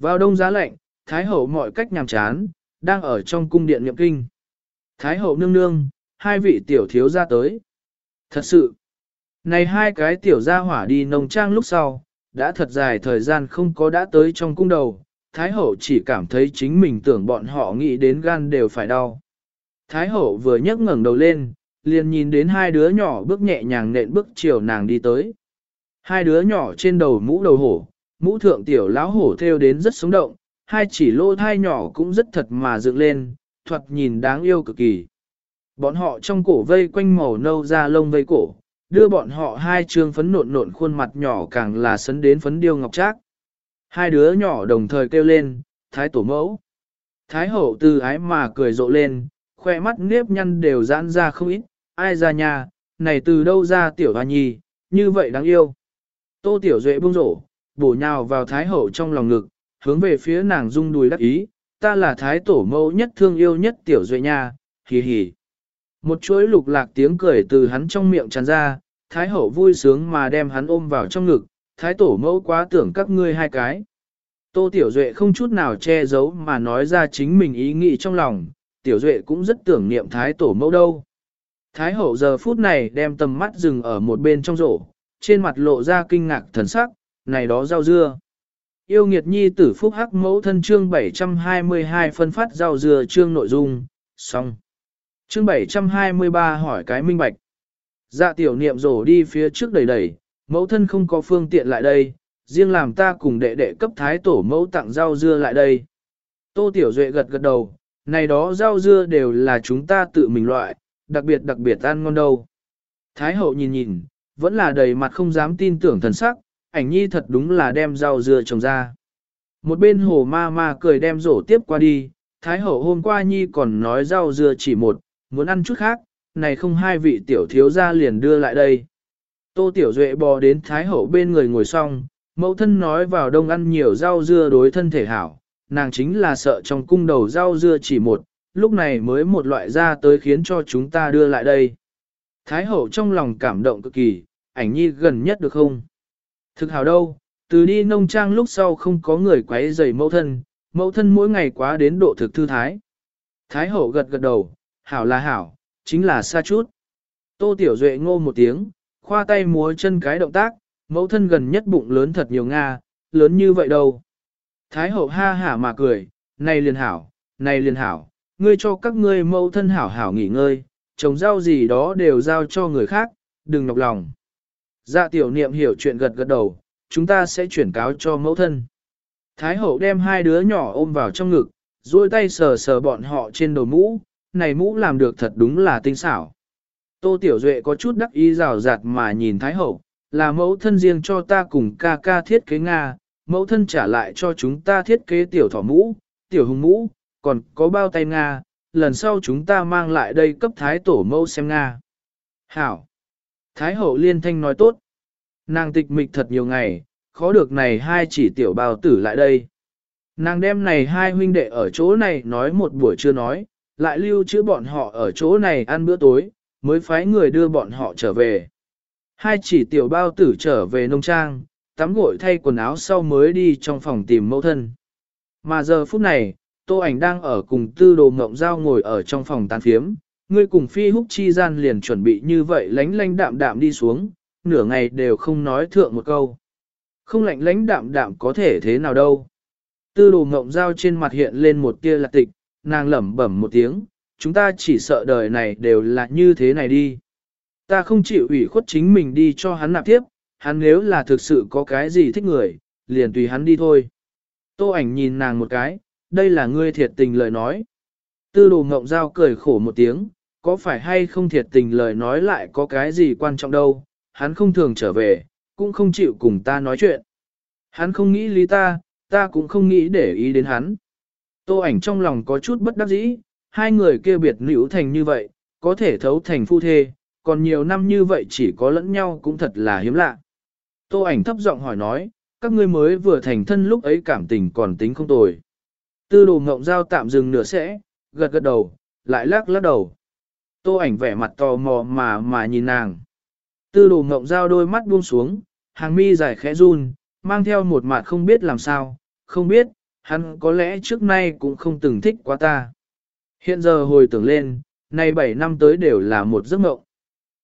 Vào đông giá lạnh, Thái Hậu mọi cách nhàm chán, đang ở trong cung điện nhậm kinh. Thái Hậu nương nương, hai vị tiểu thiếu ra tới. Thật sự, này hai cái tiểu gia hỏa đi nông trang lúc sau, đã thật dài thời gian không có đã tới trong cung đầu, Thái Hậu chỉ cảm thấy chính mình tưởng bọn họ nghĩ đến gan đều phải đau. Thái Hậu vừa nhấc ngẩng đầu lên, liền nhìn đến hai đứa nhỏ bước nhẹ nhàng nện bước chiều nàng đi tới. Hai đứa nhỏ trên đầu mũ đầu hổ, mũ thượng tiểu lão hổ theo đến rất sống động, hai chỉ lô thai nhỏ cũng rất thật mà dựng lên, thoạt nhìn đáng yêu cực kỳ. Bọn họ trong cổ vây quanh màu nâu da lông vây cổ, đưa bọn họ hai trương phấn nộn nộn khuôn mặt nhỏ càng là sấn đến phấn điêu ngọc trác. Hai đứa nhỏ đồng thời kêu lên, thái tổ mẫu. Thái hậu từ ái mà cười rộ lên, khoe mắt nếp nhăn đều giãn ra không ít, ai ra nhà, này từ đâu ra tiểu hoa nhi, như vậy đáng yêu. Tô tiểu duệ buông rổ, bổ nhào vào thái hậu trong lòng ngực, hướng về phía nàng rung đùi đắc ý, ta là thái tổ mẫu nhất thương yêu nhất tiểu duệ nha, hì hì. Một chuỗi lục lạc tiếng cười từ hắn trong miệng tràn ra, Thái hậu vui sướng mà đem hắn ôm vào trong ngực, Thái tổ mẫu quá tưởng các ngươi hai cái. Tô Tiểu Duệ không chút nào che giấu mà nói ra chính mình ý nghĩ trong lòng, Tiểu Duệ cũng rất tưởng niệm Thái tổ mẫu đâu. Thái hậu giờ phút này đem tầm mắt dừng ở một bên trong rổ, trên mặt lộ ra kinh ngạc thần sắc, này đó rau dưa. Yêu nghiệt nhi tử phúc hắc mẫu thân chương 722 phân phát rau dưa chương nội dung, xong. Chương 723 hỏi cái minh bạch. Dạ tiểu niệm rổ đi phía trước đầy đầy, mẫu thân không có phương tiện lại đây, riêng làm ta cùng đệ đệ cấp thái tổ mẫu tặng rau dưa lại đây. Tô tiểu duệ gật gật đầu, này đó rau dưa đều là chúng ta tự mình loại, đặc biệt đặc biệt ăn ngon đâu. Thái hậu nhìn nhìn, vẫn là đầy mặt không dám tin tưởng thần sắc, ảnh nhi thật đúng là đem rau dưa trồng ra. Một bên hồ ma ma cười đem rổ tiếp qua đi, Thái hậu hôm qua nhi còn nói rau dưa chỉ một, muốn ăn chút khác, này không hai vị tiểu thiếu gia liền đưa lại đây. Tô tiểu duệ bò đến Thái hậu bên người ngồi xong, mẫu thân nói vào đông ăn nhiều rau dưa đối thân thể hảo, nàng chính là sợ trong cung đầu rau dưa chỉ một, lúc này mới một loại ra tới khiến cho chúng ta đưa lại đây. Thái hậu trong lòng cảm động cực kỳ, ảnh nhi gần nhất được không? Thực hảo đâu, từ đi nông trang lúc sau không có người quấy rầy mẫu thân, mẫu thân mỗi ngày quá đến độ thực thư thái. Thái hậu gật gật đầu, hảo là hảo, chính là xa chút. Tô Tiểu Duệ ngô một tiếng, khoa tay múa chân cái động tác, mẫu thân gần nhất bụng lớn thật nhiều Nga, lớn như vậy đâu. Thái hậu ha hả mà cười, này liền hảo, này liền hảo, ngươi cho các ngươi mẫu thân hảo hảo nghỉ ngơi, trồng rau gì đó đều giao cho người khác, đừng nhọc lòng. Dạ tiểu niệm hiểu chuyện gật gật đầu, chúng ta sẽ chuyển cáo cho mẫu thân. Thái hậu đem hai đứa nhỏ ôm vào trong ngực, duỗi tay sờ sờ bọn họ trên đầu mũ, này mũ làm được thật đúng là tinh xảo. Tô Tiểu Duệ có chút đắc ý rào rạt mà nhìn Thái hậu, là mẫu thân riêng cho ta cùng ca ca thiết kế Nga, mẫu thân trả lại cho chúng ta thiết kế tiểu thỏ mũ, tiểu hùng mũ, còn có bao tay Nga, lần sau chúng ta mang lại đây cấp Thái tổ mẫu xem Nga. Hảo! Thái hậu liên thanh nói tốt. Nàng tịch mịch thật nhiều ngày, khó được này hai chỉ tiểu bào tử lại đây. Nàng đem này hai huynh đệ ở chỗ này nói một buổi chưa nói, lại lưu trữ bọn họ ở chỗ này ăn bữa tối, mới phái người đưa bọn họ trở về. Hai chỉ tiểu bao tử trở về nông trang, tắm gội thay quần áo sau mới đi trong phòng tìm mẫu thân. Mà giờ phút này, tô ảnh đang ở cùng tư đồ mộng giao ngồi ở trong phòng tán phiếm, ngươi cùng phi húc chi gian liền chuẩn bị như vậy lánh lánh đạm đạm đi xuống, nửa ngày đều không nói thượng một câu. Không lạnh lánh đạm đạm có thể thế nào đâu. Tư đồ mộng dao trên mặt hiện lên một tia lạc tịch, nàng lẩm bẩm một tiếng, chúng ta chỉ sợ đời này đều là như thế này đi. Ta không chịu ủy khuất chính mình đi cho hắn nạp tiếp, hắn nếu là thực sự có cái gì thích người, liền tùy hắn đi thôi. Tô ảnh nhìn nàng một cái, đây là ngươi thiệt tình lời nói. Tư đồ ngộng giao cười khổ một tiếng, có phải hay không thiệt tình lời nói lại có cái gì quan trọng đâu, hắn không thường trở về, cũng không chịu cùng ta nói chuyện. Hắn không nghĩ lý ta, ta cũng không nghĩ để ý đến hắn. Tô ảnh trong lòng có chút bất đắc dĩ, hai người kia biệt nữ thành như vậy, có thể thấu thành phu thê, còn nhiều năm như vậy chỉ có lẫn nhau cũng thật là hiếm lạ. Tô ảnh thấp giọng hỏi nói, các ngươi mới vừa thành thân lúc ấy cảm tình còn tính không tồi. Tư đồ ngộng giao tạm dừng nửa sẽ, gật gật đầu, lại lắc lắc đầu. Tô ảnh vẻ mặt tò mò mà mà nhìn nàng. Tư đồ ngộng giao đôi mắt buông xuống, hàng mi dài khẽ run, mang theo một mặt không biết làm sao, không biết, hắn có lẽ trước nay cũng không từng thích quá ta. Hiện giờ hồi tưởng lên, nay 7 năm tới đều là một giấc mộng.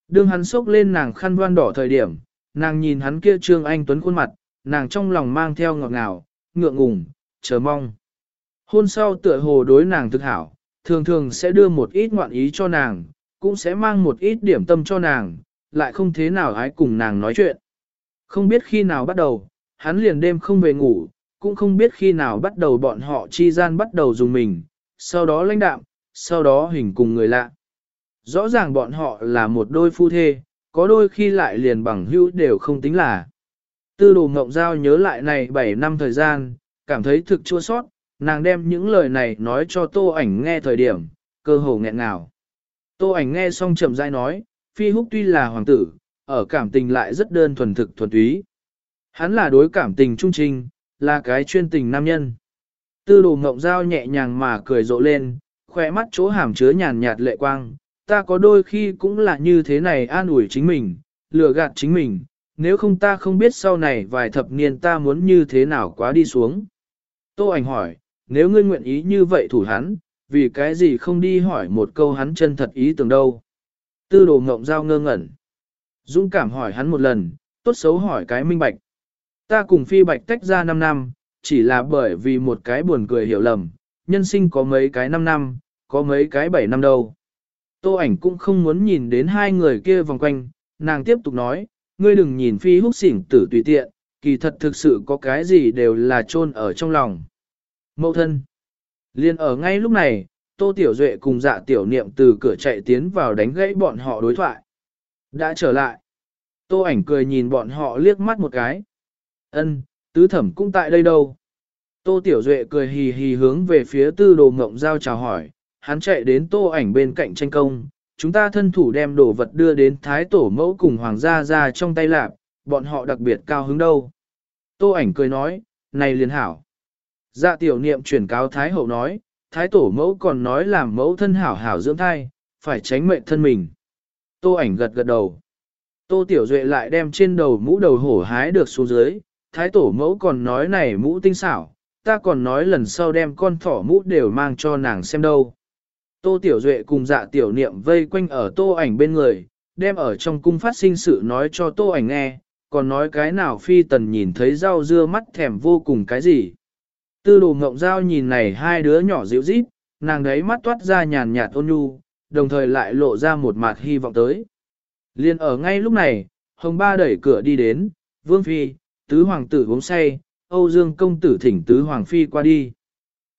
Đương hắn sốc lên nàng khăn voan đỏ thời điểm, nàng nhìn hắn kia trương anh tuấn khuôn mặt, nàng trong lòng mang theo ngọt ngào, ngượng ngùng, chờ mong. Hôn sau tựa hồ đối nàng thực hảo, thường thường sẽ đưa một ít ngoạn ý cho nàng, cũng sẽ mang một ít điểm tâm cho nàng, lại không thế nào ái cùng nàng nói chuyện. Không biết khi nào bắt đầu, hắn liền đêm không về ngủ, cũng không biết khi nào bắt đầu bọn họ chi gian bắt đầu dùng mình, sau đó lãnh đạm, sau đó hình cùng người lạ. Rõ ràng bọn họ là một đôi phu thê, có đôi khi lại liền bằng hữu đều không tính là. Tư đồ mộng giao nhớ lại này 7 năm thời gian, cảm thấy thực chua sót, nàng đem những lời này nói cho tô ảnh nghe thời điểm, cơ hồ nghẹn ngào. Tô ảnh nghe xong chậm rãi nói, phi húc tuy là hoàng tử, ở cảm tình lại rất đơn thuần thực thuần túy. Hắn là đối cảm tình trung trinh, là cái chuyên tình nam nhân. Tư đồ ngộng giao nhẹ nhàng mà cười rộ lên, khỏe mắt chỗ hàm chứa nhàn nhạt lệ quang, ta có đôi khi cũng là như thế này an ủi chính mình, lừa gạt chính mình, nếu không ta không biết sau này vài thập niên ta muốn như thế nào quá đi xuống. Tô ảnh hỏi, nếu ngươi nguyện ý như vậy thủ hắn, vì cái gì không đi hỏi một câu hắn chân thật ý tưởng đâu. Tư đồ ngộng giao ngơ ngẩn. Dũng cảm hỏi hắn một lần, tốt xấu hỏi cái minh bạch. Ta cùng phi bạch tách ra 5 năm, chỉ là bởi vì một cái buồn cười hiểu lầm, nhân sinh có mấy cái 5 năm, có mấy cái 7 năm đâu. Tô ảnh cũng không muốn nhìn đến hai người kia vòng quanh, nàng tiếp tục nói, ngươi đừng nhìn phi húc xỉn tử tùy tiện, kỳ thật thực sự có cái gì đều là chôn ở trong lòng. Mậu thân. Liên ở ngay lúc này, Tô Tiểu Duệ cùng dạ tiểu niệm từ cửa chạy tiến vào đánh gãy bọn họ đối thoại. Đã trở lại. Tô ảnh cười nhìn bọn họ liếc mắt một cái. Ân, tứ thẩm cũng tại đây đâu. Tô Tiểu Duệ cười hì hì hướng về phía tư đồ ngộng giao chào hỏi, hắn chạy đến tô ảnh bên cạnh tranh công. Chúng ta thân thủ đem đồ vật đưa đến thái tổ mẫu cùng hoàng gia ra trong tay lạp, bọn họ đặc biệt cao hứng đâu. Tô ảnh cười nói, này liền hảo. Dạ tiểu niệm chuyển cáo thái hậu nói, thái tổ mẫu còn nói làm mẫu thân hảo hảo dưỡng thai, phải tránh mệnh thân mình. Tô ảnh gật gật đầu. Tô tiểu duệ lại đem trên đầu mũ đầu hổ hái được xuống dưới, thái tổ mẫu còn nói này mũ tinh xảo, ta còn nói lần sau đem con thỏ mũ đều mang cho nàng xem đâu. Tô Tiểu Duệ cùng dạ tiểu niệm vây quanh ở tô ảnh bên người, đem ở trong cung phát sinh sự nói cho tô ảnh nghe, còn nói cái nào phi tần nhìn thấy rau dưa mắt thèm vô cùng cái gì. Tư đồ ngộng giao nhìn này hai đứa nhỏ dịu rít, nàng đấy mắt toát ra nhàn nhạt ôn nhu, đồng thời lại lộ ra một mặt hy vọng tới. Liên ở ngay lúc này, Hồng Ba đẩy cửa đi đến, Vương Phi, Tứ Hoàng tử uống say, Âu Dương công tử thỉnh Tứ Hoàng Phi qua đi.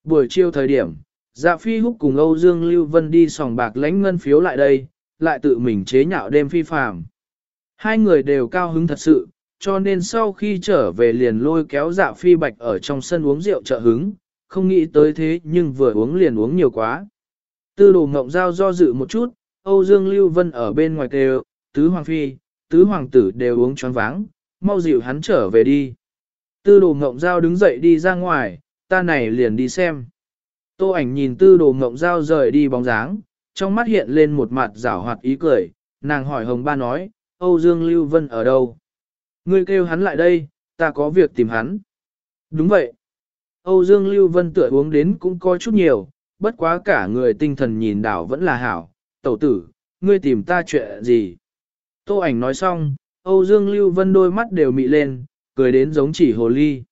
Buổi chiều thời điểm, Dạ Phi húc cùng Âu Dương Lưu Vân đi sòng bạc lãnh ngân phiếu lại đây, lại tự mình chế nhạo đêm phi phàm. Hai người đều cao hứng thật sự, cho nên sau khi trở về liền lôi kéo dạ phi bạch ở trong sân uống rượu trợ hứng, không nghĩ tới thế nhưng vừa uống liền uống nhiều quá. Tư đồ ngộng giao do dự một chút, Âu Dương Lưu Vân ở bên ngoài kêu, tứ hoàng phi, tứ hoàng tử đều uống choáng váng, mau dịu hắn trở về đi. Tư đồ ngộng giao đứng dậy đi ra ngoài, ta này liền đi xem. Tô ảnh nhìn tư đồ ngộng giao rời đi bóng dáng, trong mắt hiện lên một mặt rảo hoạt ý cười, nàng hỏi hồng ba nói, Âu Dương Lưu Vân ở đâu? Ngươi kêu hắn lại đây, ta có việc tìm hắn. Đúng vậy. Âu Dương Lưu Vân tựa uống đến cũng có chút nhiều, bất quá cả người tinh thần nhìn đảo vẫn là hảo. Tẩu tử, ngươi tìm ta chuyện gì? Tô ảnh nói xong, Âu Dương Lưu Vân đôi mắt đều mị lên, cười đến giống chỉ hồ ly.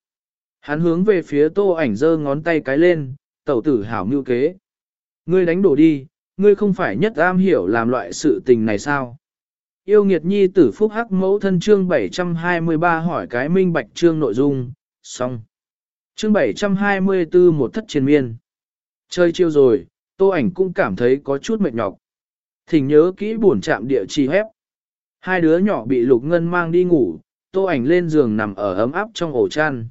Hắn hướng về phía tô ảnh giơ ngón tay cái lên, tẩu tử hảo mưu kế. Ngươi đánh đổ đi, ngươi không phải nhất am hiểu làm loại sự tình này sao? Yêu nghiệt nhi tử phúc hắc mẫu thân chương 723 hỏi cái minh bạch chương nội dung, xong. Chương 724 một thất triền miên. Chơi chiêu rồi, tô ảnh cũng cảm thấy có chút mệt nhọc. Thỉnh nhớ kỹ buồn chạm địa chỉ hép. Hai đứa nhỏ bị lục ngân mang đi ngủ, tô ảnh lên giường nằm ở ấm áp trong ổ chăn.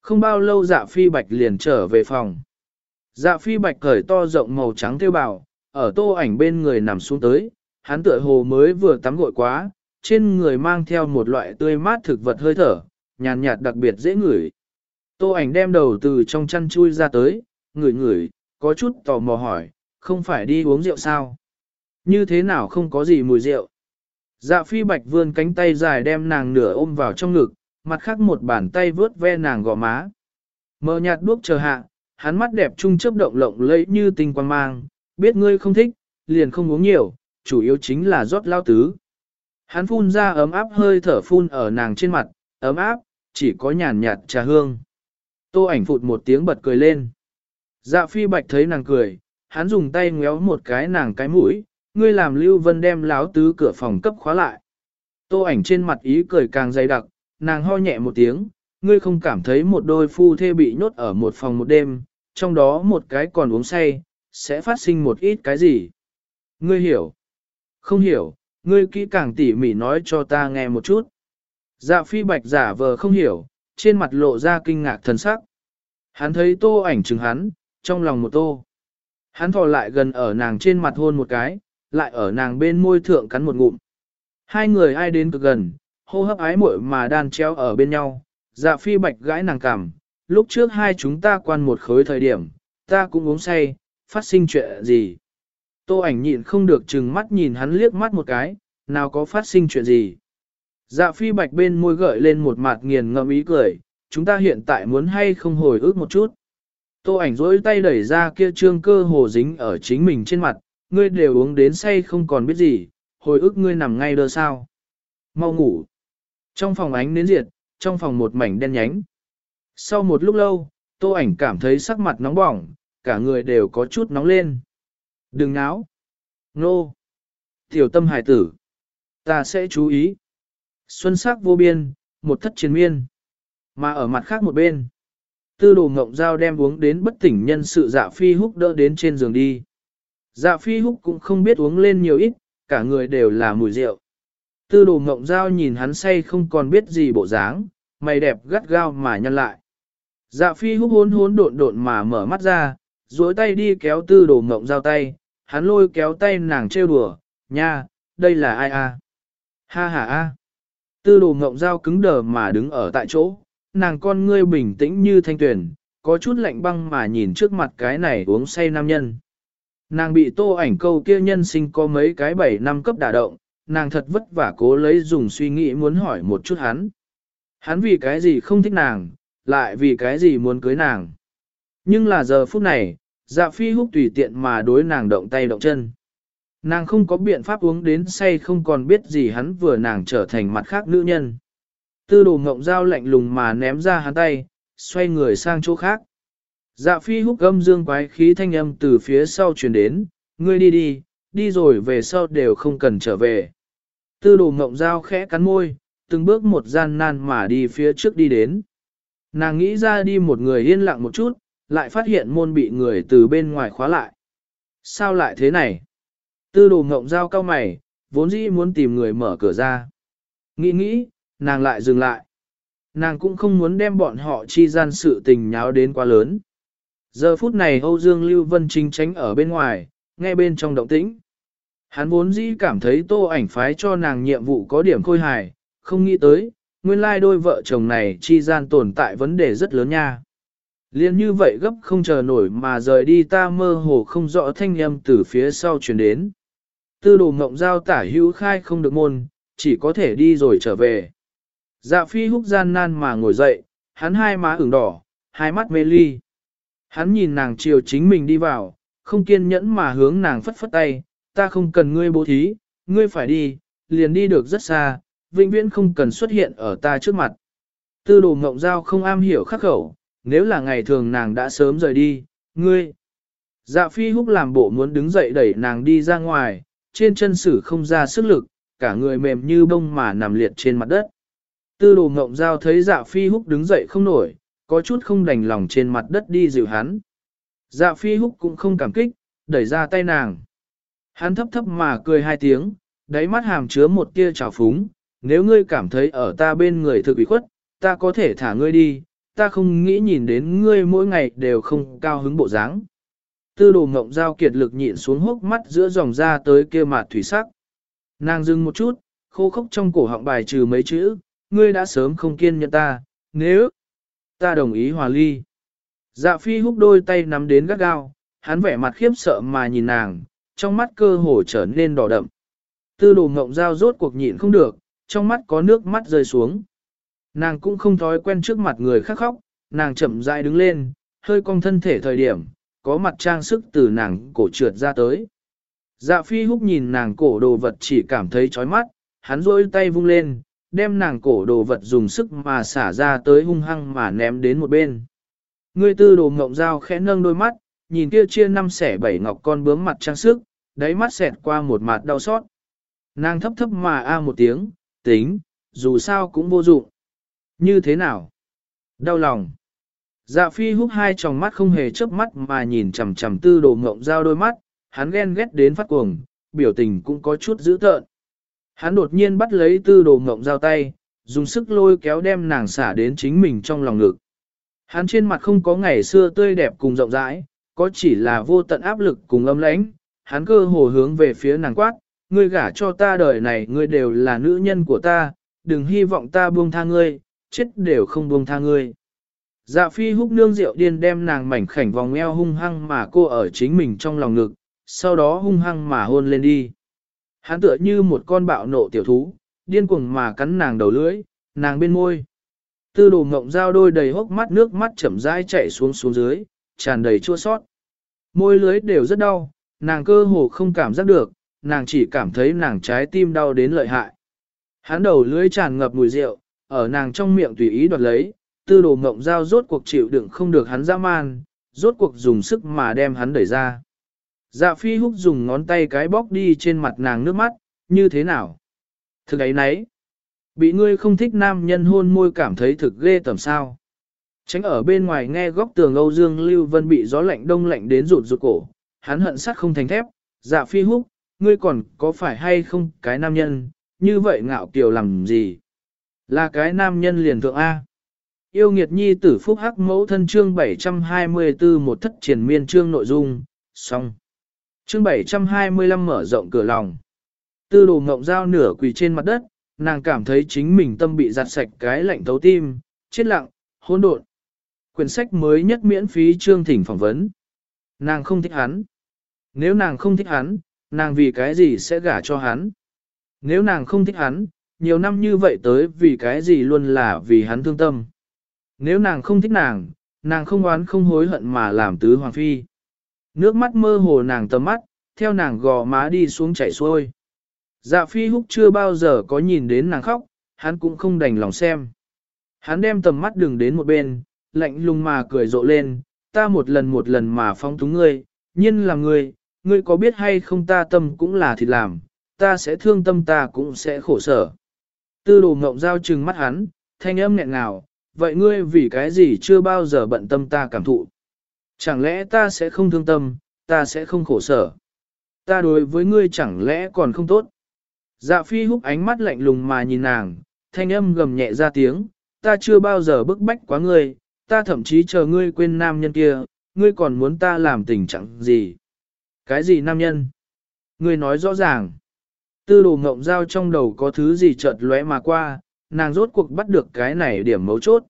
Không bao lâu dạ phi bạch liền trở về phòng. Dạ phi bạch cởi to rộng màu trắng theo bào, ở tô ảnh bên người nằm xuống tới, hắn tựa hồ mới vừa tắm gội quá, trên người mang theo một loại tươi mát thực vật hơi thở, nhàn nhạt đặc biệt dễ ngửi. Tô ảnh đem đầu từ trong chăn chui ra tới, ngửi ngửi, có chút tò mò hỏi, không phải đi uống rượu sao? Như thế nào không có gì mùi rượu? Dạ phi bạch vươn cánh tay dài đem nàng nửa ôm vào trong ngực, mặt khác một bàn tay vướt ve nàng gò má. Mờ nhạt đuốc chờ hạ, hắn mắt đẹp trung chớp động lộng lẫy như tinh quang mang, biết ngươi không thích, liền không uống nhiều, chủ yếu chính là rót lao tứ. Hắn phun ra ấm áp hơi thở phun ở nàng trên mặt, ấm áp, chỉ có nhàn nhạt trà hương. Tô ảnh phụt một tiếng bật cười lên. Dạ phi bạch thấy nàng cười, hắn dùng tay ngéo một cái nàng cái mũi, ngươi làm Lưu Vân đem láo tứ cửa phòng cấp khóa lại. Tô ảnh trên mặt ý cười càng dày đặc, nàng ho nhẹ một tiếng, ngươi không cảm thấy một đôi phu thê bị nhốt ở một phòng một đêm, trong đó một cái còn uống say, sẽ phát sinh một ít cái gì? Ngươi hiểu. Không hiểu, ngươi kỹ càng tỉ mỉ nói cho ta nghe một chút. Dạ phi bạch giả vờ không hiểu, trên mặt lộ ra kinh ngạc thần sắc. Hắn thấy tô ảnh chừng hắn, trong lòng một tô. Hắn thò lại gần ở nàng trên mặt hôn một cái, lại ở nàng bên môi thượng cắn một ngụm. Hai người ai đến cực gần, hô hấp ái muội mà đan treo ở bên nhau. Dạ phi bạch gãi nàng cảm, lúc trước hai chúng ta quan một khối thời điểm, ta cũng uống say, phát sinh chuyện gì. Tô ảnh nhịn không được chừng mắt nhìn hắn liếc mắt một cái, nào có phát sinh chuyện gì. Dạ phi bạch bên môi gợi lên một mặt nghiền ngẫm ý cười, chúng ta hiện tại muốn hay không hồi ức một chút. Tô ảnh rỗi tay đẩy ra kia trương cơ hồ dính ở chính mình trên mặt, ngươi đều uống đến say không còn biết gì, hồi ức ngươi nằm ngay đơ sao. Mau ngủ. Trong phòng ánh nến diệt, trong phòng một mảnh đen nhánh. Sau một lúc lâu, tô ảnh cảm thấy sắc mặt nóng bỏng, cả người đều có chút nóng lên. Đừng náo. Nô. Tiểu tâm hải tử. Ta sẽ chú ý. Xuân sắc vô biên, một thất chiến miên. Mà ở mặt khác một bên. Tư đồ ngộng dao đem uống đến bất tỉnh nhân sự dạ phi húc đỡ đến trên giường đi. Dạ phi húc cũng không biết uống lên nhiều ít, cả người đều là mùi rượu. Tư đồ mộng giao nhìn hắn say không còn biết gì bộ dáng, mày đẹp gắt gao mà nhăn lại. Dạ phi húc hốn hốn độn độn mà mở mắt ra, duỗi tay đi kéo tư đồ mộng giao tay, hắn lôi kéo tay nàng trêu đùa, nha, đây là ai a? Ha ha a. Tư đồ mộng giao cứng đờ mà đứng ở tại chỗ, nàng con ngươi bình tĩnh như thanh tuyển, có chút lạnh băng mà nhìn trước mặt cái này uống say nam nhân. Nàng bị tô ảnh câu kia nhân sinh có mấy cái bảy năm cấp đả động, nàng thật vất vả cố lấy dùng suy nghĩ muốn hỏi một chút hắn. Hắn vì cái gì không thích nàng, lại vì cái gì muốn cưới nàng. Nhưng là giờ phút này, dạ phi húc tùy tiện mà đối nàng động tay động chân. Nàng không có biện pháp uống đến say không còn biết gì hắn vừa nàng trở thành mặt khác nữ nhân. Tư đồ ngộng dao lạnh lùng mà ném ra hắn tay, xoay người sang chỗ khác. Dạ phi húc âm dương quái khí thanh âm từ phía sau truyền đến, ngươi đi đi, đi rồi về sau đều không cần trở về. Tư đồ mộng dao khẽ cắn môi, từng bước một gian nan mà đi phía trước đi đến. Nàng nghĩ ra đi một người yên lặng một chút, lại phát hiện môn bị người từ bên ngoài khóa lại. Sao lại thế này? Tư đồ mộng dao cao mày, vốn dĩ muốn tìm người mở cửa ra. Nghĩ nghĩ, nàng lại dừng lại. Nàng cũng không muốn đem bọn họ chi gian sự tình nháo đến quá lớn. Giờ phút này Âu Dương Lưu Vân chính tránh ở bên ngoài, nghe bên trong động tĩnh. Hắn vốn dĩ cảm thấy tô ảnh phái cho nàng nhiệm vụ có điểm khôi hài, không nghĩ tới, nguyên lai đôi vợ chồng này chi gian tồn tại vấn đề rất lớn nha. Liên như vậy gấp không chờ nổi mà rời đi ta mơ hồ không rõ thanh âm từ phía sau truyền đến. Tư đồ mộng giao tả hữu khai không được môn, chỉ có thể đi rồi trở về. Dạ phi húc gian nan mà ngồi dậy, hắn hai má ửng đỏ, hai mắt mê ly. Hắn nhìn nàng chiều chính mình đi vào, không kiên nhẫn mà hướng nàng phất phất tay, ta không cần ngươi bố thí, ngươi phải đi, liền đi được rất xa, vĩnh viễn không cần xuất hiện ở ta trước mặt. Tư đồ mộng giao không am hiểu khắc khẩu, nếu là ngày thường nàng đã sớm rời đi, ngươi. Dạ phi húc làm bộ muốn đứng dậy đẩy nàng đi ra ngoài, trên chân sử không ra sức lực, cả người mềm như bông mà nằm liệt trên mặt đất. Tư đồ mộng giao thấy dạ phi húc đứng dậy không nổi, có chút không đành lòng trên mặt đất đi dịu hắn. Dạ phi húc cũng không cảm kích, đẩy ra tay nàng. Hắn thấp thấp mà cười hai tiếng, đáy mắt hàm chứa một tia trào phúng, nếu ngươi cảm thấy ở ta bên người thực ủy khuất, ta có thể thả ngươi đi, ta không nghĩ nhìn đến ngươi mỗi ngày đều không cao hứng bộ dáng. Tư đồ ngộng giao kiệt lực nhịn xuống hốc mắt giữa dòng ra tới kia mặt thủy sắc. Nàng dừng một chút, khô khốc trong cổ họng bài trừ mấy chữ, ngươi đã sớm không kiên nhẫn ta, nếu ta đồng ý hòa ly. Dạ phi húc đôi tay nắm đến gắt gao, hắn vẻ mặt khiếp sợ mà nhìn nàng, trong mắt cơ hồ trở nên đỏ đậm. Tư đồ ngộng giao rốt cuộc nhịn không được, trong mắt có nước mắt rơi xuống. Nàng cũng không thói quen trước mặt người khác khóc, nàng chậm rãi đứng lên, hơi cong thân thể thời điểm, có mặt trang sức từ nàng cổ trượt ra tới. Dạ phi húc nhìn nàng cổ đồ vật chỉ cảm thấy chói mắt, hắn rôi tay vung lên, đem nàng cổ đồ vật dùng sức mà xả ra tới hung hăng mà ném đến một bên. Ngươi tư đồ ngộng dao khẽ nâng đôi mắt, nhìn kia chia năm xẻ bảy ngọc con bướm mặt trang sức, đáy mắt xẹt qua một mặt đau xót. Nàng thấp thấp mà a một tiếng, tính, dù sao cũng vô dụng. Như thế nào? Đau lòng. Dạ phi hút hai tròng mắt không hề chớp mắt mà nhìn chằm chằm tư đồ ngộng dao đôi mắt, hắn ghen ghét đến phát cuồng, biểu tình cũng có chút dữ tợn. Hắn đột nhiên bắt lấy tư đồ ngộng giao tay, dùng sức lôi kéo đem nàng xả đến chính mình trong lòng ngực. Hắn trên mặt không có ngày xưa tươi đẹp cùng rộng rãi, có chỉ là vô tận áp lực cùng âm lãnh. Hắn cơ hồ hướng về phía nàng quát, ngươi gả cho ta đời này ngươi đều là nữ nhân của ta, đừng hy vọng ta buông tha ngươi, chết đều không buông tha ngươi. Dạ phi húc nương rượu điên đem nàng mảnh khảnh vòng eo hung hăng mà cô ở chính mình trong lòng ngực, sau đó hung hăng mà hôn lên đi. Hắn tựa như một con bạo nộ tiểu thú, điên cuồng mà cắn nàng đầu lưỡi, nàng bên môi. Tư đồ ngộng dao đôi đầy hốc mắt nước mắt chậm rãi chảy xuống xuống dưới, tràn đầy chua sót. Môi lưới đều rất đau, nàng cơ hồ không cảm giác được, nàng chỉ cảm thấy nàng trái tim đau đến lợi hại. Hắn đầu lưỡi tràn ngập mùi rượu, ở nàng trong miệng tùy ý đoạt lấy, tư đồ ngộng dao rốt cuộc chịu đựng không được hắn dã man, rốt cuộc dùng sức mà đem hắn đẩy ra. Dạ phi húc dùng ngón tay cái bóc đi trên mặt nàng nước mắt, như thế nào? Thực ấy nấy. Bị ngươi không thích nam nhân hôn môi cảm thấy thực ghê tầm sao. Tránh ở bên ngoài nghe góc tường Âu Dương Lưu Vân bị gió lạnh đông lạnh đến rụt rụt cổ, hắn hận sắt không thành thép, dạ phi húc, ngươi còn có phải hay không cái nam nhân, như vậy ngạo kiều làm gì? Là cái nam nhân liền thượng A. Yêu nghiệt nhi tử phúc hắc mẫu thân chương 724 một thất triển miên chương nội dung, xong. Chương 725 mở rộng cửa lòng. Tư đồ ngộng dao nửa quỳ trên mặt đất, nàng cảm thấy chính mình tâm bị giặt sạch cái lạnh thấu tim, chết lặng, hỗn độn. Quyển sách mới nhất miễn phí chương thỉnh phỏng vấn. Nàng không thích hắn. Nếu nàng không thích hắn, nàng vì cái gì sẽ gả cho hắn? Nếu nàng không thích hắn, nhiều năm như vậy tới vì cái gì luôn là vì hắn thương tâm. Nếu nàng không thích nàng, nàng không oán không hối hận mà làm tứ hoàng phi. Nước mắt mơ hồ nàng tầm mắt, theo nàng gò má đi xuống chảy xuôi. Dạ phi húc chưa bao giờ có nhìn đến nàng khóc, hắn cũng không đành lòng xem. Hắn đem tầm mắt đường đến một bên, lạnh lùng mà cười rộ lên, ta một lần một lần mà phong túng ngươi, nhiên là ngươi, ngươi có biết hay không ta tâm cũng là thịt làm, ta sẽ thương tâm ta cũng sẽ khổ sở. Tư đồ ngộng giao trừng mắt hắn, thanh âm nghẹn ngào, vậy ngươi vì cái gì chưa bao giờ bận tâm ta cảm thụ? Chẳng lẽ ta sẽ không thương tâm, ta sẽ không khổ sở? Ta đối với ngươi chẳng lẽ còn không tốt? Dạ phi húc ánh mắt lạnh lùng mà nhìn nàng, thanh âm gầm nhẹ ra tiếng, ta chưa bao giờ bức bách quá ngươi, ta thậm chí chờ ngươi quên nam nhân kia, ngươi còn muốn ta làm tình trạng gì? Cái gì nam nhân? Ngươi nói rõ ràng. Tư đồ ngộng giao trong đầu có thứ gì chợt lóe mà qua, nàng rốt cuộc bắt được cái này điểm mấu chốt.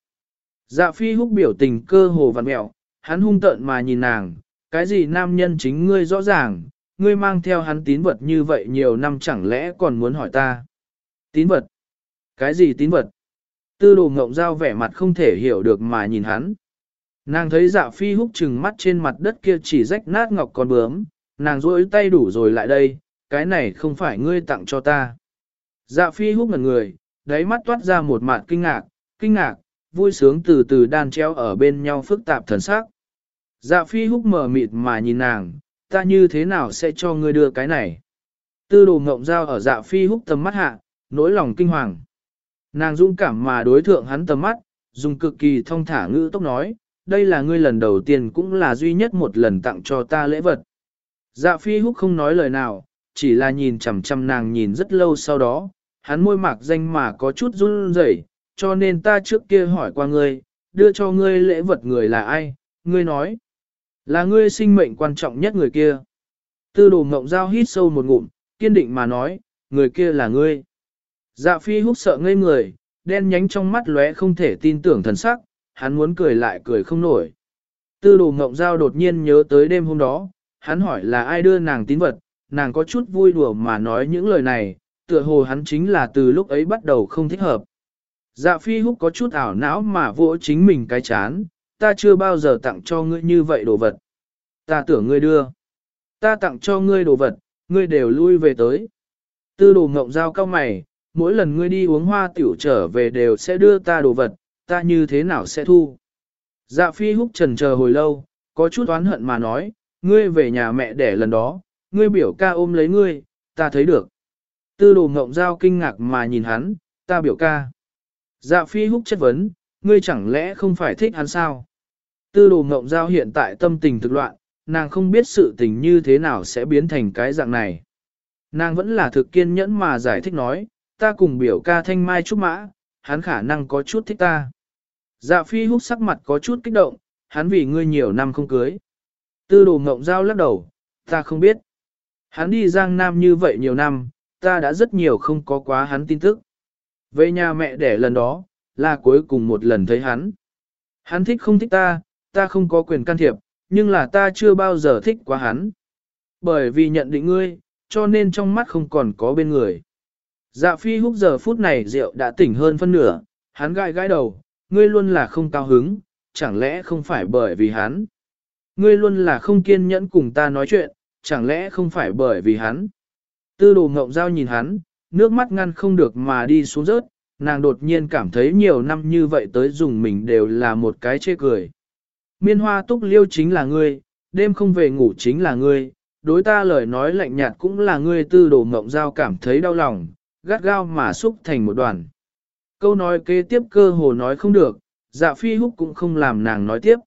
Dạ phi húc biểu tình cơ hồ vặn mẹo, hắn hung tợn mà nhìn nàng, cái gì nam nhân chính ngươi rõ ràng, ngươi mang theo hắn tín vật như vậy nhiều năm chẳng lẽ còn muốn hỏi ta. Tín vật? Cái gì tín vật? Tư đồ ngộng giao vẻ mặt không thể hiểu được mà nhìn hắn. Nàng thấy dạ phi húc trừng mắt trên mặt đất kia chỉ rách nát ngọc còn bướm, nàng rỗi tay đủ rồi lại đây, cái này không phải ngươi tặng cho ta. Dạ phi húc ngần người, đáy mắt toát ra một mặt kinh ngạc, kinh ngạc, vui sướng từ từ đan treo ở bên nhau phức tạp thần sắc. Dạ phi húc mở mịt mà nhìn nàng, ta như thế nào sẽ cho ngươi đưa cái này? Tư đồ ngộng dao ở dạ phi húc tầm mắt hạ, nỗi lòng kinh hoàng. Nàng dũng cảm mà đối thượng hắn tầm mắt, dùng cực kỳ thông thả ngữ tốc nói, đây là ngươi lần đầu tiên cũng là duy nhất một lần tặng cho ta lễ vật. Dạ phi húc không nói lời nào, chỉ là nhìn chằm chằm nàng nhìn rất lâu sau đó, hắn môi mạc danh mà có chút run rẩy, cho nên ta trước kia hỏi qua ngươi, đưa cho ngươi lễ vật người là ai, ngươi nói, là ngươi sinh mệnh quan trọng nhất người kia. Tư đồ mộng giao hít sâu một ngụm, kiên định mà nói, người kia là ngươi. Dạ phi húc sợ ngây người, đen nhánh trong mắt lóe không thể tin tưởng thần sắc, hắn muốn cười lại cười không nổi. Tư đồ mộng giao đột nhiên nhớ tới đêm hôm đó, hắn hỏi là ai đưa nàng tín vật, nàng có chút vui đùa mà nói những lời này, tựa hồ hắn chính là từ lúc ấy bắt đầu không thích hợp. Dạ phi húc có chút ảo não mà vỗ chính mình cái chán, ta chưa bao giờ tặng cho ngươi như vậy đồ vật. Ta tưởng ngươi đưa. Ta tặng cho ngươi đồ vật, ngươi đều lui về tới. Tư đồ ngộng giao cao mày, mỗi lần ngươi đi uống hoa tiểu trở về đều sẽ đưa ta đồ vật, ta như thế nào sẽ thu. Dạ phi húc trần chờ hồi lâu, có chút oán hận mà nói, ngươi về nhà mẹ đẻ lần đó, ngươi biểu ca ôm lấy ngươi, ta thấy được. Tư đồ ngộng giao kinh ngạc mà nhìn hắn, ta biểu ca. Dạ phi húc chất vấn, ngươi chẳng lẽ không phải thích hắn sao? Tư đồ ngộng giao hiện tại tâm tình thực loạn, nàng không biết sự tình như thế nào sẽ biến thành cái dạng này. Nàng vẫn là thực kiên nhẫn mà giải thích nói, ta cùng biểu ca thanh mai trúc mã, hắn khả năng có chút thích ta. Dạ phi húc sắc mặt có chút kích động, hắn vì ngươi nhiều năm không cưới. Tư đồ ngộng giao lắc đầu, ta không biết. Hắn đi Giang Nam như vậy nhiều năm, ta đã rất nhiều không có quá hắn tin tức. Về nhà mẹ đẻ lần đó, là cuối cùng một lần thấy hắn. Hắn thích không thích ta, ta không có quyền can thiệp, nhưng là ta chưa bao giờ thích quá hắn. Bởi vì nhận định ngươi, cho nên trong mắt không còn có bên người. Dạ phi húc giờ phút này rượu đã tỉnh hơn phân nửa, hắn gãi gãi đầu, ngươi luôn là không cao hứng, chẳng lẽ không phải bởi vì hắn. Ngươi luôn là không kiên nhẫn cùng ta nói chuyện, chẳng lẽ không phải bởi vì hắn. Tư đồ ngộng giao nhìn hắn, nước mắt ngăn không được mà đi xuống rớt, nàng đột nhiên cảm thấy nhiều năm như vậy tới dùng mình đều là một cái chê cười. Miên hoa túc liêu chính là ngươi, đêm không về ngủ chính là ngươi, đối ta lời nói lạnh nhạt cũng là ngươi tư đồ mộng giao cảm thấy đau lòng, gắt gao mà xúc thành một đoàn. Câu nói kế tiếp cơ hồ nói không được, dạ phi húc cũng không làm nàng nói tiếp.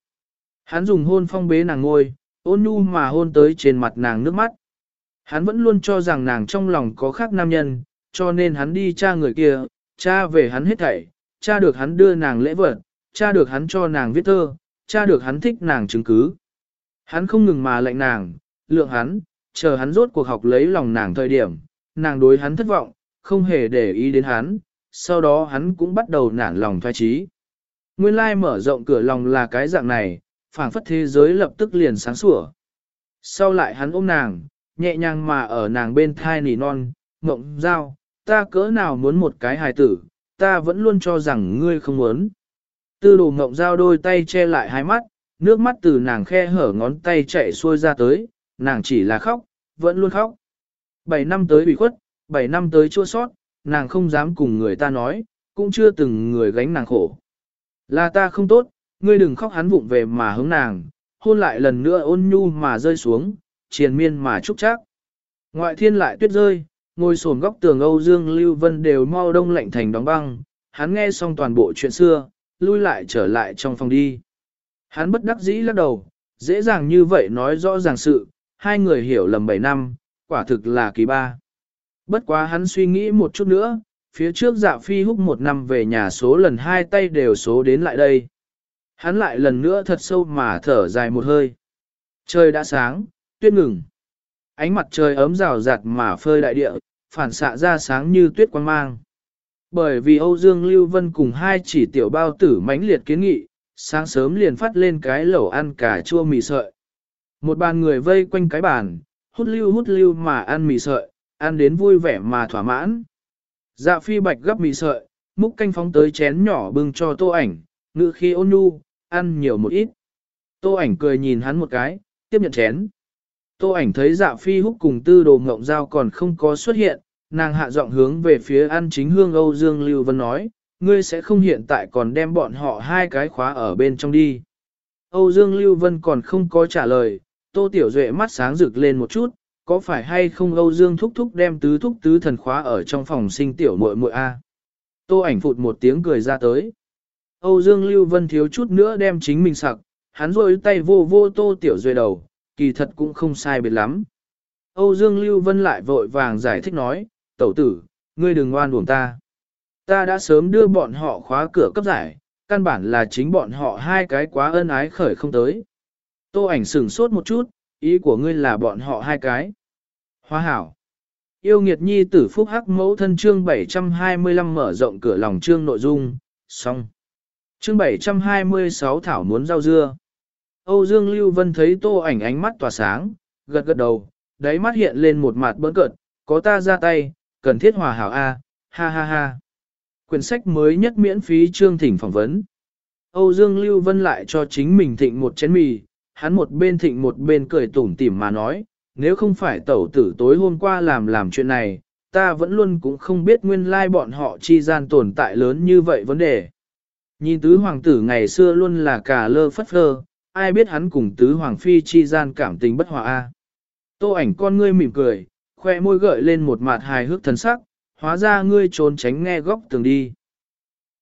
Hắn dùng hôn phong bế nàng ngôi, ôn nhu mà hôn tới trên mặt nàng nước mắt. Hắn vẫn luôn cho rằng nàng trong lòng có khác nam nhân, cho nên hắn đi cha người kia, cha về hắn hết thảy, cha được hắn đưa nàng lễ vật, cha được hắn cho nàng viết thơ, cha được hắn thích nàng chứng cứ. Hắn không ngừng mà lệnh nàng, lượng hắn, chờ hắn rốt cuộc học lấy lòng nàng thời điểm, nàng đối hắn thất vọng, không hề để ý đến hắn, sau đó hắn cũng bắt đầu nản lòng thoái trí. Nguyên lai mở rộng cửa lòng là cái dạng này, phảng phất thế giới lập tức liền sáng sủa. Sau lại hắn ôm nàng, nhẹ nhàng mà ở nàng bên thai nỉ non, mộng giao, ta cỡ nào muốn một cái hài tử, ta vẫn luôn cho rằng ngươi không muốn. Tư đồ mộng giao đôi tay che lại hai mắt, nước mắt từ nàng khe hở ngón tay chạy xuôi ra tới, nàng chỉ là khóc, vẫn luôn khóc. Bảy năm tới bị khuất, bảy năm tới chua sót, nàng không dám cùng người ta nói, cũng chưa từng người gánh nàng khổ. Là ta không tốt, ngươi đừng khóc hắn vụng về mà hướng nàng, hôn lại lần nữa ôn nhu mà rơi xuống, triền miên mà trúc chắc. Ngoại thiên lại tuyết rơi, ngồi sồn góc tường Âu Dương Lưu Vân đều mau đông lạnh thành đóng băng, hắn nghe xong toàn bộ chuyện xưa, lui lại trở lại trong phòng đi. Hắn bất đắc dĩ lắc đầu, dễ dàng như vậy nói rõ ràng sự, hai người hiểu lầm 7 năm, quả thực là kỳ ba. Bất quá hắn suy nghĩ một chút nữa, phía trước dạ phi húc một năm về nhà số lần hai tay đều số đến lại đây. Hắn lại lần nữa thật sâu mà thở dài một hơi. Trời đã sáng, tuyết ngừng. Ánh mặt trời ấm rào rạt mà phơi đại địa, phản xạ ra sáng như tuyết quang mang. Bởi vì Âu Dương Lưu Vân cùng hai chỉ tiểu bao tử mãnh liệt kiến nghị, sáng sớm liền phát lên cái lẩu ăn cà chua mì sợi. Một bàn người vây quanh cái bàn, hút lưu hút lưu mà ăn mì sợi, ăn đến vui vẻ mà thỏa mãn. Dạ phi bạch gấp mì sợi, múc canh phóng tới chén nhỏ bưng cho tô ảnh, ngự khi ôn nhu, ăn nhiều một ít. Tô ảnh cười nhìn hắn một cái, tiếp nhận chén. Tô ảnh thấy dạ phi húc cùng tư đồ ngộng giao còn không có xuất hiện, nàng hạ giọng hướng về phía ăn chính hương Âu Dương Lưu Vân nói, ngươi sẽ không hiện tại còn đem bọn họ hai cái khóa ở bên trong đi. Âu Dương Lưu Vân còn không có trả lời, Tô Tiểu Duệ mắt sáng rực lên một chút, có phải hay không Âu Dương thúc thúc đem tứ thúc tứ thần khóa ở trong phòng sinh tiểu muội muội a? Tô ảnh phụt một tiếng cười ra tới. Âu Dương Lưu Vân thiếu chút nữa đem chính mình sặc, hắn rôi tay vô vô Tô Tiểu Duệ đầu, kỳ thật cũng không sai biệt lắm. Âu Dương Lưu Vân lại vội vàng giải thích nói, tẩu tử, ngươi đừng ngoan uổng ta. Ta đã sớm đưa bọn họ khóa cửa cấp giải, căn bản là chính bọn họ hai cái quá ân ái khởi không tới. Tô ảnh sửng sốt một chút, ý của ngươi là bọn họ hai cái. Hoa hảo. Yêu nghiệt nhi tử phúc hắc mẫu thân chương 725 mở rộng cửa lòng chương nội dung, xong. Chương 726 thảo muốn rau dưa. Âu Dương Lưu Vân thấy tô ảnh ánh mắt tỏa sáng, gật gật đầu, đáy mắt hiện lên một mặt bỡn cợt, có ta ra tay, cần thiết hòa hảo A, ha ha ha. Quyển sách mới nhất miễn phí chương thỉnh phỏng vấn. Âu Dương Lưu Vân lại cho chính mình thịnh một chén mì, hắn một bên thịnh một bên cười tủm tỉm mà nói, nếu không phải tẩu tử tối hôm qua làm làm chuyện này, ta vẫn luôn cũng không biết nguyên lai bọn họ chi gian tồn tại lớn như vậy vấn đề. Nhìn tứ hoàng tử ngày xưa luôn là cả lơ phất phơ, ai biết hắn cùng tứ hoàng phi chi gian cảm tình bất hòa a. Tô ảnh con ngươi mỉm cười, khoe môi gợi lên một mặt hài hước thần sắc, hóa ra ngươi trốn tránh nghe góc tường đi.